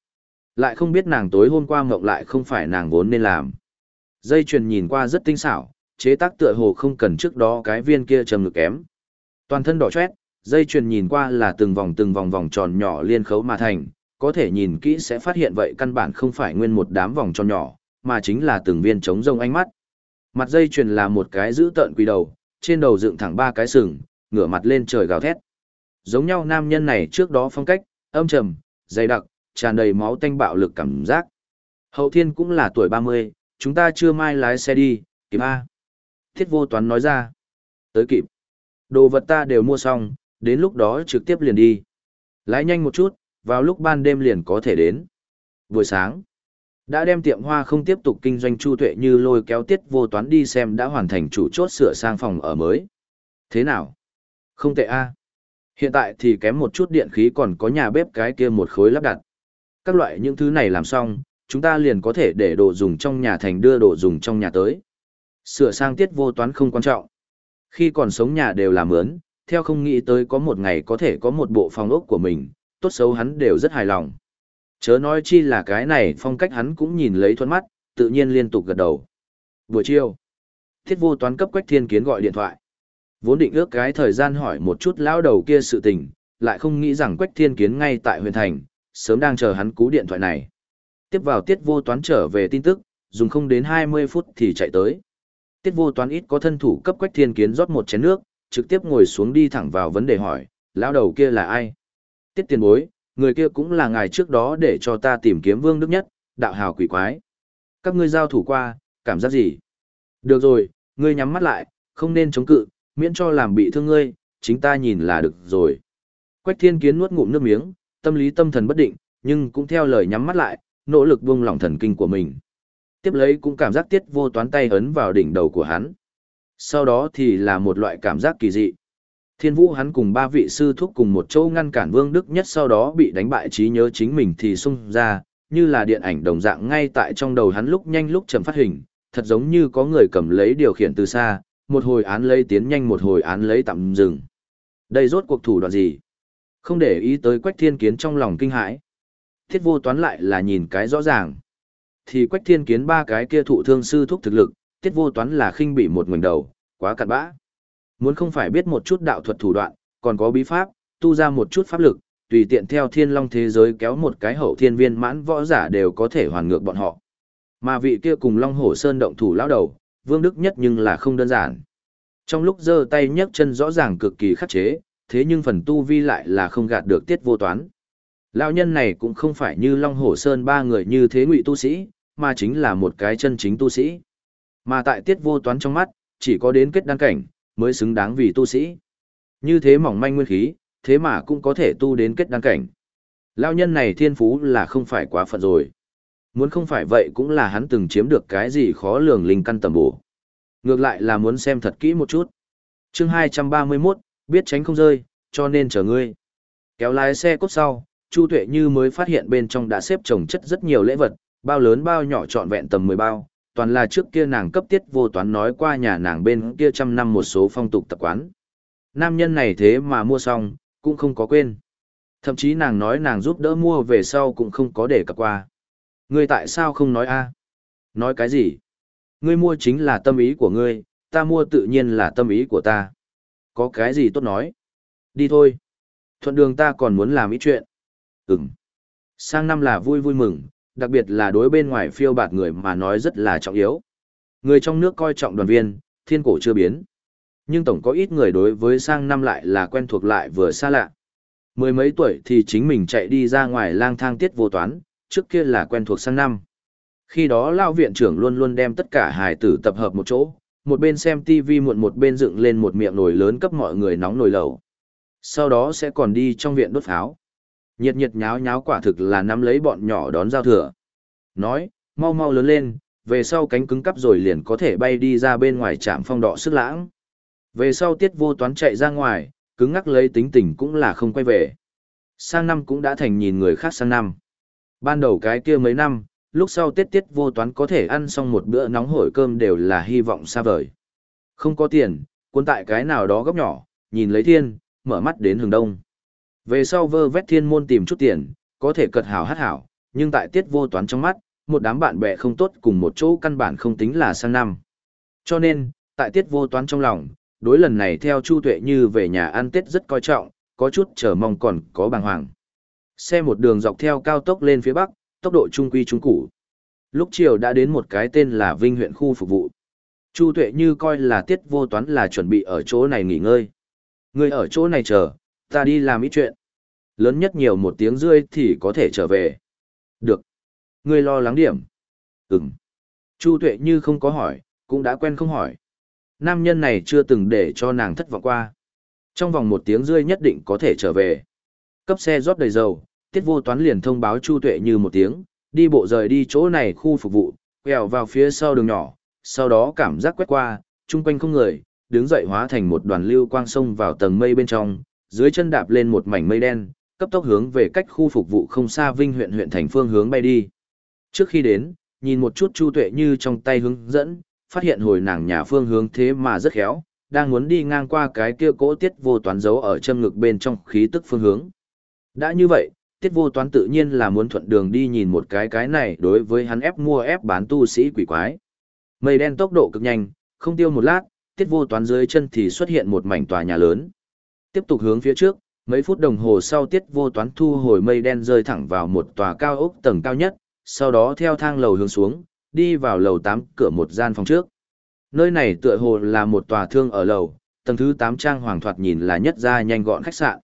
Lại không biết nàng tối hôm qua mộng lại không phải nàng vốn nên làm. Dây chuyền nhìn qua rất tinh xảo, chế tác tựa hồ không cần trước đó cái viên kia trầm ngực kém. Toàn thân đỏ chét, dây chuyền nhìn qua là từng vòng từng vòng vòng tròn nhỏ liên khấu mà thành, có thể nhìn kỹ sẽ phát hiện vậy căn bản không phải nguyên một đám vòng tròn nhỏ, mà chính là từng viên trống rông ánh mắt. Mặt dây chuyền là một cái giữ tợn quỳ đầu, trên đầu dựng thẳng ba cái sừng, ngửa mặt lên trời gào thét. Giống nhau nam nhân này trước đó phong cách, âm trầm, dày đặc, tràn đầy máu tanh bạo lực cảm giác. Hậu thiên cũng là tuổi 30, chúng ta chưa mai lái xe đi, kịp A. Thiết vô toán nói ra. Tới kịp. Đồ vật ta đều mua xong, đến lúc đó trực tiếp liền đi. Lái nhanh một chút, vào lúc ban đêm liền có thể đến. Buổi sáng, đã đem tiệm hoa không tiếp tục kinh doanh chu tuệ như lôi kéo tiết vô toán đi xem đã hoàn thành chủ chốt sửa sang phòng ở mới. Thế nào? Không tệ a. Hiện tại thì kém một chút điện khí còn có nhà bếp cái kia một khối lắp đặt. Các loại những thứ này làm xong, chúng ta liền có thể để đồ dùng trong nhà thành đưa đồ dùng trong nhà tới. Sửa sang tiết vô toán không quan trọng. Khi còn sống nhà đều làm mướn, theo không nghĩ tới có một ngày có thể có một bộ phòng ốc của mình, tốt xấu hắn đều rất hài lòng. Chớ nói chi là cái này phong cách hắn cũng nhìn lấy thuận mắt, tự nhiên liên tục gật đầu. Buổi chiều, thiết vô toán cấp Quách Thiên Kiến gọi điện thoại. Vốn định ước cái thời gian hỏi một chút lão đầu kia sự tình, lại không nghĩ rằng Quách Thiên Kiến ngay tại huyện thành, sớm đang chờ hắn cú điện thoại này. Tiếp vào tiết vô toán trở về tin tức, dùng không đến 20 phút thì chạy tới. Tiết vô toán ít có thân thủ cấp Quách Thiên Kiến rót một chén nước, trực tiếp ngồi xuống đi thẳng vào vấn đề hỏi, lão đầu kia là ai? Tiết tiền bối, người kia cũng là ngài trước đó để cho ta tìm kiếm vương đức nhất, đạo hào quỷ quái. Các ngươi giao thủ qua, cảm giác gì? Được rồi, ngươi nhắm mắt lại, không nên chống cự, miễn cho làm bị thương ngươi, chính ta nhìn là được rồi. Quách thiên kiến nuốt ngụm nước miếng, tâm lý tâm thần bất định, nhưng cũng theo lời nhắm mắt lại, nỗ lực buông lỏng thần kinh của mình. Tiếp lấy cũng cảm giác tiết vô toán tay ấn vào đỉnh đầu của hắn. Sau đó thì là một loại cảm giác kỳ dị. Thiên vũ hắn cùng ba vị sư thúc cùng một chỗ ngăn cản vương đức nhất sau đó bị đánh bại trí nhớ chính mình thì xung ra, như là điện ảnh đồng dạng ngay tại trong đầu hắn lúc nhanh lúc chậm phát hình, thật giống như có người cầm lấy điều khiển từ xa, một hồi án lấy tiến nhanh một hồi án lấy tạm dừng. Đây rốt cuộc thủ đoạn gì? Không để ý tới Quách Thiên Kiến trong lòng kinh hãi. Thiết vô toán lại là nhìn cái rõ ràng. Thì Quách Thiên Kiến ba cái kia thụ thương sư thúc thực lực, Thiết vô toán là khinh bị một ngoảnh đầu, quá cặn bã. Muốn không phải biết một chút đạo thuật thủ đoạn, còn có bí pháp, tu ra một chút pháp lực, tùy tiện theo thiên long thế giới kéo một cái hậu thiên viên mãn võ giả đều có thể hoàn ngược bọn họ. Mà vị kia cùng Long Hổ Sơn động thủ lão đầu, Vương Đức nhất nhưng là không đơn giản. Trong lúc giơ tay nhấc chân rõ ràng cực kỳ khắc chế, thế nhưng phần tu vi lại là không gạt được tiết vô toán. Lão nhân này cũng không phải như Long Hổ Sơn ba người như thế ngụy tu sĩ, mà chính là một cái chân chính tu sĩ. Mà tại tiết vô toán trong mắt, chỉ có đến kết đăng cảnh, mới xứng đáng vì tu sĩ. Như thế mỏng manh nguyên khí, thế mà cũng có thể tu đến kết đăng cảnh. Lão nhân này thiên phú là không phải quá phận rồi. Muốn không phải vậy cũng là hắn từng chiếm được cái gì khó lường linh căn tầm bổ. Ngược lại là muốn xem thật kỹ một chút. chương 231, biết tránh không rơi, cho nên chờ ngươi. Kéo lái xe cốt sau, Chu Tuệ Như mới phát hiện bên trong đã xếp chồng chất rất nhiều lễ vật, bao lớn bao nhỏ trọn vẹn tầm 10 bao, toàn là trước kia nàng cấp tiết vô toán nói qua nhà nàng bên kia trăm năm một số phong tục tập quán. Nam nhân này thế mà mua xong, cũng không có quên. Thậm chí nàng nói nàng giúp đỡ mua về sau cũng không có để cập qua. Ngươi tại sao không nói a? Nói cái gì? Ngươi mua chính là tâm ý của ngươi, ta mua tự nhiên là tâm ý của ta. Có cái gì tốt nói? Đi thôi. Thuận đường ta còn muốn làm ý chuyện. Ừm. Sang năm là vui vui mừng, đặc biệt là đối bên ngoài phiêu bạt người mà nói rất là trọng yếu. Người trong nước coi trọng đoàn viên, thiên cổ chưa biến. Nhưng tổng có ít người đối với sang năm lại là quen thuộc lại vừa xa lạ. Mười mấy tuổi thì chính mình chạy đi ra ngoài lang thang tiết vô toán, trước kia là quen thuộc sang năm. Khi đó lao viện trưởng luôn luôn đem tất cả hài tử tập hợp một chỗ, một bên xem TV muộn một bên dựng lên một miệng nồi lớn cấp mọi người nóng nồi lẩu. Sau đó sẽ còn đi trong viện đốt pháo. Nhiệt nhiệt nháo nháo quả thực là nắm lấy bọn nhỏ đón giao thừa. Nói, mau mau lớn lên, về sau cánh cứng cắp rồi liền có thể bay đi ra bên ngoài trạm phong đỏ sức lãng. Về sau tiết vô toán chạy ra ngoài, cứng ngắc lấy tính tình cũng là không quay về. Sang năm cũng đã thành nhìn người khác sang năm. Ban đầu cái kia mấy năm, lúc sau Tết Tiết vô toán có thể ăn xong một bữa nóng hổi cơm đều là hy vọng xa vời. Không có tiền, cuốn tại cái nào đó góc nhỏ, nhìn lấy thiên, mở mắt đến hướng đông. Về sau vơ vét thiên môn tìm chút tiền, có thể cật hảo hát hảo, nhưng tại Tiết vô toán trong mắt, một đám bạn bè không tốt cùng một chỗ căn bản không tính là sang năm. Cho nên, tại Tiết vô toán trong lòng, đối lần này theo Chu Tuệ Như về nhà ăn Tết rất coi trọng, có chút chờ mong còn có bàng hoàng. Xe một đường dọc theo cao tốc lên phía bắc, tốc độ trung quy trung củ. Lúc chiều đã đến một cái tên là Vinh huyện khu phục vụ. Chu Tuệ Như coi là tiết vô toán là chuẩn bị ở chỗ này nghỉ ngơi. Người ở chỗ này chờ, ta đi làm ít chuyện. Lớn nhất nhiều một tiếng rưỡi thì có thể trở về. Được. Ngươi lo lắng điểm. Ừm. Chu Tuệ Như không có hỏi, cũng đã quen không hỏi. Nam nhân này chưa từng để cho nàng thất vọng qua. Trong vòng một tiếng rưỡi nhất định có thể trở về. Cấp xe rót đầy dầu, tiết vô toán liền thông báo Chu Tuệ Như một tiếng, đi bộ rời đi chỗ này khu phục vụ, quẹo vào phía sau đường nhỏ, sau đó cảm giác quét qua, chung quanh không người, đứng dậy hóa thành một đoàn lưu quang sông vào tầng mây bên trong, dưới chân đạp lên một mảnh mây đen, cấp tốc hướng về cách khu phục vụ không xa Vinh huyện huyện thành phương hướng bay đi. Trước khi đến, nhìn một chút Chu Tuệ Như trong tay hướng dẫn, phát hiện hồi nàng nhà phương hướng thế mà rất khéo, đang muốn đi ngang qua cái kia cỗ tiết vô toán giấu ở châm ngực bên trong khí tức phương hướng. Đã như vậy, tiết vô toán tự nhiên là muốn thuận đường đi nhìn một cái cái này đối với hắn ép mua ép bán tu sĩ quỷ quái. Mây đen tốc độ cực nhanh, không tiêu một lát, tiết vô toán dưới chân thì xuất hiện một mảnh tòa nhà lớn. Tiếp tục hướng phía trước, mấy phút đồng hồ sau tiết vô toán thu hồi mây đen rơi thẳng vào một tòa cao ốc tầng cao nhất, sau đó theo thang lầu hướng xuống, đi vào lầu tám cửa một gian phòng trước. Nơi này tựa hồ là một tòa thương ở lầu, tầng thứ tám trang hoàng thoạt nhìn là nhất gia nhanh gọn khách sạn.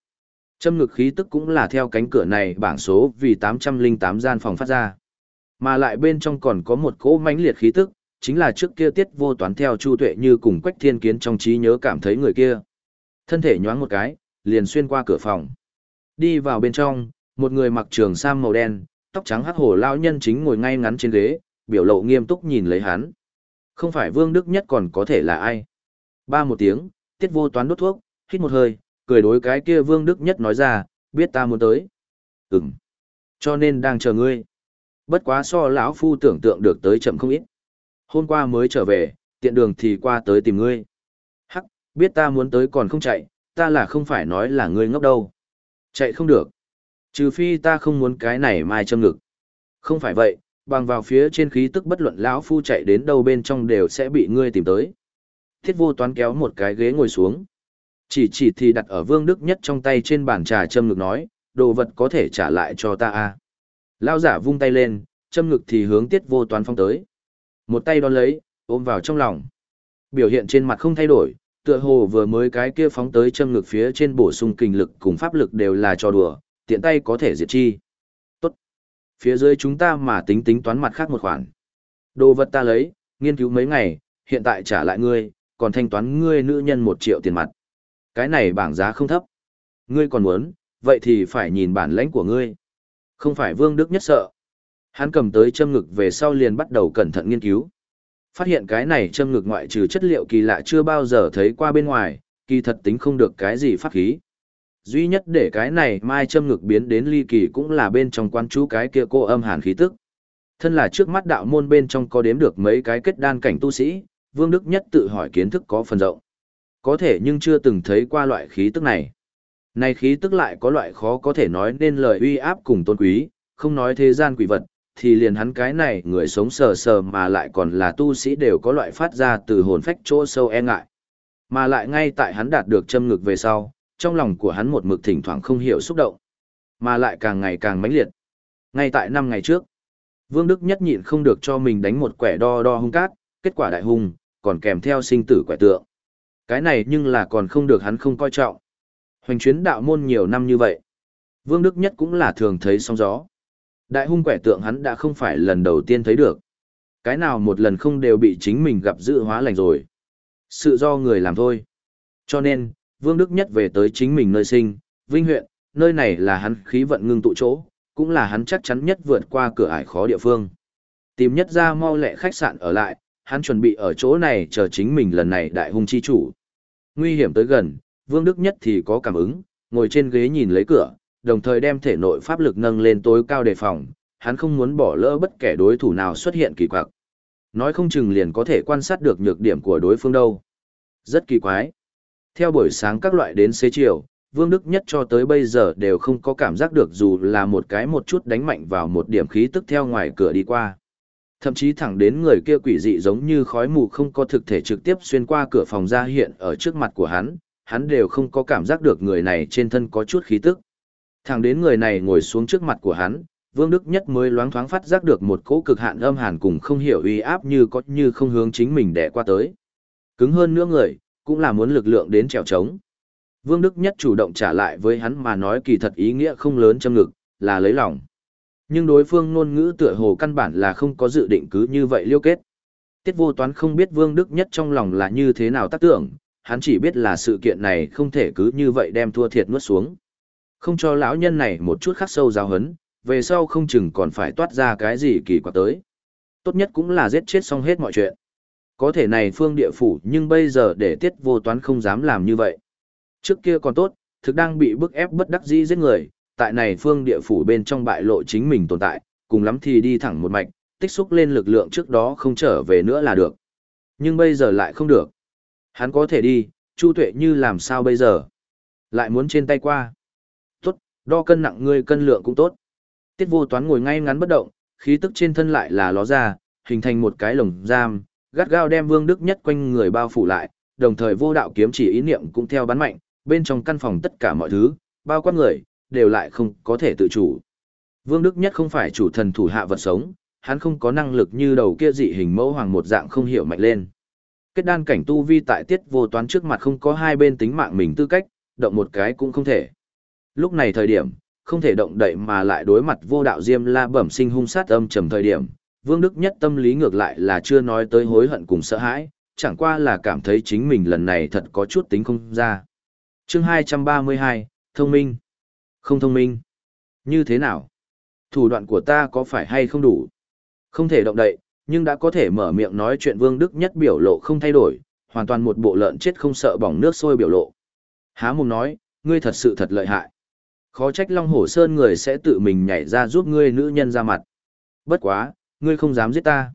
Châm ngực khí tức cũng là theo cánh cửa này bảng số vì 808 gian phòng phát ra. Mà lại bên trong còn có một cỗ mãnh liệt khí tức, chính là trước kia tiết vô toán theo Chu Tuệ như cùng Quách Thiên Kiến trong trí nhớ cảm thấy người kia. Thân thể nhoáng một cái, liền xuyên qua cửa phòng. Đi vào bên trong, một người mặc trường sam màu đen, tóc trắng hắc hổ lao nhân chính ngồi ngay ngắn trên ghế, biểu lộ nghiêm túc nhìn lấy hắn. Không phải Vương Đức Nhất còn có thể là ai? Ba một tiếng, tiết vô toán đốt thuốc, hít một hơi, cười đối cái kia Vương Đức Nhất nói ra, biết ta muốn tới. Ừm. Cho nên đang chờ ngươi. Bất quá so lão phu tưởng tượng được tới chậm không ít. Hôm qua mới trở về, tiện đường thì qua tới tìm ngươi. Hắc, biết ta muốn tới còn không chạy, ta là không phải nói là ngươi ngốc đâu. Chạy không được. Trừ phi ta không muốn cái này mai châm ngực. Không phải vậy, bằng vào phía trên khí tức bất luận lão phu chạy đến đâu bên trong đều sẽ bị ngươi tìm tới. Thiết vô toán kéo một cái ghế ngồi xuống. Chỉ chỉ thì đặt ở vương đức nhất trong tay trên bàn trà châm ngực nói, đồ vật có thể trả lại cho ta a à. Lao giả vung tay lên, châm ngực thì hướng tiết vô toán phong tới. Một tay đón lấy, ôm vào trong lòng. Biểu hiện trên mặt không thay đổi, tựa hồ vừa mới cái kia phóng tới châm ngực phía trên bổ sung kinh lực cùng pháp lực đều là trò đùa, tiện tay có thể diệt chi. Tốt. Phía dưới chúng ta mà tính tính toán mặt khác một khoản. Đồ vật ta lấy, nghiên cứu mấy ngày, hiện tại trả lại ngươi, còn thanh toán ngươi nữ nhân một triệu tiền mặt. Cái này bảng giá không thấp. Ngươi còn muốn, vậy thì phải nhìn bản lãnh của ngươi. Không phải Vương Đức nhất sợ. Hắn cầm tới châm ngực về sau liền bắt đầu cẩn thận nghiên cứu. Phát hiện cái này châm ngực ngoại trừ chất liệu kỳ lạ chưa bao giờ thấy qua bên ngoài, kỳ thật tính không được cái gì pháp khí. Duy nhất để cái này mai châm ngực biến đến ly kỳ cũng là bên trong quan chú cái kia cô âm hàn khí tức. Thân là trước mắt đạo môn bên trong có đếm được mấy cái kết đan cảnh tu sĩ, Vương Đức Nhất tự hỏi kiến thức có phần rộng. Có thể nhưng chưa từng thấy qua loại khí tức này. Này khí tức lại có loại khó có thể nói nên lời uy áp cùng tôn quý, không nói thế gian quỷ vật, thì liền hắn cái này người sống sờ sờ mà lại còn là tu sĩ đều có loại phát ra từ hồn phách chỗ sâu e ngại. Mà lại ngay tại hắn đạt được châm ngực về sau, trong lòng của hắn một mực thỉnh thoảng không hiểu xúc động, mà lại càng ngày càng mãnh liệt. Ngay tại năm ngày trước, Vương Đức nhất nhịn không được cho mình đánh một quẻ đo đo hung cát, kết quả đại hung, còn kèm theo sinh tử quẻ tượng. Cái này nhưng là còn không được hắn không coi trọng. Hoành chuyến đạo môn nhiều năm như vậy. Vương Đức nhất cũng là thường thấy sóng gió. Đại hung quẻ tượng hắn đã không phải lần đầu tiên thấy được. Cái nào một lần không đều bị chính mình gặp dự hóa lành rồi. Sự do người làm thôi. Cho nên, Vương Đức Nhất về tới chính mình nơi sinh, Vinh huyện, nơi này là hắn khí vận ngưng tụ chỗ, cũng là hắn chắc chắn nhất vượt qua cửa ải khó địa phương. Tìm nhất ra mau lẹ khách sạn ở lại, hắn chuẩn bị ở chỗ này chờ chính mình lần này đại hung chi chủ. Nguy hiểm tới gần, Vương Đức Nhất thì có cảm ứng, ngồi trên ghế nhìn lấy cửa, đồng thời đem thể nội pháp lực nâng lên tối cao đề phòng, hắn không muốn bỏ lỡ bất kể đối thủ nào xuất hiện kỳ quặc. Nói không chừng liền có thể quan sát được nhược điểm của đối phương đâu. Rất kỳ quái. Theo buổi sáng các loại đến xế chiều, Vương Đức Nhất cho tới bây giờ đều không có cảm giác được dù là một cái một chút đánh mạnh vào một điểm khí tức theo ngoài cửa đi qua. Thậm chí thẳng đến người kia quỷ dị giống như khói mù không có thực thể trực tiếp xuyên qua cửa phòng ra hiện ở trước mặt của hắn, hắn đều không có cảm giác được người này trên thân có chút khí tức. Thẳng đến người này ngồi xuống trước mặt của hắn, Vương Đức Nhất mới loáng thoáng phát giác được một cỗ cực hạn âm hàn cùng không hiểu uy áp như có như không hướng chính mình đè qua tới. Cứng hơn nữa người, cũng là muốn lực lượng đến trèo trống. Vương Đức Nhất chủ động trả lại với hắn mà nói kỳ thật ý nghĩa không lớn trong ngực, là lấy lòng. Nhưng đối phương ngôn ngữ tựa hồ căn bản là không có dự định cứ như vậy liêu kết. Tiết vô toán không biết Vương Đức Nhất trong lòng là như thế nào tác tưởng, hắn chỉ biết là sự kiện này không thể cứ như vậy đem thua thiệt nuốt xuống. Không cho lão nhân này một chút khắc sâu giáo hấn, về sau không chừng còn phải toát ra cái gì kỳ quặc tới. Tốt nhất cũng là giết chết xong hết mọi chuyện. Có thể này phương địa phủ nhưng bây giờ để tiết vô toán không dám làm như vậy. Trước kia còn tốt, thực đang bị bức ép bất đắc dĩ giết người, tại này phương địa phủ bên trong bại lộ chính mình tồn tại, cùng lắm thì đi thẳng một mạch, tích xúc lên lực lượng trước đó không trở về nữa là được. Nhưng bây giờ lại không được. Hắn có thể đi, Chu Tuệ như làm sao bây giờ? Lại muốn trên tay qua. Tốt, đo cân nặng ngươi cân lượng cũng tốt. Tiết vô toán ngồi ngay ngắn bất động, khí tức trên thân lại là ló ra, hình thành một cái lồng giam, gắt gao đem Vương Đức Nhất quanh người bao phủ lại, đồng thời vô đạo kiếm chỉ ý niệm cũng theo bắn mạnh, bên trong căn phòng tất cả mọi thứ, bao quát người, đều lại không có thể tự chủ. Vương Đức Nhất không phải chủ thần thủ hạ vật sống, hắn không có năng lực như đầu kia dị hình mẫu hoàng một dạng không hiểu mạnh lên. Kết đan cảnh tu vi tại tiết vô toán trước mặt không có hai bên tính mạng mình tư cách, động một cái cũng không thể. Lúc này thời điểm, không thể động đậy mà lại đối mặt vô đạo diêm la bẩm sinh hung sát âm trầm thời điểm, Vương Đức Nhất tâm lý ngược lại là chưa nói tới hối hận cùng sợ hãi, chẳng qua là cảm thấy chính mình lần này thật có chút tính không ra. chương 232, thông minh. Không thông minh. Như thế nào? Thủ đoạn của ta có phải hay không đủ? Không thể động đậy, nhưng đã có thể mở miệng nói chuyện Vương Đức Nhất biểu lộ không thay đổi, hoàn toàn một bộ lợn chết không sợ bỏng nước sôi biểu lộ. Há mồm nói, ngươi thật sự thật lợi hại. Khó trách Long Hổ Sơn người sẽ tự mình nhảy ra giúp ngươi nữ nhân ra mặt. Bất quá, ngươi không dám giết ta.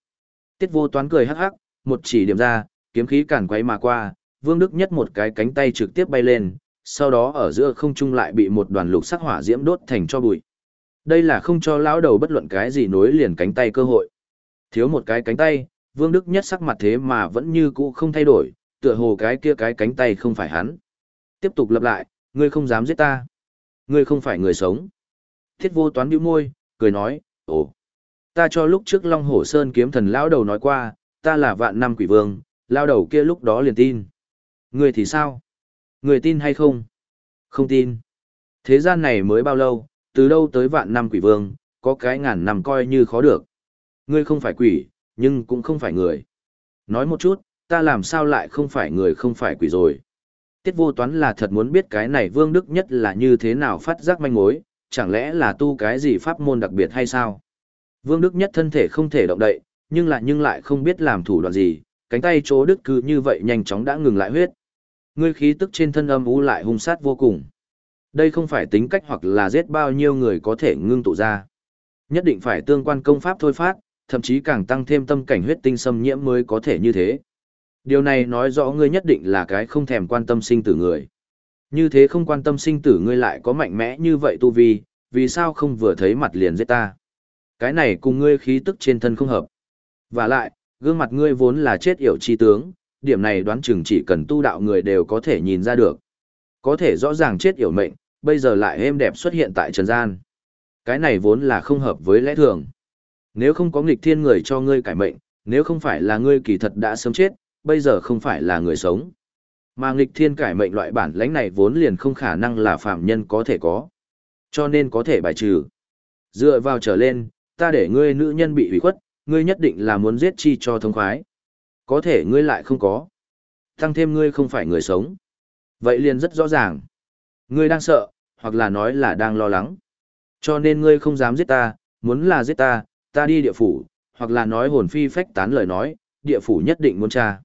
Tiết vô toán cười hắc hắc, một chỉ điểm ra, kiếm khí cản quấy mà qua, Vương Đức Nhất một cái cánh tay trực tiếp bay lên, sau đó ở giữa không trung lại bị một đoàn lục sắc hỏa diễm đốt thành cho bụi. Đây là không cho lão đầu bất luận cái gì nối liền cánh tay cơ hội. Thiếu một cái cánh tay, Vương Đức Nhất sắc mặt thế mà vẫn như cũ không thay đổi, tựa hồ cái kia cái cánh tay không phải hắn. Tiếp tục lặp lại, ngươi không dám giết ta. Ngươi không phải người sống. Thiết vô toán bĩu môi, cười nói, ồ. Ta cho lúc trước Long Hổ Sơn kiếm thần lão đầu nói qua, ta là vạn năm quỷ vương, lão đầu kia lúc đó liền tin. Ngươi thì sao? Người tin hay không? Không tin. Thế gian này mới bao lâu, từ đâu tới vạn năm quỷ vương, có cái ngàn năm coi như khó được. Ngươi không phải quỷ, nhưng cũng không phải người. Nói một chút, ta làm sao lại không phải người không phải quỷ rồi. Tiết vô toán là thật muốn biết cái này vương đức nhất là như thế nào phát giác manh mối, chẳng lẽ là tu cái gì pháp môn đặc biệt hay sao? Vương đức nhất thân thể không thể động đậy, nhưng lại nhưng lại không biết làm thủ đoạn gì, cánh tay chỗ đức cứ như vậy nhanh chóng đã ngừng lại huyết. Ngươi khí tức trên thân âm u lại hung sát vô cùng. Đây không phải tính cách hoặc là giết bao nhiêu người có thể ngưng tụ ra. Nhất định phải tương quan công pháp thôi phát, thậm chí càng tăng thêm tâm cảnh huyết tinh xâm nhiễm mới có thể như thế. Điều này nói rõ ngươi nhất định là cái không thèm quan tâm sinh tử người. Như thế không quan tâm sinh tử ngươi lại có mạnh mẽ như vậy tu vi, vì sao không vừa thấy mặt liền giết ta? Cái này cùng ngươi khí tức trên thân không hợp. Và lại, gương mặt ngươi vốn là chết yểu chi tướng, điểm này đoán chừng chỉ cần tu đạo người đều có thể nhìn ra được. Có thể rõ ràng chết yểu mệnh, bây giờ lại êm đẹp xuất hiện tại trần gian. Cái này vốn là không hợp với lẽ thường. Nếu không có nghịch thiên người cho ngươi cải mệnh, nếu không phải là ngươi kỳ thật đã sớm chết, bây giờ không phải là người sống. Mà nghịch thiên cải mệnh loại bản lãnh này vốn liền không khả năng là phạm nhân có thể có. Cho nên có thể bài trừ. Dựa vào trở lên, ta để ngươi nữ nhân bị hủy khuất, ngươi nhất định là muốn giết chi cho thông khoái. Có thể ngươi lại không có. Tăng thêm ngươi không phải người sống. Vậy liền rất rõ ràng. Ngươi đang sợ, hoặc là nói là đang lo lắng. Cho nên ngươi không dám giết ta, muốn là giết ta, ta đi địa phủ, hoặc là nói hồn phi phách tán lời nói, địa phủ nhất định muốn tra.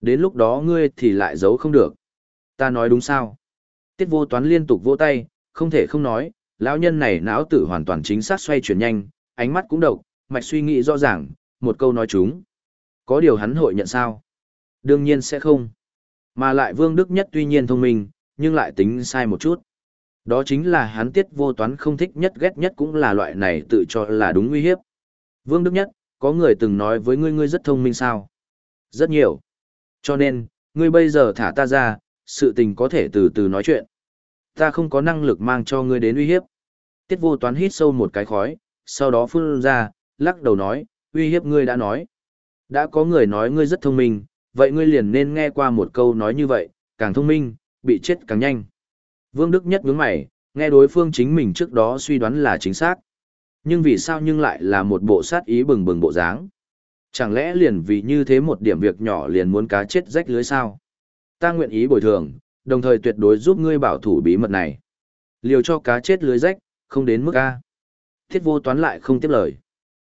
Đến lúc đó ngươi thì lại giấu không được. Ta nói đúng sao? Tiết vô toán liên tục vỗ tay, không thể không nói, lão nhân này não tử hoàn toàn chính xác xoay chuyển nhanh, ánh mắt cũng độc, mạch suy nghĩ rõ ràng, một câu nói chúng. Có điều hắn hội nhận sao? Đương nhiên sẽ không. Mà lại Vương Đức Nhất tuy nhiên thông minh, nhưng lại tính sai một chút. Đó chính là hắn tiết vô toán không thích nhất ghét nhất cũng là loại này tự cho là đúng nguy hiếp. Vương Đức Nhất, có người từng nói với ngươi ngươi rất thông minh sao? Rất nhiều. Cho nên, ngươi bây giờ thả ta ra, sự tình có thể từ từ nói chuyện. Ta không có năng lực mang cho ngươi đến uy hiếp. Tiết vô toán hít sâu một cái khói, sau đó phun ra, lắc đầu nói, uy hiếp ngươi đã nói. Đã có người nói ngươi rất thông minh, vậy ngươi liền nên nghe qua một câu nói như vậy, càng thông minh, bị chết càng nhanh. Vương Đức Nhất nhướng mày, nghe đối phương chính mình trước đó suy đoán là chính xác. Nhưng vì sao nhưng lại là một bộ sát ý bừng bừng bộ dáng? Chẳng lẽ liền vì như thế một điểm việc nhỏ liền muốn cá chết rách lưới sao? Ta nguyện ý bồi thường, đồng thời tuyệt đối giúp ngươi bảo thủ bí mật này. Liều cho cá chết lưới rách, không đến mức A. Thiết vô toán lại không tiếp lời.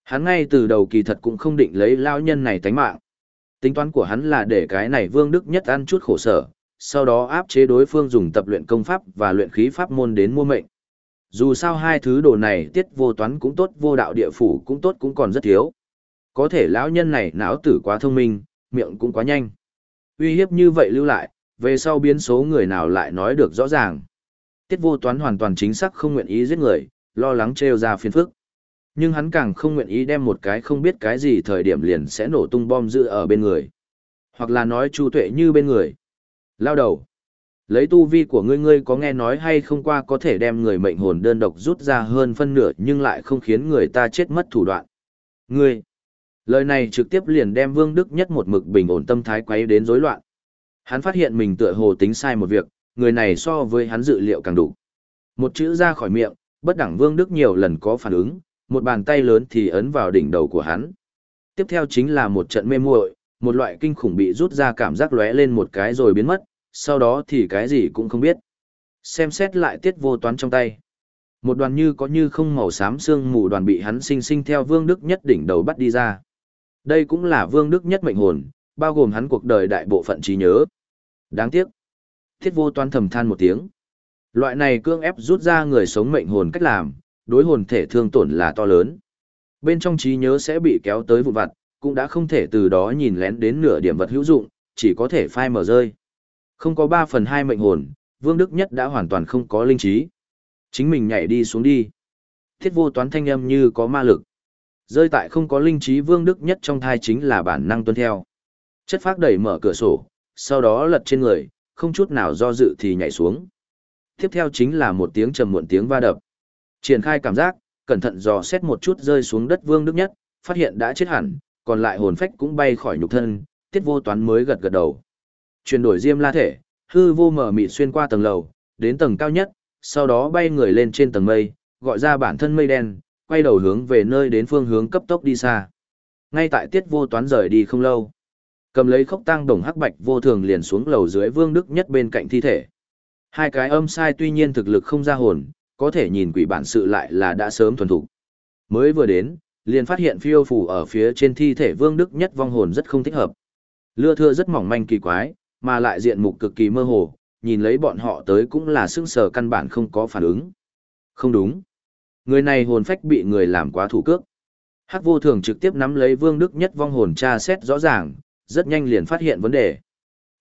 Hắn ngay từ đầu kỳ thật cũng không định lấy lao nhân này tánh mạng. Tính toán của hắn là để cái này vương đức nhất ăn chút khổ sở, sau đó áp chế đối phương dùng tập luyện công pháp và luyện khí pháp môn đến mua mệnh. Dù sao hai thứ đồ này tiết vô toán cũng tốt vô đạo địa phủ cũng tốt cũng còn rất thiếu. Có thể lão nhân này não tử quá thông minh, miệng cũng quá nhanh. Uy hiếp như vậy lưu lại, về sau biến số người nào lại nói được rõ ràng. Tiết vô toán hoàn toàn chính xác không nguyện ý giết người, lo lắng trêu ra phiền phức. Nhưng hắn càng không nguyện ý đem một cái không biết cái gì thời điểm liền sẽ nổ tung bom dự ở bên người. Hoặc là nói chu tuệ như bên người. Lao đầu. Lấy tu vi của ngươi ngươi có nghe nói hay không qua có thể đem người mệnh hồn đơn độc rút ra hơn phân nửa nhưng lại không khiến người ta chết mất thủ đoạn. Ngươi. Lời này trực tiếp liền đem Vương Đức Nhất một mực bình ổn tâm thái quấy đến rối loạn. Hắn phát hiện mình tựa hồ tính sai một việc, người này so với hắn dự liệu càng đủ. Một chữ ra khỏi miệng, bất đẳng Vương Đức nhiều lần có phản ứng, một bàn tay lớn thì ấn vào đỉnh đầu của hắn. Tiếp theo chính là một trận mê muội, một loại kinh khủng bị rút ra cảm giác lóe lên một cái rồi biến mất, sau đó thì cái gì cũng không biết. Xem xét lại tiết vô toán trong tay. Một đoàn như có như không màu xám xương mù đoàn bị hắn sinh sinh theo Vương Đức Nhất đỉnh đầu bắt đi ra. Đây cũng là Vương Đức Nhất mệnh hồn, bao gồm hắn cuộc đời đại bộ phận trí nhớ. Đáng tiếc. Thiết vô toán thầm than một tiếng. Loại này cương ép rút ra người sống mệnh hồn cách làm, đối hồn thể thương tổn là to lớn. Bên trong trí nhớ sẽ bị kéo tới vụn vặt, cũng đã không thể từ đó nhìn lén đến nửa điểm vật hữu dụng, chỉ có thể phai mở rơi. Không có 3 phần 2 mệnh hồn, Vương Đức Nhất đã hoàn toàn không có linh trí. Chính mình nhảy đi xuống đi. Thiết vô toán thanh âm như có ma lực. Rơi tại không có linh trí Vương Đức Nhất trong thai chính là bản năng tuân theo. Chất phác đẩy mở cửa sổ, sau đó lật trên người, không chút nào do dự thì nhảy xuống. Tiếp theo chính là một tiếng trầm muộn tiếng va đập. Triển khai cảm giác, cẩn thận dò xét một chút rơi xuống đất Vương Đức Nhất, phát hiện đã chết hẳn, còn lại hồn phách cũng bay khỏi nhục thân, tiết vô toán mới gật gật đầu. Chuyển đổi diêm la thể, hư vô mở mịt xuyên qua tầng lầu, đến tầng cao nhất, sau đó bay người lên trên tầng mây, gọi ra bản thân mây đen, quay đầu hướng về nơi đến phương hướng cấp tốc đi xa. Ngay tại tiết vô toán rời đi không lâu, cầm lấy khốc tăng đồng hắc bạch vô thường liền xuống lầu dưới vương đức nhất bên cạnh thi thể. Hai cái âm sai tuy nhiên thực lực không ra hồn, có thể nhìn quỷ bản sự lại là đã sớm thuần thục. Mới vừa đến, liền phát hiện phiêu phù ở phía trên thi thể vương đức nhất vong hồn rất không thích hợp. Lưa thưa rất mỏng manh kỳ quái, mà lại diện mục cực kỳ mơ hồ, nhìn lấy bọn họ tới cũng là sững sờ căn bản không có phản ứng. Không đúng. Người này hồn phách bị người làm quá thủ cước. Hắc vô thường trực tiếp nắm lấy vương đức nhất vong hồn tra xét rõ ràng, rất nhanh liền phát hiện vấn đề.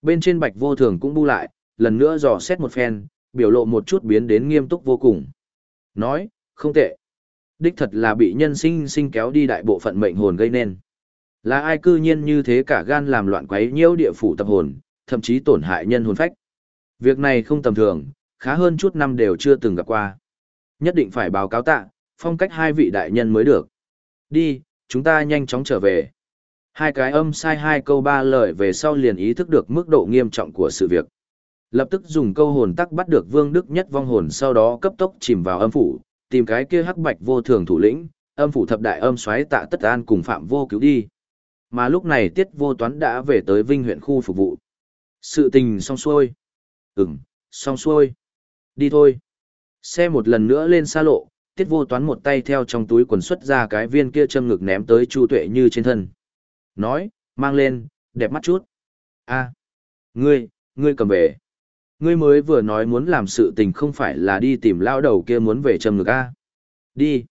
Bên trên bạch vô thường cũng bu lại, lần nữa dò xét một phen, biểu lộ một chút biến đến nghiêm túc vô cùng. Nói, không tệ. Đích thật là bị nhân sinh sinh kéo đi đại bộ phận mệnh hồn gây nên. Là ai cư nhiên như thế cả gan làm loạn quấy nhiễu địa phủ tập hồn, thậm chí tổn hại nhân hồn phách. Việc này không tầm thường, khá hơn chút năm đều chưa từng gặp qua. Nhất định phải báo cáo tạ, phong cách hai vị đại nhân mới được. Đi, chúng ta nhanh chóng trở về. Hai cái âm sai hai câu ba lời về sau liền ý thức được mức độ nghiêm trọng của sự việc. Lập tức dùng câu hồn tắc bắt được Vương Đức Nhất vong hồn sau đó cấp tốc chìm vào âm phủ, tìm cái kia hắc bạch vô thường thủ lĩnh, âm phủ thập đại âm xoáy tạ tất an cùng phạm vô cứu đi. Mà lúc này tiết vô toán đã về tới Vinh huyện khu phục vụ. Sự tình xong xuôi. Ừm, xong xuôi. Đi thôi. Xe một lần nữa lên xa lộ, tiết vô toán một tay theo trong túi quần xuất ra cái viên kia châm ngực ném tới chu tuệ như trên thân. Nói, mang lên, đẹp mắt chút. a ngươi, ngươi cầm về. Ngươi mới vừa nói muốn làm sự tình không phải là đi tìm lao đầu kia muốn về châm ngực a Đi.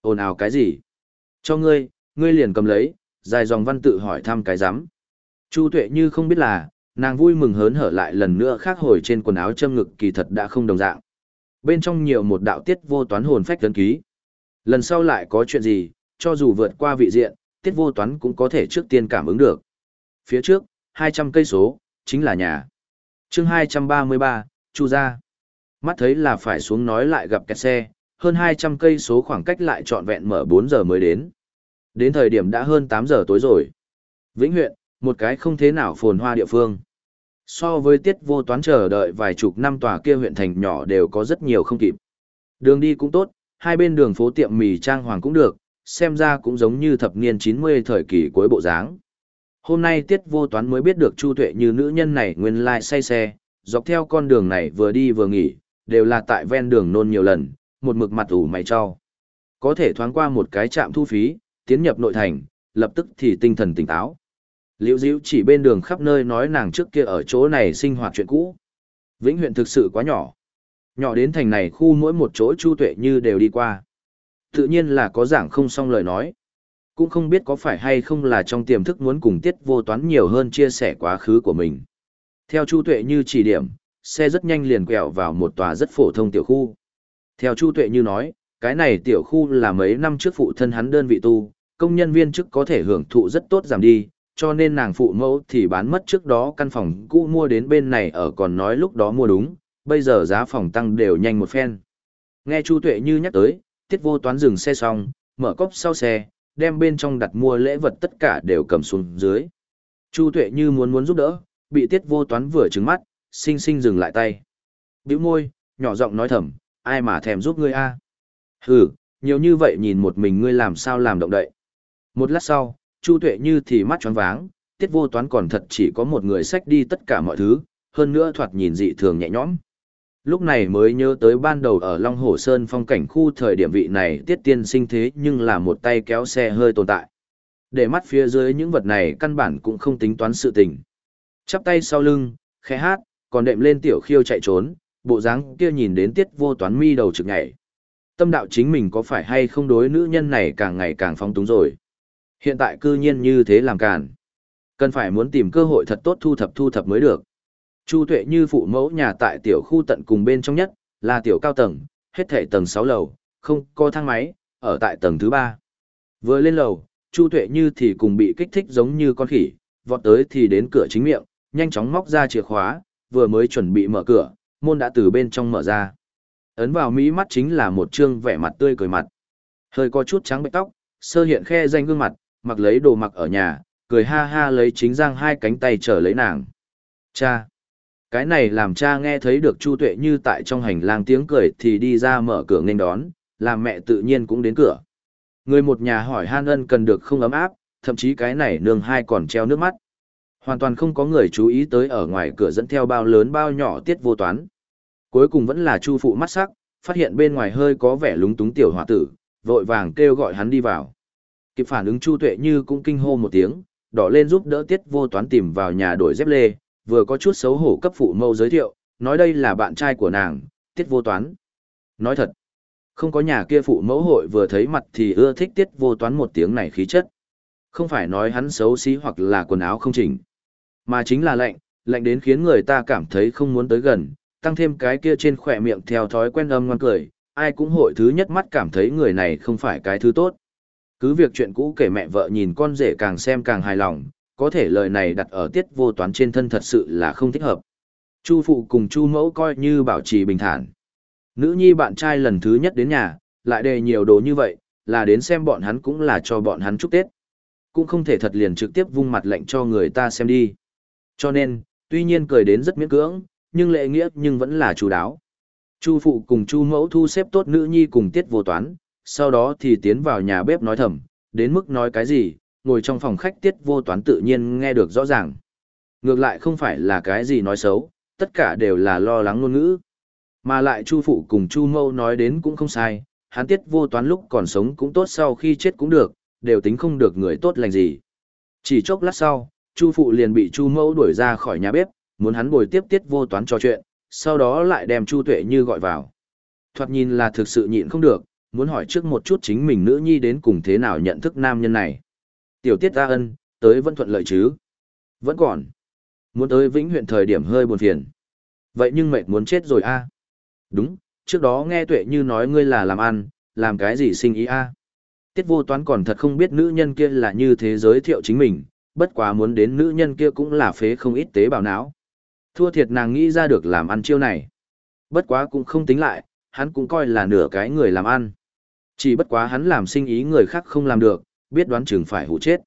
ồn ào cái gì? Cho ngươi, ngươi liền cầm lấy, dài dòng văn tự hỏi thăm cái rắm Chu tuệ như không biết là, nàng vui mừng hớn hở lại lần nữa khác hồi trên quần áo châm ngực kỳ thật đã không đồng dạng. Bên trong nhiều một đạo tiết vô toán hồn phách tấn ký. Lần sau lại có chuyện gì, cho dù vượt qua vị diện, tiết vô toán cũng có thể trước tiên cảm ứng được. Phía trước, 200 cây số, chính là nhà chương 233, Chu ra. Mắt thấy là phải xuống nói lại gặp kẹt xe, hơn 200 cây số khoảng cách lại trọn vẹn mở 4 giờ mới đến. Đến thời điểm đã hơn 8 giờ tối rồi. Vĩnh huyện, một cái không thế nào phồn hoa địa phương. So với tiết vô toán chờ đợi vài chục năm tòa kia huyện thành nhỏ đều có rất nhiều không kịp. Đường đi cũng tốt, hai bên đường phố tiệm mì trang hoàng cũng được, xem ra cũng giống như thập niên 90 thời kỳ cuối bộ dáng. Hôm nay tiết vô toán mới biết được Chu Tuệ như nữ nhân này nguyên lai say xe, dọc theo con đường này vừa đi vừa nghỉ, đều là tại ven đường nôn nhiều lần, một mực mặt ủ mày cho. Có thể thoáng qua một cái trạm thu phí, tiến nhập nội thành, lập tức thì tinh thần tỉnh táo. Liễu Diễu chỉ bên đường khắp nơi nói nàng trước kia ở chỗ này sinh hoạt chuyện cũ. Vĩnh huyện thực sự quá nhỏ. Nhỏ đến thành này khu mỗi một chỗ Chu Tuệ như đều đi qua. Tự nhiên là có giảng không xong lời nói. Cũng không biết có phải hay không là trong tiềm thức muốn cùng tiết vô toán nhiều hơn chia sẻ quá khứ của mình. Theo Chu Tuệ như chỉ điểm, xe rất nhanh liền quẹo vào một tòa rất phổ thông tiểu khu. Theo Chu Tuệ như nói, cái này tiểu khu là mấy năm trước phụ thân hắn đơn vị tu, công nhân viên chức có thể hưởng thụ rất tốt giảm đi, cho nên nàng phụ mẫu thì bán mất trước đó căn phòng cũ mua đến bên này ở còn nói lúc đó mua đúng, bây giờ giá phòng tăng đều nhanh một phen. Nghe Chu Tuệ như nhắc tới, Tiết Vô Toán dừng xe xong, mở cốc sau xe, đem bên trong đặt mua lễ vật tất cả đều cầm xuống dưới. Chu Tuệ như muốn muốn giúp đỡ, bị Tiết Vô Toán vừa trừng mắt, xinh xinh dừng lại tay. Bĩu môi, nhỏ giọng nói thầm, ai mà thèm giúp ngươi a? Hừ, nhiều như vậy nhìn một mình ngươi làm sao làm động đậy. Một lát sau, Chu Tuệ như thì mắt tròn váng, tiết vô toán còn thật chỉ có một người sách đi tất cả mọi thứ, hơn nữa thoạt nhìn dị thường nhẹ nhõm. Lúc này mới nhớ tới ban đầu ở Long Hồ Sơn phong cảnh khu thời điểm vị này tiết tiên sinh thế nhưng là một tay kéo xe hơi tồn tại. Để mắt phía dưới những vật này căn bản cũng không tính toán sự tình. Chắp tay sau lưng, khẽ hát, còn đệm lên tiểu khiêu chạy trốn, bộ dáng kia nhìn đến tiết vô toán mi đầu trực nhảy. Tâm đạo chính mình có phải hay không đối nữ nhân này càng ngày càng phong túng rồi. Hiện tại cư nhiên như thế làm càn. Cần phải muốn tìm cơ hội thật tốt thu thập thu thập mới được. Chu Tuệ như phụ mẫu nhà tại tiểu khu tận cùng bên trong nhất, là tiểu cao tầng, hết thể tầng 6 lầu, không có thang máy, ở tại tầng thứ 3. Vừa lên lầu, Chu Tuệ như thì cùng bị kích thích giống như con khỉ, vọt tới thì đến cửa chính miệng, nhanh chóng móc ra chìa khóa, vừa mới chuẩn bị mở cửa, môn đã từ bên trong mở ra. Ấn vào mỹ mắt chính là một trương vẻ mặt tươi cười mặt. Hơi có chút trắng bệch tóc, sơ hiện khe danh gương mặt, mặc lấy đồ mặc ở nhà, cười ha ha lấy chính giang hai cánh tay trở lấy nàng. Cha! Cái này làm cha nghe thấy được Chu Tuệ như tại trong hành lang tiếng cười thì đi ra mở cửa nghênh đón, làm mẹ tự nhiên cũng đến cửa. Người một nhà hỏi han ân cần được không ấm áp, thậm chí cái này nương hai còn treo nước mắt. Hoàn toàn không có người chú ý tới ở ngoài cửa dẫn theo bao lớn bao nhỏ tiết vô toán. Cuối cùng vẫn là Chu phụ mắt sắc, phát hiện bên ngoài hơi có vẻ lúng túng tiểu hòa tử, vội vàng kêu gọi hắn đi vào. Kịp phản ứng Chu Tuệ Như cũng kinh hô một tiếng, đỏ lên giúp đỡ Tiết Vô Toán tìm vào nhà đổi dép lê, vừa có chút xấu hổ cấp phụ mâu giới thiệu, nói đây là bạn trai của nàng, Tiết Vô Toán. Nói thật, không có nhà kia phụ mẫu hội vừa thấy mặt thì ưa thích Tiết Vô Toán một tiếng này khí chất. Không phải nói hắn xấu xí hoặc là quần áo không chỉnh, mà chính là lạnh, lạnh đến khiến người ta cảm thấy không muốn tới gần, tăng thêm cái kia trên khỏe miệng theo thói quen âm ngoan cười, ai cũng hội thứ nhất mắt cảm thấy người này không phải cái thứ tốt. Cứ việc chuyện cũ kể mẹ vợ nhìn con rể càng xem càng hài lòng, có thể lời này đặt ở tiết vô toán trên thân thật sự là không thích hợp. Chu phụ cùng chu mẫu coi như bảo trì bình thản. Nữ nhi bạn trai lần thứ nhất đến nhà, lại đề nhiều đồ như vậy, là đến xem bọn hắn cũng là cho bọn hắn chúc Tết. Cũng không thể thật liền trực tiếp vung mặt lệnh cho người ta xem đi. Cho nên, tuy nhiên cười đến rất miễn cưỡng, nhưng lệ nghĩa nhưng vẫn là chú đáo. Chu phụ cùng chu mẫu thu xếp tốt nữ nhi cùng tiết vô toán, sau đó thì tiến vào nhà bếp nói thầm, đến mức nói cái gì, ngồi trong phòng khách tiết vô toán tự nhiên nghe được rõ ràng. Ngược lại không phải là cái gì nói xấu, tất cả đều là lo lắng ngôn ngữ. Mà lại Chu phụ cùng Chu Mâu nói đến cũng không sai, hắn tiết vô toán lúc còn sống cũng tốt sau khi chết cũng được, đều tính không được người tốt lành gì. Chỉ chốc lát sau, Chu phụ liền bị Chu Mâu đuổi ra khỏi nhà bếp, muốn hắn bồi tiếp tiết vô toán trò chuyện, sau đó lại đem Chu Tuệ Như gọi vào. Thoạt nhìn là thực sự nhịn không được, muốn hỏi trước một chút chính mình nữ nhi đến cùng thế nào nhận thức nam nhân này. Tiểu tiết ta ân, tới vẫn thuận lợi chứ. Vẫn còn. Muốn tới vĩnh huyện thời điểm hơi buồn phiền. Vậy nhưng mệt muốn chết rồi a. Đúng, trước đó nghe tuệ như nói ngươi là làm ăn, làm cái gì sinh ý a. Tiết vô toán còn thật không biết nữ nhân kia là như thế giới thiệu chính mình, bất quá muốn đến nữ nhân kia cũng là phế không ít tế bào não. Thua thiệt nàng nghĩ ra được làm ăn chiêu này. Bất quá cũng không tính lại, hắn cũng coi là nửa cái người làm ăn. Chỉ bất quá hắn làm sinh ý người khác không làm được, biết đoán chừng phải hụ chết.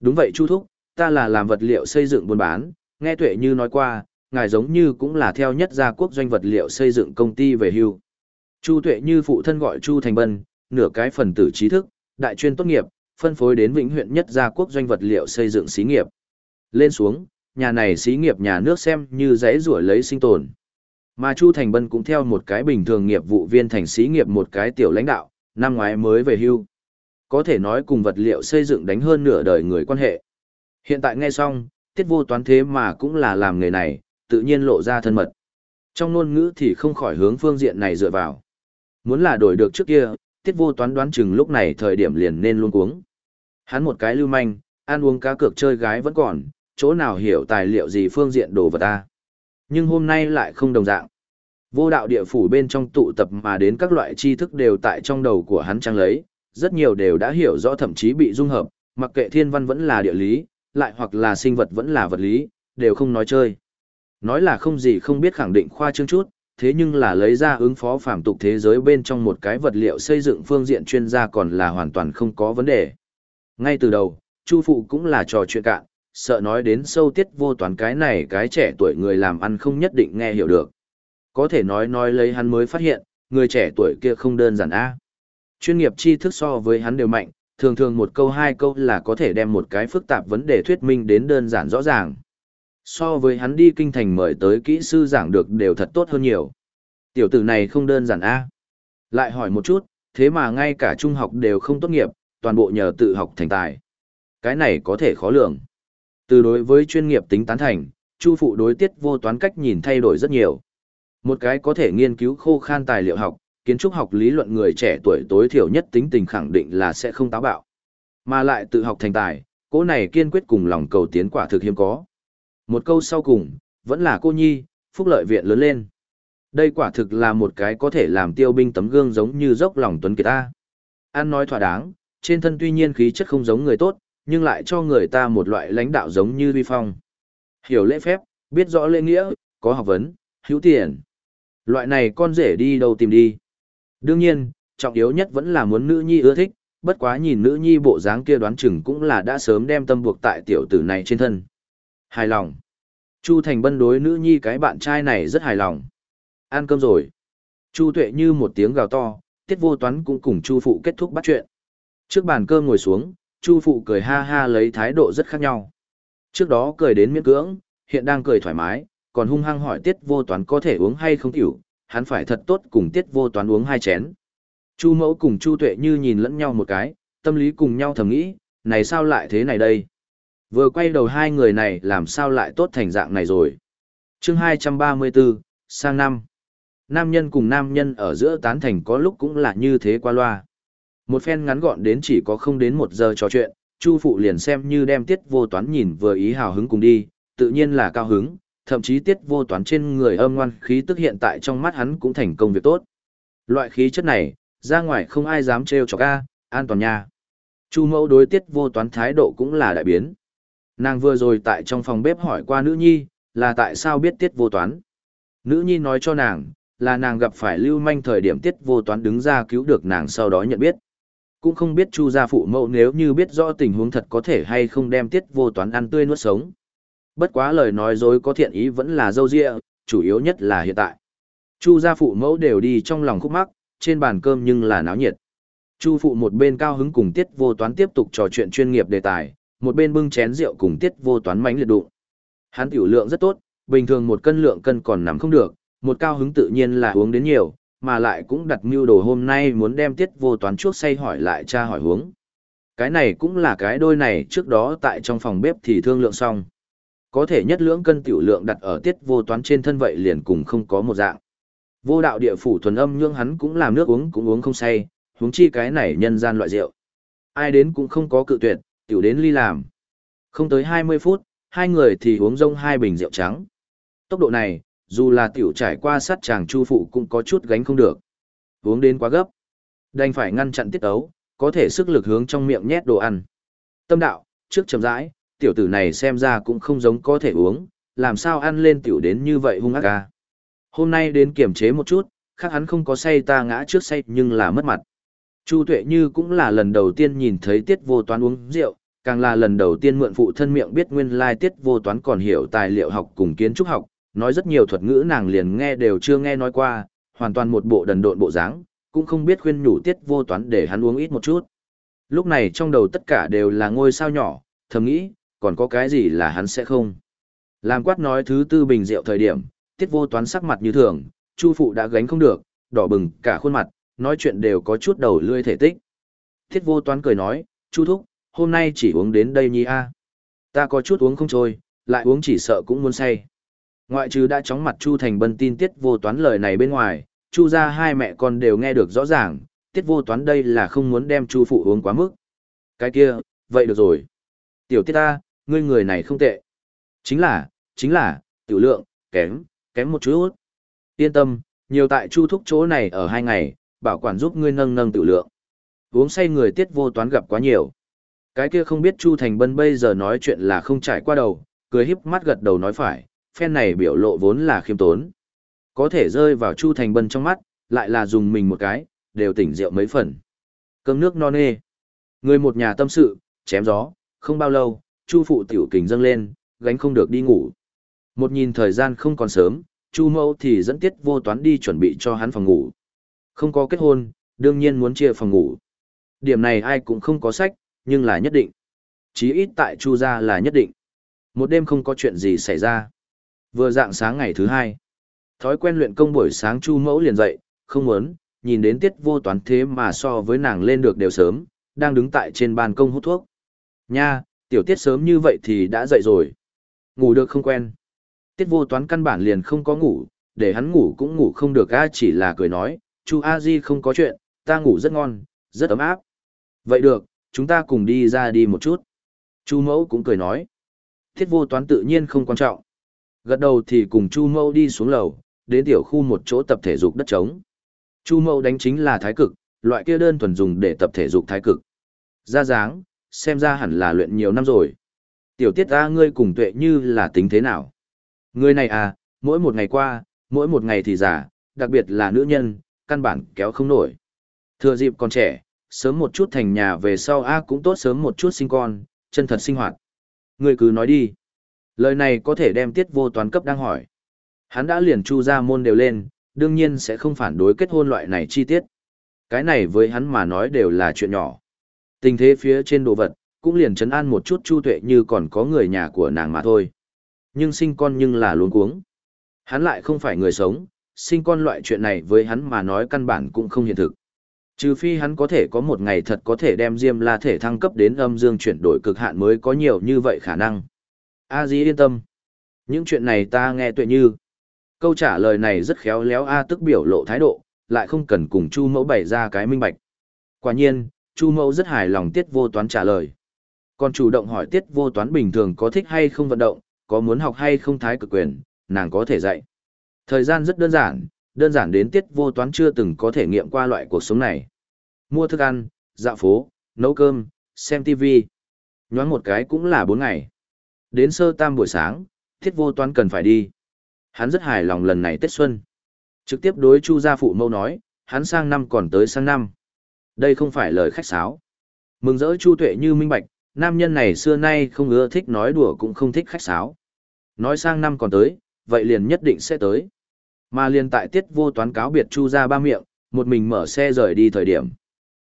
Đúng vậy Chu Thúc, ta là làm vật liệu xây dựng buôn bán, nghe tuệ như nói qua, ngài giống như cũng là theo nhất gia quốc doanh vật liệu xây dựng công ty về hưu. Chu tuệ như phụ thân gọi Chu Thành Bân, nửa cái phần tử trí thức, đại chuyên tốt nghiệp, phân phối đến vĩnh huyện nhất gia quốc doanh vật liệu xây dựng xí nghiệp. Lên xuống, nhà này xí nghiệp nhà nước xem như dãy rủa lấy sinh tồn. Mà Chu Thành Bân cũng theo một cái bình thường nghiệp vụ viên thành xí nghiệp một cái tiểu lãnh đạo, năm ngoái mới về hưu. Có thể nói cùng vật liệu xây dựng đánh hơn nửa đời người quan hệ. Hiện tại nghe xong, tiết vô toán thế mà cũng là làm nghề này, tự nhiên lộ ra thân mật. Trong ngôn ngữ thì không khỏi hướng phương diện này dựa vào. Muốn là đổi được trước kia, tiết vô toán đoán chừng lúc này thời điểm liền nên luôn cuống. Hắn một cái lưu manh, ăn uống cá cược chơi gái vẫn còn, chỗ nào hiểu tài liệu gì phương diện đồ vật ta. Nhưng hôm nay lại không đồng dạng. Vô đạo địa phủ bên trong tụ tập mà đến các loại tri thức đều tại trong đầu của hắn trang lấy, rất nhiều đều đã hiểu rõ thậm chí bị dung hợp, mặc kệ thiên văn vẫn là địa lý, lại hoặc là sinh vật vẫn là vật lý, đều không nói chơi. Nói là không gì không biết khẳng định khoa trương chút, thế nhưng là lấy ra ứng phó phàm tục thế giới bên trong một cái vật liệu xây dựng phương diện chuyên gia còn là hoàn toàn không có vấn đề. Ngay từ đầu, Chu Phụ cũng là trò chuyện cạn, sợ nói đến sâu tiết vô toán cái này cái trẻ tuổi người làm ăn không nhất định nghe hiểu được. Có thể nói nói lấy hắn mới phát hiện, người trẻ tuổi kia không đơn giản a. Chuyên nghiệp tri thức so với hắn đều mạnh, thường thường một câu hai câu là có thể đem một cái phức tạp vấn đề thuyết minh đến đơn giản rõ ràng. So với hắn đi kinh thành mời tới kỹ sư giảng được đều thật tốt hơn nhiều. Tiểu tử này không đơn giản a. Lại hỏi một chút, thế mà ngay cả trung học đều không tốt nghiệp, toàn bộ nhờ tự học thành tài. Cái này có thể khó lường. Từ đối với chuyên nghiệp tính tán thành, Chu phụ đối tiết vô toán cách nhìn thay đổi rất nhiều. Một cái có thể nghiên cứu khô khan tài liệu học, kiến trúc học lý luận người trẻ tuổi tối thiểu nhất tính tình khẳng định là sẽ không táo bạo. Mà lại tự học thành tài, cô này kiên quyết cùng lòng cầu tiến quả thực hiếm có. Một câu sau cùng, vẫn là cô nhi, phúc lợi viện lớn lên. Đây quả thực là một cái có thể làm tiêu binh tấm gương giống như dốc lòng tuấn kiệt ta. An nói thỏa đáng, trên thân tuy nhiên khí chất không giống người tốt, nhưng lại cho người ta một loại lãnh đạo giống như vi phong. Hiểu lễ phép, biết rõ lễ nghĩa, có học vấn, hữu tiền. Loại này con rể đi đâu tìm đi. Đương nhiên, trọng yếu nhất vẫn là muốn nữ nhi ưa thích, bất quá nhìn nữ nhi bộ dáng kia đoán chừng cũng là đã sớm đem tâm buộc tại tiểu tử này trên thân. Hài lòng. Chu Thành Bân đối nữ nhi cái bạn trai này rất hài lòng. Ăn cơm rồi. Chu Tuệ như một tiếng gào to, Tiết Vô Toán cũng cùng Chu Phụ kết thúc bắt chuyện. Trước bàn cơm ngồi xuống, Chu Phụ cười ha ha lấy thái độ rất khác nhau. Trước đó cười đến miễn cưỡng, hiện đang cười thoải mái, còn hung hăng hỏi Tiết Vô Toán có thể uống hay không tiểu, hắn phải thật tốt cùng Tiết Vô Toán uống hai chén. Chu Mẫu cùng Chu Tuệ như nhìn lẫn nhau một cái, tâm lý cùng nhau thầm nghĩ, này sao lại thế này đây? Vừa quay đầu hai người này làm sao lại tốt thành dạng này rồi. chương 234, sang năm. Nam nhân cùng nam nhân ở giữa tán thành có lúc cũng là như thế qua loa. Một phen ngắn gọn đến chỉ có không đến một giờ trò chuyện, Chu phụ liền xem như đem tiết vô toán nhìn vừa ý hào hứng cùng đi, tự nhiên là cao hứng, thậm chí tiết vô toán trên người âm ngoan khí tức hiện tại trong mắt hắn cũng thành công việc tốt. Loại khí chất này, ra ngoài không ai dám trêu chọc a, an toàn nha. Chu mẫu đối tiết vô toán thái độ cũng là đại biến. Nàng vừa rồi tại trong phòng bếp hỏi qua nữ nhi, là tại sao biết tiết vô toán. Nữ nhi nói cho nàng, là nàng gặp phải lưu manh thời điểm tiết vô toán đứng ra cứu được nàng sau đó nhận biết. Cũng không biết chu gia phụ mẫu nếu như biết rõ tình huống thật có thể hay không đem tiết vô toán ăn tươi nuốt sống. Bất quá lời nói dối có thiện ý vẫn là dâu dịa, chủ yếu nhất là hiện tại. Chu gia phụ mẫu đều đi trong lòng khúc mắc, trên bàn cơm nhưng là náo nhiệt. Chu phụ một bên cao hứng cùng tiết vô toán tiếp tục trò chuyện chuyên nghiệp đề tài, một bên bưng chén rượu cùng tiết vô toán mánh liệt đụng. Hắn tiểu lượng rất tốt, bình thường một cân lượng cân còn nằm không được, một cao hứng tự nhiên là uống đến nhiều, mà lại cũng đặt mưu đồ hôm nay muốn đem tiết vô toán chuốc say hỏi lại cha hỏi hướng. Cái này cũng là cái đôi này trước đó tại trong phòng bếp thì thương lượng xong. Có thể nhất lưỡng cân tiểu lượng đặt ở tiết vô toán trên thân vậy liền cùng không có một dạng. Vô đạo địa phủ thuần âm nhưng hắn cũng làm nước uống cũng uống không say, huống chi cái này nhân gian loại rượu. Ai đến cũng không có cự tuyệt, tiểu đến ly làm. Không tới 20 phút, hai người thì uống rông hai bình rượu trắng. Tốc độ này, dù là tiểu trải qua sát chàng chu phụ cũng có chút gánh không được. Uống đến quá gấp. Đành phải ngăn chặn tiết ấu, có thể sức lực hướng trong miệng nhét đồ ăn. Tâm đạo, trước chậm rãi, tiểu tử này xem ra cũng không giống có thể uống, làm sao ăn lên tiểu đến như vậy hung ác ca. Hôm nay đến kiểm chế một chút, khác hắn không có say ta ngã trước say nhưng là mất mặt. Chu Tuệ Như cũng là lần đầu tiên nhìn thấy tiết vô toán uống rượu, càng là lần đầu tiên mượn phụ thân miệng biết nguyên lai tiết vô toán còn hiểu tài liệu học cùng kiến trúc học, nói rất nhiều thuật ngữ nàng liền nghe đều chưa nghe nói qua, hoàn toàn một bộ đần độn bộ dáng, cũng không biết khuyên nhủ tiết vô toán để hắn uống ít một chút. Lúc này trong đầu tất cả đều là ngôi sao nhỏ, thầm nghĩ, còn có cái gì là hắn sẽ không. Làm quát nói thứ tư bình rượu thời điểm, tiết vô toán sắc mặt như thường, chu phụ đã gánh không được, đỏ bừng cả khuôn mặt, nói chuyện đều có chút đầu lươi thể tích. Tiết vô toán cười nói, chu thúc, hôm nay chỉ uống đến đây nhi a Ta có chút uống không trôi, lại uống chỉ sợ cũng muốn say. Ngoại trừ đã chóng mặt Chu Thành Bân tin tiết vô toán lời này bên ngoài, Chu ra hai mẹ con đều nghe được rõ ràng, tiết vô toán đây là không muốn đem Chu phụ uống quá mức. Cái kia, vậy được rồi. Tiểu tiết ta, ngươi người này không tệ. Chính là, chính là, tiểu lượng, kém, kém một chút. Yên tâm, nhiều tại Chu thúc chỗ này ở hai ngày, bảo quản giúp ngươi nâng nâng tiểu lượng. Uống say người tiết vô toán gặp quá nhiều. Cái kia không biết Chu Thành Bân bây giờ nói chuyện là không trải qua đầu, cười híp mắt gật đầu nói phải, phen này biểu lộ vốn là khiêm tốn. Có thể rơi vào Chu Thành Bân trong mắt, lại là dùng mình một cái, đều tỉnh rượu mấy phần. Cơm nước non nê. Người một nhà tâm sự, chém gió, không bao lâu, Chu phụ tiểu kình dâng lên, gánh không được đi ngủ. Một nhìn thời gian không còn sớm, Chu mẫu thì dẫn tiết vô toán đi chuẩn bị cho hắn phòng ngủ. Không có kết hôn, đương nhiên muốn chia phòng ngủ. Điểm này ai cũng không có sách, nhưng là nhất định. Chí ít tại Chu gia là nhất định. Một đêm không có chuyện gì xảy ra. Vừa dạng sáng ngày thứ hai, thói quen luyện công buổi sáng Chu Mẫu liền dậy, không muốn, nhìn đến tiết vô toán thế mà so với nàng lên được đều sớm, đang đứng tại trên ban công hút thuốc. Nha, tiểu tiết sớm như vậy thì đã dậy rồi. Ngủ được không quen. Tiết vô toán căn bản liền không có ngủ, để hắn ngủ cũng ngủ không được a chỉ là cười nói, chu A Di không có chuyện, ta ngủ rất ngon, rất ấm áp. Vậy được, chúng ta cùng đi ra đi một chút. Chu mẫu cũng cười nói. Tiết vô toán tự nhiên không quan trọng. Gật đầu thì cùng Chu Mẫu đi xuống lầu, đến tiểu khu một chỗ tập thể dục đất trống. Chu Mẫu đánh chính là thái cực, loại kia đơn thuần dùng để tập thể dục thái cực. Ra dáng, xem ra hẳn là luyện nhiều năm rồi. Tiểu tiết ta ngươi cùng tuệ như là tính thế nào? Người này à, mỗi một ngày qua, mỗi một ngày thì già, đặc biệt là nữ nhân, căn bản kéo không nổi. Thừa dịp còn trẻ, sớm một chút thành nhà về sau a cũng tốt sớm một chút sinh con, chân thật sinh hoạt. Ngươi cứ nói đi. Lời này có thể đem tiết vô toán cấp đang hỏi. Hắn đã liền chu ra môn đều lên, đương nhiên sẽ không phản đối kết hôn loại này chi tiết. Cái này với hắn mà nói đều là chuyện nhỏ. Tình thế phía trên đồ vật, cũng liền chấn an một chút chu tuệ như còn có người nhà của nàng mà thôi. Nhưng sinh con nhưng là luống cuống. Hắn lại không phải người sống, sinh con loại chuyện này với hắn mà nói căn bản cũng không hiện thực. Trừ phi hắn có thể có một ngày thật có thể đem Diêm La thể thăng cấp đến âm dương chuyển đổi cực hạn mới có nhiều như vậy khả năng. A Di yên tâm. Những chuyện này ta nghe tuệ như. Câu trả lời này rất khéo léo A tức biểu lộ thái độ, lại không cần cùng Chu mẫu bày ra cái minh bạch. Quả nhiên, Chu mẫu rất hài lòng tiết vô toán trả lời. Còn chủ động hỏi tiết vô toán bình thường có thích hay không vận động, có muốn học hay không thái cực quyền, nàng có thể dạy. Thời gian rất đơn giản, đơn giản đến tiết vô toán chưa từng có thể nghiệm qua loại cuộc sống này. Mua thức ăn, dạo phố, nấu cơm, xem TV. Nhoáng một cái cũng là 4 ngày. Đến sơ tam buổi sáng, thiết vô toán cần phải đi. Hắn rất hài lòng lần này Tết Xuân. Trực tiếp đối Chu gia phụ mâu nói, hắn sang năm còn tới sang năm. Đây không phải lời khách sáo. Mừng rỡ Chu Tuệ như minh bạch, nam nhân này xưa nay không ưa thích nói đùa cũng không thích khách sáo. Nói sang năm còn tới, vậy liền nhất định sẽ tới. Mà liền tại tiết vô toán cáo biệt Chu ra ba miệng, một mình mở xe rời đi thời điểm.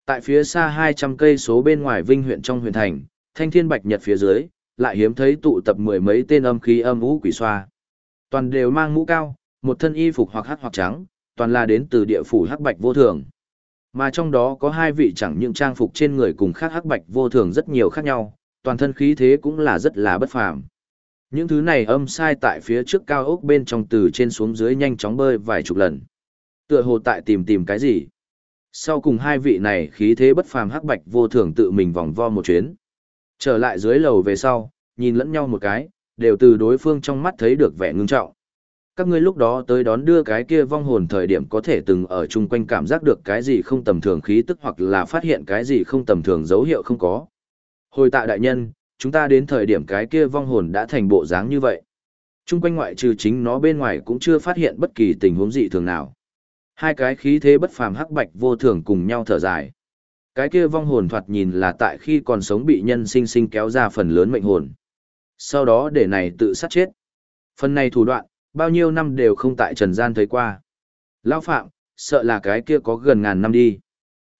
Tại phía xa 200 cây số bên ngoài Vinh huyện trong huyện thành, Thanh Thiên Bạch Nhật phía dưới, lại hiếm thấy tụ tập mười mấy tên âm khí âm ngũ quỷ xoa. Toàn đều mang mũ cao, một thân y phục hoặc hắc hoặc trắng, toàn là đến từ địa phủ hắc bạch vô thường. Mà trong đó có hai vị chẳng những trang phục trên người cùng khác hắc bạch vô thường rất nhiều khác nhau, toàn thân khí thế cũng là rất là bất phàm. Những thứ này âm sai tại phía trước cao ốc bên trong từ trên xuống dưới nhanh chóng bơi vài chục lần. Tựa hồ tại tìm tìm cái gì. Sau cùng hai vị này khí thế bất phàm hắc bạch vô thường tự mình vòng vo một chuyến. Trở lại dưới lầu về sau, nhìn lẫn nhau một cái, đều từ đối phương trong mắt thấy được vẻ ngưng trọng. Các ngươi lúc đó tới đón đưa cái kia vong hồn thời điểm có thể từng ở chung quanh cảm giác được cái gì không tầm thường khí tức hoặc là phát hiện cái gì không tầm thường dấu hiệu không có. Hồi tạ đại nhân, chúng ta đến thời điểm cái kia vong hồn đã thành bộ dáng như vậy. chung quanh ngoại trừ chính nó bên ngoài cũng chưa phát hiện bất kỳ tình huống dị thường nào. Hai cái khí thế bất phàm hắc bạch vô thường cùng nhau thở dài. Cái kia vong hồn thoạt nhìn là tại khi còn sống bị nhân sinh sinh kéo ra phần lớn mệnh hồn. Sau đó để này tự sát chết. Phần này thủ đoạn, bao nhiêu năm đều không tại trần gian thấy qua. Lão Phạm, sợ là cái kia có gần ngàn năm đi.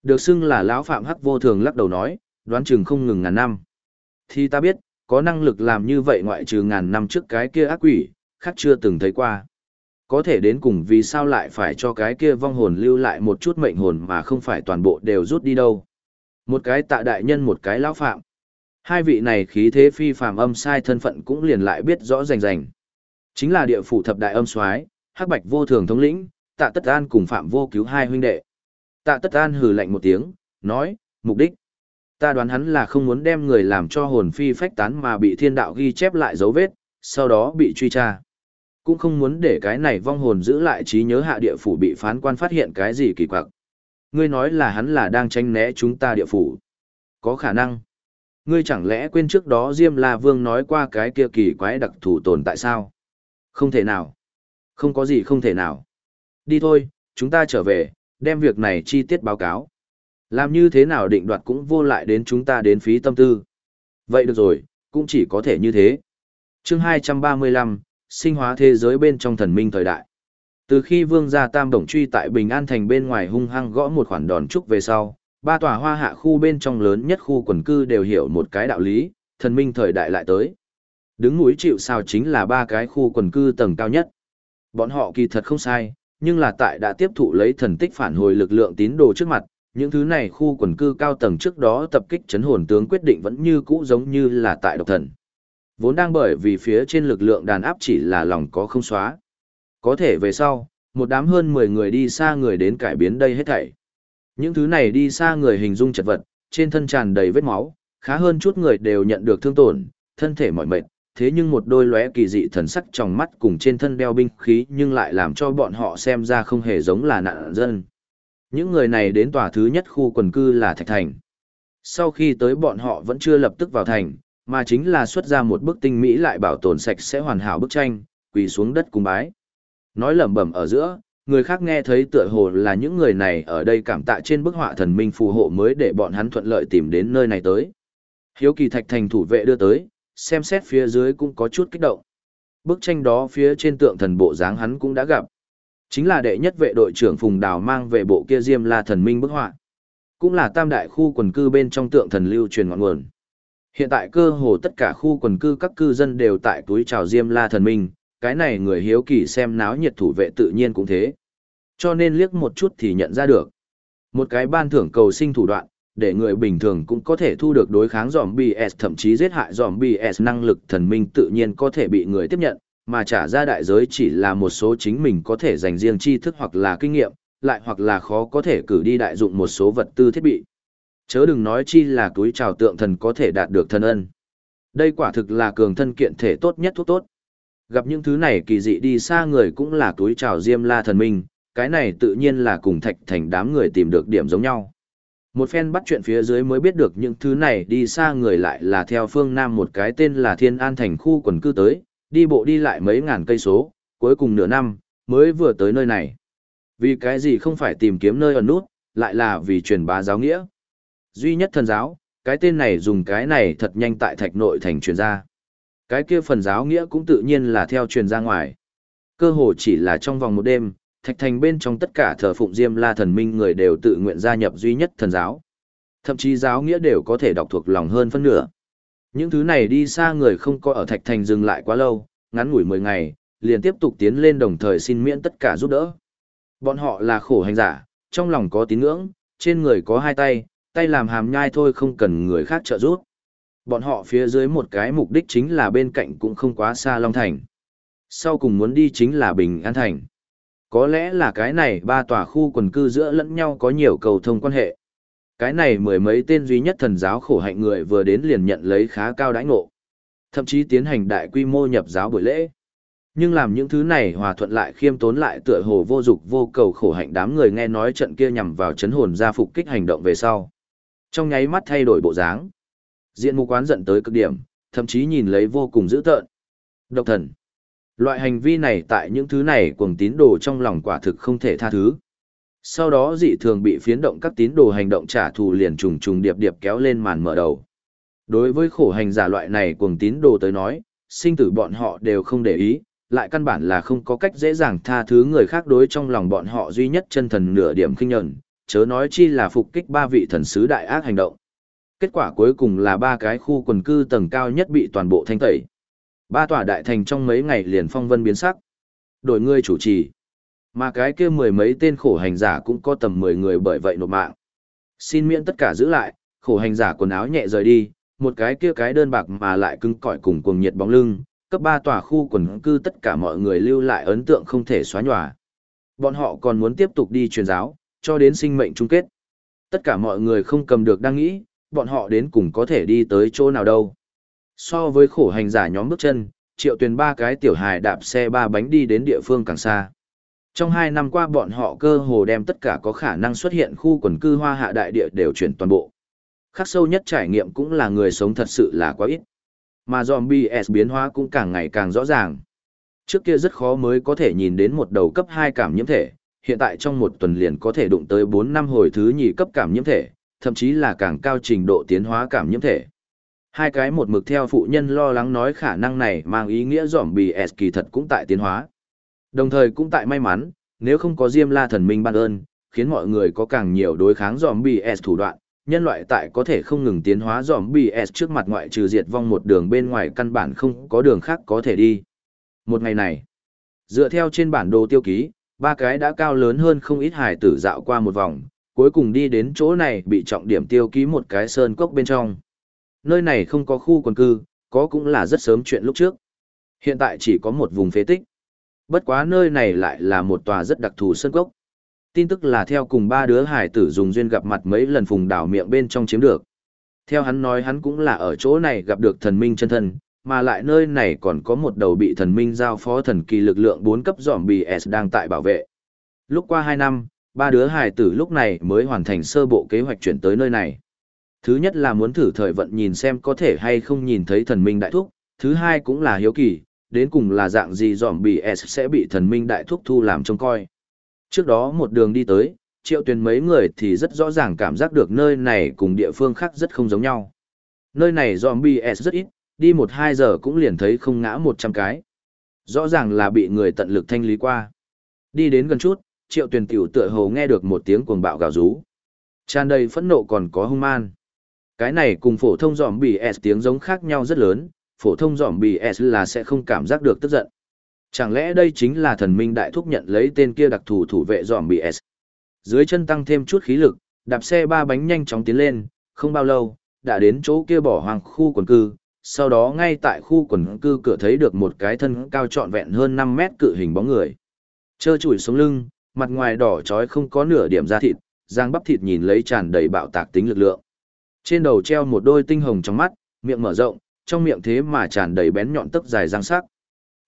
Được xưng là lão Phạm hắc vô thường lắc đầu nói, đoán chừng không ngừng ngàn năm. Thì ta biết, có năng lực làm như vậy ngoại trừ ngàn năm trước cái kia ác quỷ, khác chưa từng thấy qua. Có thể đến cùng vì sao lại phải cho cái kia vong hồn lưu lại một chút mệnh hồn mà không phải toàn bộ đều rút đi đâu. Một cái tạ đại nhân một cái lão phạm. Hai vị này khí thế phi phàm âm sai thân phận cũng liền lại biết rõ rành rành. Chính là địa phủ thập đại âm soái, hắc bạch vô thường thống lĩnh, tạ tất an cùng phạm vô cứu hai huynh đệ. Tạ tất an hừ lạnh một tiếng, nói, mục đích. Ta đoán hắn là không muốn đem người làm cho hồn phi phách tán mà bị thiên đạo ghi chép lại dấu vết, sau đó bị truy tra. Cũng không muốn để cái này vong hồn giữ lại trí nhớ hạ địa phủ bị phán quan phát hiện cái gì kỳ quặc. Ngươi nói là hắn là đang tranh né chúng ta địa phủ. Có khả năng. Ngươi chẳng lẽ quên trước đó Diêm La Vương nói qua cái kia kỳ quái đặc thù tồn tại sao? Không thể nào. Không có gì không thể nào. Đi thôi, chúng ta trở về, đem việc này chi tiết báo cáo. Làm như thế nào định đoạt cũng vô lại đến chúng ta đến phí tâm tư. Vậy được rồi, cũng chỉ có thể như thế. chương 235, sinh hóa thế giới bên trong thần minh thời đại. Từ khi vương gia tam đồng truy tại Bình An Thành bên ngoài hung hăng gõ một khoản đòn trúc về sau, ba tòa hoa hạ khu bên trong lớn nhất khu quần cư đều hiểu một cái đạo lý, thần minh thời đại lại tới. Đứng núi chịu sao chính là ba cái khu quần cư tầng cao nhất. Bọn họ kỳ thật không sai, nhưng là tại đã tiếp thụ lấy thần tích phản hồi lực lượng tín đồ trước mặt, những thứ này khu quần cư cao tầng trước đó tập kích chấn hồn tướng quyết định vẫn như cũ giống như là tại độc thần. Vốn đang bởi vì phía trên lực lượng đàn áp chỉ là lòng có không xóa. Có thể về sau, một đám hơn 10 người đi xa người đến cải biến đây hết thảy. Những thứ này đi xa người hình dung chật vật, trên thân tràn đầy vết máu, khá hơn chút người đều nhận được thương tổn, thân thể mỏi mệt, thế nhưng một đôi lóe kỳ dị thần sắc trong mắt cùng trên thân đeo binh khí nhưng lại làm cho bọn họ xem ra không hề giống là nạn dân. Những người này đến tòa thứ nhất khu quần cư là Thạch Thành. Sau khi tới bọn họ vẫn chưa lập tức vào thành, mà chính là xuất ra một bức tinh mỹ lại bảo tồn sạch sẽ hoàn hảo bức tranh, quỳ xuống đất cùng bái. Nói lẩm bẩm ở giữa, người khác nghe thấy tựa hồ là những người này ở đây cảm tạ trên bức họa thần minh phù hộ mới để bọn hắn thuận lợi tìm đến nơi này tới. Hiếu kỳ thạch thành thủ vệ đưa tới, xem xét phía dưới cũng có chút kích động. Bức tranh đó phía trên tượng thần bộ dáng hắn cũng đã gặp. Chính là đệ nhất vệ đội trưởng Phùng Đào mang về bộ kia Diêm La thần minh bức họa. Cũng là tam đại khu quần cư bên trong tượng thần lưu truyền ngọn nguồn. Hiện tại cơ hồ tất cả khu quần cư các cư dân đều tại túi chào Diêm La thần minh, cái này người hiếu kỳ xem náo nhiệt thủ vệ tự nhiên cũng thế. Cho nên liếc một chút thì nhận ra được. Một cái ban thưởng cầu sinh thủ đoạn, để người bình thường cũng có thể thu được đối kháng zombie S thậm chí giết hại zombie S năng lực thần minh tự nhiên có thể bị người tiếp nhận, mà trả ra đại giới chỉ là một số chính mình có thể dành riêng tri thức hoặc là kinh nghiệm, lại hoặc là khó có thể cử đi đại dụng một số vật tư thiết bị. Chớ đừng nói chi là túi trào tượng thần có thể đạt được thân ân. Đây quả thực là cường thân kiện thể tốt nhất thuốc tốt. Gặp những thứ này kỳ dị đi xa người cũng là túi trào diêm la thần minh, cái này tự nhiên là cùng thạch thành đám người tìm được điểm giống nhau. Một phen bắt chuyện phía dưới mới biết được những thứ này đi xa người lại là theo phương Nam một cái tên là Thiên An thành khu quần cư tới, đi bộ đi lại mấy ngàn cây số, cuối cùng nửa năm, mới vừa tới nơi này. Vì cái gì không phải tìm kiếm nơi ở nút, lại là vì truyền bá giáo nghĩa. Duy nhất thần giáo, cái tên này dùng cái này thật nhanh tại thạch nội thành truyền ra. Cái kia phần giáo nghĩa cũng tự nhiên là theo truyền ra ngoài. Cơ hồ chỉ là trong vòng một đêm, thạch thành bên trong tất cả thờ phụng diêm la thần minh người đều tự nguyện gia nhập duy nhất thần giáo. Thậm chí giáo nghĩa đều có thể đọc thuộc lòng hơn phân nửa. Những thứ này đi xa người không có ở thạch thành dừng lại quá lâu, ngắn ngủi 10 ngày, liền tiếp tục tiến lên đồng thời xin miễn tất cả giúp đỡ. Bọn họ là khổ hành giả, trong lòng có tín ngưỡng, trên người có hai tay, tay làm hàm nhai thôi không cần người khác trợ giúp bọn họ phía dưới một cái mục đích chính là bên cạnh cũng không quá xa Long Thành. Sau cùng muốn đi chính là Bình An Thành. Có lẽ là cái này ba tòa khu quần cư giữa lẫn nhau có nhiều cầu thông quan hệ. Cái này mười mấy tên duy nhất thần giáo khổ hạnh người vừa đến liền nhận lấy khá cao đãi ngộ. Thậm chí tiến hành đại quy mô nhập giáo buổi lễ. Nhưng làm những thứ này hòa thuận lại khiêm tốn lại tựa hồ vô dục vô cầu khổ hạnh đám người nghe nói trận kia nhằm vào chấn hồn ra phục kích hành động về sau. Trong nháy mắt thay đổi bộ dáng. Diện mục quán giận tới cực điểm, thậm chí nhìn lấy vô cùng dữ tợn. Độc thần. Loại hành vi này tại những thứ này cuồng tín đồ trong lòng quả thực không thể tha thứ. Sau đó dị thường bị phiến động các tín đồ hành động trả thù liền trùng trùng điệp điệp kéo lên màn mở đầu. Đối với khổ hành giả loại này cuồng tín đồ tới nói, sinh tử bọn họ đều không để ý, lại căn bản là không có cách dễ dàng tha thứ người khác đối trong lòng bọn họ duy nhất chân thần nửa điểm kinh nhận, chớ nói chi là phục kích ba vị thần sứ đại ác hành động. Kết quả cuối cùng là ba cái khu quần cư tầng cao nhất bị toàn bộ thanh tẩy. Ba tòa đại thành trong mấy ngày liền phong vân biến sắc. Đổi người chủ trì. Mà cái kia mười mấy tên khổ hành giả cũng có tầm mười người bởi vậy nộp mạng. Xin miễn tất cả giữ lại, khổ hành giả quần áo nhẹ rời đi, một cái kia cái đơn bạc mà lại cứng cỏi cùng cuồng nhiệt bóng lưng, cấp ba tòa khu quần cư tất cả mọi người lưu lại ấn tượng không thể xóa nhòa. Bọn họ còn muốn tiếp tục đi truyền giáo, cho đến sinh mệnh chung kết. Tất cả mọi người không cầm được đang nghĩ, bọn họ đến cùng có thể đi tới chỗ nào đâu. So với khổ hành giả nhóm bước chân, triệu tuyền ba cái tiểu hài đạp xe ba bánh đi đến địa phương càng xa. Trong hai năm qua bọn họ cơ hồ đem tất cả có khả năng xuất hiện khu quần cư hoa hạ đại địa đều chuyển toàn bộ. Khắc sâu nhất trải nghiệm cũng là người sống thật sự là quá ít. Mà zombie S biến hóa cũng càng ngày càng rõ ràng. Trước kia rất khó mới có thể nhìn đến một đầu cấp 2 cảm nhiễm thể, hiện tại trong một tuần liền có thể đụng tới 4 năm hồi thứ nhì cấp cảm nhiễm thể, thậm chí là càng cao trình độ tiến hóa cảm nhiễm thể. Hai cái một mực theo phụ nhân lo lắng nói khả năng này mang ý nghĩa zombie S kỳ thật cũng tại tiến hóa. Đồng thời cũng tại may mắn, nếu không có Diêm La thần minh ban ơn, khiến mọi người có càng nhiều đối kháng zombie S thủ đoạn, nhân loại tại có thể không ngừng tiến hóa zombie S trước mặt ngoại trừ diệt vong một đường bên ngoài căn bản không có đường khác có thể đi. Một ngày này, dựa theo trên bản đồ tiêu ký, ba cái đã cao lớn hơn không ít hải tử dạo qua một vòng, cuối cùng đi đến chỗ này bị trọng điểm tiêu ký một cái sơn cốc bên trong. Nơi này không có khu quần cư, có cũng là rất sớm chuyện lúc trước. Hiện tại chỉ có một vùng phế tích. Bất quá nơi này lại là một tòa rất đặc thù sân cốc. Tin tức là theo cùng ba đứa hải tử dùng duyên gặp mặt mấy lần phùng đảo miệng bên trong chiếm được. Theo hắn nói hắn cũng là ở chỗ này gặp được thần minh chân thân, mà lại nơi này còn có một đầu bị thần minh giao phó thần kỳ lực lượng 4 cấp giỏm BS đang tại bảo vệ. Lúc qua 2 năm, ba đứa hải tử lúc này mới hoàn thành sơ bộ kế hoạch chuyển tới nơi này. Thứ nhất là muốn thử thời vận nhìn xem có thể hay không nhìn thấy thần minh đại thúc, thứ hai cũng là hiếu kỳ, đến cùng là dạng gì dòm bị S sẽ bị thần minh đại thúc thu làm trông coi. Trước đó một đường đi tới, triệu tuyền mấy người thì rất rõ ràng cảm giác được nơi này cùng địa phương khác rất không giống nhau. Nơi này zombie S rất ít, đi một hai giờ cũng liền thấy không ngã một trăm cái. Rõ ràng là bị người tận lực thanh lý qua. Đi đến gần chút, triệu tuyền tiểu tựa hồ nghe được một tiếng cuồng bạo gào rú. Tràn đầy phẫn nộ còn có hung man. Cái này cùng phổ thông giòm bì S tiếng giống khác nhau rất lớn, phổ thông giòm bì S là sẽ không cảm giác được tức giận. Chẳng lẽ đây chính là thần minh đại thúc nhận lấy tên kia đặc thù thủ vệ giòm bì S. Dưới chân tăng thêm chút khí lực, đạp xe ba bánh nhanh chóng tiến lên, không bao lâu, đã đến chỗ kia bỏ hoang khu quần cư, sau đó ngay tại khu quần cư cửa thấy được một cái thân cao trọn vẹn hơn 5 mét cự hình bóng người. Chơ chủi sống lưng, mặt ngoài đỏ trói không có nửa điểm da thịt, giang bắp thịt nhìn lấy tràn đầy bạo tạc tính lực lượng. Trên đầu treo một đôi tinh hồng trong mắt, miệng mở rộng, trong miệng thế mà tràn đầy bén nhọn tấc dài răng sắc.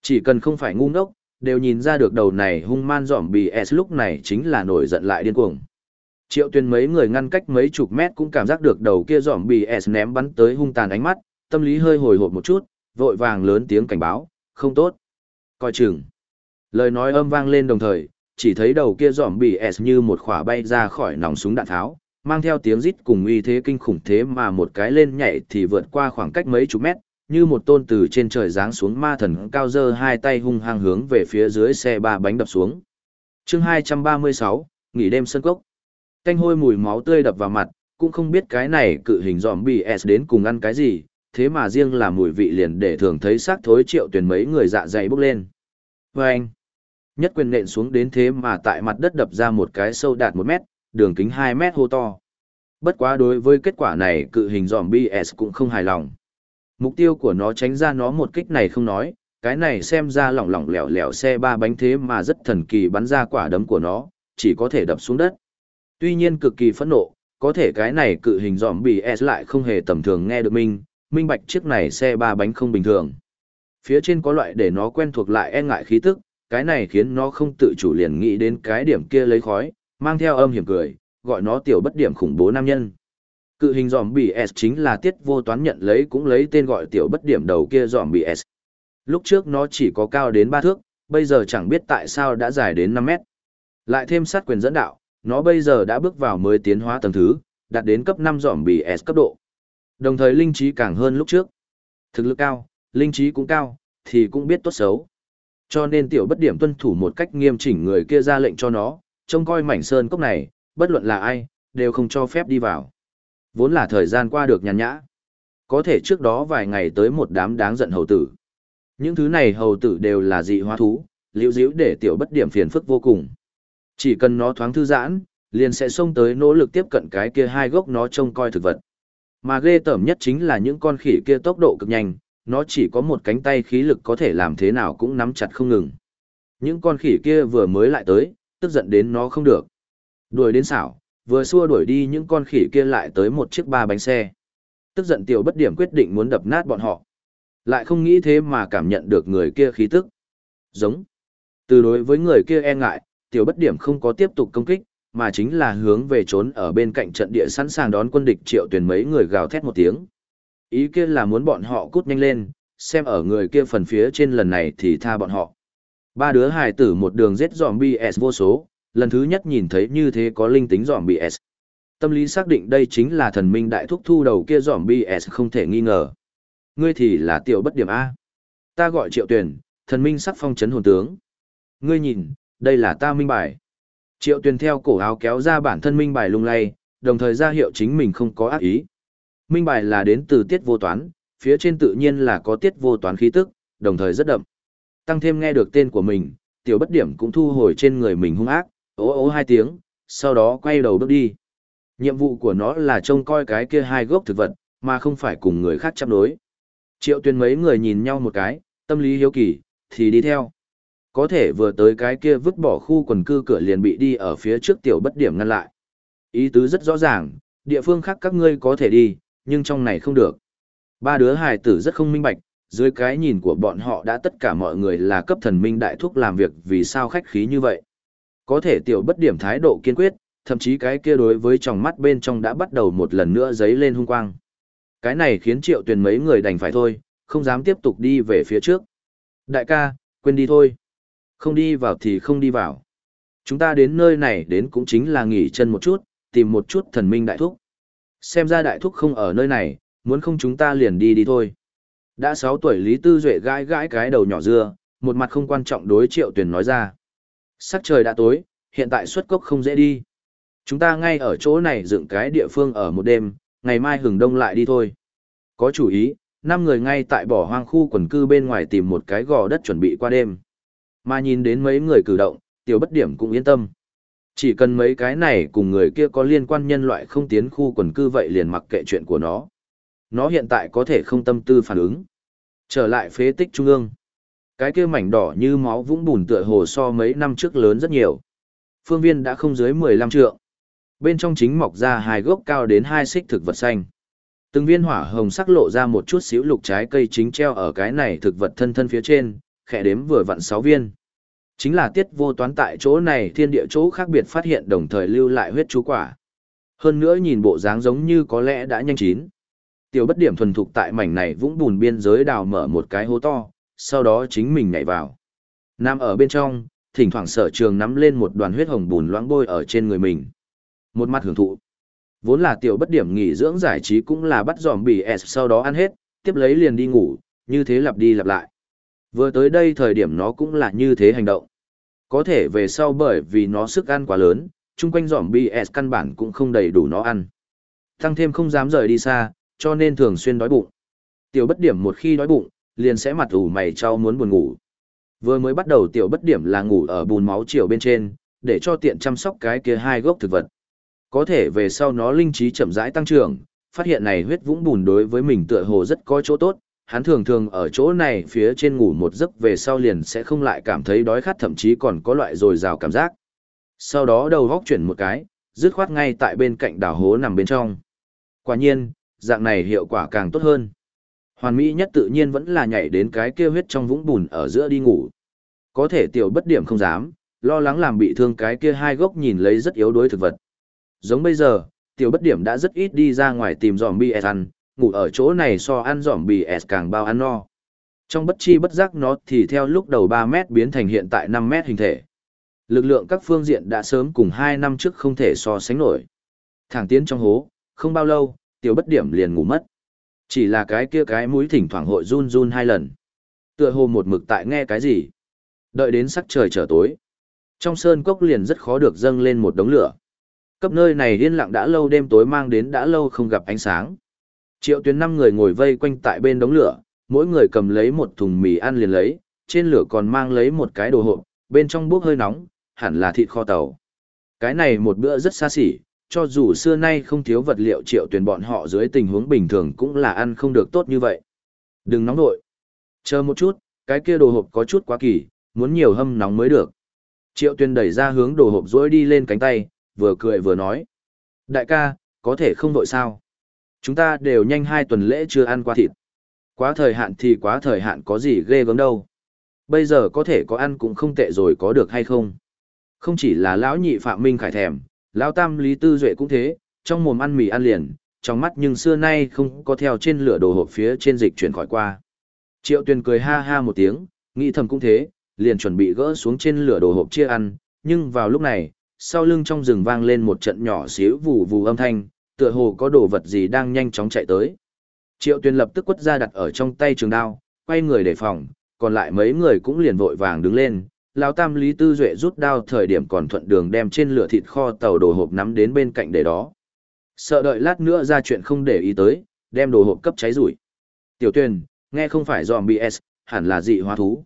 Chỉ cần không phải ngu ngốc, đều nhìn ra được đầu này hung man dọm bì S lúc này chính là nổi giận lại điên cuồng. Triệu tuyên mấy người ngăn cách mấy chục mét cũng cảm giác được đầu kia dọm bì S ném bắn tới hung tàn ánh mắt, tâm lý hơi hồi hộp một chút, vội vàng lớn tiếng cảnh báo, không tốt. Coi chừng. Lời nói âm vang lên đồng thời, chỉ thấy đầu kia dọm bì S như một khỏa bay ra khỏi nòng súng đạn tháo, mang theo tiếng rít cùng uy thế kinh khủng thế mà một cái lên nhảy thì vượt qua khoảng cách mấy chục mét, như một tôn từ trên trời giáng xuống ma thần cao dơ hai tay hung hăng hướng về phía dưới xe ba bánh đập xuống. chương 236, nghỉ đêm sân cốc. Canh hôi mùi máu tươi đập vào mặt, cũng không biết cái này cự hình dòm BS đến cùng ăn cái gì, thế mà riêng là mùi vị liền để thường thấy xác thối triệu tuyển mấy người dạ dày bốc lên. Và anh, nhất quyền nện xuống đến thế mà tại mặt đất đập ra một cái sâu đạt một mét, đường kính 2 mét hô to. Bất quá đối với kết quả này cự hình dòm BS cũng không hài lòng. Mục tiêu của nó tránh ra nó một kích này không nói, cái này xem ra lỏng lỏng lẻo lẻo xe ba bánh thế mà rất thần kỳ bắn ra quả đấm của nó, chỉ có thể đập xuống đất. Tuy nhiên cực kỳ phẫn nộ, có thể cái này cự hình dòm BS lại không hề tầm thường nghe được minh, minh bạch chiếc này xe ba bánh không bình thường. Phía trên có loại để nó quen thuộc lại e ngại khí tức, cái này khiến nó không tự chủ liền nghĩ đến cái điểm kia lấy khói, mang theo âm hiểm cười, gọi nó tiểu bất điểm khủng bố nam nhân. Cự hình dòm S chính là tiết vô toán nhận lấy cũng lấy tên gọi tiểu bất điểm đầu kia dòm S. Lúc trước nó chỉ có cao đến 3 thước, bây giờ chẳng biết tại sao đã dài đến 5 mét. Lại thêm sát quyền dẫn đạo, nó bây giờ đã bước vào mới tiến hóa tầng thứ, đạt đến cấp 5 dòm S cấp độ. Đồng thời linh trí càng hơn lúc trước. Thực lực cao, linh trí cũng cao, thì cũng biết tốt xấu. Cho nên tiểu bất điểm tuân thủ một cách nghiêm chỉnh người kia ra lệnh cho nó, trông coi mảnh sơn cốc này, bất luận là ai, đều không cho phép đi vào. Vốn là thời gian qua được nhàn nhã. Có thể trước đó vài ngày tới một đám đáng giận hầu tử. Những thứ này hầu tử đều là dị hóa thú, liễu díu để tiểu bất điểm phiền phức vô cùng. Chỉ cần nó thoáng thư giãn, liền sẽ xông tới nỗ lực tiếp cận cái kia hai gốc nó trông coi thực vật. Mà ghê tởm nhất chính là những con khỉ kia tốc độ cực nhanh, nó chỉ có một cánh tay khí lực có thể làm thế nào cũng nắm chặt không ngừng. Những con khỉ kia vừa mới lại tới, tức giận đến nó không được. Đuổi đến xảo, vừa xua đuổi đi những con khỉ kia lại tới một chiếc ba bánh xe. Tức giận tiểu bất điểm quyết định muốn đập nát bọn họ. Lại không nghĩ thế mà cảm nhận được người kia khí tức. Giống. Từ đối với người kia e ngại, tiểu bất điểm không có tiếp tục công kích, mà chính là hướng về trốn ở bên cạnh trận địa sẵn sàng đón quân địch triệu tuyển mấy người gào thét một tiếng. Ý kia là muốn bọn họ cút nhanh lên, xem ở người kia phần phía trên lần này thì tha bọn họ. Ba đứa hài tử một đường giết zombie S vô số, lần thứ nhất nhìn thấy như thế có linh tính zombie S. Tâm lý xác định đây chính là thần minh đại thúc thu đầu kia zombie S không thể nghi ngờ. Ngươi thì là tiểu bất điểm A. Ta gọi triệu tuyển, thần minh sắc phong chấn hồn tướng. Ngươi nhìn, đây là ta minh bài. Triệu tuyển theo cổ áo kéo ra bản thân minh bài lung lay, đồng thời ra hiệu chính mình không có ác ý. Minh bài là đến từ tiết vô toán, phía trên tự nhiên là có tiết vô toán khí tức, đồng thời rất đậm. Tăng thêm nghe được tên của mình, tiểu bất điểm cũng thu hồi trên người mình hung ác, ố ố hai tiếng, sau đó quay đầu bước đi. Nhiệm vụ của nó là trông coi cái kia hai gốc thực vật, mà không phải cùng người khác chấp đối. Triệu tuyên mấy người nhìn nhau một cái, tâm lý hiếu kỳ, thì đi theo. Có thể vừa tới cái kia vứt bỏ khu quần cư cửa liền bị đi ở phía trước tiểu bất điểm ngăn lại. Ý tứ rất rõ ràng, địa phương khác các ngươi có thể đi, nhưng trong này không được. Ba đứa hài tử rất không minh bạch, dưới cái nhìn của bọn họ đã tất cả mọi người là cấp thần minh đại thúc làm việc vì sao khách khí như vậy. Có thể tiểu bất điểm thái độ kiên quyết, thậm chí cái kia đối với tròng mắt bên trong đã bắt đầu một lần nữa giấy lên hung quang. Cái này khiến triệu tuyền mấy người đành phải thôi, không dám tiếp tục đi về phía trước. Đại ca, quên đi thôi. Không đi vào thì không đi vào. Chúng ta đến nơi này đến cũng chính là nghỉ chân một chút, tìm một chút thần minh đại thúc. Xem ra đại thúc không ở nơi này, muốn không chúng ta liền đi đi thôi. Đã 6 tuổi Lý Tư Duệ gãi gãi cái đầu nhỏ dưa, một mặt không quan trọng đối triệu tuyền nói ra. Sắc trời đã tối, hiện tại xuất cốc không dễ đi. Chúng ta ngay ở chỗ này dựng cái địa phương ở một đêm, ngày mai hừng đông lại đi thôi. Có chủ ý, năm người ngay tại bỏ hoang khu quần cư bên ngoài tìm một cái gò đất chuẩn bị qua đêm. Mà nhìn đến mấy người cử động, tiểu bất điểm cũng yên tâm. Chỉ cần mấy cái này cùng người kia có liên quan nhân loại không tiến khu quần cư vậy liền mặc kệ chuyện của nó. Nó hiện tại có thể không tâm tư phản ứng. Trở lại phế tích trung ương. Cái kia mảnh đỏ như máu vũng bùn tựa hồ so mấy năm trước lớn rất nhiều. Phương viên đã không dưới 15 trượng. Bên trong chính mọc ra hai gốc cao đến hai xích thực vật xanh. Từng viên hỏa hồng sắc lộ ra một chút xíu lục trái cây chính treo ở cái này thực vật thân thân phía trên, khẽ đếm vừa vặn 6 viên. Chính là tiết vô toán tại chỗ này thiên địa chỗ khác biệt phát hiện đồng thời lưu lại huyết chú quả. Hơn nữa nhìn bộ dáng giống như có lẽ đã nhanh chín. Tiểu bất điểm thuần thục tại mảnh này vũng bùn biên giới đào mở một cái hố to, sau đó chính mình nhảy vào. Nam ở bên trong, thỉnh thoảng sở trường nắm lên một đoàn huyết hồng bùn loãng bôi ở trên người mình. Một mặt hưởng thụ. Vốn là tiểu bất điểm nghỉ dưỡng giải trí cũng là bắt giòm bì S sau đó ăn hết, tiếp lấy liền đi ngủ, như thế lặp đi lặp lại. Vừa tới đây thời điểm nó cũng là như thế hành động. Có thể về sau bởi vì nó sức ăn quá lớn, chung quanh giòm BS căn bản cũng không đầy đủ nó ăn. Tăng thêm không dám rời đi xa, cho nên thường xuyên đói bụng. Tiểu bất điểm một khi đói bụng, liền sẽ mặt ủ mày trao muốn buồn ngủ. Vừa mới bắt đầu tiểu bất điểm là ngủ ở bùn máu chiều bên trên, để cho tiện chăm sóc cái kia hai gốc thực vật. Có thể về sau nó linh trí chậm rãi tăng trưởng, phát hiện này huyết vũng bùn đối với mình tựa hồ rất có chỗ tốt, hắn thường thường ở chỗ này phía trên ngủ một giấc về sau liền sẽ không lại cảm thấy đói khát thậm chí còn có loại dồi dào cảm giác. Sau đó đầu góc chuyển một cái, dứt khoát ngay tại bên cạnh đảo hố nằm bên trong. Quả nhiên, dạng này hiệu quả càng tốt hơn. Hoàn mỹ nhất tự nhiên vẫn là nhảy đến cái kia huyết trong vũng bùn ở giữa đi ngủ. Có thể tiểu bất điểm không dám, lo lắng làm bị thương cái kia hai gốc nhìn lấy rất yếu đuối thực vật. Giống bây giờ, tiểu bất điểm đã rất ít đi ra ngoài tìm giòm bì ăn, ngủ ở chỗ này so ăn giòm BS càng bao ăn no. Trong bất chi bất giác nó thì theo lúc đầu 3 mét biến thành hiện tại 5 mét hình thể. Lực lượng các phương diện đã sớm cùng 2 năm trước không thể so sánh nổi. Thẳng tiến trong hố, không bao lâu, tiểu bất điểm liền ngủ mất. Chỉ là cái kia cái mũi thỉnh thoảng hội run run hai lần. Tựa hồ một mực tại nghe cái gì. Đợi đến sắc trời trở tối. Trong sơn cốc liền rất khó được dâng lên một đống lửa. Cấp nơi này yên lặng đã lâu đêm tối mang đến đã lâu không gặp ánh sáng. Triệu tuyến năm người ngồi vây quanh tại bên đống lửa, mỗi người cầm lấy một thùng mì ăn liền lấy, trên lửa còn mang lấy một cái đồ hộp, bên trong bốc hơi nóng, hẳn là thịt kho tàu. Cái này một bữa rất xa xỉ, cho dù xưa nay không thiếu vật liệu triệu tuyển bọn họ dưới tình huống bình thường cũng là ăn không được tốt như vậy. Đừng nóng nội. Chờ một chút, cái kia đồ hộp có chút quá kỳ, muốn nhiều hâm nóng mới được. Triệu tuyển đẩy ra hướng đồ hộp dối đi lên cánh tay, vừa cười vừa nói. Đại ca, có thể không vội sao? Chúng ta đều nhanh hai tuần lễ chưa ăn qua thịt. Quá thời hạn thì quá thời hạn có gì ghê gớm đâu. Bây giờ có thể có ăn cũng không tệ rồi có được hay không? Không chỉ là lão nhị Phạm Minh khải thèm, lão tam Lý Tư Duệ cũng thế, trong mồm ăn mì ăn liền, trong mắt nhưng xưa nay không có theo trên lửa đồ hộp phía trên dịch chuyển khỏi qua. Triệu Tuyền cười ha ha một tiếng, nghĩ thầm cũng thế, liền chuẩn bị gỡ xuống trên lửa đồ hộp chia ăn, nhưng vào lúc này, sau lưng trong rừng vang lên một trận nhỏ xíu vù vù âm thanh, tựa hồ có đồ vật gì đang nhanh chóng chạy tới. Triệu Tuyền lập tức quất ra đặt ở trong tay trường đao, quay người đề phòng, còn lại mấy người cũng liền vội vàng đứng lên. Lão Tam Lý Tư Duệ rút đao thời điểm còn thuận đường đem trên lửa thịt kho tàu đồ hộp nắm đến bên cạnh để đó. Sợ đợi lát nữa ra chuyện không để ý tới, đem đồ hộp cấp cháy rủi. Tiểu Tuyền, nghe không phải dòm BS, hẳn là dị hóa thú.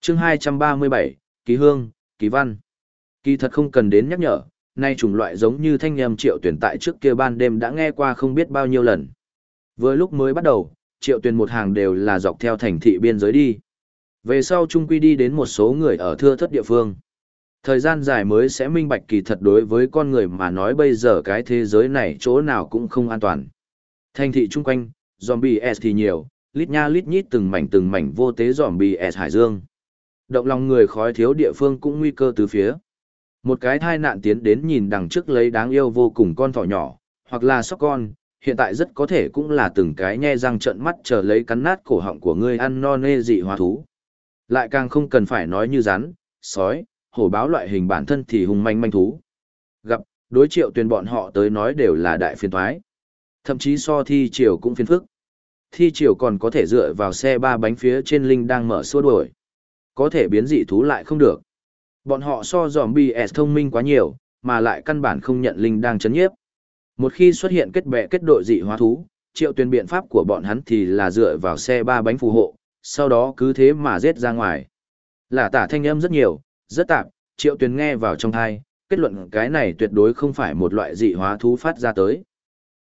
chương 237, Ký Hương, Ký Văn. Kỳ thật không cần đến nhắc nhở, nay chủng loại giống như thanh nhầm triệu tuyển tại trước kia ban đêm đã nghe qua không biết bao nhiêu lần. Vừa lúc mới bắt đầu, triệu tuyển một hàng đều là dọc theo thành thị biên giới đi. Về sau trung quy đi đến một số người ở thưa thất địa phương. Thời gian dài mới sẽ minh bạch kỳ thật đối với con người mà nói bây giờ cái thế giới này chỗ nào cũng không an toàn. Thành thị chung quanh, zombie S thì nhiều, lít nha lít nhít từng mảnh từng mảnh vô tế zombie S hải dương. Động lòng người khói thiếu địa phương cũng nguy cơ từ phía. Một cái thai nạn tiến đến nhìn đằng trước lấy đáng yêu vô cùng con thỏ nhỏ, hoặc là sóc con, hiện tại rất có thể cũng là từng cái nhe răng trợn mắt chờ lấy cắn nát cổ họng của ngươi ăn no nê dị hóa thú. Lại càng không cần phải nói như rắn, sói, hổ báo loại hình bản thân thì hung manh manh thú. Gặp, đối triệu tuyển bọn họ tới nói đều là đại phiền thoái. Thậm chí so thi triều cũng phiền phức. Thi triều còn có thể dựa vào xe ba bánh phía trên linh đang mở xua đuổi. Có thể biến dị thú lại không được. Bọn họ so zombie S thông minh quá nhiều, mà lại căn bản không nhận linh đang chấn nhiếp. Một khi xuất hiện kết bè kết đội dị hóa thú, triệu tuyển biện pháp của bọn hắn thì là dựa vào xe ba bánh phù hộ, sau đó cứ thế mà rết ra ngoài. Là tả thanh âm rất nhiều, rất tạp, triệu tuyến nghe vào trong thai, kết luận cái này tuyệt đối không phải một loại dị hóa thú phát ra tới.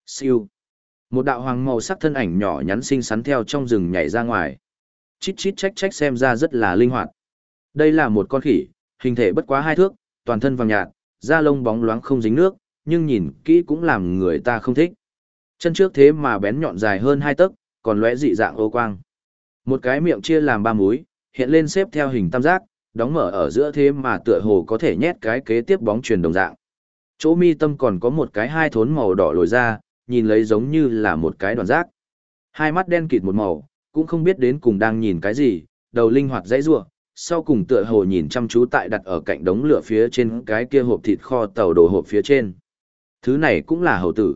Siêu. Một đạo hoàng màu sắc thân ảnh nhỏ nhắn xinh xắn theo trong rừng nhảy ra ngoài. Chít chít trách trách xem ra rất là linh hoạt. Đây là một con khỉ, hình thể bất quá hai thước, toàn thân vàng nhạt, da lông bóng loáng không dính nước, nhưng nhìn kỹ cũng làm người ta không thích. Chân trước thế mà bén nhọn dài hơn hai tấc, còn lóe dị dạng ô quang. Một cái miệng chia làm ba múi, hiện lên xếp theo hình tam giác, đóng mở ở giữa thế mà tựa hồ có thể nhét cái kế tiếp bóng truyền đồng dạng. Chỗ mi tâm còn có một cái hai thốn màu đỏ lồi ra, nhìn lấy giống như là một cái đoàn giác. Hai mắt đen kịt một màu, cũng không biết đến cùng đang nhìn cái gì, đầu linh hoạt dãy rủa, sau cùng tựa hồ nhìn chăm chú tại đặt ở cạnh đống lửa phía trên cái kia hộp thịt kho tàu đồ hộp phía trên. Thứ này cũng là hầu tử.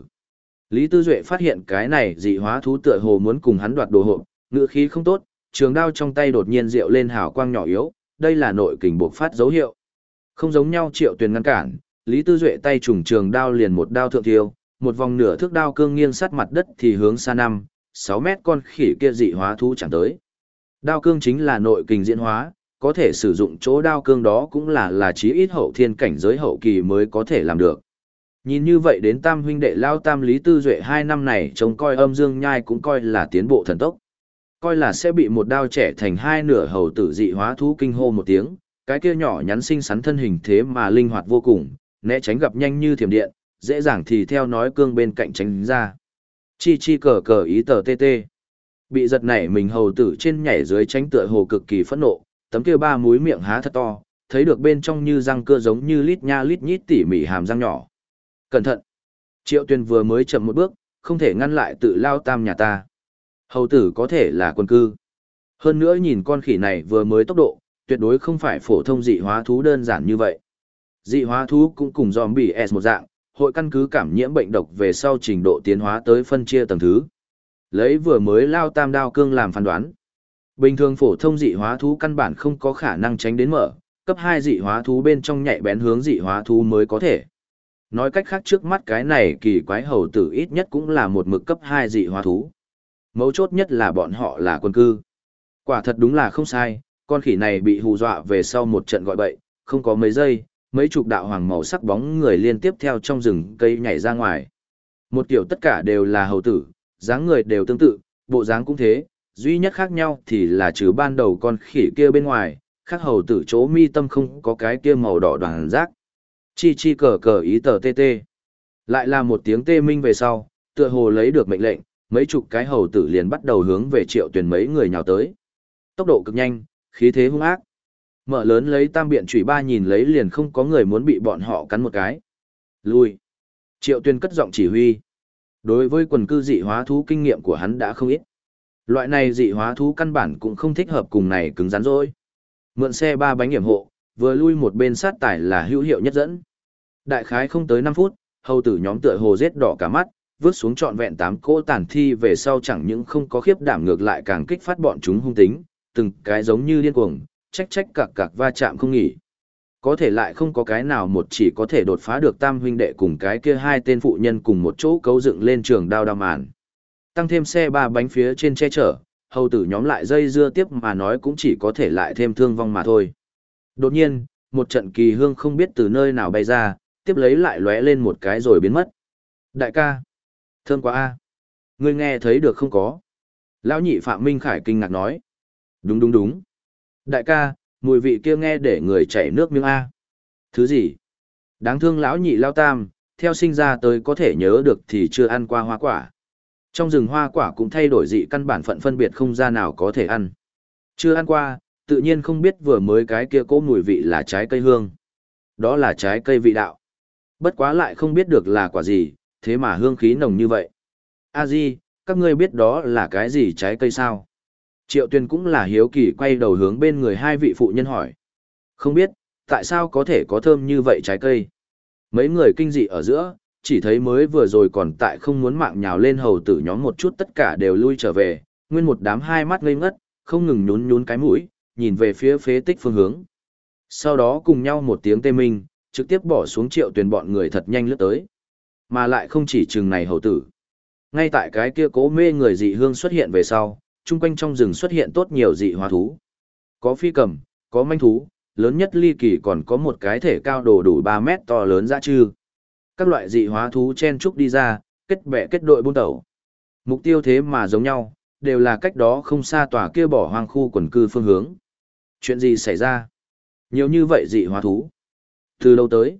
Lý Tư Duệ phát hiện cái này dị hóa thú tựa hồ muốn cùng hắn đoạt đồ hộp, ngựa khí không tốt, trường đao trong tay đột nhiên rượu lên hào quang nhỏ yếu, đây là nội kình buộc phát dấu hiệu. Không giống nhau triệu tuyền ngăn cản, Lý Tư Duệ tay trùng trường đao liền một đao thượng thiêu, một vòng nửa thước đao cương nghiêng sát mặt đất thì hướng xa năm, 6 mét con khỉ kia dị hóa thú chẳng tới. Đao cương chính là nội kình diễn hóa, có thể sử dụng chỗ đao cương đó cũng là là chí ít hậu thiên cảnh giới hậu kỳ mới có thể làm được. Nhìn như vậy đến tam huynh đệ lao tam lý tư duệ hai năm này trông coi âm dương nhai cũng coi là tiến bộ thần tốc. Coi là sẽ bị một đao trẻ thành hai nửa hầu tử dị hóa thú kinh hô một tiếng, cái kia nhỏ nhắn xinh xắn thân hình thế mà linh hoạt vô cùng, né tránh gặp nhanh như thiểm điện, dễ dàng thì theo nói cương bên cạnh tránh ra. Chi chi cờ cờ ý tờ tê tê. Bị giật nảy mình hầu tử trên nhảy dưới tránh tựa hồ cực kỳ phẫn nộ, tấm kia ba múi miệng há thật to, thấy được bên trong như răng cưa giống như lít nha lít nhít tỉ mỉ hàm răng nhỏ. Cẩn thận! Triệu Tuyền vừa mới chậm một bước, không thể ngăn lại tự lao tam nhà ta. Hầu tử có thể là quân cư. Hơn nữa nhìn con khỉ này vừa mới tốc độ, tuyệt đối không phải phổ thông dị hóa thú đơn giản như vậy. Dị hóa thú cũng cùng zombie S một dạng, hội căn cứ cảm nhiễm bệnh độc về sau trình độ tiến hóa tới phân chia tầng thứ. Lấy vừa mới lao tam đao cương làm phán đoán. Bình thường phổ thông dị hóa thú căn bản không có khả năng tránh đến mở, cấp 2 dị hóa thú bên trong nhạy bén hướng dị hóa thú mới có thể. Nói cách khác trước mắt cái này kỳ quái hầu tử ít nhất cũng là một mực cấp 2 dị hóa thú. Mấu chốt nhất là bọn họ là quân cư. Quả thật đúng là không sai, con khỉ này bị hù dọa về sau một trận gọi bậy, không có mấy giây, mấy chục đạo hoàng màu sắc bóng người liên tiếp theo trong rừng cây nhảy ra ngoài. Một kiểu tất cả đều là hầu tử, dáng người đều tương tự, bộ dáng cũng thế, duy nhất khác nhau thì là trừ ban đầu con khỉ kia bên ngoài, khác hầu tử chỗ mi tâm không có cái kia màu đỏ đoàn rác. Chi chi cờ cờ ý tờ tê tê. Lại là một tiếng tê minh về sau, tựa hồ lấy được mệnh lệnh, mấy chục cái hầu tử liền bắt đầu hướng về triệu tuyển mấy người nhào tới. Tốc độ cực nhanh, khí thế hung ác. Mở lớn lấy tam biện chủy ba nhìn lấy liền không có người muốn bị bọn họ cắn một cái. Lui. Triệu tuyên cất giọng chỉ huy. Đối với quần cư dị hóa thú kinh nghiệm của hắn đã không ít. Loại này dị hóa thú căn bản cũng không thích hợp cùng này cứng rắn rồi. Mượn xe ba bánh hiểm hộ, vừa lui một bên sát tải là hữu hiệu nhất dẫn. Đại khái không tới năm phút, hầu tử nhóm tựa hồ rết đỏ cả mắt, vứt xuống trọn vẹn tám cỗ tàn thi về sau chẳng những không có khiếp đảm ngược lại càng kích phát bọn chúng hung tính, từng cái giống như điên cuồng, trách trách cạc cạc va chạm không nghỉ. Có thể lại không có cái nào một chỉ có thể đột phá được tam huynh đệ cùng cái kia hai tên phụ nhân cùng một chỗ cấu dựng lên trường đao đao màn. Tăng thêm xe ba bánh phía trên che chở, hầu tử nhóm lại dây dưa tiếp mà nói cũng chỉ có thể lại thêm thương vong mà thôi. Đột nhiên, một trận kỳ hương không biết từ nơi nào bay ra, tiếp lấy lại lóe lên một cái rồi biến mất. Đại ca, thơm quá a. Ngươi nghe thấy được không có? Lão nhị Phạm Minh Khải kinh ngạc nói. Đúng đúng đúng. Đại ca, mùi vị kia nghe để người chảy nước miếng A. Thứ gì? Đáng thương lão nhị lao tam, theo sinh ra tới có thể nhớ được thì chưa ăn qua hoa quả. Trong rừng hoa quả cũng thay đổi dị căn bản phận phân biệt không ra nào có thể ăn. Chưa ăn qua, tự nhiên không biết vừa mới cái kia cỗ mùi vị là trái cây hương. Đó là trái cây vị đạo. Bất quá lại không biết được là quả gì, thế mà hương khí nồng như vậy. A Di, các ngươi biết đó là cái gì trái cây sao? Triệu Tuyền cũng là hiếu kỳ quay đầu hướng bên người hai vị phụ nhân hỏi. Không biết, tại sao có thể có thơm như vậy trái cây? Mấy người kinh dị ở giữa, chỉ thấy mới vừa rồi còn tại không muốn mạng nhào lên hầu tử nhóm một chút tất cả đều lui trở về, nguyên một đám hai mắt ngây ngất, không ngừng nhún nhún cái mũi, nhìn về phía phế tích phương hướng. Sau đó cùng nhau một tiếng tê minh, trực tiếp bỏ xuống triệu Tuyền bọn người thật nhanh lướt tới. Mà lại không chỉ chừng này hầu tử. Ngay tại cái kia cố mê người dị hương xuất hiện về sau, chung quanh trong rừng xuất hiện tốt nhiều dị hóa thú. Có phi cầm, có manh thú, lớn nhất ly kỳ còn có một cái thể cao đồ đủ 3 mét to lớn dã trư. Các loại dị hóa thú chen trúc đi ra, kết bè kết đội buôn tẩu. Mục tiêu thế mà giống nhau, đều là cách đó không xa tòa kia bỏ hoang khu quần cư phương hướng. Chuyện gì xảy ra? Nhiều như vậy dị hóa thú. Từ lâu tới?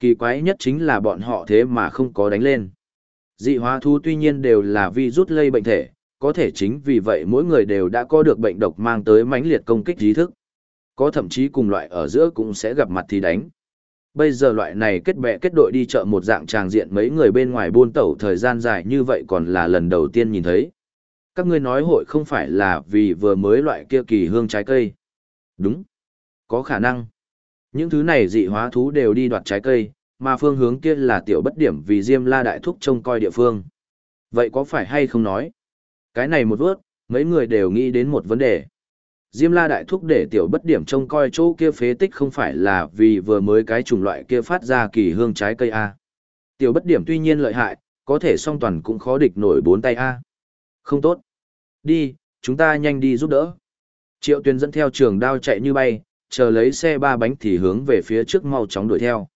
Kỳ quái nhất chính là bọn họ thế mà không có đánh lên. Dị hóa thú tuy nhiên đều là vi rút lây bệnh thể, có thể chính vì vậy mỗi người đều đã có được bệnh độc mang tới mãnh liệt công kích trí thức. Có thậm chí cùng loại ở giữa cũng sẽ gặp mặt thì đánh. Bây giờ loại này kết bè kết đội đi chợ một dạng tràng diện mấy người bên ngoài buôn tẩu thời gian dài như vậy còn là lần đầu tiên nhìn thấy. Các ngươi nói hội không phải là vì vừa mới loại kia kỳ hương trái cây. Đúng. Có khả năng. Những thứ này dị hóa thú đều đi đoạt trái cây, mà phương hướng kia là tiểu bất điểm vì Diêm La Đại Thúc trông coi địa phương. Vậy có phải hay không nói? Cái này một vớt, mấy người đều nghĩ đến một vấn đề. Diêm la đại thúc để tiểu bất điểm trông coi chỗ kia phế tích không phải là vì vừa mới cái chủng loại kia phát ra kỳ hương trái cây A. Tiểu bất điểm tuy nhiên lợi hại, có thể song toàn cũng khó địch nổi bốn tay A. Không tốt. Đi, chúng ta nhanh đi giúp đỡ. Triệu tuyên dẫn theo trường đao chạy như bay, chờ lấy xe ba bánh thì hướng về phía trước mau chóng đuổi theo.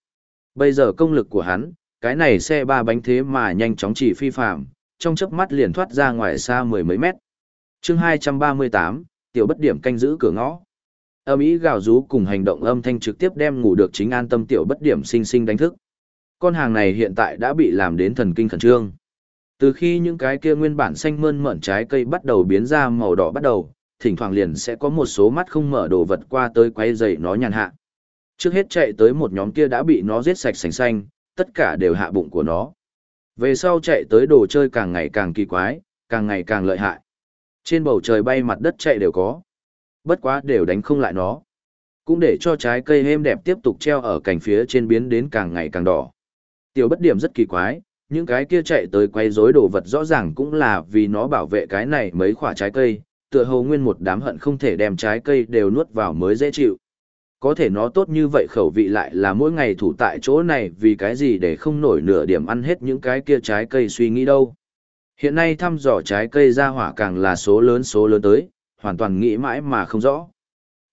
Bây giờ công lực của hắn, cái này xe ba bánh thế mà nhanh chóng chỉ phi phạm, trong chớp mắt liền thoát ra ngoài xa mười mấy mét. chương 238, tiểu bất điểm canh giữ cửa ngõ. Âm ý gào rú cùng hành động âm thanh trực tiếp đem ngủ được chính an tâm tiểu bất điểm sinh sinh đánh thức. Con hàng này hiện tại đã bị làm đến thần kinh khẩn trương. Từ khi những cái kia nguyên bản xanh mơn mởn trái cây bắt đầu biến ra màu đỏ bắt đầu, thỉnh thoảng liền sẽ có một số mắt không mở đồ vật qua tới quay dậy nó nhàn hạ. Trước hết chạy tới một nhóm kia đã bị nó giết sạch sành xanh, tất cả đều hạ bụng của nó. Về sau chạy tới đồ chơi càng ngày càng kỳ quái, càng ngày càng lợi hại. Trên bầu trời bay mặt đất chạy đều có. Bất quá đều đánh không lại nó. Cũng để cho trái cây êm đẹp tiếp tục treo ở cành phía trên biến đến càng ngày càng đỏ. Tiểu bất điểm rất kỳ quái, những cái kia chạy tới quay rối đồ vật rõ ràng cũng là vì nó bảo vệ cái này mấy quả trái cây, tựa hồ nguyên một đám hận không thể đem trái cây đều nuốt vào mới dễ chịu. Có thể nó tốt như vậy khẩu vị lại là mỗi ngày thủ tại chỗ này vì cái gì để không nổi nửa điểm ăn hết những cái kia trái cây suy nghĩ đâu. Hiện nay thăm dò trái cây ra hỏa càng là số lớn số lớn tới, hoàn toàn nghĩ mãi mà không rõ.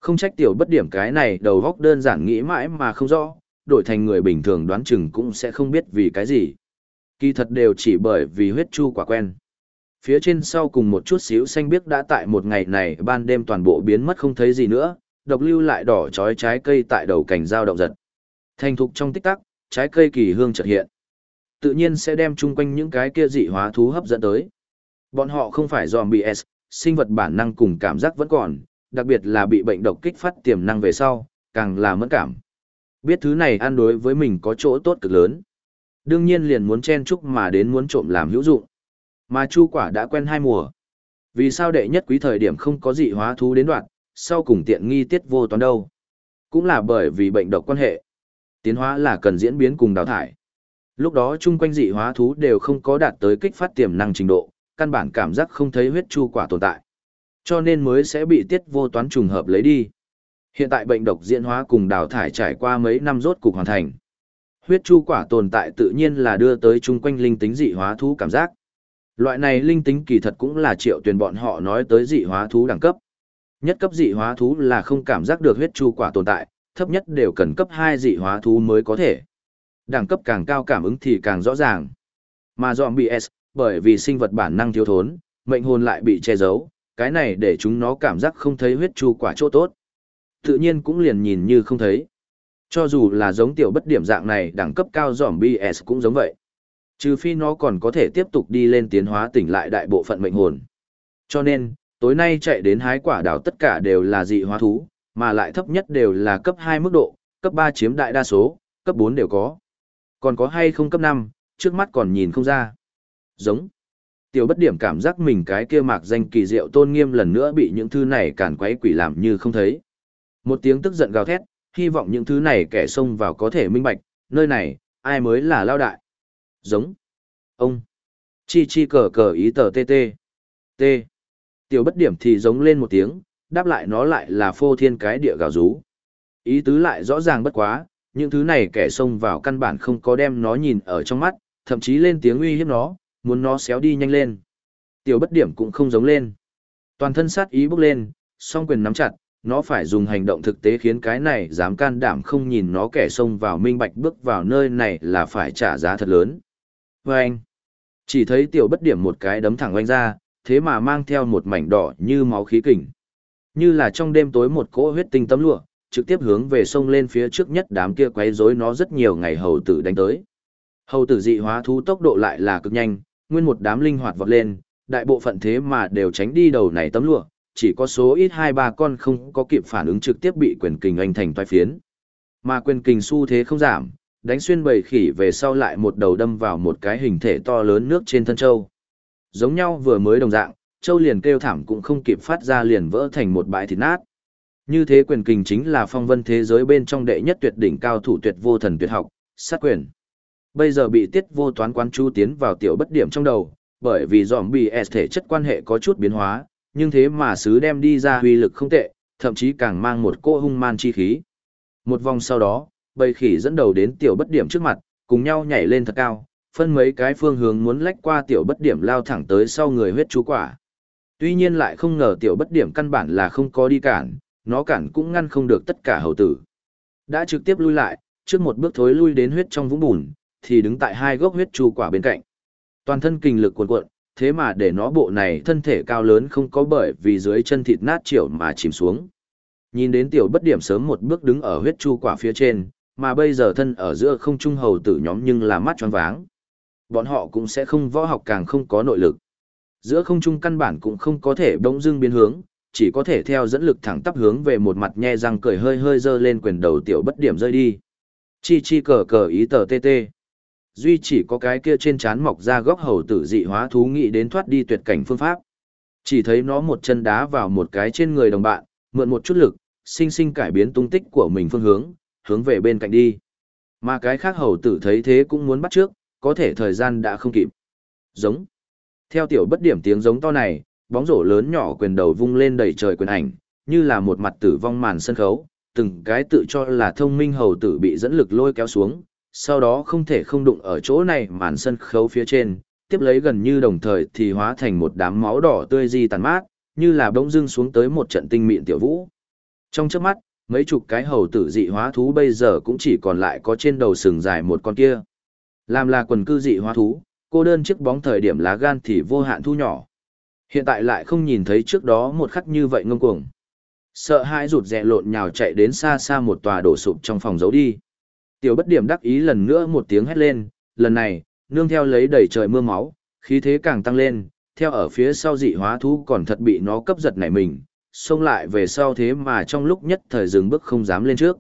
Không trách tiểu bất điểm cái này đầu góc đơn giản nghĩ mãi mà không rõ, đổi thành người bình thường đoán chừng cũng sẽ không biết vì cái gì. Kỳ thật đều chỉ bởi vì huyết chu quả quen. Phía trên sau cùng một chút xíu xanh biếc đã tại một ngày này ban đêm toàn bộ biến mất không thấy gì nữa, độc lưu lại đỏ trói trái cây tại đầu cành dao động giật. Thành thục trong tích tắc, trái cây kỳ hương chợt hiện. Tự nhiên sẽ đem chung quanh những cái kia dị hóa thú hấp dẫn tới. Bọn họ không phải zombies, sinh vật bản năng cùng cảm giác vẫn còn, đặc biệt là bị bệnh độc kích phát tiềm năng về sau, càng là mẫn cảm. Biết thứ này ăn đối với mình có chỗ tốt cực lớn. Đương nhiên liền muốn chen chúc mà đến muốn trộm làm hữu dụng. Mà chu quả đã quen hai mùa. Vì sao đệ nhất quý thời điểm không có dị hóa thú đến đoạn, sau cùng tiện nghi tiết vô toán đâu. Cũng là bởi vì bệnh độc quan hệ. Tiến hóa là cần diễn biến cùng đào thải. Lúc đó chung quanh dị hóa thú đều không có đạt tới kích phát tiềm năng trình độ, căn bản cảm giác không thấy huyết chu quả tồn tại. Cho nên mới sẽ bị tiết vô toán trùng hợp lấy đi. Hiện tại bệnh độc diễn hóa cùng đào thải trải qua mấy năm rốt cục hoàn thành. Huyết chu quả tồn tại tự nhiên là đưa tới chung quanh linh tính dị hóa thú cảm giác. Loại này linh tính kỳ thật cũng là triệu tuyển bọn họ nói tới dị hóa thú đẳng cấp. Nhất cấp dị hóa thú là không cảm giác được huyết chu quả tồn tại, thấp nhất đều cần cấp 2 dị hóa thú mới có thể. Đẳng cấp càng cao cảm ứng thì càng rõ ràng. Mà zombie S, bởi vì sinh vật bản năng thiếu thốn, mệnh hồn lại bị che giấu, cái này để chúng nó cảm giác không thấy huyết chu quả chỗ tốt. Tự nhiên cũng liền nhìn như không thấy. Cho dù là giống tiểu bất điểm dạng này đẳng cấp cao zombie S cũng giống vậy. Trừ phi nó còn có thể tiếp tục đi lên tiến hóa tỉnh lại đại bộ phận mệnh hồn. Cho nên, tối nay chạy đến hái quả đào tất cả đều là dị hóa thú, mà lại thấp nhất đều là cấp 2 mức độ, cấp 3 chiếm đại đa số, cấp 4 đều có. Còn có hay không cấp 5, trước mắt còn nhìn không ra. Giống. Tiểu bất điểm cảm giác mình cái kia mạc danh kỳ diệu tôn nghiêm lần nữa bị những thứ này cản quấy quỷ làm như không thấy. Một tiếng tức giận gào thét, hy vọng những thứ này kẻ xông vào có thể minh bạch, nơi này, ai mới là lao đại. Giống. Ông. Chi chi cờ cờ ý tờ tê tê. Tê. Tiểu bất điểm thì giống lên một tiếng, đáp lại nó lại là phô thiên cái địa gào rú. Ý tứ lại rõ ràng bất quá, những thứ này kẻ xông vào căn bản không có đem nó nhìn ở trong mắt, thậm chí lên tiếng uy hiếp nó, muốn nó xéo đi nhanh lên. Tiểu bất điểm cũng không giống lên. Toàn thân sát ý bốc lên, song quyền nắm chặt, nó phải dùng hành động thực tế khiến cái này dám can đảm không nhìn nó kẻ xông vào minh bạch bước vào nơi này là phải trả giá thật lớn. Và chỉ thấy tiểu bất điểm một cái đấm thẳng oanh ra, thế mà mang theo một mảnh đỏ như máu khí kình. Như là trong đêm tối một cỗ huyết tinh tấm lụa, trực tiếp hướng về sông lên phía trước nhất đám kia quấy rối nó rất nhiều ngày hầu tử đánh tới. Hầu tử dị hóa thú tốc độ lại là cực nhanh, nguyên một đám linh hoạt vọt lên, đại bộ phận thế mà đều tránh đi đầu này tấm lụa, chỉ có số ít hai ba con không có kịp phản ứng trực tiếp bị quyền kình anh thành toái phiến. Mà quyền kình xu thế không giảm, đánh xuyên bầy khỉ về sau lại một đầu đâm vào một cái hình thể to lớn nước trên thân châu. Giống nhau vừa mới đồng dạng, châu liền kêu thảm cũng không kịp phát ra liền vỡ thành một bãi thịt nát. Như thế quyền kình chính là phong vân thế giới bên trong đệ nhất tuyệt đỉnh cao thủ tuyệt vô thần tuyệt học, sát quyền. Bây giờ bị tiết vô toán quán chú tiến vào tiểu bất điểm trong đầu, bởi vì dòm bị S thể chất quan hệ có chút biến hóa, nhưng thế mà sứ đem đi ra huy lực không tệ, thậm chí càng mang một cô hung man chi khí. Một vòng sau đó, bầy khỉ dẫn đầu đến tiểu bất điểm trước mặt, cùng nhau nhảy lên thật cao, phân mấy cái phương hướng muốn lách qua tiểu bất điểm lao thẳng tới sau người huyết chú quả. Tuy nhiên lại không ngờ tiểu bất điểm căn bản là không có đi cản, nó cản cũng ngăn không được tất cả hầu tử. Đã trực tiếp lui lại, trước một bước thối lui đến huyết trong vũng bùn, thì đứng tại hai gốc huyết chu quả bên cạnh. Toàn thân kinh lực cuồn cuộn, thế mà để nó bộ này thân thể cao lớn không có bởi vì dưới chân thịt nát triệu mà chìm xuống. Nhìn đến tiểu bất điểm sớm một bước đứng ở huyết chu quả phía trên, mà bây giờ thân ở giữa không trung hầu tử nhóm nhưng là mắt choáng váng. bọn họ cũng sẽ không võ học càng không có nội lực. Giữa không trung căn bản cũng không có thể bỗng dưng biến hướng, chỉ có thể theo dẫn lực thẳng tắp hướng về một mặt nhe răng cười hơi hơi dơ lên quyền đầu tiểu bất điểm rơi đi. Chi chi cờ cờ ý tờ tê tê. Duy chỉ có cái kia trên chán mọc ra góc hầu tử dị hóa thú nghị đến thoát đi tuyệt cảnh phương pháp. Chỉ thấy nó một chân đá vào một cái trên người đồng bạn, mượn một chút lực, sinh sinh cải biến tung tích của mình phương hướng, hướng về bên cạnh đi. Mà cái khác hầu tử thấy thế cũng muốn bắt trước, có thể thời gian đã không kịp. Giống. Theo tiểu bất điểm tiếng giống to này, bóng rổ lớn nhỏ quyền đầu vung lên đầy trời quyền ảnh, như là một mặt tử vong màn sân khấu, từng cái tự cho là thông minh hầu tử bị dẫn lực lôi kéo xuống, sau đó không thể không đụng ở chỗ này màn sân khấu phía trên, tiếp lấy gần như đồng thời thì hóa thành một đám máu đỏ tươi di tàn mát, như là bỗng dưng xuống tới một trận tinh mịn tiểu vũ. Trong chớp mắt, mấy chục cái hầu tử dị hóa thú bây giờ cũng chỉ còn lại có trên đầu sừng dài một con kia. Làm là quần cư dị hóa thú, cô đơn chiếc bóng thời điểm lá gan thì vô hạn thu nhỏ. Hiện tại lại không nhìn thấy trước đó một khắc như vậy ngông cuồng. Sợ hãi rụt rè lộn nhào chạy đến xa xa một tòa đổ sụp trong phòng giấu đi. Tiểu bất điểm đắc ý lần nữa một tiếng hét lên, lần này, nương theo lấy đầy trời mưa máu, khí thế càng tăng lên, theo ở phía sau dị hóa thú còn thật bị nó cấp giật nảy mình, xông lại về sau thế mà trong lúc nhất thời dừng bước không dám lên trước.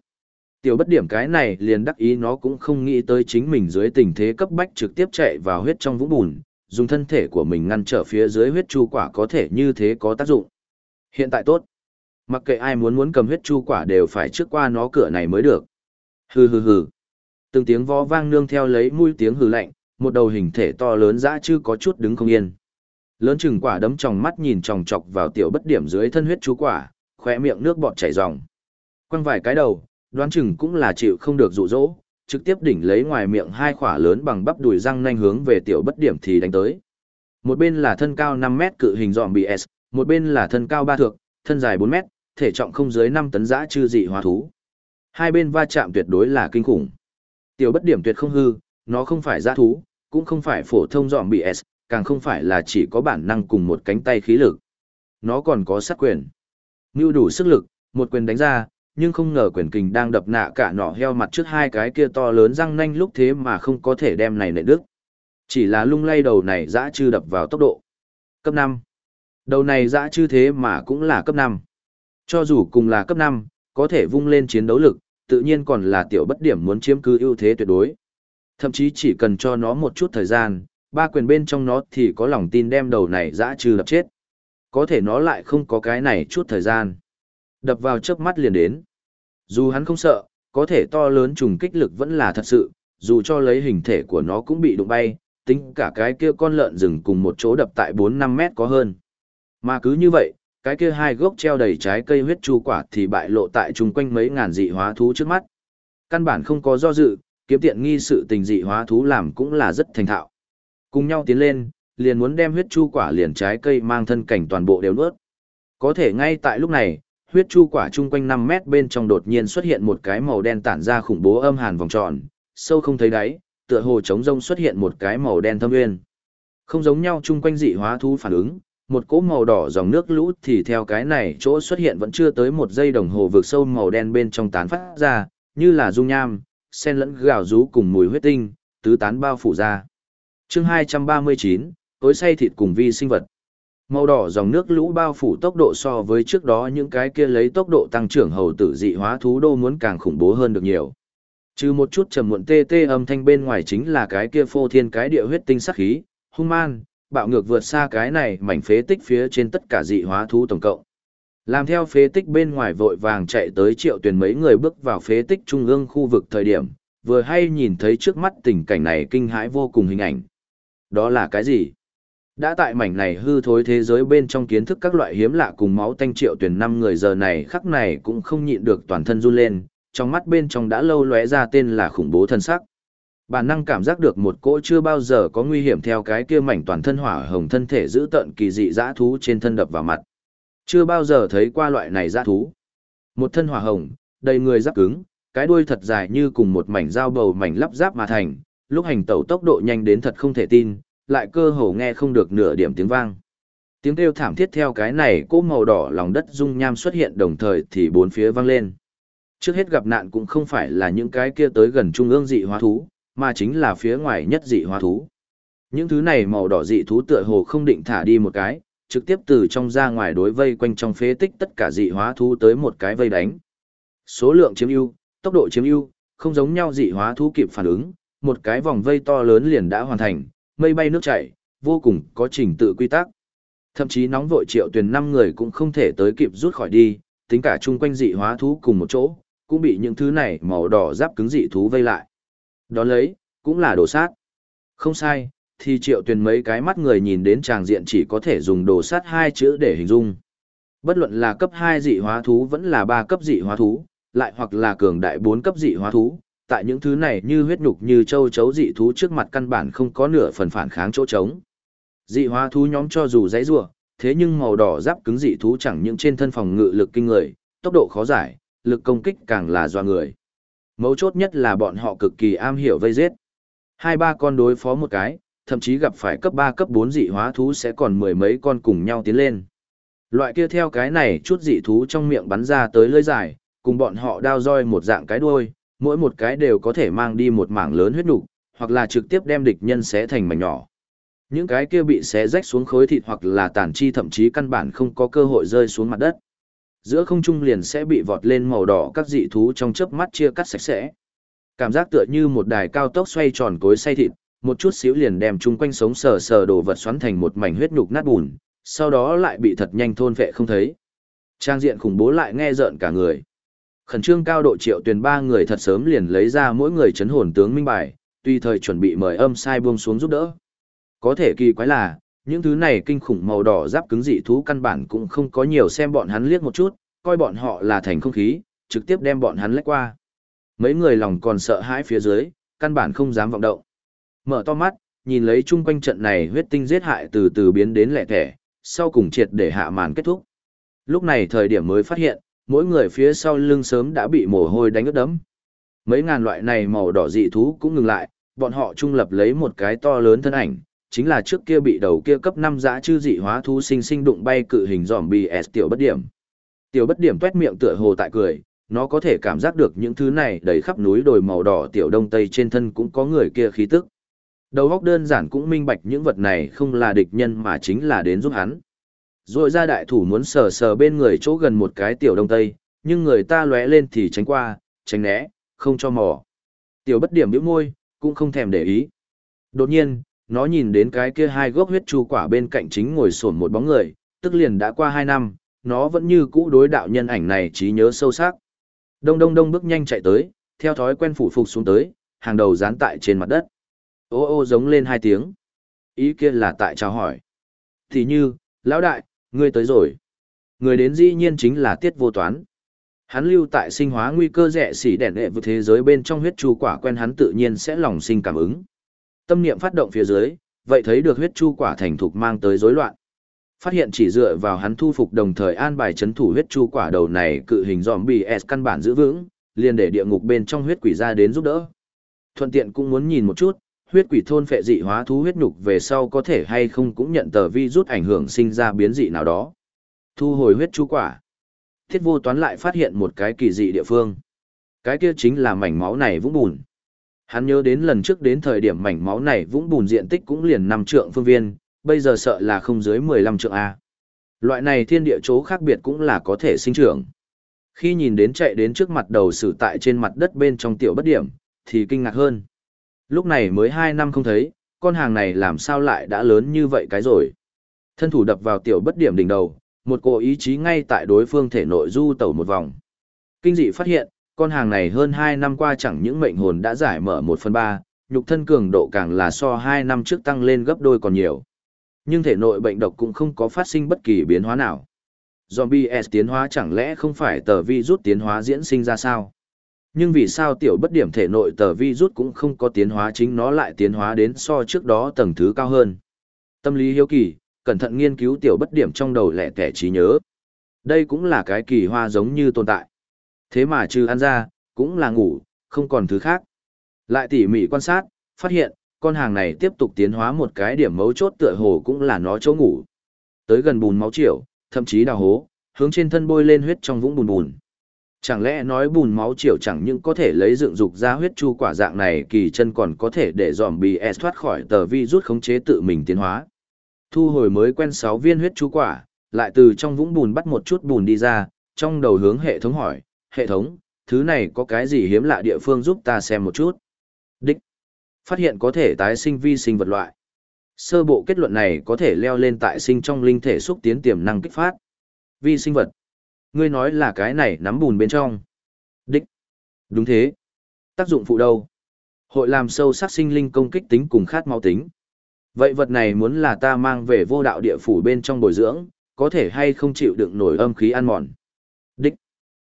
Tiểu bất điểm cái này liền đắc ý nó cũng không nghĩ tới chính mình dưới tình thế cấp bách trực tiếp chạy vào huyết trong vũng bùn, dùng thân thể của mình ngăn trở phía dưới huyết chu quả có thể như thế có tác dụng. Hiện tại tốt. Mặc kệ ai muốn muốn cầm huyết chu quả đều phải trước qua nó cửa này mới được. Hừ hừ hừ. Từng tiếng vó vang nương theo lấy mũi tiếng hừ lạnh, một đầu hình thể to lớn dã chư có chút đứng không yên. Lớn chừng quả đấm trong mắt nhìn chòng chọc vào tiểu bất điểm dưới thân huyết chú quả, khoe miệng nước bọt chảy ròng. Quăng vài cái đầu, đoán chừng cũng là chịu không được dụ dỗ, trực tiếp đỉnh lấy ngoài miệng hai khỏa lớn bằng bắp đùi răng nanh hướng về tiểu bất điểm thì đánh tới. Một bên là thân cao 5 mét cự hình dòm BS, S, một bên là thân cao ba thước, thân dài 4 mét, thể trọng không dưới 5 tấn dã chư dị hóa thú. Hai bên va chạm tuyệt đối là kinh khủng. Tiểu bất điểm tuyệt không hư, nó không phải dã thú, cũng không phải phổ thông dòm BS, S, càng không phải là chỉ có bản năng cùng một cánh tay khí lực. Nó còn có sát quyền. Ngưu đủ sức lực, một quyền đánh ra, nhưng không ngờ quyền kình đang đập nạ cả nỏ heo mặt trước hai cái kia to lớn răng nanh lúc thế mà không có thể đem này nệ đức. Chỉ là lung lay đầu này dã chư đập vào tốc độ. Cấp 5. Đầu này dã chư thế mà cũng là cấp 5. Cho dù cùng là cấp 5, có thể vung lên chiến đấu lực, tự nhiên còn là tiểu bất điểm muốn chiếm cứ ưu thế tuyệt đối. Thậm chí chỉ cần cho nó một chút thời gian, ba quyền bên trong nó thì có lòng tin đem đầu này dã trừ đập chết. Có thể nó lại không có cái này chút thời gian. Đập vào chớp mắt liền đến. Dù hắn không sợ, có thể to lớn trùng kích lực vẫn là thật sự, dù cho lấy hình thể của nó cũng bị đụng bay, tính cả cái kia con lợn rừng cùng một chỗ đập tại 4-5 mét có hơn. Mà cứ như vậy, cái kia hai gốc treo đầy trái cây huyết chu quả thì bại lộ tại chung quanh mấy ngàn dị hóa thú trước mắt. Căn bản không có do dự, kiếm tiện nghi sự tình dị hóa thú làm cũng là rất thành thạo. Cùng nhau tiến lên, liền muốn đem huyết chu quả liền trái cây mang thân cảnh toàn bộ đều nuốt. Có thể ngay tại lúc này, huyết chu quả chung quanh 5 mét bên trong đột nhiên xuất hiện một cái màu đen tản ra khủng bố âm hàn vòng tròn, sâu không thấy đáy, tựa hồ trống rông xuất hiện một cái màu đen thâm nguyên. Không giống nhau chung quanh dị hóa thú phản ứng, một cỗ màu đỏ dòng nước lũ thì theo cái này chỗ xuất hiện vẫn chưa tới một giây đồng hồ vượt sâu màu đen bên trong tán phát ra, như là dung nham, sen lẫn gạo rú cùng mùi huyết tinh, tứ tán bao phủ ra chương 239, tối say thịt cùng vi sinh vật. Màu đỏ dòng nước lũ bao phủ tốc độ so với trước đó những cái kia lấy tốc độ tăng trưởng hầu tử dị hóa thú đô muốn càng khủng bố hơn được nhiều. Trừ một chút trầm muộn tê tê âm thanh bên ngoài chính là cái kia phô thiên cái địa huyết tinh sắc khí, hung man, bạo ngược vượt xa cái này mảnh phế tích phía trên tất cả dị hóa thú tổng cộng. Làm theo phế tích bên ngoài vội vàng chạy tới triệu tuyển mấy người bước vào phế tích trung ương khu vực thời điểm, vừa hay nhìn thấy trước mắt tình cảnh này kinh hãi vô cùng hình ảnh. Đó là cái gì? Đã tại mảnh này hư thối thế giới bên trong kiến thức các loại hiếm lạ cùng máu tanh triệu tuyển năm người giờ này khắc này cũng không nhịn được toàn thân run lên, trong mắt bên trong đã lâu lóe ra tên là khủng bố thân sắc. Bản năng cảm giác được một cỗ chưa bao giờ có nguy hiểm theo cái kia mảnh toàn thân hỏa hồng thân thể giữ tận kỳ dị dã thú trên thân đập vào mặt. Chưa bao giờ thấy qua loại này dã thú. Một thân hỏa hồng, đầy người giáp cứng, cái đuôi thật dài như cùng một mảnh dao bầu mảnh lắp ráp mà thành, lúc hành tẩu tốc độ nhanh đến thật không thể tin, lại cơ hồ nghe không được nửa điểm tiếng vang. Tiếng kêu thảm thiết theo cái này cỗ màu đỏ lòng đất dung nham xuất hiện đồng thời thì bốn phía vang lên. Trước hết gặp nạn cũng không phải là những cái kia tới gần trung ương dị hóa thú, mà chính là phía ngoài nhất dị hóa thú. Những thứ này màu đỏ dị thú tựa hồ không định thả đi một cái, trực tiếp từ trong ra ngoài đối vây quanh trong phế tích tất cả dị hóa thú tới một cái vây đánh. Số lượng chiếm ưu, tốc độ chiếm ưu, không giống nhau dị hóa thú kịp phản ứng, một cái vòng vây to lớn liền đã hoàn thành, mây bay nước chảy, vô cùng có trình tự quy tắc. Thậm chí nóng vội triệu tuyển năm người cũng không thể tới kịp rút khỏi đi, tính cả chung quanh dị hóa thú cùng một chỗ, cũng bị những thứ này màu đỏ giáp cứng dị thú vây lại. Đó lấy, cũng là đồ sát. Không sai, thì triệu tuyển mấy cái mắt người nhìn đến tràng diện chỉ có thể dùng đồ sát hai chữ để hình dung. Bất luận là cấp 2 dị hóa thú vẫn là 3 cấp dị hóa thú, lại hoặc là cường đại 4 cấp dị hóa thú, tại những thứ này như huyết nhục như châu chấu dị thú trước mặt căn bản không có nửa phần phản kháng chỗ trống. Dị hóa thú nhóm cho dù dãy rủa, thế nhưng màu đỏ giáp cứng dị thú chẳng những trên thân phòng ngự lực kinh người, tốc độ khó giải, lực công kích càng là doa người. Mấu chốt nhất là bọn họ cực kỳ am hiểu vây giết. Hai ba con đối phó một cái, thậm chí gặp phải cấp 3 cấp 4 dị hóa thú sẽ còn mười mấy con cùng nhau tiến lên. Loại kia theo cái này chút dị thú trong miệng bắn ra tới lưỡi dài, cùng bọn họ đao roi một dạng cái đuôi, mỗi một cái đều có thể mang đi một mảng lớn huyết nục, hoặc là trực tiếp đem địch nhân xé thành mảnh nhỏ. Những cái kia bị xé rách xuống khối thịt hoặc là tàn chi thậm chí căn bản không có cơ hội rơi xuống mặt đất. Giữa không trung liền sẽ bị vọt lên màu đỏ các dị thú trong chớp mắt chia cắt sạch sẽ. Cảm giác tựa như một đài cao tốc xoay tròn cối xay thịt, một chút xíu liền đem chung quanh sống sờ sờ đồ vật xoắn thành một mảnh huyết nhục nát bùn, sau đó lại bị thật nhanh thôn vệ không thấy. Trang diện khủng bố lại nghe rợn cả người. Khẩn trương cao độ triệu tuyển ba người thật sớm liền lấy ra mỗi người chấn hồn tướng minh bài, tùy thời chuẩn bị mời âm sai buông xuống giúp đỡ. Có thể kỳ quái là, những thứ này kinh khủng màu đỏ giáp cứng dị thú căn bản cũng không có nhiều xem bọn hắn liếc một chút, coi bọn họ là thành không khí, trực tiếp đem bọn hắn lách qua. Mấy người lòng còn sợ hãi phía dưới, căn bản không dám vọng động. Mở to mắt, nhìn lấy chung quanh trận này huyết tinh giết hại từ từ biến đến lẻ thẻ, sau cùng triệt để hạ màn kết thúc. Lúc này thời điểm mới phát hiện, mỗi người phía sau lưng sớm đã bị mồ hôi đánh ướt đẫm. Mấy ngàn loại này màu đỏ dị thú cũng ngừng lại, bọn họ trung lập lấy một cái to lớn thân ảnh, chính là trước kia bị đầu kia cấp 5 dã chư dị hóa thú sinh sinh đụng bay cự hình zombie S tiểu bất điểm. Tiểu bất điểm tuét miệng tựa hồ tại cười, nó có thể cảm giác được những thứ này đầy khắp núi đồi màu đỏ tiểu đông tây trên thân cũng có người kia khí tức. Đầu óc đơn giản cũng minh bạch những vật này không là địch nhân mà chính là đến giúp hắn. Rồi ra đại thủ muốn sờ sờ bên người chỗ gần một cái tiểu đông tây, nhưng người ta lóe lên thì tránh qua, tránh né, không cho mò. Tiểu bất điểm bĩu môi, cũng không thèm để ý. Đột nhiên, nó nhìn đến cái kia hai gốc huyết chu quả bên cạnh chính ngồi sổn một bóng người, tức liền đã qua hai năm, nó vẫn như cũ đối đạo nhân ảnh này trí nhớ sâu sắc. Đông đông đông bước nhanh chạy tới, theo thói quen phủ phục xuống tới, hàng đầu dán tại trên mặt đất. Ô ô giống lên hai tiếng. Ý kia là tại chào hỏi. Thì như, lão đại, ngươi tới rồi. Người đến dĩ nhiên chính là tiết vô toán. Hắn lưu tại sinh hóa nguy cơ rẻ xỉ đèn đệ vượt thế giới bên trong huyết chu quả quen hắn tự nhiên sẽ lòng sinh cảm ứng. Tâm niệm phát động phía dưới, vậy thấy được huyết chu quả thành thục mang tới rối loạn. Phát hiện chỉ dựa vào hắn thu phục đồng thời an bài chấn thủ huyết chu quả đầu này cự hình zombie S căn bản giữ vững, liền để địa ngục bên trong huyết quỷ ra đến giúp đỡ. Thuận tiện cũng muốn nhìn một chút, huyết quỷ thôn phệ dị hóa thú huyết nhục về sau có thể hay không cũng nhận tờ vi rút ảnh hưởng sinh ra biến dị nào đó. Thu hồi huyết chú quả. Thiết vô toán lại phát hiện một cái kỳ dị địa phương. Cái kia chính là mảnh máu này vũng bùn. Hắn nhớ đến lần trước đến thời điểm mảnh máu này vũng bùn diện tích cũng liền năm trượng phương viên, bây giờ sợ là không dưới 15 trượng A. Loại này thiên địa chỗ khác biệt cũng là có thể sinh trưởng. Khi nhìn đến chạy đến trước mặt đầu sử tại trên mặt đất bên trong tiểu bất điểm, thì kinh ngạc hơn. Lúc này mới 2 năm không thấy, con hàng này làm sao lại đã lớn như vậy cái rồi. Thân thủ đập vào tiểu bất điểm đỉnh đầu, một cổ ý chí ngay tại đối phương thể nội du tẩu một vòng. Kinh dị phát hiện, con hàng này hơn 2 năm qua chẳng những mệnh hồn đã giải mở 1 phần 3, nhục thân cường độ càng là so 2 năm trước tăng lên gấp đôi còn nhiều. Nhưng thể nội bệnh độc cũng không có phát sinh bất kỳ biến hóa nào. Zombie S tiến hóa chẳng lẽ không phải tờ vi rút tiến hóa diễn sinh ra sao? Nhưng vì sao tiểu bất điểm thể nội tờ vi rút cũng không có tiến hóa chính nó lại tiến hóa đến so trước đó tầng thứ cao hơn? Tâm lý hiếu kỳ, cẩn thận nghiên cứu tiểu bất điểm trong đầu lẻ tẻ trí nhớ. Đây cũng là cái kỳ hoa giống như tồn tại. Thế mà trừ ăn ra, cũng là ngủ, không còn thứ khác. Lại tỉ mỉ quan sát, phát hiện, con hàng này tiếp tục tiến hóa một cái điểm mấu chốt tựa hồ cũng là nó chỗ ngủ. Tới gần bùn máu triệu, thậm chí đào hố, hướng trên thân bôi lên huyết trong vũng bùn bùn. Chẳng lẽ nói bùn máu triều chẳng những có thể lấy dựng dục ra huyết chu quả dạng này kỳ chân còn có thể để dòm bì S thoát khỏi tờ vi rút khống chế tự mình tiến hóa. Thu hồi mới quen 6 viên huyết chu quả, lại từ trong vũng bùn bắt một chút bùn đi ra, trong đầu hướng hệ thống hỏi, hệ thống, thứ này có cái gì hiếm lạ địa phương giúp ta xem một chút. Đích. Phát hiện có thể tái sinh vi sinh vật loại. Sơ bộ kết luận này có thể leo lên tại sinh trong linh thể xúc tiến tiềm năng kích phát. Vi sinh vật. Ngươi nói là cái này nắm bùn bên trong. Đích. Đúng thế. Tác dụng phụ đâu? Hội làm sâu sắc sinh linh công kích tính cùng khát máu tính. Vậy vật này muốn là ta mang về vô đạo địa phủ bên trong bồi dưỡng, có thể hay không chịu đựng nổi âm khí ăn mòn. Đích.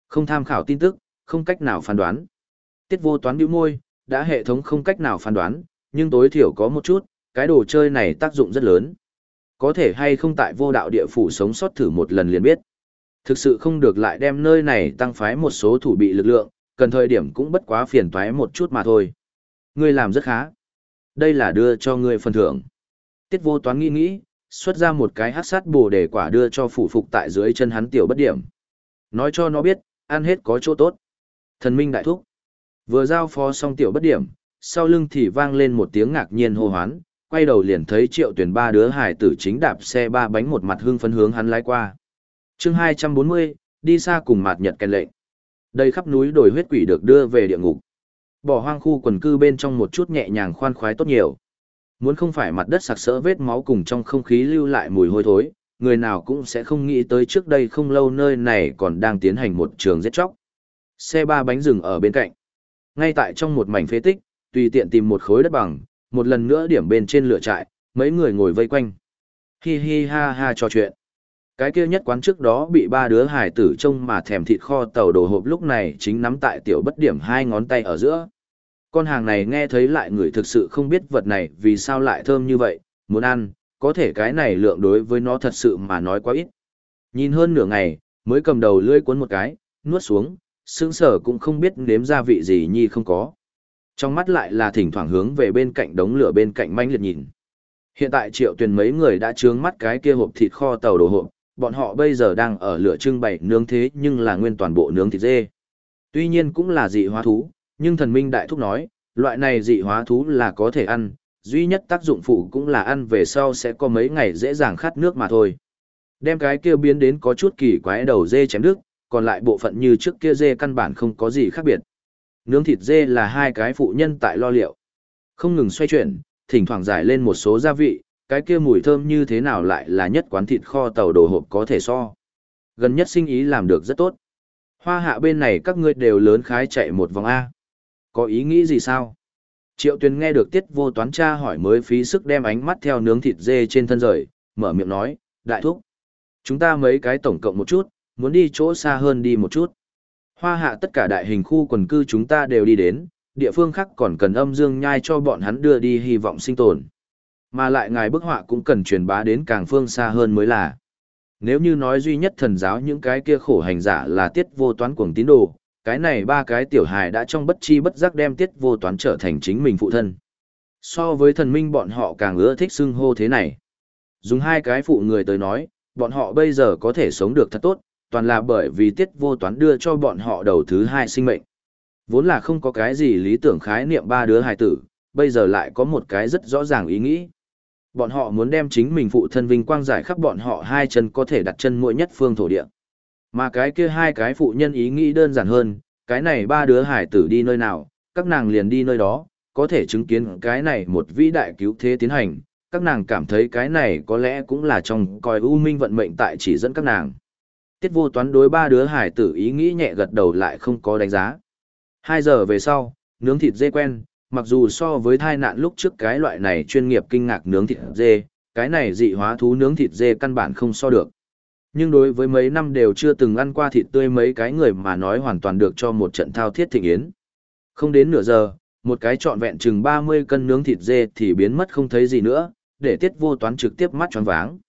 Không tham khảo tin tức, không cách nào phán đoán. Tiết vô toán bĩu môi, đã hệ thống không cách nào phán đoán, nhưng tối thiểu có một chút, cái đồ chơi này tác dụng rất lớn. Có thể hay không tại vô đạo địa phủ sống sót thử một lần liền biết. Thực sự không được lại đem nơi này tăng phái một số thủ bị lực lượng, cần thời điểm cũng bất quá phiền toái một chút mà thôi. Ngươi làm rất khá. Đây là đưa cho ngươi phần thưởng. Tiết vô toán nghĩ nghĩ, xuất ra một cái hát sát bồ để quả đưa cho phủ phục tại dưới chân hắn tiểu bất điểm. Nói cho nó biết, ăn hết có chỗ tốt. Thần minh đại thúc. Vừa giao phó xong tiểu bất điểm, sau lưng thì vang lên một tiếng ngạc nhiên hô hoán, quay đầu liền thấy triệu tuyển ba đứa hải tử chính đạp xe ba bánh một mặt hưng phấn hướng hắn lái qua chương 240, đi xa cùng mạt nhật kèn lệnh. Đây khắp núi đồi huyết quỷ được đưa về địa ngục. Bỏ hoang khu quần cư bên trong một chút nhẹ nhàng khoan khoái tốt nhiều. Muốn không phải mặt đất sặc sỡ vết máu cùng trong không khí lưu lại mùi hôi thối, người nào cũng sẽ không nghĩ tới trước đây không lâu nơi này còn đang tiến hành một trường giết chóc. Xe ba bánh rừng ở bên cạnh. Ngay tại trong một mảnh phế tích, tùy tiện tìm một khối đất bằng, một lần nữa điểm bên trên lửa trại, mấy người ngồi vây quanh. Hi hi ha ha trò chuyện. Cái kia nhất quán trước đó bị ba đứa hải tử trông mà thèm thịt kho tàu đồ hộp lúc này chính nắm tại tiểu bất điểm hai ngón tay ở giữa. Con hàng này nghe thấy lại người thực sự không biết vật này vì sao lại thơm như vậy, muốn ăn, có thể cái này lượng đối với nó thật sự mà nói quá ít. Nhìn hơn nửa ngày, mới cầm đầu lưỡi cuốn một cái, nuốt xuống, sững sở cũng không biết nếm gia vị gì nhi không có. Trong mắt lại là thỉnh thoảng hướng về bên cạnh đống lửa bên cạnh manh liệt nhìn. Hiện tại triệu tuyền mấy người đã trướng mắt cái kia hộp thịt kho tàu đồ hộp, bọn họ bây giờ đang ở lửa trưng bày nướng thế nhưng là nguyên toàn bộ nướng thịt dê. Tuy nhiên cũng là dị hóa thú, nhưng thần minh đại thúc nói, loại này dị hóa thú là có thể ăn, duy nhất tác dụng phụ cũng là ăn về sau sẽ có mấy ngày dễ dàng khát nước mà thôi. Đem cái kia biến đến có chút kỳ quái đầu dê chém đứt, còn lại bộ phận như trước kia dê căn bản không có gì khác biệt. Nướng thịt dê là hai cái phụ nhân tại lo liệu. Không ngừng xoay chuyển, thỉnh thoảng giải lên một số gia vị, cái kia mùi thơm như thế nào lại là nhất quán thịt kho tàu đồ hộp có thể so. Gần nhất sinh ý làm được rất tốt. Hoa hạ bên này các ngươi đều lớn khái chạy một vòng A. Có ý nghĩ gì sao? Triệu Tuyền nghe được tiết vô toán tra hỏi mới phí sức đem ánh mắt theo nướng thịt dê trên thân rời, mở miệng nói, đại thúc. Chúng ta mấy cái tổng cộng một chút, muốn đi chỗ xa hơn đi một chút. Hoa hạ tất cả đại hình khu quần cư chúng ta đều đi đến, địa phương khác còn cần âm dương nhai cho bọn hắn đưa đi hy vọng sinh tồn. Mà lại ngài bức họa cũng cần truyền bá đến càng phương xa hơn mới là. Nếu như nói duy nhất thần giáo những cái kia khổ hành giả là tiết vô toán cuồng tín đồ, cái này ba cái tiểu hài đã trong bất chi bất giác đem tiết vô toán trở thành chính mình phụ thân. So với thần minh bọn họ càng ưa thích xưng hô thế này. Dùng hai cái phụ người tới nói, bọn họ bây giờ có thể sống được thật tốt, toàn là bởi vì tiết vô toán đưa cho bọn họ đầu thứ hai sinh mệnh. Vốn là không có cái gì lý tưởng khái niệm ba đứa hài tử, bây giờ lại có một cái rất rõ ràng ý nghĩ. Bọn họ muốn đem chính mình phụ thân vinh quang giải khắp bọn họ hai chân có thể đặt chân mỗi nhất phương thổ địa. Mà cái kia hai cái phụ nhân ý nghĩ đơn giản hơn, cái này ba đứa hải tử đi nơi nào, các nàng liền đi nơi đó, có thể chứng kiến cái này một vĩ đại cứu thế tiến hành, các nàng cảm thấy cái này có lẽ cũng là trong coi u minh vận mệnh tại chỉ dẫn các nàng. Tiết vô toán đối ba đứa hải tử ý nghĩ nhẹ gật đầu lại không có đánh giá. Hai giờ về sau, nướng thịt dê quen, mặc dù so với thai nạn lúc trước cái loại này chuyên nghiệp kinh ngạc nướng thịt dê, cái này dị hóa thú nướng thịt dê căn bản không so được. Nhưng đối với mấy năm đều chưa từng ăn qua thịt tươi mấy cái người mà nói hoàn toàn được cho một trận thao thiết thịnh yến. Không đến nửa giờ, một cái trọn vẹn chừng 30 cân nướng thịt dê thì biến mất không thấy gì nữa, để tiết vô toán trực tiếp mắt tròn váng.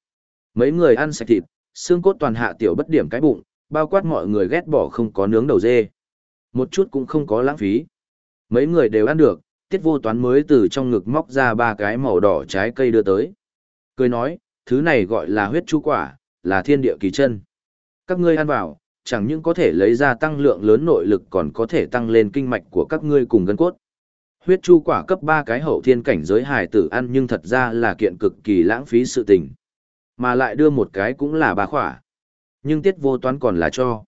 Mấy người ăn sạch thịt, xương cốt toàn hạ tiểu bất điểm cái bụng, bao quát mọi người ghét bỏ không có nướng đầu dê. Một chút cũng không có lãng phí. Mấy người đều ăn được, tiết vô toán mới từ trong ngực móc ra ba cái màu đỏ trái cây đưa tới. Cười nói, thứ này gọi là huyết chu quả, là thiên địa kỳ chân. Các ngươi ăn vào, chẳng những có thể lấy ra tăng lượng lớn nội lực còn có thể tăng lên kinh mạch của các ngươi cùng gân cốt. Huyết chu quả cấp ba cái hậu thiên cảnh giới hài tử ăn nhưng thật ra là kiện cực kỳ lãng phí sự tình. Mà lại đưa một cái cũng là ba khỏa. Nhưng tiết vô toán còn là cho.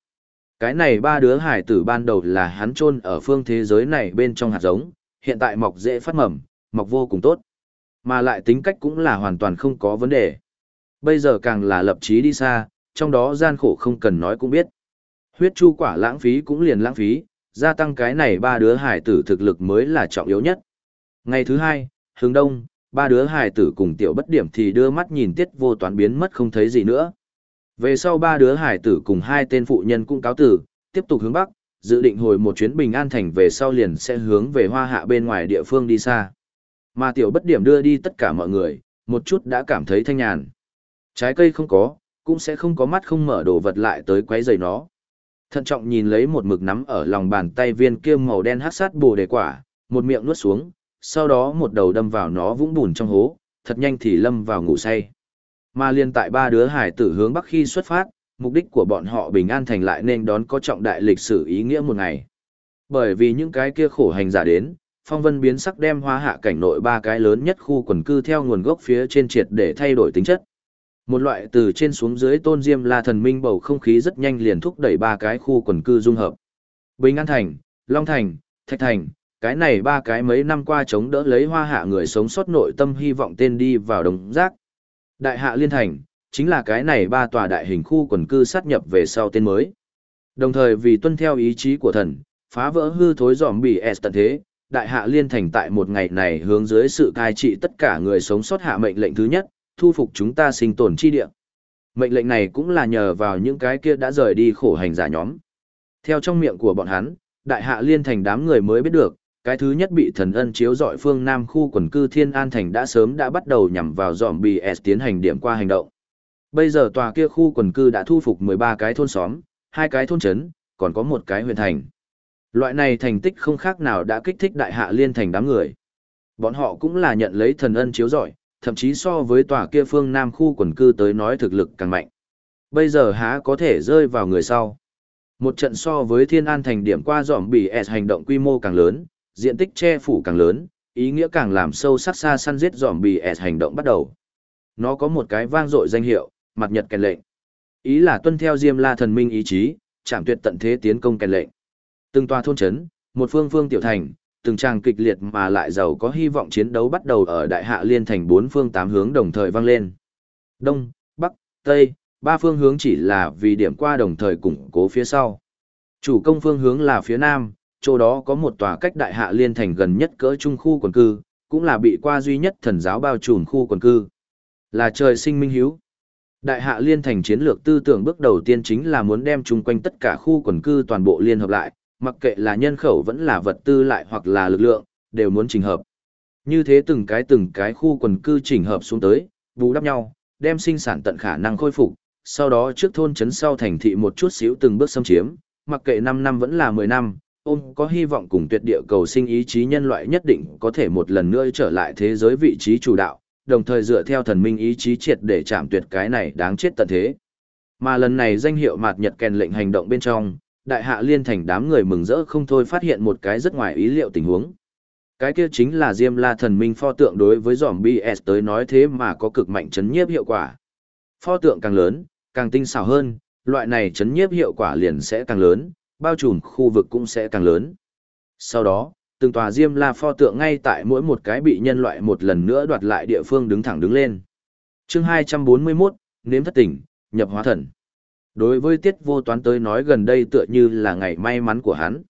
Cái này ba đứa hài tử ban đầu là hắn chôn ở phương thế giới này bên trong hạt giống, hiện tại mọc dễ phát mầm, mọc vô cùng tốt. Mà lại tính cách cũng là hoàn toàn không có vấn đề. Bây giờ càng là lập chí đi xa, trong đó gian khổ không cần nói cũng biết. Huyết chu quả lãng phí cũng liền lãng phí, gia tăng cái này ba đứa hải tử thực lực mới là trọng yếu nhất. Ngày thứ hai, hướng đông, ba đứa hải tử cùng tiểu bất điểm thì đưa mắt nhìn tiết vô toán biến mất không thấy gì nữa. Về sau ba đứa hải tử cùng hai tên phụ nhân cũng cáo tử, tiếp tục hướng bắc, dự định hồi một chuyến bình an thành về sau liền sẽ hướng về hoa hạ bên ngoài địa phương đi xa. Mà tiểu bất điểm đưa đi tất cả mọi người, một chút đã cảm thấy thanh nhàn. Trái cây không có, cũng sẽ không có mắt không mở đồ vật lại tới quấy rầy nó. Thận trọng nhìn lấy một mực nắm ở lòng bàn tay viên kia màu đen hắc sát bồ đề quả, một miệng nuốt xuống, sau đó một đầu đâm vào nó vũng bùn trong hố, thật nhanh thì lâm vào ngủ say. Mà liên tại ba đứa hải tử hướng bắc khi xuất phát, mục đích của bọn họ bình an thành lại nên đón có trọng đại lịch sử ý nghĩa một ngày. Bởi vì những cái kia khổ hành giả đến, phong vân biến sắc đem hóa hạ cảnh nội ba cái lớn nhất khu quần cư theo nguồn gốc phía trên triệt để thay đổi tính chất. Một loại từ trên xuống dưới tôn diêm là thần minh bầu không khí rất nhanh liền thúc đẩy ba cái khu quần cư dung hợp. Bình An Thành, Long Thành, Thạch Thành, cái này ba cái mấy năm qua chống đỡ lấy hoa hạ người sống sót nội tâm hy vọng tên đi vào đồng giác. Đại hạ Liên Thành, chính là cái này ba tòa đại hình khu quần cư sát nhập về sau tên mới. Đồng thời vì tuân theo ý chí của thần, phá vỡ hư thối giòm bị S tận thế, đại hạ liên thành tại một ngày này hướng dưới sự cai trị tất cả người sống sót hạ mệnh lệnh thứ nhất, thu phục chúng ta sinh tồn chi địa. Mệnh lệnh này cũng là nhờ vào những cái kia đã rời đi khổ hành giả nhóm. Theo trong miệng của bọn hắn, đại hạ liên thành đám người mới biết được, cái thứ nhất bị thần ân chiếu dọi phương Nam khu quần cư Thiên An Thành đã sớm đã bắt đầu nhằm vào dòm bì S tiến hành điểm qua hành động. Bây giờ tòa kia khu quần cư đã thu phục 13 cái thôn xóm, hai cái thôn trấn, còn có một cái huyện thành. Loại này thành tích không khác nào đã kích thích đại hạ liên thành đám người. Bọn họ cũng là nhận lấy thần ân chiếu giỏi, thậm chí so với tòa kia phương Nam khu quần cư tới nói thực lực càng mạnh. Bây giờ há có thể rơi vào người sau. Một trận so với thiên an thành điểm qua dòm bị S hành động quy mô càng lớn, diện tích che phủ càng lớn, ý nghĩa càng làm sâu sắc xa săn giết dòm bị S hành động bắt đầu. Nó có một cái vang dội danh hiệu, mặt nhật kèn lệnh. Ý là tuân theo Diêm La thần minh ý chí, chạm tuyệt tận thế tiến công kèn lệnh. Từng tòa thôn trấn, một phương phương tiểu thành, từng tràng kịch liệt mà lại giàu có hy vọng chiến đấu bắt đầu ở đại hạ liên thành bốn phương tám hướng đồng thời vang lên. Đông, Bắc, Tây, ba phương hướng chỉ là vì điểm qua đồng thời củng cố phía sau. Chủ công phương hướng là phía Nam, chỗ đó có một tòa cách đại hạ liên thành gần nhất cỡ trung khu quần cư, cũng là bị qua duy nhất thần giáo bao trùm khu quần cư. Là trời sinh minh hiếu. Đại hạ liên thành chiến lược tư tưởng bước đầu tiên chính là muốn đem chung quanh tất cả khu quần cư toàn bộ liên hợp lại, mặc kệ là nhân khẩu vẫn là vật tư lại hoặc là lực lượng, đều muốn chỉnh hợp. Như thế từng cái từng cái khu quần cư chỉnh hợp xuống tới, bù đắp nhau, đem sinh sản tận khả năng khôi phục, sau đó trước thôn trấn sau thành thị một chút xíu từng bước xâm chiếm, mặc kệ 5 năm vẫn là 10 năm, ôm có hy vọng cùng tuyệt địa cầu sinh ý chí nhân loại nhất định có thể một lần nữa trở lại thế giới vị trí chủ đạo, đồng thời dựa theo thần minh ý chí triệt để chạm tuyệt cái này đáng chết tận thế. Mà lần này danh hiệu mạt nhật kèn lệnh hành động bên trong, đại hạ liên thành đám người mừng rỡ không thôi phát hiện một cái rất ngoài ý liệu tình huống. Cái kia chính là Diêm La thần minh pho tượng đối với giòm BS tới nói thế mà có cực mạnh chấn nhiếp hiệu quả. Pho tượng càng lớn, càng tinh xảo hơn, loại này chấn nhiếp hiệu quả liền sẽ càng lớn, bao trùm khu vực cũng sẽ càng lớn. Sau đó, từng tòa Diêm La pho tượng ngay tại mỗi một cái bị nhân loại một lần nữa đoạt lại địa phương đứng thẳng đứng lên. Chương 241, nếm thất tỉnh, nhập hóa thần. Đối với tiết vô toán tới nói gần đây tựa như là ngày may mắn của hắn.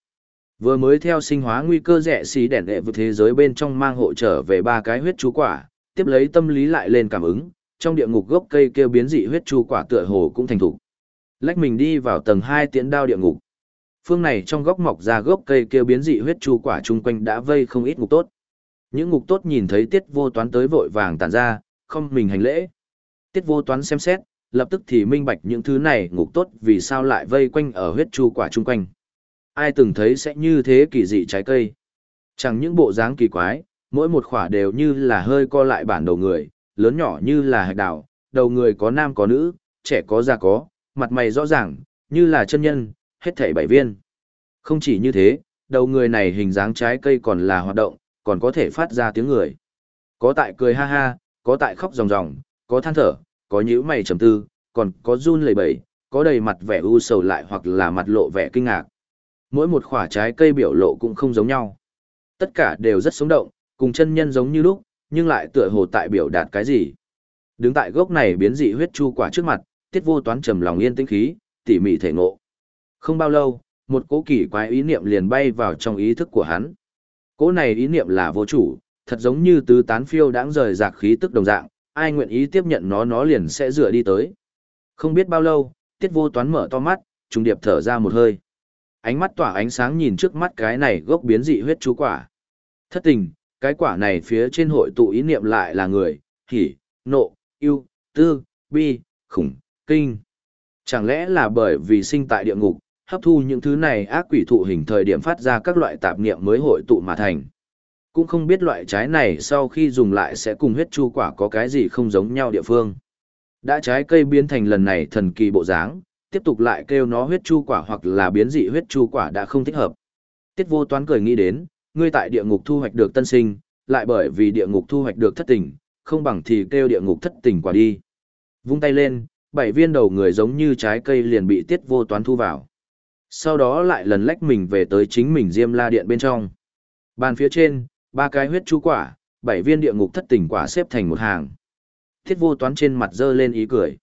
Vừa mới theo sinh hóa nguy cơ rẻ xí đèn đệ vượt thế giới bên trong mang hộ trở về ba cái huyết chú quả, tiếp lấy tâm lý lại lên cảm ứng, trong địa ngục gốc cây kêu biến dị huyết chú quả tựa hồ cũng thành thủ. Lách mình đi vào tầng 2 tiến đao địa ngục. Phương này trong góc mọc ra gốc cây kêu biến dị huyết chu quả chung quanh đã vây không ít ngục tốt. Những ngục tốt nhìn thấy tiết vô toán tới vội vàng tản ra, không mình hành lễ. Tiết vô toán xem xét, lập tức thì minh bạch những thứ này ngục tốt vì sao lại vây quanh ở huyết chu quả chung quanh. Ai từng thấy sẽ như thế kỳ dị trái cây. Chẳng những bộ dáng kỳ quái, mỗi một khỏa đều như là hơi co lại bản đầu người, lớn nhỏ như là hạch đào, đầu người có nam có nữ, trẻ có già có, mặt mày rõ ràng, như là chân nhân, hết thảy bảy viên. Không chỉ như thế, đầu người này hình dáng trái cây còn là hoạt động, còn có thể phát ra tiếng người. Có tại cười ha ha, có tại khóc ròng ròng, có than thở, có nhíu mày trầm tư, còn có run lẩy bẩy, có đầy mặt vẻ u sầu lại hoặc là mặt lộ vẻ kinh ngạc. Mỗi một quả trái cây biểu lộ cũng không giống nhau. Tất cả đều rất sống động, cùng chân nhân giống như lúc, nhưng lại tựa hồ tại biểu đạt cái gì. Đứng tại gốc này biến dị huyết chu quả trước mặt, tiết vô toán trầm lòng yên tĩnh khí, tỉ mỉ thể ngộ. Không bao lâu, một cố kỳ quái ý niệm liền bay vào trong ý thức của hắn. Cố này ý niệm là vô chủ, thật giống như tứ tán phiêu đãng rời rạc khí tức đồng dạng, ai nguyện ý tiếp nhận nó nó liền sẽ dựa đi tới. Không biết bao lâu, tiết vô toán mở to mắt, trùng điệp thở ra một hơi. Ánh mắt tỏa ánh sáng nhìn trước mắt cái này gốc biến dị huyết chú quả. Thất tình, cái quả này phía trên hội tụ ý niệm lại là người, hỉ, nộ, yêu, tư, bi, khủng, kinh. Chẳng lẽ là bởi vì sinh tại địa ngục, hấp thu những thứ này ác quỷ thụ hình thời điểm phát ra các loại tạp niệm mới hội tụ mà thành. Cũng không biết loại trái này sau khi dùng lại sẽ cùng huyết chu quả có cái gì không giống nhau địa phương. Đã trái cây biến thành lần này thần kỳ bộ dáng, tiếp tục lại kêu nó huyết chu quả hoặc là biến dị huyết chu quả đã không thích hợp. Tiết vô toán cười nghĩ đến, ngươi tại địa ngục thu hoạch được tân sinh, lại bởi vì địa ngục thu hoạch được thất tình, không bằng thì kêu địa ngục thất tình quả đi. Vung tay lên, bảy viên đầu người giống như trái cây liền bị tiết vô toán thu vào. Sau đó lại lần lách mình về tới chính mình Diêm La Điện bên trong. Bàn phía trên, ba cái huyết chu quả, bảy viên địa ngục thất tình quả xếp thành một hàng. Thiết vô toán trên mặt dơ lên ý cười.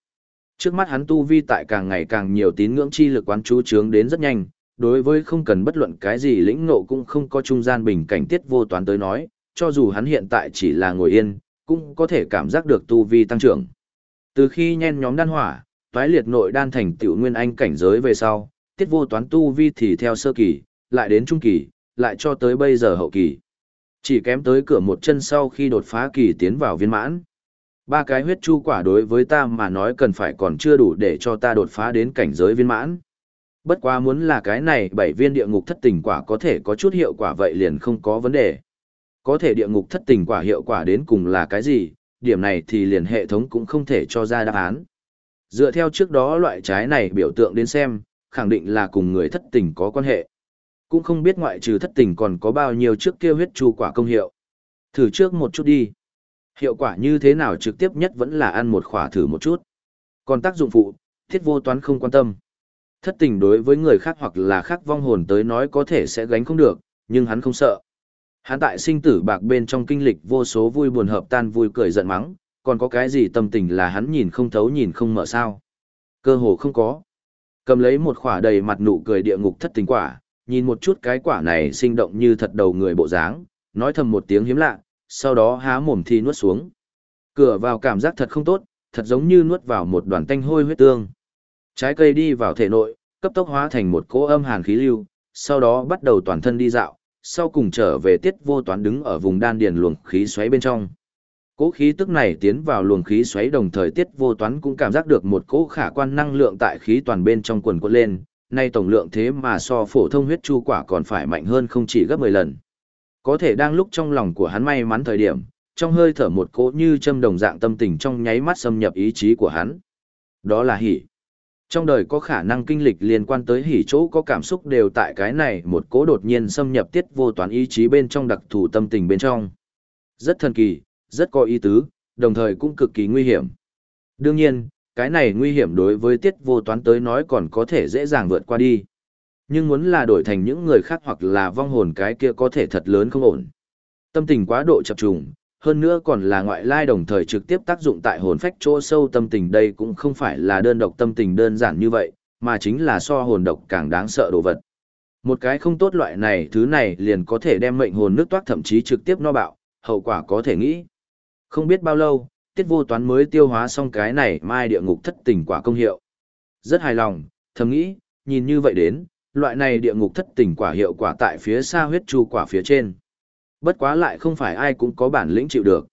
Trước mắt hắn tu vi tại càng ngày càng nhiều tín ngưỡng chi lực quán chú trướng đến rất nhanh, đối với không cần bất luận cái gì lĩnh ngộ cũng không có trung gian bình cảnh tiết vô toán tới nói, cho dù hắn hiện tại chỉ là ngồi yên, cũng có thể cảm giác được tu vi tăng trưởng. Từ khi nhen nhóm đan hỏa, toái liệt nội đan thành tiểu nguyên anh cảnh giới về sau, tiết vô toán tu vi thì theo sơ kỳ, lại đến trung kỳ, lại cho tới bây giờ hậu kỳ. Chỉ kém tới cửa một chân sau khi đột phá kỳ tiến vào viên mãn. Ba cái huyết chu quả đối với ta mà nói cần phải còn chưa đủ để cho ta đột phá đến cảnh giới viên mãn. Bất quá muốn là cái này bảy viên địa ngục thất tình quả có thể có chút hiệu quả vậy liền không có vấn đề. Có thể địa ngục thất tình quả hiệu quả đến cùng là cái gì, điểm này thì liền hệ thống cũng không thể cho ra đáp án. Dựa theo trước đó loại trái này biểu tượng đến xem, khẳng định là cùng người thất tình có quan hệ. Cũng không biết ngoại trừ thất tình còn có bao nhiêu trước kia huyết chu quả công hiệu. Thử trước một chút đi. Hiệu quả như thế nào trực tiếp nhất vẫn là ăn một khỏa thử một chút. Còn tác dụng phụ, thiết vô toán không quan tâm. Thất tình đối với người khác hoặc là khác vong hồn tới nói có thể sẽ gánh không được, nhưng hắn không sợ. Hắn tại sinh tử bạc bên trong kinh lịch vô số vui buồn hợp tan vui cười giận mắng, còn có cái gì tâm tình là hắn nhìn không thấu nhìn không mở sao. Cơ hồ không có. Cầm lấy một khỏa đầy mặt nụ cười địa ngục thất tình quả, nhìn một chút cái quả này sinh động như thật đầu người bộ dáng, nói thầm một tiếng hiếm lạ, sau đó há mồm thì nuốt xuống. Cửa vào cảm giác thật không tốt, thật giống như nuốt vào một đoàn tanh hôi huyết tương. Trái cây đi vào thể nội, cấp tốc hóa thành một cỗ âm hàn khí lưu, sau đó bắt đầu toàn thân đi dạo, sau cùng trở về tiết vô toán đứng ở vùng đan điền luồng khí xoáy bên trong. Cỗ khí tức này tiến vào luồng khí xoáy đồng thời tiết vô toán cũng cảm giác được một cỗ khả quan năng lượng tại khí toàn bên trong quần quật lên, nay tổng lượng thế mà so phổ thông huyết chu quả còn phải mạnh hơn không chỉ gấp 10 lần. Có thể đang lúc trong lòng của hắn may mắn thời điểm, trong hơi thở một cỗ như châm đồng dạng tâm tình trong nháy mắt xâm nhập ý chí của hắn. Đó là hỉ. Trong đời có khả năng kinh lịch liên quan tới hỉ chỗ có cảm xúc đều tại cái này một cỗ đột nhiên xâm nhập tiết vô toán ý chí bên trong đặc thù tâm tình bên trong. Rất thần kỳ, rất có ý tứ, đồng thời cũng cực kỳ nguy hiểm. Đương nhiên, cái này nguy hiểm đối với tiết vô toán tới nói còn có thể dễ dàng vượt qua đi. Nhưng muốn là đổi thành những người khác hoặc là vong hồn cái kia có thể thật lớn không ổn. Tâm tình quá độ chập trùng, hơn nữa còn là ngoại lai đồng thời trực tiếp tác dụng tại hồn phách chỗ sâu tâm tình đây cũng không phải là đơn độc tâm tình đơn giản như vậy, mà chính là so hồn độc càng đáng sợ đồ vật. Một cái không tốt loại này thứ này liền có thể đem mệnh hồn nước toát thậm chí trực tiếp no bạo, hậu quả có thể nghĩ. Không biết bao lâu, tiết vô toán mới tiêu hóa xong cái này mai địa ngục thất tình quả công hiệu. Rất hài lòng, thầm nghĩ, nhìn như vậy đến, loại này địa ngục thất tình quả hiệu quả tại phía xa huyết chu quả phía trên. Bất quá lại không phải ai cũng có bản lĩnh chịu được.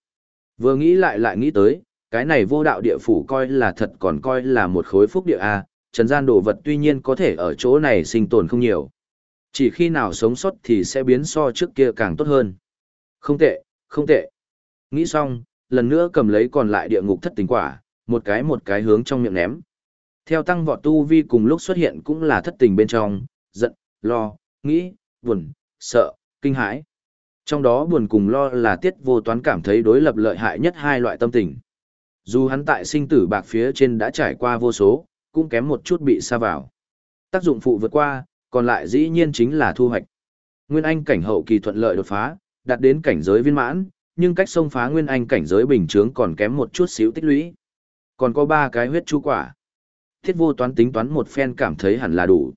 Vừa nghĩ lại lại nghĩ tới, cái này vô đạo địa phủ coi là thật còn coi là một khối phúc địa A, trần gian đồ vật tuy nhiên có thể ở chỗ này sinh tồn không nhiều. Chỉ khi nào sống sót thì sẽ biến so trước kia càng tốt hơn. Không tệ, không tệ. Nghĩ xong, lần nữa cầm lấy còn lại địa ngục thất tình quả, một cái một cái hướng trong miệng ném. Theo tăng vọt tu vi cùng lúc xuất hiện cũng là thất tình bên trong, giận, lo, nghĩ, buồn, sợ, kinh hãi. Trong đó buồn cùng lo là tiết vô toán cảm thấy đối lập lợi hại nhất hai loại tâm tình. Dù hắn tại sinh tử bạc phía trên đã trải qua vô số, cũng kém một chút bị xa vào. Tác dụng phụ vượt qua, còn lại dĩ nhiên chính là thu hoạch. Nguyên Anh cảnh hậu kỳ thuận lợi đột phá, đạt đến cảnh giới viên mãn, nhưng cách xông phá Nguyên Anh cảnh giới bình chướng còn kém một chút xíu tích lũy. Còn có ba cái huyết chu quả. Thiết vô toán tính toán một phen cảm thấy hẳn là đủ.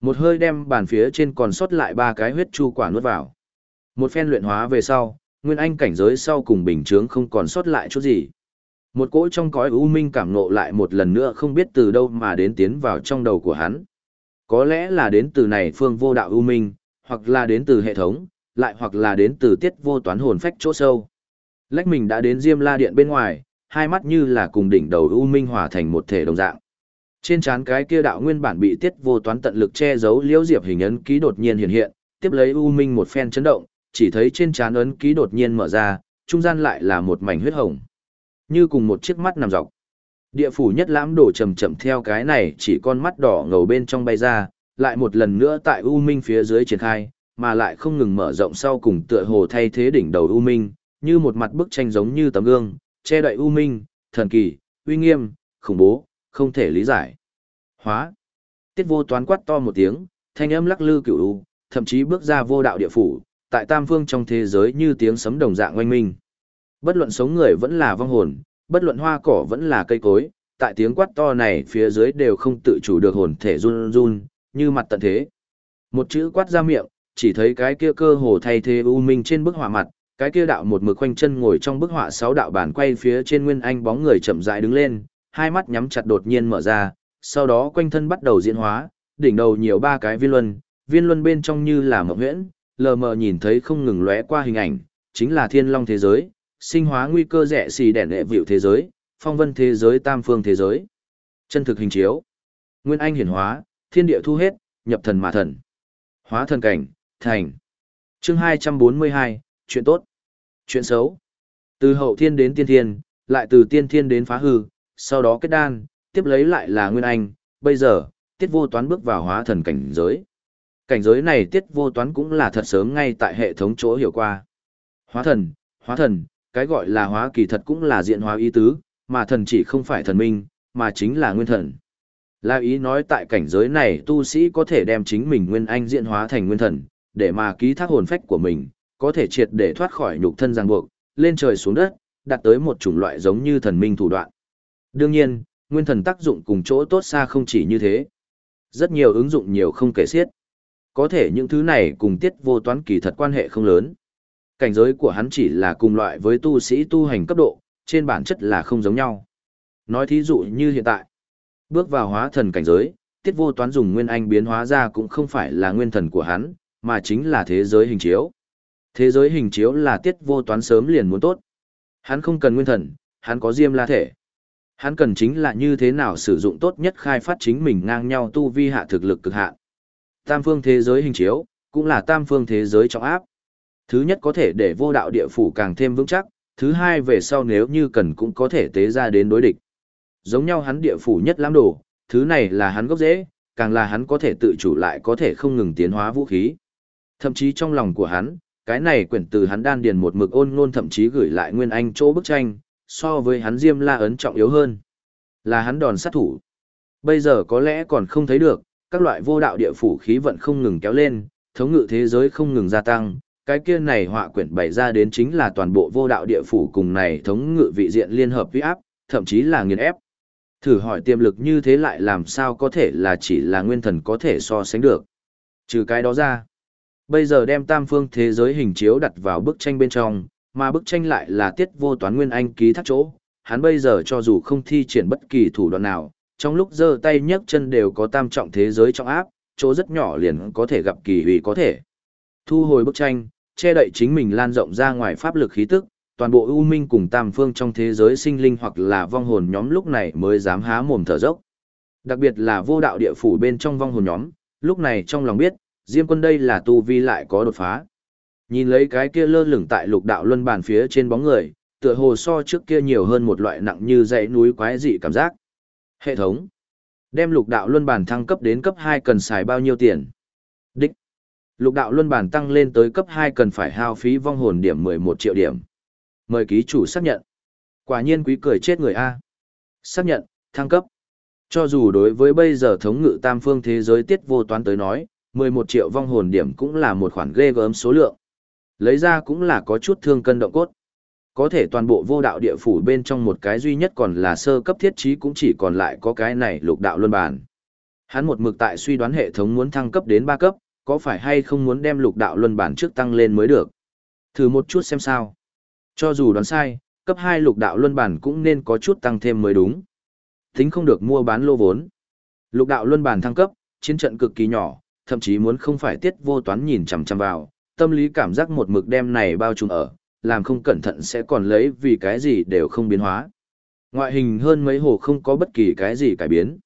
Một hơi đem bàn phía trên còn sót lại ba cái huyết chu quả nuốt vào. Một phen luyện hóa về sau, Nguyên Anh cảnh giới sau cùng bình chướng không còn sót lại chút gì. Một cỗ trong cõi u minh cảm nộ lại một lần nữa không biết từ đâu mà đến tiến vào trong đầu của hắn. Có lẽ là đến từ này phương vô đạo u minh, hoặc là đến từ hệ thống, lại hoặc là đến từ tiết vô toán hồn phách chỗ sâu. Lách mình đã đến Diêm La Điện bên ngoài, hai mắt như là cùng đỉnh đầu u minh hòa thành một thể đồng dạng. Trên trán cái kia đạo nguyên bản bị tiết vô toán tận lực che giấu liễu diệp hình ấn ký đột nhiên hiện hiện, tiếp lấy u minh một phen chấn động, chỉ thấy trên trán ấn ký đột nhiên mở ra, trung gian lại là một mảnh huyết hồng. Như cùng một chiếc mắt nằm dọc. Địa phủ nhất lãm đổ chậm chậm theo cái này chỉ con mắt đỏ ngầu bên trong bay ra, lại một lần nữa tại U Minh phía dưới triển khai, mà lại không ngừng mở rộng sau cùng tựa hồ thay thế đỉnh đầu U Minh, như một mặt bức tranh giống như tấm gương, che đậy U Minh, thần kỳ, uy nghiêm, khủng bố, không thể lý giải. Hóa. Tiết vô toán quát to một tiếng, thanh âm lắc lư cửu U, thậm chí bước ra vô đạo địa phủ, tại tam phương trong thế giới như tiếng sấm đồng dạng oanh minh. Bất luận sống người vẫn là vong hồn, bất luận hoa cỏ vẫn là cây cối, tại tiếng quát to này phía dưới đều không tự chủ được hồn thể run run, như mặt tận thế. Một chữ quát ra miệng, chỉ thấy cái kia cơ hồ thay thế u minh trên bức họa mặt, cái kia đạo một mực quanh chân ngồi trong bức họa sáu đạo bản quay phía trên nguyên anh bóng người chậm rãi đứng lên, hai mắt nhắm chặt đột nhiên mở ra, sau đó quanh thân bắt đầu diễn hóa, đỉnh đầu nhiều ba cái viên luân, viên luân bên trong như là mộng huyễn, lờ mờ nhìn thấy không ngừng lóe qua hình ảnh, chính là thiên long thế giới, sinh hóa nguy cơ rẻ xì đèn lệ vịu thế giới, phong vân thế giới tam phương thế giới. Chân thực hình chiếu. Nguyên anh hiển hóa, thiên địa thu hết, nhập thần mà thần. Hóa thần cảnh, thành. Chương 242, chuyện tốt. Chuyện xấu. Từ hậu thiên đến tiên thiên, lại từ tiên thiên đến phá hư, sau đó kết đan, tiếp lấy lại là nguyên anh, bây giờ, tiết vô toán bước vào hóa thần cảnh giới. Cảnh giới này tiết vô toán cũng là thật sớm ngay tại hệ thống chỗ hiểu qua. Hóa thần, hóa thần, cái gọi là hóa kỳ thật cũng là diện hóa ý tứ, mà thần chỉ không phải thần minh, mà chính là nguyên thần. Là ý nói tại cảnh giới này tu sĩ có thể đem chính mình nguyên anh diện hóa thành nguyên thần, để mà ký thác hồn phách của mình, có thể triệt để thoát khỏi nhục thân ràng buộc, lên trời xuống đất, đạt tới một chủng loại giống như thần minh thủ đoạn. Đương nhiên, nguyên thần tác dụng cùng chỗ tốt xa không chỉ như thế. Rất nhiều ứng dụng nhiều không kể xiết. Có thể những thứ này cùng tiết vô toán kỳ thật quan hệ không lớn. Cảnh giới của hắn chỉ là cùng loại với tu sĩ tu hành cấp độ, trên bản chất là không giống nhau. Nói thí dụ như hiện tại, bước vào hóa thần cảnh giới, tiết vô toán dùng nguyên anh biến hóa ra cũng không phải là nguyên thần của hắn, mà chính là thế giới hình chiếu. Thế giới hình chiếu là tiết vô toán sớm liền muốn tốt. Hắn không cần nguyên thần, hắn có diêm la thể. Hắn cần chính là như thế nào sử dụng tốt nhất khai phát chính mình ngang nhau tu vi hạ thực lực cực hạn. Tam phương thế giới hình chiếu, cũng là tam phương thế giới trọng áp. Thứ nhất có thể để vô đạo địa phủ càng thêm vững chắc, thứ hai về sau nếu như cần cũng có thể tế ra đến đối địch. Giống nhau hắn địa phủ nhất lãm đồ, thứ này là hắn gốc dễ, càng là hắn có thể tự chủ lại có thể không ngừng tiến hóa vũ khí. Thậm chí trong lòng của hắn, cái này quyển từ hắn đan điền một mực ôn ngôn thậm chí gửi lại nguyên anh chỗ bức tranh, so với hắn diêm la ấn trọng yếu hơn. Là hắn đòn sát thủ. Bây giờ có lẽ còn không thấy được, các loại vô đạo địa phủ khí vận không ngừng kéo lên, thống ngự thế giới không ngừng gia tăng, cái kia này họa quyển bày ra đến chính là toàn bộ vô đạo địa phủ cùng này thống ngự vị diện liên hợp uy áp, thậm chí là nghiền ép. Thử hỏi tiềm lực như thế lại làm sao có thể là chỉ là nguyên thần có thể so sánh được. Trừ cái đó ra, bây giờ đem tam phương thế giới hình chiếu đặt vào bức tranh bên trong, mà bức tranh lại là tiết vô toán nguyên anh ký thác chỗ, hắn bây giờ cho dù không thi triển bất kỳ thủ đoạn nào, trong lúc giơ tay nhấc chân đều có tam trọng thế giới trong áp, chỗ rất nhỏ liền có thể gặp kỳ hủy có thể. Thu hồi bức tranh, che đậy chính mình lan rộng ra ngoài pháp lực khí tức, toàn bộ ưu minh cùng tam phương trong thế giới sinh linh hoặc là vong hồn nhóm lúc này mới dám há mồm thở dốc. Đặc biệt là vô đạo địa phủ bên trong vong hồn nhóm, lúc này trong lòng biết, Diêm quân đây là tu vi lại có đột phá. Nhìn lấy cái kia lơ lửng tại lục đạo luân bàn phía trên bóng người, tựa hồ so trước kia nhiều hơn một loại nặng như dãy núi quái dị cảm giác. Hệ thống. Đem lục đạo luân bản thăng cấp đến cấp 2 cần xài bao nhiêu tiền? Đích. Lục đạo luân bản tăng lên tới cấp 2 cần phải hao phí vong hồn điểm 11 triệu điểm. Mời ký chủ xác nhận. Quả nhiên quý cười chết người A. Xác nhận, thăng cấp. Cho dù đối với bây giờ thống ngự tam phương thế giới tiết vô toán tới nói, 11 triệu vong hồn điểm cũng là một khoản ghê gớm số lượng. Lấy ra cũng là có chút thương cân động cốt. Có thể toàn bộ vô đạo địa phủ bên trong một cái duy nhất còn là sơ cấp thiết trí cũng chỉ còn lại có cái này lục đạo luân bản. Hắn một mực tại suy đoán hệ thống muốn thăng cấp đến 3 cấp, có phải hay không muốn đem lục đạo luân bản trước tăng lên mới được. Thử một chút xem sao. Cho dù đoán sai, cấp 2 lục đạo luân bản cũng nên có chút tăng thêm mới đúng. Tính không được mua bán lô vốn. Lục đạo luân bản thăng cấp, chiến trận cực kỳ nhỏ, thậm chí muốn không phải tiết vô toán nhìn chằm chằm vào, tâm lý cảm giác một mực đem này bao trùm ở, làm không cẩn thận sẽ còn lấy vì cái gì đều không biến hóa. Ngoại hình hơn mấy hồ không có bất kỳ cái gì cải biến.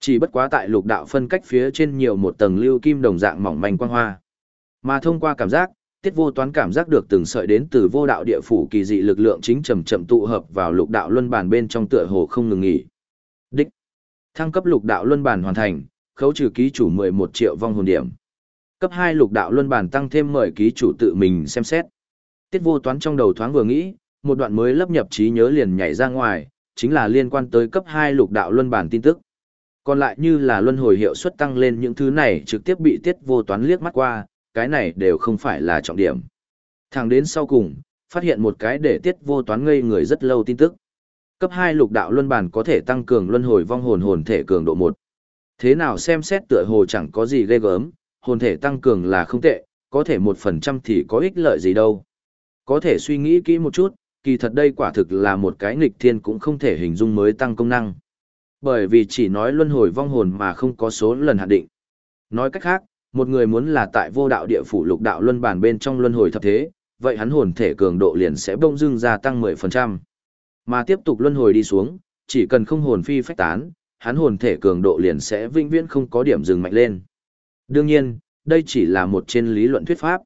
Chỉ bất quá tại lục đạo phân cách phía trên nhiều một tầng lưu kim đồng dạng mỏng manh quang hoa. Mà thông qua cảm giác, tiết vô toán cảm giác được từng sợi đến từ vô đạo địa phủ kỳ dị lực lượng chính chậm chậm tụ hợp vào lục đạo luân bàn bên trong tựa hồ không ngừng nghỉ. Đích. Thăng cấp lục đạo luân bàn hoàn thành, khấu trừ ký chủ 11 triệu vong hồn điểm. Cấp 2 lục đạo luân bàn tăng thêm mời ký chủ tự mình xem xét. Tiết vô toán trong đầu thoáng vừa nghĩ, một đoạn mới lấp nhập trí nhớ liền nhảy ra ngoài, chính là liên quan tới cấp 2 lục đạo luân bàn tin tức. Còn lại như là luân hồi hiệu suất tăng lên những thứ này trực tiếp bị tiết vô toán liếc mắt qua, cái này đều không phải là trọng điểm. Thẳng đến sau cùng, phát hiện một cái để tiết vô toán ngây người rất lâu tin tức. Cấp 2 lục đạo luân bàn có thể tăng cường luân hồi vong hồn hồn thể cường độ 1. Thế nào xem xét tựa hồ chẳng có gì ghê gớm, hồn thể tăng cường là không tệ, có thể một phần trăm thì có ích lợi gì đâu. Có thể suy nghĩ kỹ một chút, kỳ thật đây quả thực là một cái nghịch thiên cũng không thể hình dung mới tăng công năng. Bởi vì chỉ nói luân hồi vong hồn mà không có số lần hạn định. Nói cách khác, một người muốn là tại vô đạo địa phủ lục đạo luân bản bên trong luân hồi thập thế, vậy hắn hồn thể cường độ liền sẽ bông dưng gia tăng 10%. Mà tiếp tục luân hồi đi xuống, chỉ cần không hồn phi phách tán, hắn hồn thể cường độ liền sẽ vĩnh viễn không có điểm dừng mạnh lên. Đương nhiên, đây chỉ là một trên lý luận thuyết pháp.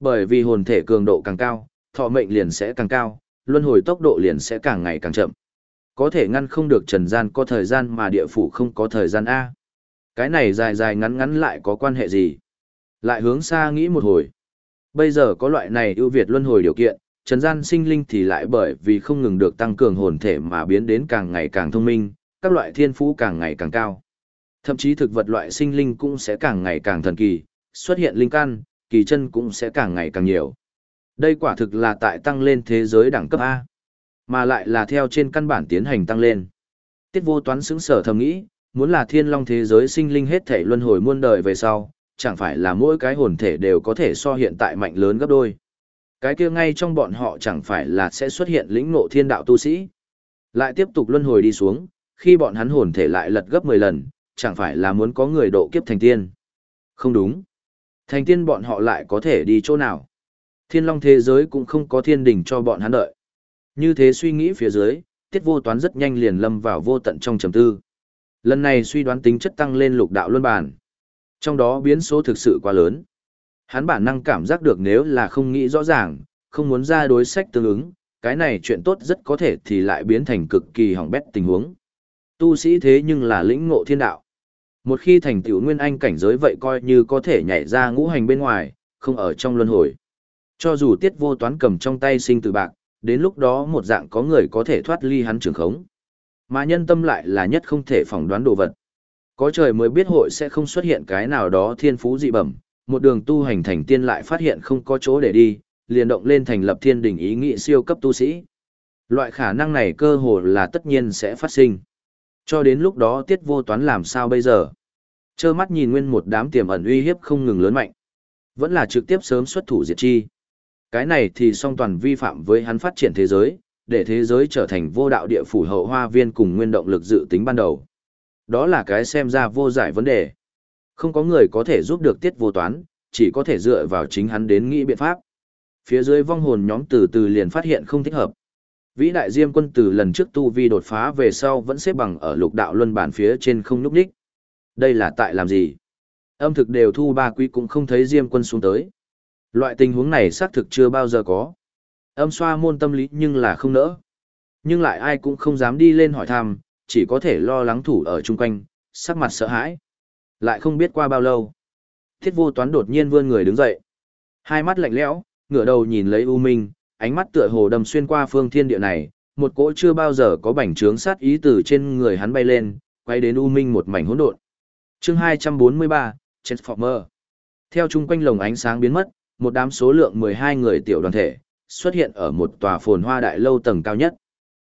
Bởi vì hồn thể cường độ càng cao, thọ mệnh liền sẽ càng cao, luân hồi tốc độ liền sẽ càng ngày càng chậm. Có thể ngăn không được trần gian có thời gian mà địa phủ không có thời gian A. Cái này dài dài ngắn ngắn lại có quan hệ gì? Lại hướng xa nghĩ một hồi. Bây giờ có loại này ưu việt luân hồi điều kiện, trần gian sinh linh thì lại bởi vì không ngừng được tăng cường hồn thể mà biến đến càng ngày càng thông minh, các loại thiên phú càng ngày càng cao. Thậm chí thực vật loại sinh linh cũng sẽ càng ngày càng thần kỳ, xuất hiện linh căn, kỳ chân cũng sẽ càng ngày càng nhiều. Đây quả thực là tại tăng lên thế giới đẳng cấp A, mà lại là theo trên căn bản tiến hành tăng lên. Tiết vô toán xứng sở thầm nghĩ, muốn là thiên long thế giới sinh linh hết thể luân hồi muôn đời về sau, chẳng phải là mỗi cái hồn thể đều có thể so hiện tại mạnh lớn gấp đôi. Cái kia ngay trong bọn họ chẳng phải là sẽ xuất hiện lĩnh ngộ thiên đạo tu sĩ. Lại tiếp tục luân hồi đi xuống, khi bọn hắn hồn thể lại lật gấp 10 lần, chẳng phải là muốn có người độ kiếp thành tiên. Không đúng. Thành tiên bọn họ lại có thể đi chỗ nào. Thiên long thế giới cũng không có thiên đỉnh cho bọn hắn đợi. Như thế suy nghĩ phía dưới, tiết vô toán rất nhanh liền lâm vào vô tận trong trầm tư. Lần này suy đoán tính chất tăng lên lục đạo luân bản. Trong đó biến số thực sự quá lớn. Hắn bản năng cảm giác được nếu là không nghĩ rõ ràng, không muốn ra đối sách tương ứng, cái này chuyện tốt rất có thể thì lại biến thành cực kỳ hỏng bét tình huống. Tu sĩ thế nhưng là lĩnh ngộ thiên đạo. Một khi thành tựu nguyên anh cảnh giới vậy coi như có thể nhảy ra ngũ hành bên ngoài, không ở trong luân hồi. Cho dù tiết vô toán cầm trong tay sinh tử bạc, đến lúc đó một dạng có người có thể thoát ly hắn trường khống. Mà nhân tâm lại là nhất không thể phỏng đoán đồ vật. Có trời mới biết hội sẽ không xuất hiện cái nào đó thiên phú dị bẩm, một đường tu hành thành tiên lại phát hiện không có chỗ để đi, liền động lên thành lập thiên đỉnh ý nghị siêu cấp tu sĩ. Loại khả năng này cơ hồ là tất nhiên sẽ phát sinh. Cho đến lúc đó tiết vô toán làm sao bây giờ? Chơ mắt nhìn nguyên một đám tiềm ẩn uy hiếp không ngừng lớn mạnh. Vẫn là trực tiếp sớm xuất thủ diệt chi. Cái này thì song toàn vi phạm với hắn phát triển thế giới, để thế giới trở thành vô đạo địa phủ hậu hoa viên cùng nguyên động lực dự tính ban đầu. Đó là cái xem ra vô giải vấn đề. Không có người có thể giúp được tiết vô toán, chỉ có thể dựa vào chính hắn đến nghĩ biện pháp. Phía dưới vong hồn nhóm từ từ liền phát hiện không thích hợp. Vĩ đại diêm quân từ lần trước tu vi đột phá về sau vẫn xếp bằng ở lục đạo luân bản phía trên không núp đích. Đây là tại làm gì? Âm thực đều thu ba quý cũng không thấy diêm quân xuống tới. Loại tình huống này xác thực chưa bao giờ có. Âm xoa môn tâm lý nhưng là không nỡ. Nhưng lại ai cũng không dám đi lên hỏi thăm, chỉ có thể lo lắng thủ ở chung quanh, sắc mặt sợ hãi. Lại không biết qua bao lâu. Thiết vô toán đột nhiên vươn người đứng dậy. Hai mắt lạnh lẽo, ngửa đầu nhìn lấy U Minh, ánh mắt tựa hồ đâm xuyên qua phương thiên địa này, một cỗ chưa bao giờ có bảnh trướng sát ý từ trên người hắn bay lên, quay đến U Minh một mảnh hỗn độn. Chương 243, Transformer. Theo chung quanh lồng ánh sáng biến mất, một đám số lượng 12 người tiểu đoàn thể xuất hiện ở một tòa phồn hoa đại lâu tầng cao nhất.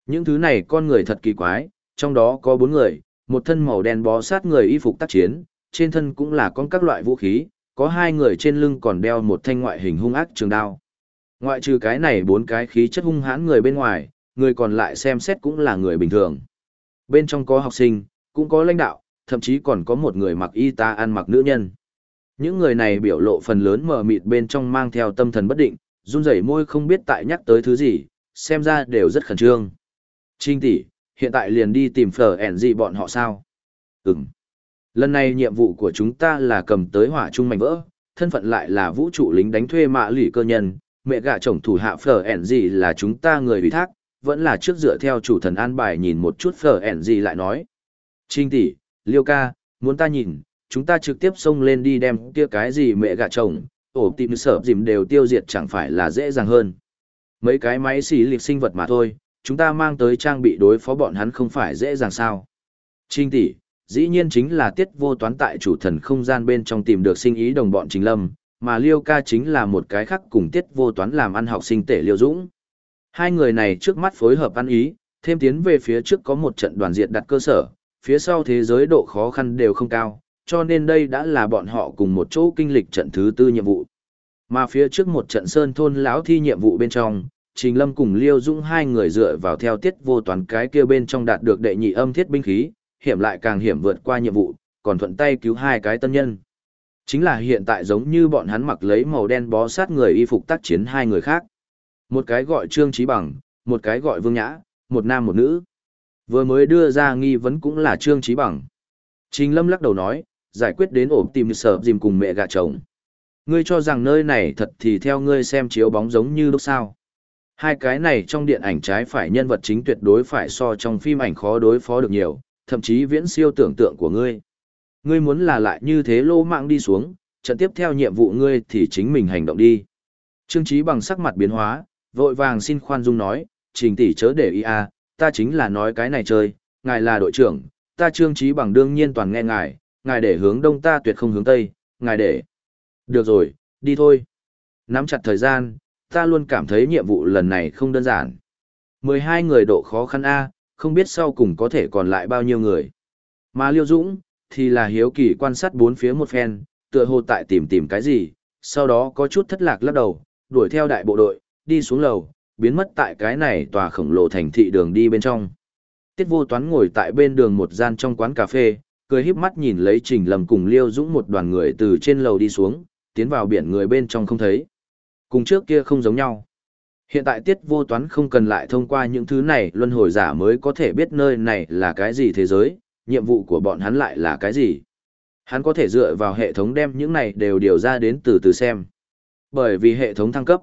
Những thứ này con người thật kỳ quái, trong đó có bốn người, một thân màu đen bó sát người y phục tác chiến, trên thân cũng là con các loại vũ khí, có hai người trên lưng còn đeo một thanh ngoại hình hung ác trường đao. Ngoại trừ cái này bốn cái khí chất hung hãn người bên ngoài, người còn lại xem xét cũng là người bình thường. Bên trong có học sinh, cũng có lãnh đạo, thậm chí còn có một người mặc y tá ăn mặc nữ nhân. Những người này biểu lộ phần lớn mờ mịt bên trong mang theo tâm thần bất định, run rẩy môi không biết tại nhắc tới thứ gì, xem ra đều rất khẩn trương. Trinh tỷ, hiện tại liền đi tìm phở ẻn gì bọn họ sao? Ừm. Lần này nhiệm vụ của chúng ta là cầm tới hỏa trung mảnh vỡ, thân phận lại là vũ trụ lính đánh thuê mạ lỷ cơ nhân, mẹ gạ chồng thủ hạ phở ẻn gì là chúng ta người ủy thác, vẫn là trước dựa theo chủ thần an bài nhìn một chút phở ẻn gì lại nói. Trinh tỷ, Liêu ca, muốn ta nhìn, chúng ta trực tiếp xông lên đi đem kia cái gì mẹ gạ chồng, ổ tìm sở dìm đều tiêu diệt chẳng phải là dễ dàng hơn. Mấy cái máy xì liệt sinh vật mà thôi, chúng ta mang tới trang bị đối phó bọn hắn không phải dễ dàng sao. Trinh tỷ, dĩ nhiên chính là tiết vô toán tại chủ thần không gian bên trong tìm được sinh ý đồng bọn chính lâm, mà Liêu ca chính là một cái khác cùng tiết vô toán làm ăn học sinh tể Liêu Dũng. Hai người này trước mắt phối hợp ăn ý, thêm tiến về phía trước có một trận đoàn diệt đặt cơ sở, phía sau thế giới độ khó khăn đều không cao, cho nên đây đã là bọn họ cùng một chỗ kinh lịch trận thứ tư nhiệm vụ. Mà phía trước một trận sơn thôn lão thi nhiệm vụ bên trong, Trình Lâm cùng Liêu Dũng hai người dựa vào theo tiết vô toán cái kia bên trong đạt được đệ nhị âm thiết binh khí, hiểm lại càng hiểm vượt qua nhiệm vụ, còn thuận tay cứu hai cái tân nhân. Chính là hiện tại giống như bọn hắn mặc lấy màu đen bó sát người y phục tác chiến hai người khác. Một cái gọi Trương Trí Bằng, một cái gọi Vương Nhã, một nam một nữ. Vừa mới đưa ra nghi vấn cũng là Trương Trí Bằng. Trình Lâm lắc đầu nói, giải quyết đến ổ tìm sở dìm cùng mẹ gà chồng. Ngươi cho rằng nơi này thật thì theo ngươi xem chiếu bóng giống như lúc sao. Hai cái này trong điện ảnh trái phải nhân vật chính tuyệt đối phải so trong phim ảnh khó đối phó được nhiều, thậm chí viễn siêu tưởng tượng của ngươi. Ngươi muốn là lại như thế lô mạng đi xuống, trận tiếp theo nhiệm vụ ngươi thì chính mình hành động đi. Trương Chí bằng sắc mặt biến hóa, vội vàng xin khoan dung nói, trình tỷ chớ để ý à, ta chính là nói cái này chơi, ngài là đội trưởng, ta Trương Chí bằng đương nhiên toàn nghe ngài, ngài để hướng đông ta tuyệt không hướng tây, ngài để. Được rồi, đi thôi. Nắm chặt thời gian, ta luôn cảm thấy nhiệm vụ lần này không đơn giản. 12 người độ khó khăn A, không biết sau cùng có thể còn lại bao nhiêu người. Mà Liêu Dũng, thì là hiếu kỳ quan sát bốn phía một phen, tựa hồ tại tìm tìm cái gì, sau đó có chút thất lạc lắc đầu, đuổi theo đại bộ đội, đi xuống lầu, biến mất tại cái này tòa khổng lồ thành thị đường đi bên trong. Tiết vô toán ngồi tại bên đường một gian trong quán cà phê, cười híp mắt nhìn lấy Trình Lâm cùng Liêu Dũng một đoàn người từ trên lầu đi xuống, tiến vào biển người bên trong không thấy. Cùng trước kia không giống nhau. Hiện tại tiết vô toán không cần lại thông qua những thứ này luân hồi giả mới có thể biết nơi này là cái gì thế giới, nhiệm vụ của bọn hắn lại là cái gì. Hắn có thể dựa vào hệ thống đem những này đều điều ra đến từ từ xem. Bởi vì hệ thống thăng cấp.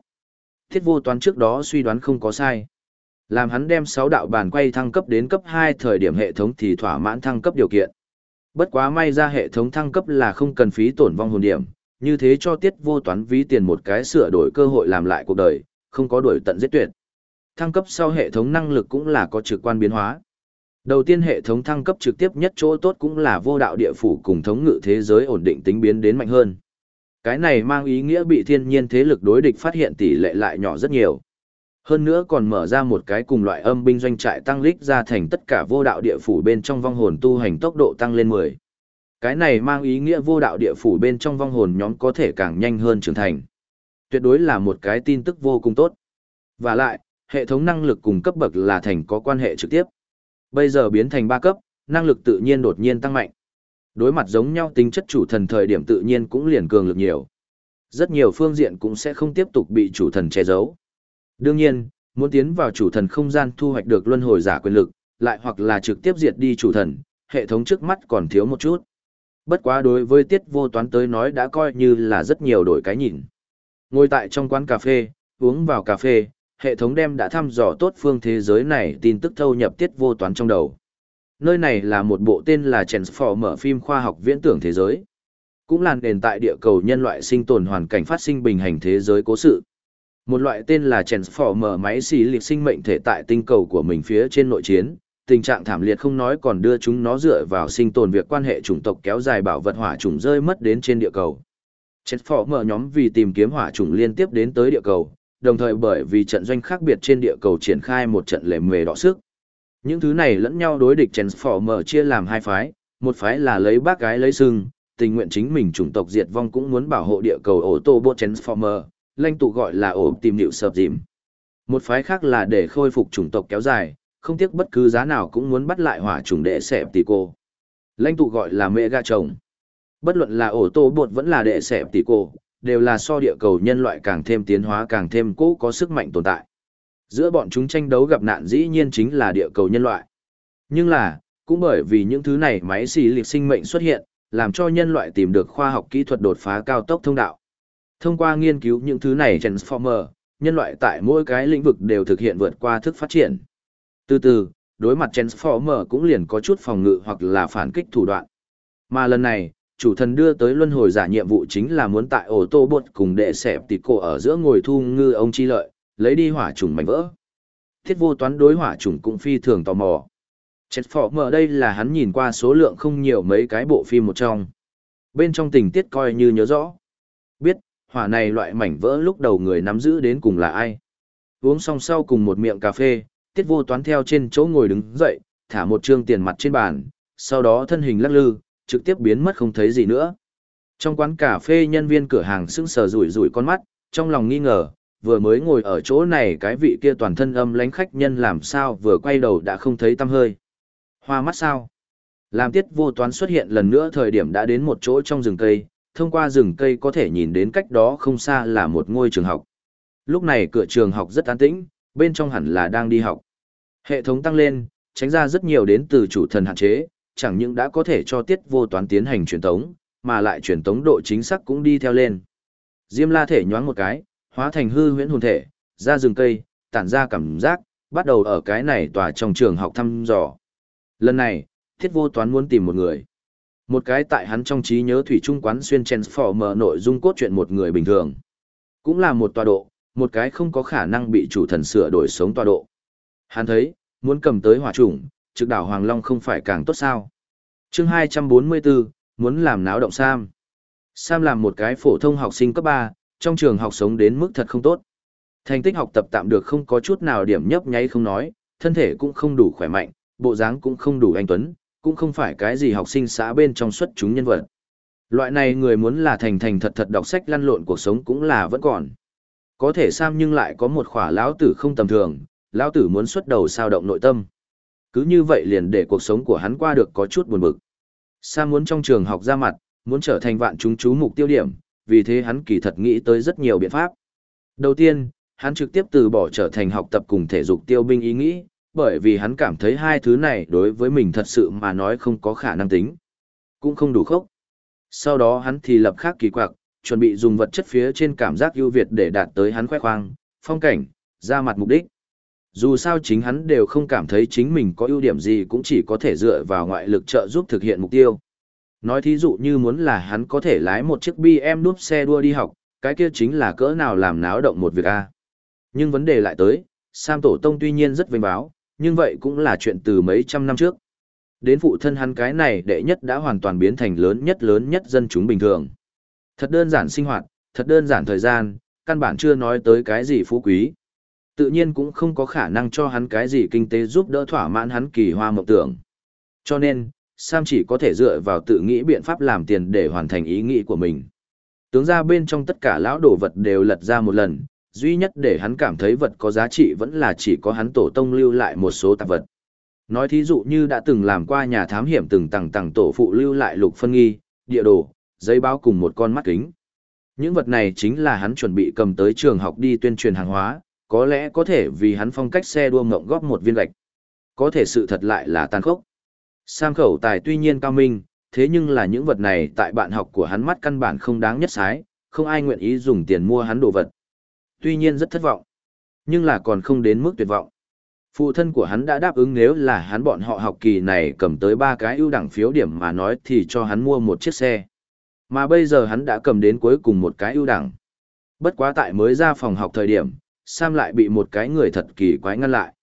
Tiết vô toán trước đó suy đoán không có sai. Làm hắn đem 6 đạo bàn quay thăng cấp đến cấp 2 thời điểm hệ thống thì thỏa mãn thăng cấp điều kiện. Bất quá may ra hệ thống thăng cấp là không cần phí tổn vong hồn điểm, như thế cho tiết vô toán ví tiền một cái sửa đổi cơ hội làm lại cuộc đời, không có đổi tận giết tuyệt. Thăng cấp sau hệ thống năng lực cũng là có trực quan biến hóa. Đầu tiên hệ thống thăng cấp trực tiếp nhất chỗ tốt cũng là vô đạo địa phủ cùng thống ngự thế giới ổn định tính biến đến mạnh hơn. Cái này mang ý nghĩa bị thiên nhiên thế lực đối địch phát hiện tỷ lệ lại nhỏ rất nhiều. Hơn nữa còn mở ra một cái cùng loại âm binh doanh trại tăng lích ra thành tất cả vô đạo địa phủ bên trong vong hồn tu hành tốc độ tăng lên 10. Cái này mang ý nghĩa vô đạo địa phủ bên trong vong hồn nhóm có thể càng nhanh hơn trưởng thành. Tuyệt đối là một cái tin tức vô cùng tốt. Và lại, hệ thống năng lực cùng cấp bậc là thành có quan hệ trực tiếp. Bây giờ biến thành ba cấp, năng lực tự nhiên đột nhiên tăng mạnh. Đối mặt giống nhau tính chất chủ thần thời điểm tự nhiên cũng liền cường lực nhiều. Rất nhiều phương diện cũng sẽ không tiếp tục bị chủ thần che giấu. Đương nhiên, muốn tiến vào chủ thần không gian thu hoạch được luân hồi giả quyền lực, lại hoặc là trực tiếp diệt đi chủ thần, hệ thống trước mắt còn thiếu một chút. Bất quá đối với tiết vô toán tới nói đã coi như là rất nhiều đổi cái nhìn. Ngồi tại trong quán cà phê, uống vào cà phê, hệ thống đem đã thăm dò tốt phương thế giới này tin tức thâu nhập tiết vô toán trong đầu. Nơi này là một bộ tên là Transformer phim khoa học viễn tưởng thế giới. Cũng là nền tại địa cầu nhân loại sinh tồn hoàn cảnh phát sinh bình hành thế giới cố sự. Một loại tên là Transformer máy xì liệt sinh mệnh thể tại tinh cầu của mình phía trên nội chiến, tình trạng thảm liệt không nói còn đưa chúng nó dựa vào sinh tồn việc quan hệ chủng tộc kéo dài bảo vật hỏa chủng rơi mất đến trên địa cầu. Transformer nhóm vì tìm kiếm hỏa chủng liên tiếp đến tới địa cầu, đồng thời bởi vì trận doanh khác biệt trên địa cầu triển khai một trận lề mề đọ sức. Những thứ này lẫn nhau đối địch Transformer chia làm hai phái, một phái là lấy bác gái lấy sưng, tình nguyện chính mình chủng tộc diệt vong cũng muốn bảo hộ địa cầu ổ tô bộ Transformer, lãnh tụ gọi là ổ tìm điệu sập dìm. Một phái khác là để khôi phục chủng tộc kéo dài, không tiếc bất cứ giá nào cũng muốn bắt lại hỏa chủng đệ sẹp tỷ cô. Lãnh tụ gọi là mẹ ga chồng. Bất luận là ổ tô bột vẫn là đệ sẹp tỷ cô, đều là so địa cầu nhân loại càng thêm tiến hóa càng thêm cũ có sức mạnh tồn tại. Giữa bọn chúng tranh đấu gặp nạn dĩ nhiên chính là địa cầu nhân loại. Nhưng là, cũng bởi vì những thứ này máy xì liệt sinh mệnh xuất hiện, làm cho nhân loại tìm được khoa học kỹ thuật đột phá cao tốc thông đạo. Thông qua nghiên cứu những thứ này Transformer, nhân loại tại mỗi cái lĩnh vực đều thực hiện vượt qua thức phát triển. Từ từ, đối mặt Transformer cũng liền có chút phòng ngự hoặc là phản kích thủ đoạn. Mà lần này, chủ thần đưa tới luân hồi giả nhiệm vụ chính là muốn tại ô tô bột cùng đệ xẹp tịt cổ ở giữa ngồi thu ngư ông chi lợi, lấy đi hỏa trùng mảnh vỡ. Thiết vô toán đối hỏa trùng cũng phi thường tò mò. Chết phỏ mở đây là hắn nhìn qua số lượng không nhiều mấy cái bộ phim một trong. Bên trong tình tiết coi như nhớ rõ. Biết, hỏa này loại mảnh vỡ lúc đầu người nắm giữ đến cùng là ai. Uống xong sau cùng một miệng cà phê, tiết vô toán theo trên chỗ ngồi đứng dậy, thả một trương tiền mặt trên bàn, sau đó thân hình lắc lư, trực tiếp biến mất không thấy gì nữa. Trong quán cà phê nhân viên cửa hàng sững sờ rủi rủi con mắt, trong lòng nghi ngờ, vừa mới ngồi ở chỗ này cái vị kia toàn thân âm lánh khách nhân làm sao vừa quay đầu đã không thấy tăm hơi. Hoa mắt sao? Làm tiết vô toán xuất hiện lần nữa thời điểm đã đến một chỗ trong rừng cây, thông qua rừng cây có thể nhìn đến cách đó không xa là một ngôi trường học. Lúc này cửa trường học rất an tĩnh, bên trong hẳn là đang đi học. Hệ thống tăng lên, tránh ra rất nhiều đến từ chủ thần hạn chế, chẳng những đã có thể cho tiết vô toán tiến hành truyền tống, mà lại truyền tống độ chính xác cũng đi theo lên. Diêm la thể nhoáng một cái, hóa thành hư huyễn hồn thể, ra rừng cây, tản ra cảm giác, bắt đầu ở cái này tòa trong trường học thăm dò. Lần này, thiết vô toán muốn tìm một người. Một cái tại hắn trong trí nhớ thủy trung quán xuyên Transformer nội dung cốt truyện một người bình thường. Cũng là một tọa độ, một cái không có khả năng bị chủ thần sửa đổi sống tọa độ. Hắn thấy, muốn cầm tới hỏa chủng, trực đảo Hoàng Long không phải càng tốt sao. chương 244, muốn làm náo động Sam. Sam làm một cái phổ thông học sinh cấp 3, trong trường học sống đến mức thật không tốt. Thành tích học tập tạm được không có chút nào điểm nhấp nháy không nói, thân thể cũng không đủ khỏe mạnh, bộ dáng cũng không đủ anh tuấn, cũng không phải cái gì học sinh xã bên trong xuất chúng nhân vật. Loại này người muốn là thành thành thật thật đọc sách lăn lộn cuộc sống cũng là vẫn còn. Có thể Sam nhưng lại có một khỏa lão tử không tầm thường, lão tử muốn xuất đầu sao động nội tâm. Cứ như vậy liền để cuộc sống của hắn qua được có chút buồn bực. Sam muốn trong trường học ra mặt, muốn trở thành vạn chúng chú mục tiêu điểm, vì thế hắn kỳ thật nghĩ tới rất nhiều biện pháp. Đầu tiên, hắn trực tiếp từ bỏ trở thành học tập cùng thể dục tiêu binh ý nghĩ, bởi vì hắn cảm thấy hai thứ này đối với mình thật sự mà nói không có khả năng tính. Cũng không đủ khốc. Sau đó hắn thì lập khác kỳ quặc, chuẩn bị dùng vật chất phía trên cảm giác ưu việt để đạt tới hắn khoe khoang, phong cảnh, ra mặt mục đích. Dù sao chính hắn đều không cảm thấy chính mình có ưu điểm gì cũng chỉ có thể dựa vào ngoại lực trợ giúp thực hiện mục tiêu. Nói thí dụ như muốn là hắn có thể lái một chiếc BM đúp xe đua đi học, cái kia chính là cỡ nào làm náo động một việc a. Nhưng vấn đề lại tới, Sam Tổ Tông tuy nhiên rất vinh báo, nhưng vậy cũng là chuyện từ mấy trăm năm trước. Đến phụ thân hắn cái này đệ nhất đã hoàn toàn biến thành lớn nhất lớn nhất dân chúng bình thường. Thật đơn giản sinh hoạt, thật đơn giản thời gian, căn bản chưa nói tới cái gì phú quý. Tự nhiên cũng không có khả năng cho hắn cái gì kinh tế giúp đỡ thỏa mãn hắn kỳ hoa mộng tưởng. Cho nên, Sam chỉ có thể dựa vào tự nghĩ biện pháp làm tiền để hoàn thành ý nghĩ của mình. Tướng ra bên trong tất cả lão đồ vật đều lật ra một lần, duy nhất để hắn cảm thấy vật có giá trị vẫn là chỉ có hắn tổ tông lưu lại một số tạp vật. Nói thí dụ như đã từng làm qua nhà thám hiểm từng tầng tầng tổ phụ lưu lại lục phân nghi, địa đồ, giấy báo cùng một con mắt kính. Những vật này chính là hắn chuẩn bị cầm tới trường học đi tuyên truyền hàng hóa, có lẽ có thể vì hắn phong cách xe đua ngộng góp một viên gạch. Có thể sự thật lại là tàn khốc. Sam khẩu tài tuy nhiên cao minh, thế nhưng là những vật này tại bạn học của hắn mắt căn bản không đáng nhất sái, không ai nguyện ý dùng tiền mua hắn đồ vật. Tuy nhiên rất thất vọng, nhưng là còn không đến mức tuyệt vọng. Phụ thân của hắn đã đáp ứng nếu là hắn bọn họ học kỳ này cầm tới ba cái ưu đẳng phiếu điểm mà nói thì cho hắn mua một chiếc xe. Mà bây giờ hắn đã cầm đến cuối cùng một cái ưu đẳng. Bất quá tại mới ra phòng học thời điểm, Sam lại bị một cái người thật kỳ quái ngăn lại.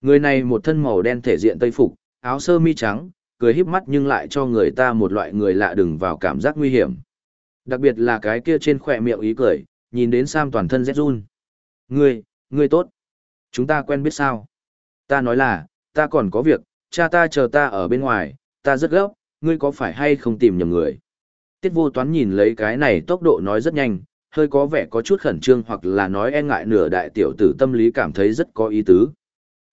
Người này một thân màu đen thể diện tây phục, áo sơ mi trắng, cười híp mắt nhưng lại cho người ta một loại người lạ đừng vào cảm giác nguy hiểm. Đặc biệt là cái kia trên khỏe miệng ý cười, nhìn đến Sam toàn thân rét run. Ngươi, ngươi tốt. Chúng ta quen biết sao? Ta nói là, ta còn có việc, cha ta chờ ta ở bên ngoài, ta rất gấp, ngươi có phải hay không tìm nhầm người? Tiết vô toán nhìn lấy cái này tốc độ nói rất nhanh, hơi có vẻ có chút khẩn trương hoặc là nói e ngại nửa đại tiểu tử tâm lý cảm thấy rất có ý tứ.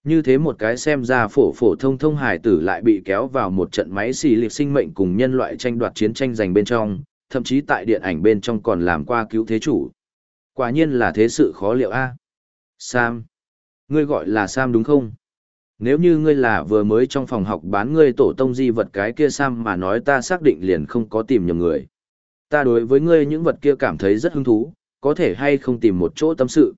Như thế một cái xem ra phổ phổ thông thông hài tử lại bị kéo vào một trận máy xì liệt sinh mệnh cùng nhân loại tranh đoạt chiến tranh giành bên trong, thậm chí tại điện ảnh bên trong còn làm qua cứu thế chủ. Quả nhiên là thế sự khó liệu a. Sam. Ngươi gọi là Sam đúng không? Nếu như ngươi là vừa mới trong phòng học bán ngươi tổ tông di vật cái kia Sam mà nói ta xác định liền không có tìm nhầm người. Ta đối với ngươi những vật kia cảm thấy rất hứng thú, có thể hay không tìm một chỗ tâm sự.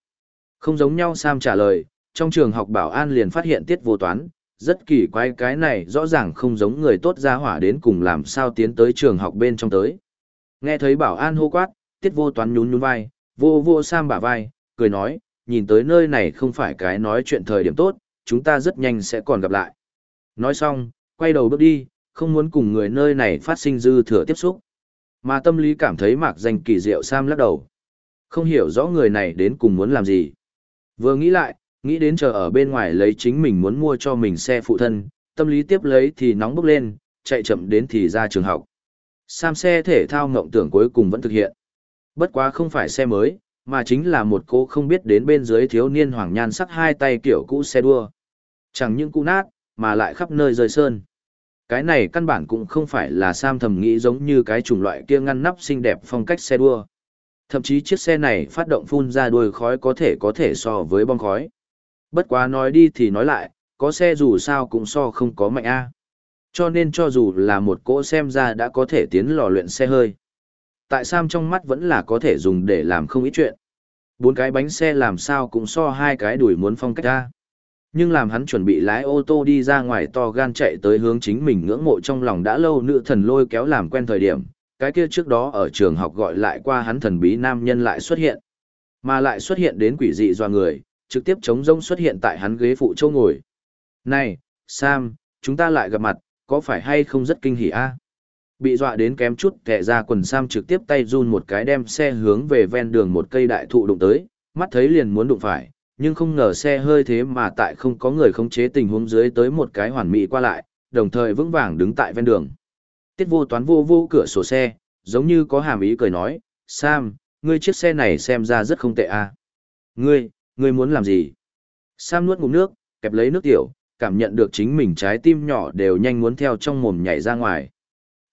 Không giống nhau Sam trả lời, trong trường học bảo an liền phát hiện tiết vô toán, rất kỳ quái cái này rõ ràng không giống người tốt ra hỏa đến cùng làm sao tiến tới trường học bên trong tới. Nghe thấy bảo an hô quát, tiết vô toán nhún nhún vai, vô vô Sam bả vai, cười nói, nhìn tới nơi này không phải cái nói chuyện thời điểm tốt, chúng ta rất nhanh sẽ còn gặp lại. Nói xong, quay đầu bước đi, không muốn cùng người nơi này phát sinh dư thừa tiếp xúc. Mà tâm lý cảm thấy mạc danh kỳ diệu Sam lắc đầu. Không hiểu rõ người này đến cùng muốn làm gì. Vừa nghĩ lại, nghĩ đến chờ ở bên ngoài lấy chính mình muốn mua cho mình xe phụ thân, tâm lý tiếp lấy thì nóng bốc lên, chạy chậm đến thì ra trường học. Sam xe thể thao ngộng tưởng cuối cùng vẫn thực hiện. Bất quá không phải xe mới, mà chính là một cô không biết đến bên dưới thiếu niên hoàng nhan sắc hai tay kiểu cũ xe đua. Chẳng những cũ nát, mà lại khắp nơi rơi sơn. Cái này căn bản cũng không phải là Sam thầm nghĩ giống như cái chủng loại kia ngăn nắp xinh đẹp phong cách xe đua. Thậm chí chiếc xe này phát động phun ra đuôi khói có thể có thể so với bom khói. Bất quá nói đi thì nói lại, có xe dù sao cũng so không có mạnh A. Cho nên cho dù là một cỗ xem ra đã có thể tiến lò luyện xe hơi. Tại Sam trong mắt vẫn là có thể dùng để làm không ít chuyện. Bốn cái bánh xe làm sao cũng so hai cái đuổi muốn phong cách a. Nhưng làm hắn chuẩn bị lái ô tô đi ra ngoài to gan chạy tới hướng chính mình ngưỡng mộ trong lòng đã lâu nữ thần lôi kéo làm quen thời điểm, cái kia trước đó ở trường học gọi lại qua hắn thần bí nam nhân lại xuất hiện. Mà lại xuất hiện đến quỷ dị doa người, trực tiếp chống rông xuất hiện tại hắn ghế phụ châu ngồi. Này, Sam, chúng ta lại gặp mặt, có phải hay không rất kinh hỉ a? Bị dọa đến kém chút kẻ ra quần Sam trực tiếp tay run một cái đem xe hướng về ven đường một cây đại thụ đụng tới, mắt thấy liền muốn đụng phải, nhưng không ngờ xe hơi thế mà tại không có người khống chế tình huống dưới tới một cái hoàn mỹ qua lại, đồng thời vững vàng đứng tại ven đường. Tiết vô toán vô vô cửa sổ xe, giống như có hàm ý cười nói, Sam, ngươi chiếc xe này xem ra rất không tệ à. Ngươi, ngươi muốn làm gì? Sam nuốt ngụm nước, kẹp lấy nước tiểu, cảm nhận được chính mình trái tim nhỏ đều nhanh muốn theo trong mồm nhảy ra ngoài.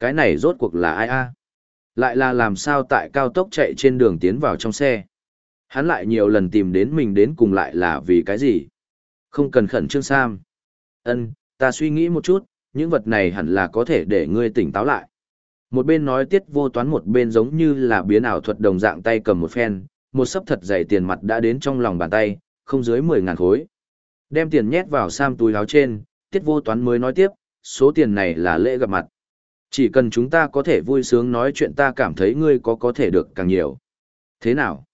Cái này rốt cuộc là ai a? Lại là làm sao tại cao tốc chạy trên đường tiến vào trong xe? Hắn lại nhiều lần tìm đến mình đến cùng lại là vì cái gì? Không cần khẩn trương Sam. Ân, ta suy nghĩ một chút, những vật này hẳn là có thể để ngươi tỉnh táo lại. Một bên nói tiết vô toán một bên giống như là biến ảo thuật đồng dạng tay cầm một phen, một sấp thật dày tiền mặt đã đến trong lòng bàn tay, không dưới 10 ngàn khối. Đem tiền nhét vào Sam túi áo trên, tiết vô toán mới nói tiếp, số tiền này là lễ gặp mặt. Chỉ cần chúng ta có thể vui sướng nói chuyện ta cảm thấy ngươi có có thể được càng nhiều. Thế nào?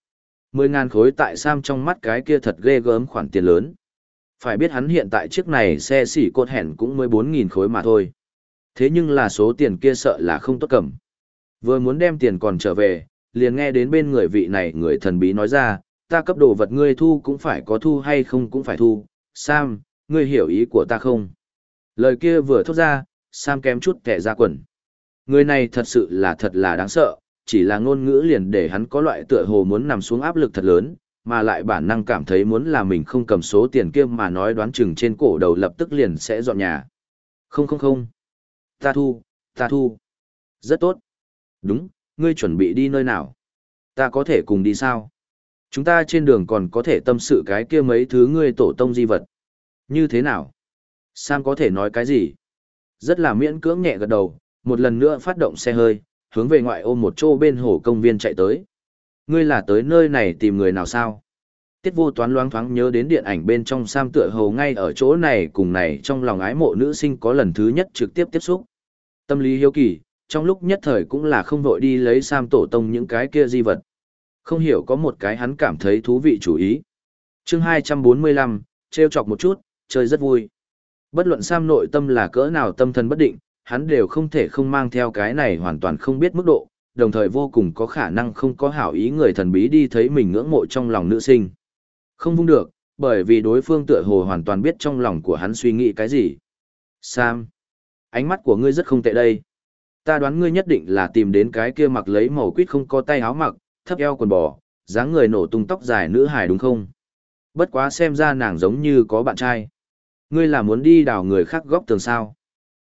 Mười ngàn khối tại Sam trong mắt cái kia thật ghê gớm khoản tiền lớn. Phải biết hắn hiện tại chiếc này xe xỉ cột hẻn cũng mới bốn nghìn khối mà thôi. Thế nhưng là số tiền kia sợ là không tốt cầm. Vừa muốn đem tiền còn trở về, liền nghe đến bên người vị này người thần bí nói ra, ta cấp đồ vật ngươi thu cũng phải có thu hay không cũng phải thu. Sam, ngươi hiểu ý của ta không? Lời kia vừa thốt ra, Sam kém chút kẻ ra quần. Người này thật sự là thật là đáng sợ, chỉ là ngôn ngữ liền để hắn có loại tựa hồ muốn nằm xuống áp lực thật lớn, mà lại bản năng cảm thấy muốn là mình không cầm số tiền kia mà nói đoán chừng trên cổ đầu lập tức liền sẽ dọn nhà. Không không không. Ta thu, ta thu. Rất tốt. Đúng, ngươi chuẩn bị đi nơi nào? Ta có thể cùng đi sao? Chúng ta trên đường còn có thể tâm sự cái kia mấy thứ ngươi tổ tông di vật. Như thế nào? Sam có thể nói cái gì? Rất là miễn cưỡng nhẹ gật đầu, một lần nữa phát động xe hơi, hướng về ngoại ô một chỗ bên hồ công viên chạy tới. Ngươi là tới nơi này tìm người nào sao? Tiết vô toán loáng thoáng nhớ đến điện ảnh bên trong Sam tựa hồ ngay ở chỗ này cùng này trong lòng ái mộ nữ sinh có lần thứ nhất trực tiếp tiếp xúc. Tâm lý hiếu kỳ, trong lúc nhất thời cũng là không vội đi lấy Sam tổ tông những cái kia di vật. Không hiểu có một cái hắn cảm thấy thú vị chủ ý. chương 245, trêu chọc một chút, chơi rất vui. Bất luận Sam nội tâm là cỡ nào tâm thần bất định, hắn đều không thể không mang theo cái này hoàn toàn không biết mức độ, đồng thời vô cùng có khả năng không có hảo ý người thần bí đi thấy mình ngưỡng mộ trong lòng nữ sinh. Không vung được, bởi vì đối phương tựa hồ hoàn toàn biết trong lòng của hắn suy nghĩ cái gì. Sam, ánh mắt của ngươi rất không tệ đây. Ta đoán ngươi nhất định là tìm đến cái kia mặc lấy màu quýt không có tay áo mặc, thấp eo quần bò, dáng người nổ tung tóc dài nữ hài đúng không? Bất quá xem ra nàng giống như có bạn trai. Ngươi là muốn đi đào người khác góc tường sao?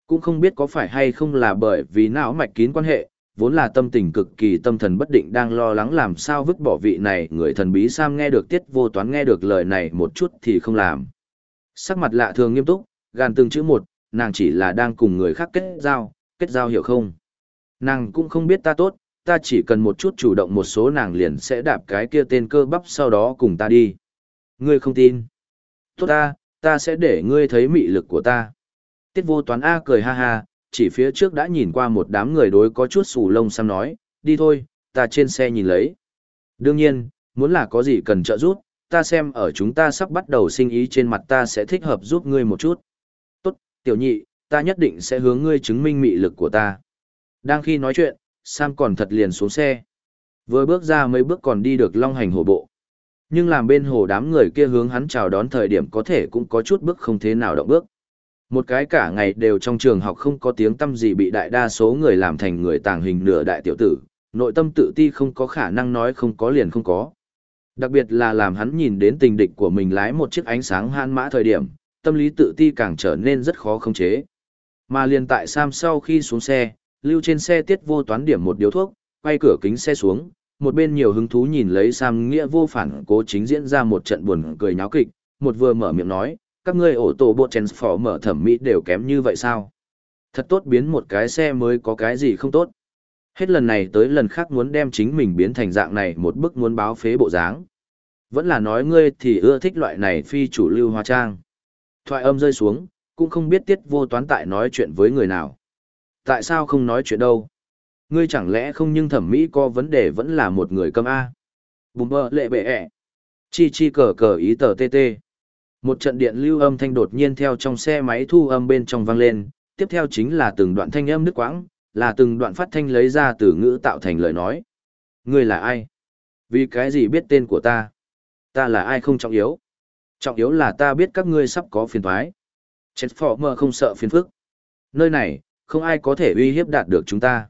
Cũng không biết có phải hay không là bởi vì não mạch kín quan hệ, vốn là tâm tình cực kỳ tâm thần bất định đang lo lắng làm sao vứt bỏ vị này, người thần bí Sam nghe được tiết vô toán nghe được lời này một chút thì không làm. Sắc mặt lạ thường nghiêm túc, gàn từng chữ một, nàng chỉ là đang cùng người khác kết giao, kết giao hiểu không? Nàng cũng không biết ta tốt, ta chỉ cần một chút chủ động một số nàng liền sẽ đạp cái kia tên cơ bắp sau đó cùng ta đi. Ngươi không tin. Tốt ta, ta sẽ để ngươi thấy mị lực của ta. Tiết vô toán A cười ha ha, chỉ phía trước đã nhìn qua một đám người đối có chút sù lông xăm nói, đi thôi, ta trên xe nhìn lấy. Đương nhiên, muốn là có gì cần trợ giúp, ta xem ở chúng ta sắp bắt đầu sinh ý trên mặt ta sẽ thích hợp giúp ngươi một chút. Tốt, tiểu nhị, ta nhất định sẽ hướng ngươi chứng minh mị lực của ta. Đang khi nói chuyện, Sam còn thật liền xuống xe. Vừa bước ra mấy bước còn đi được long hành hổ bộ. Nhưng làm bên hồ đám người kia hướng hắn chào đón thời điểm có thể cũng có chút bước không thế nào động bước. Một cái cả ngày đều trong trường học không có tiếng tâm gì bị đại đa số người làm thành người tàng hình nửa đại tiểu tử, nội tâm tự ti không có khả năng nói không có liền không có. Đặc biệt là làm hắn nhìn đến tình địch của mình lái một chiếc ánh sáng han mã thời điểm, tâm lý tự ti càng trở nên rất khó khống chế. Mà liền tại Sam sau khi xuống xe, lưu trên xe tiết vô toán điểm một điếu thuốc, quay cửa kính xe xuống, một bên nhiều hứng thú nhìn lấy Sam nghĩa vô phản cố chính diễn ra một trận buồn cười nháo kịch, một vừa mở miệng nói, các ngươi ổ tổ bộ phỏ mở thẩm mỹ đều kém như vậy sao? Thật tốt biến một cái xe mới có cái gì không tốt. Hết lần này tới lần khác muốn đem chính mình biến thành dạng này một bức muốn báo phế bộ dáng. Vẫn là nói ngươi thì ưa thích loại này phi chủ lưu hóa trang. Thoại âm rơi xuống, cũng không biết tiết vô toán tại nói chuyện với người nào. Tại sao không nói chuyện đâu? Ngươi chẳng lẽ không nhưng thẩm mỹ có vấn đề vẫn là một người câm A? Bùm bơ lệ bệ ẹ. Chi chi cờ cờ ý tờ tê tê. Một trận điện lưu âm thanh đột nhiên theo trong xe máy thu âm bên trong vang lên, tiếp theo chính là từng đoạn thanh âm nước quãng, là từng đoạn phát thanh lấy ra từ ngữ tạo thành lời nói. Ngươi là ai? Vì cái gì biết tên của ta? Ta là ai không trọng yếu? Trọng yếu là ta biết các ngươi sắp có phiền thoái. Chết phỏ mơ không sợ phiền phức. Nơi này, không ai có thể uy hiếp đạt được chúng ta.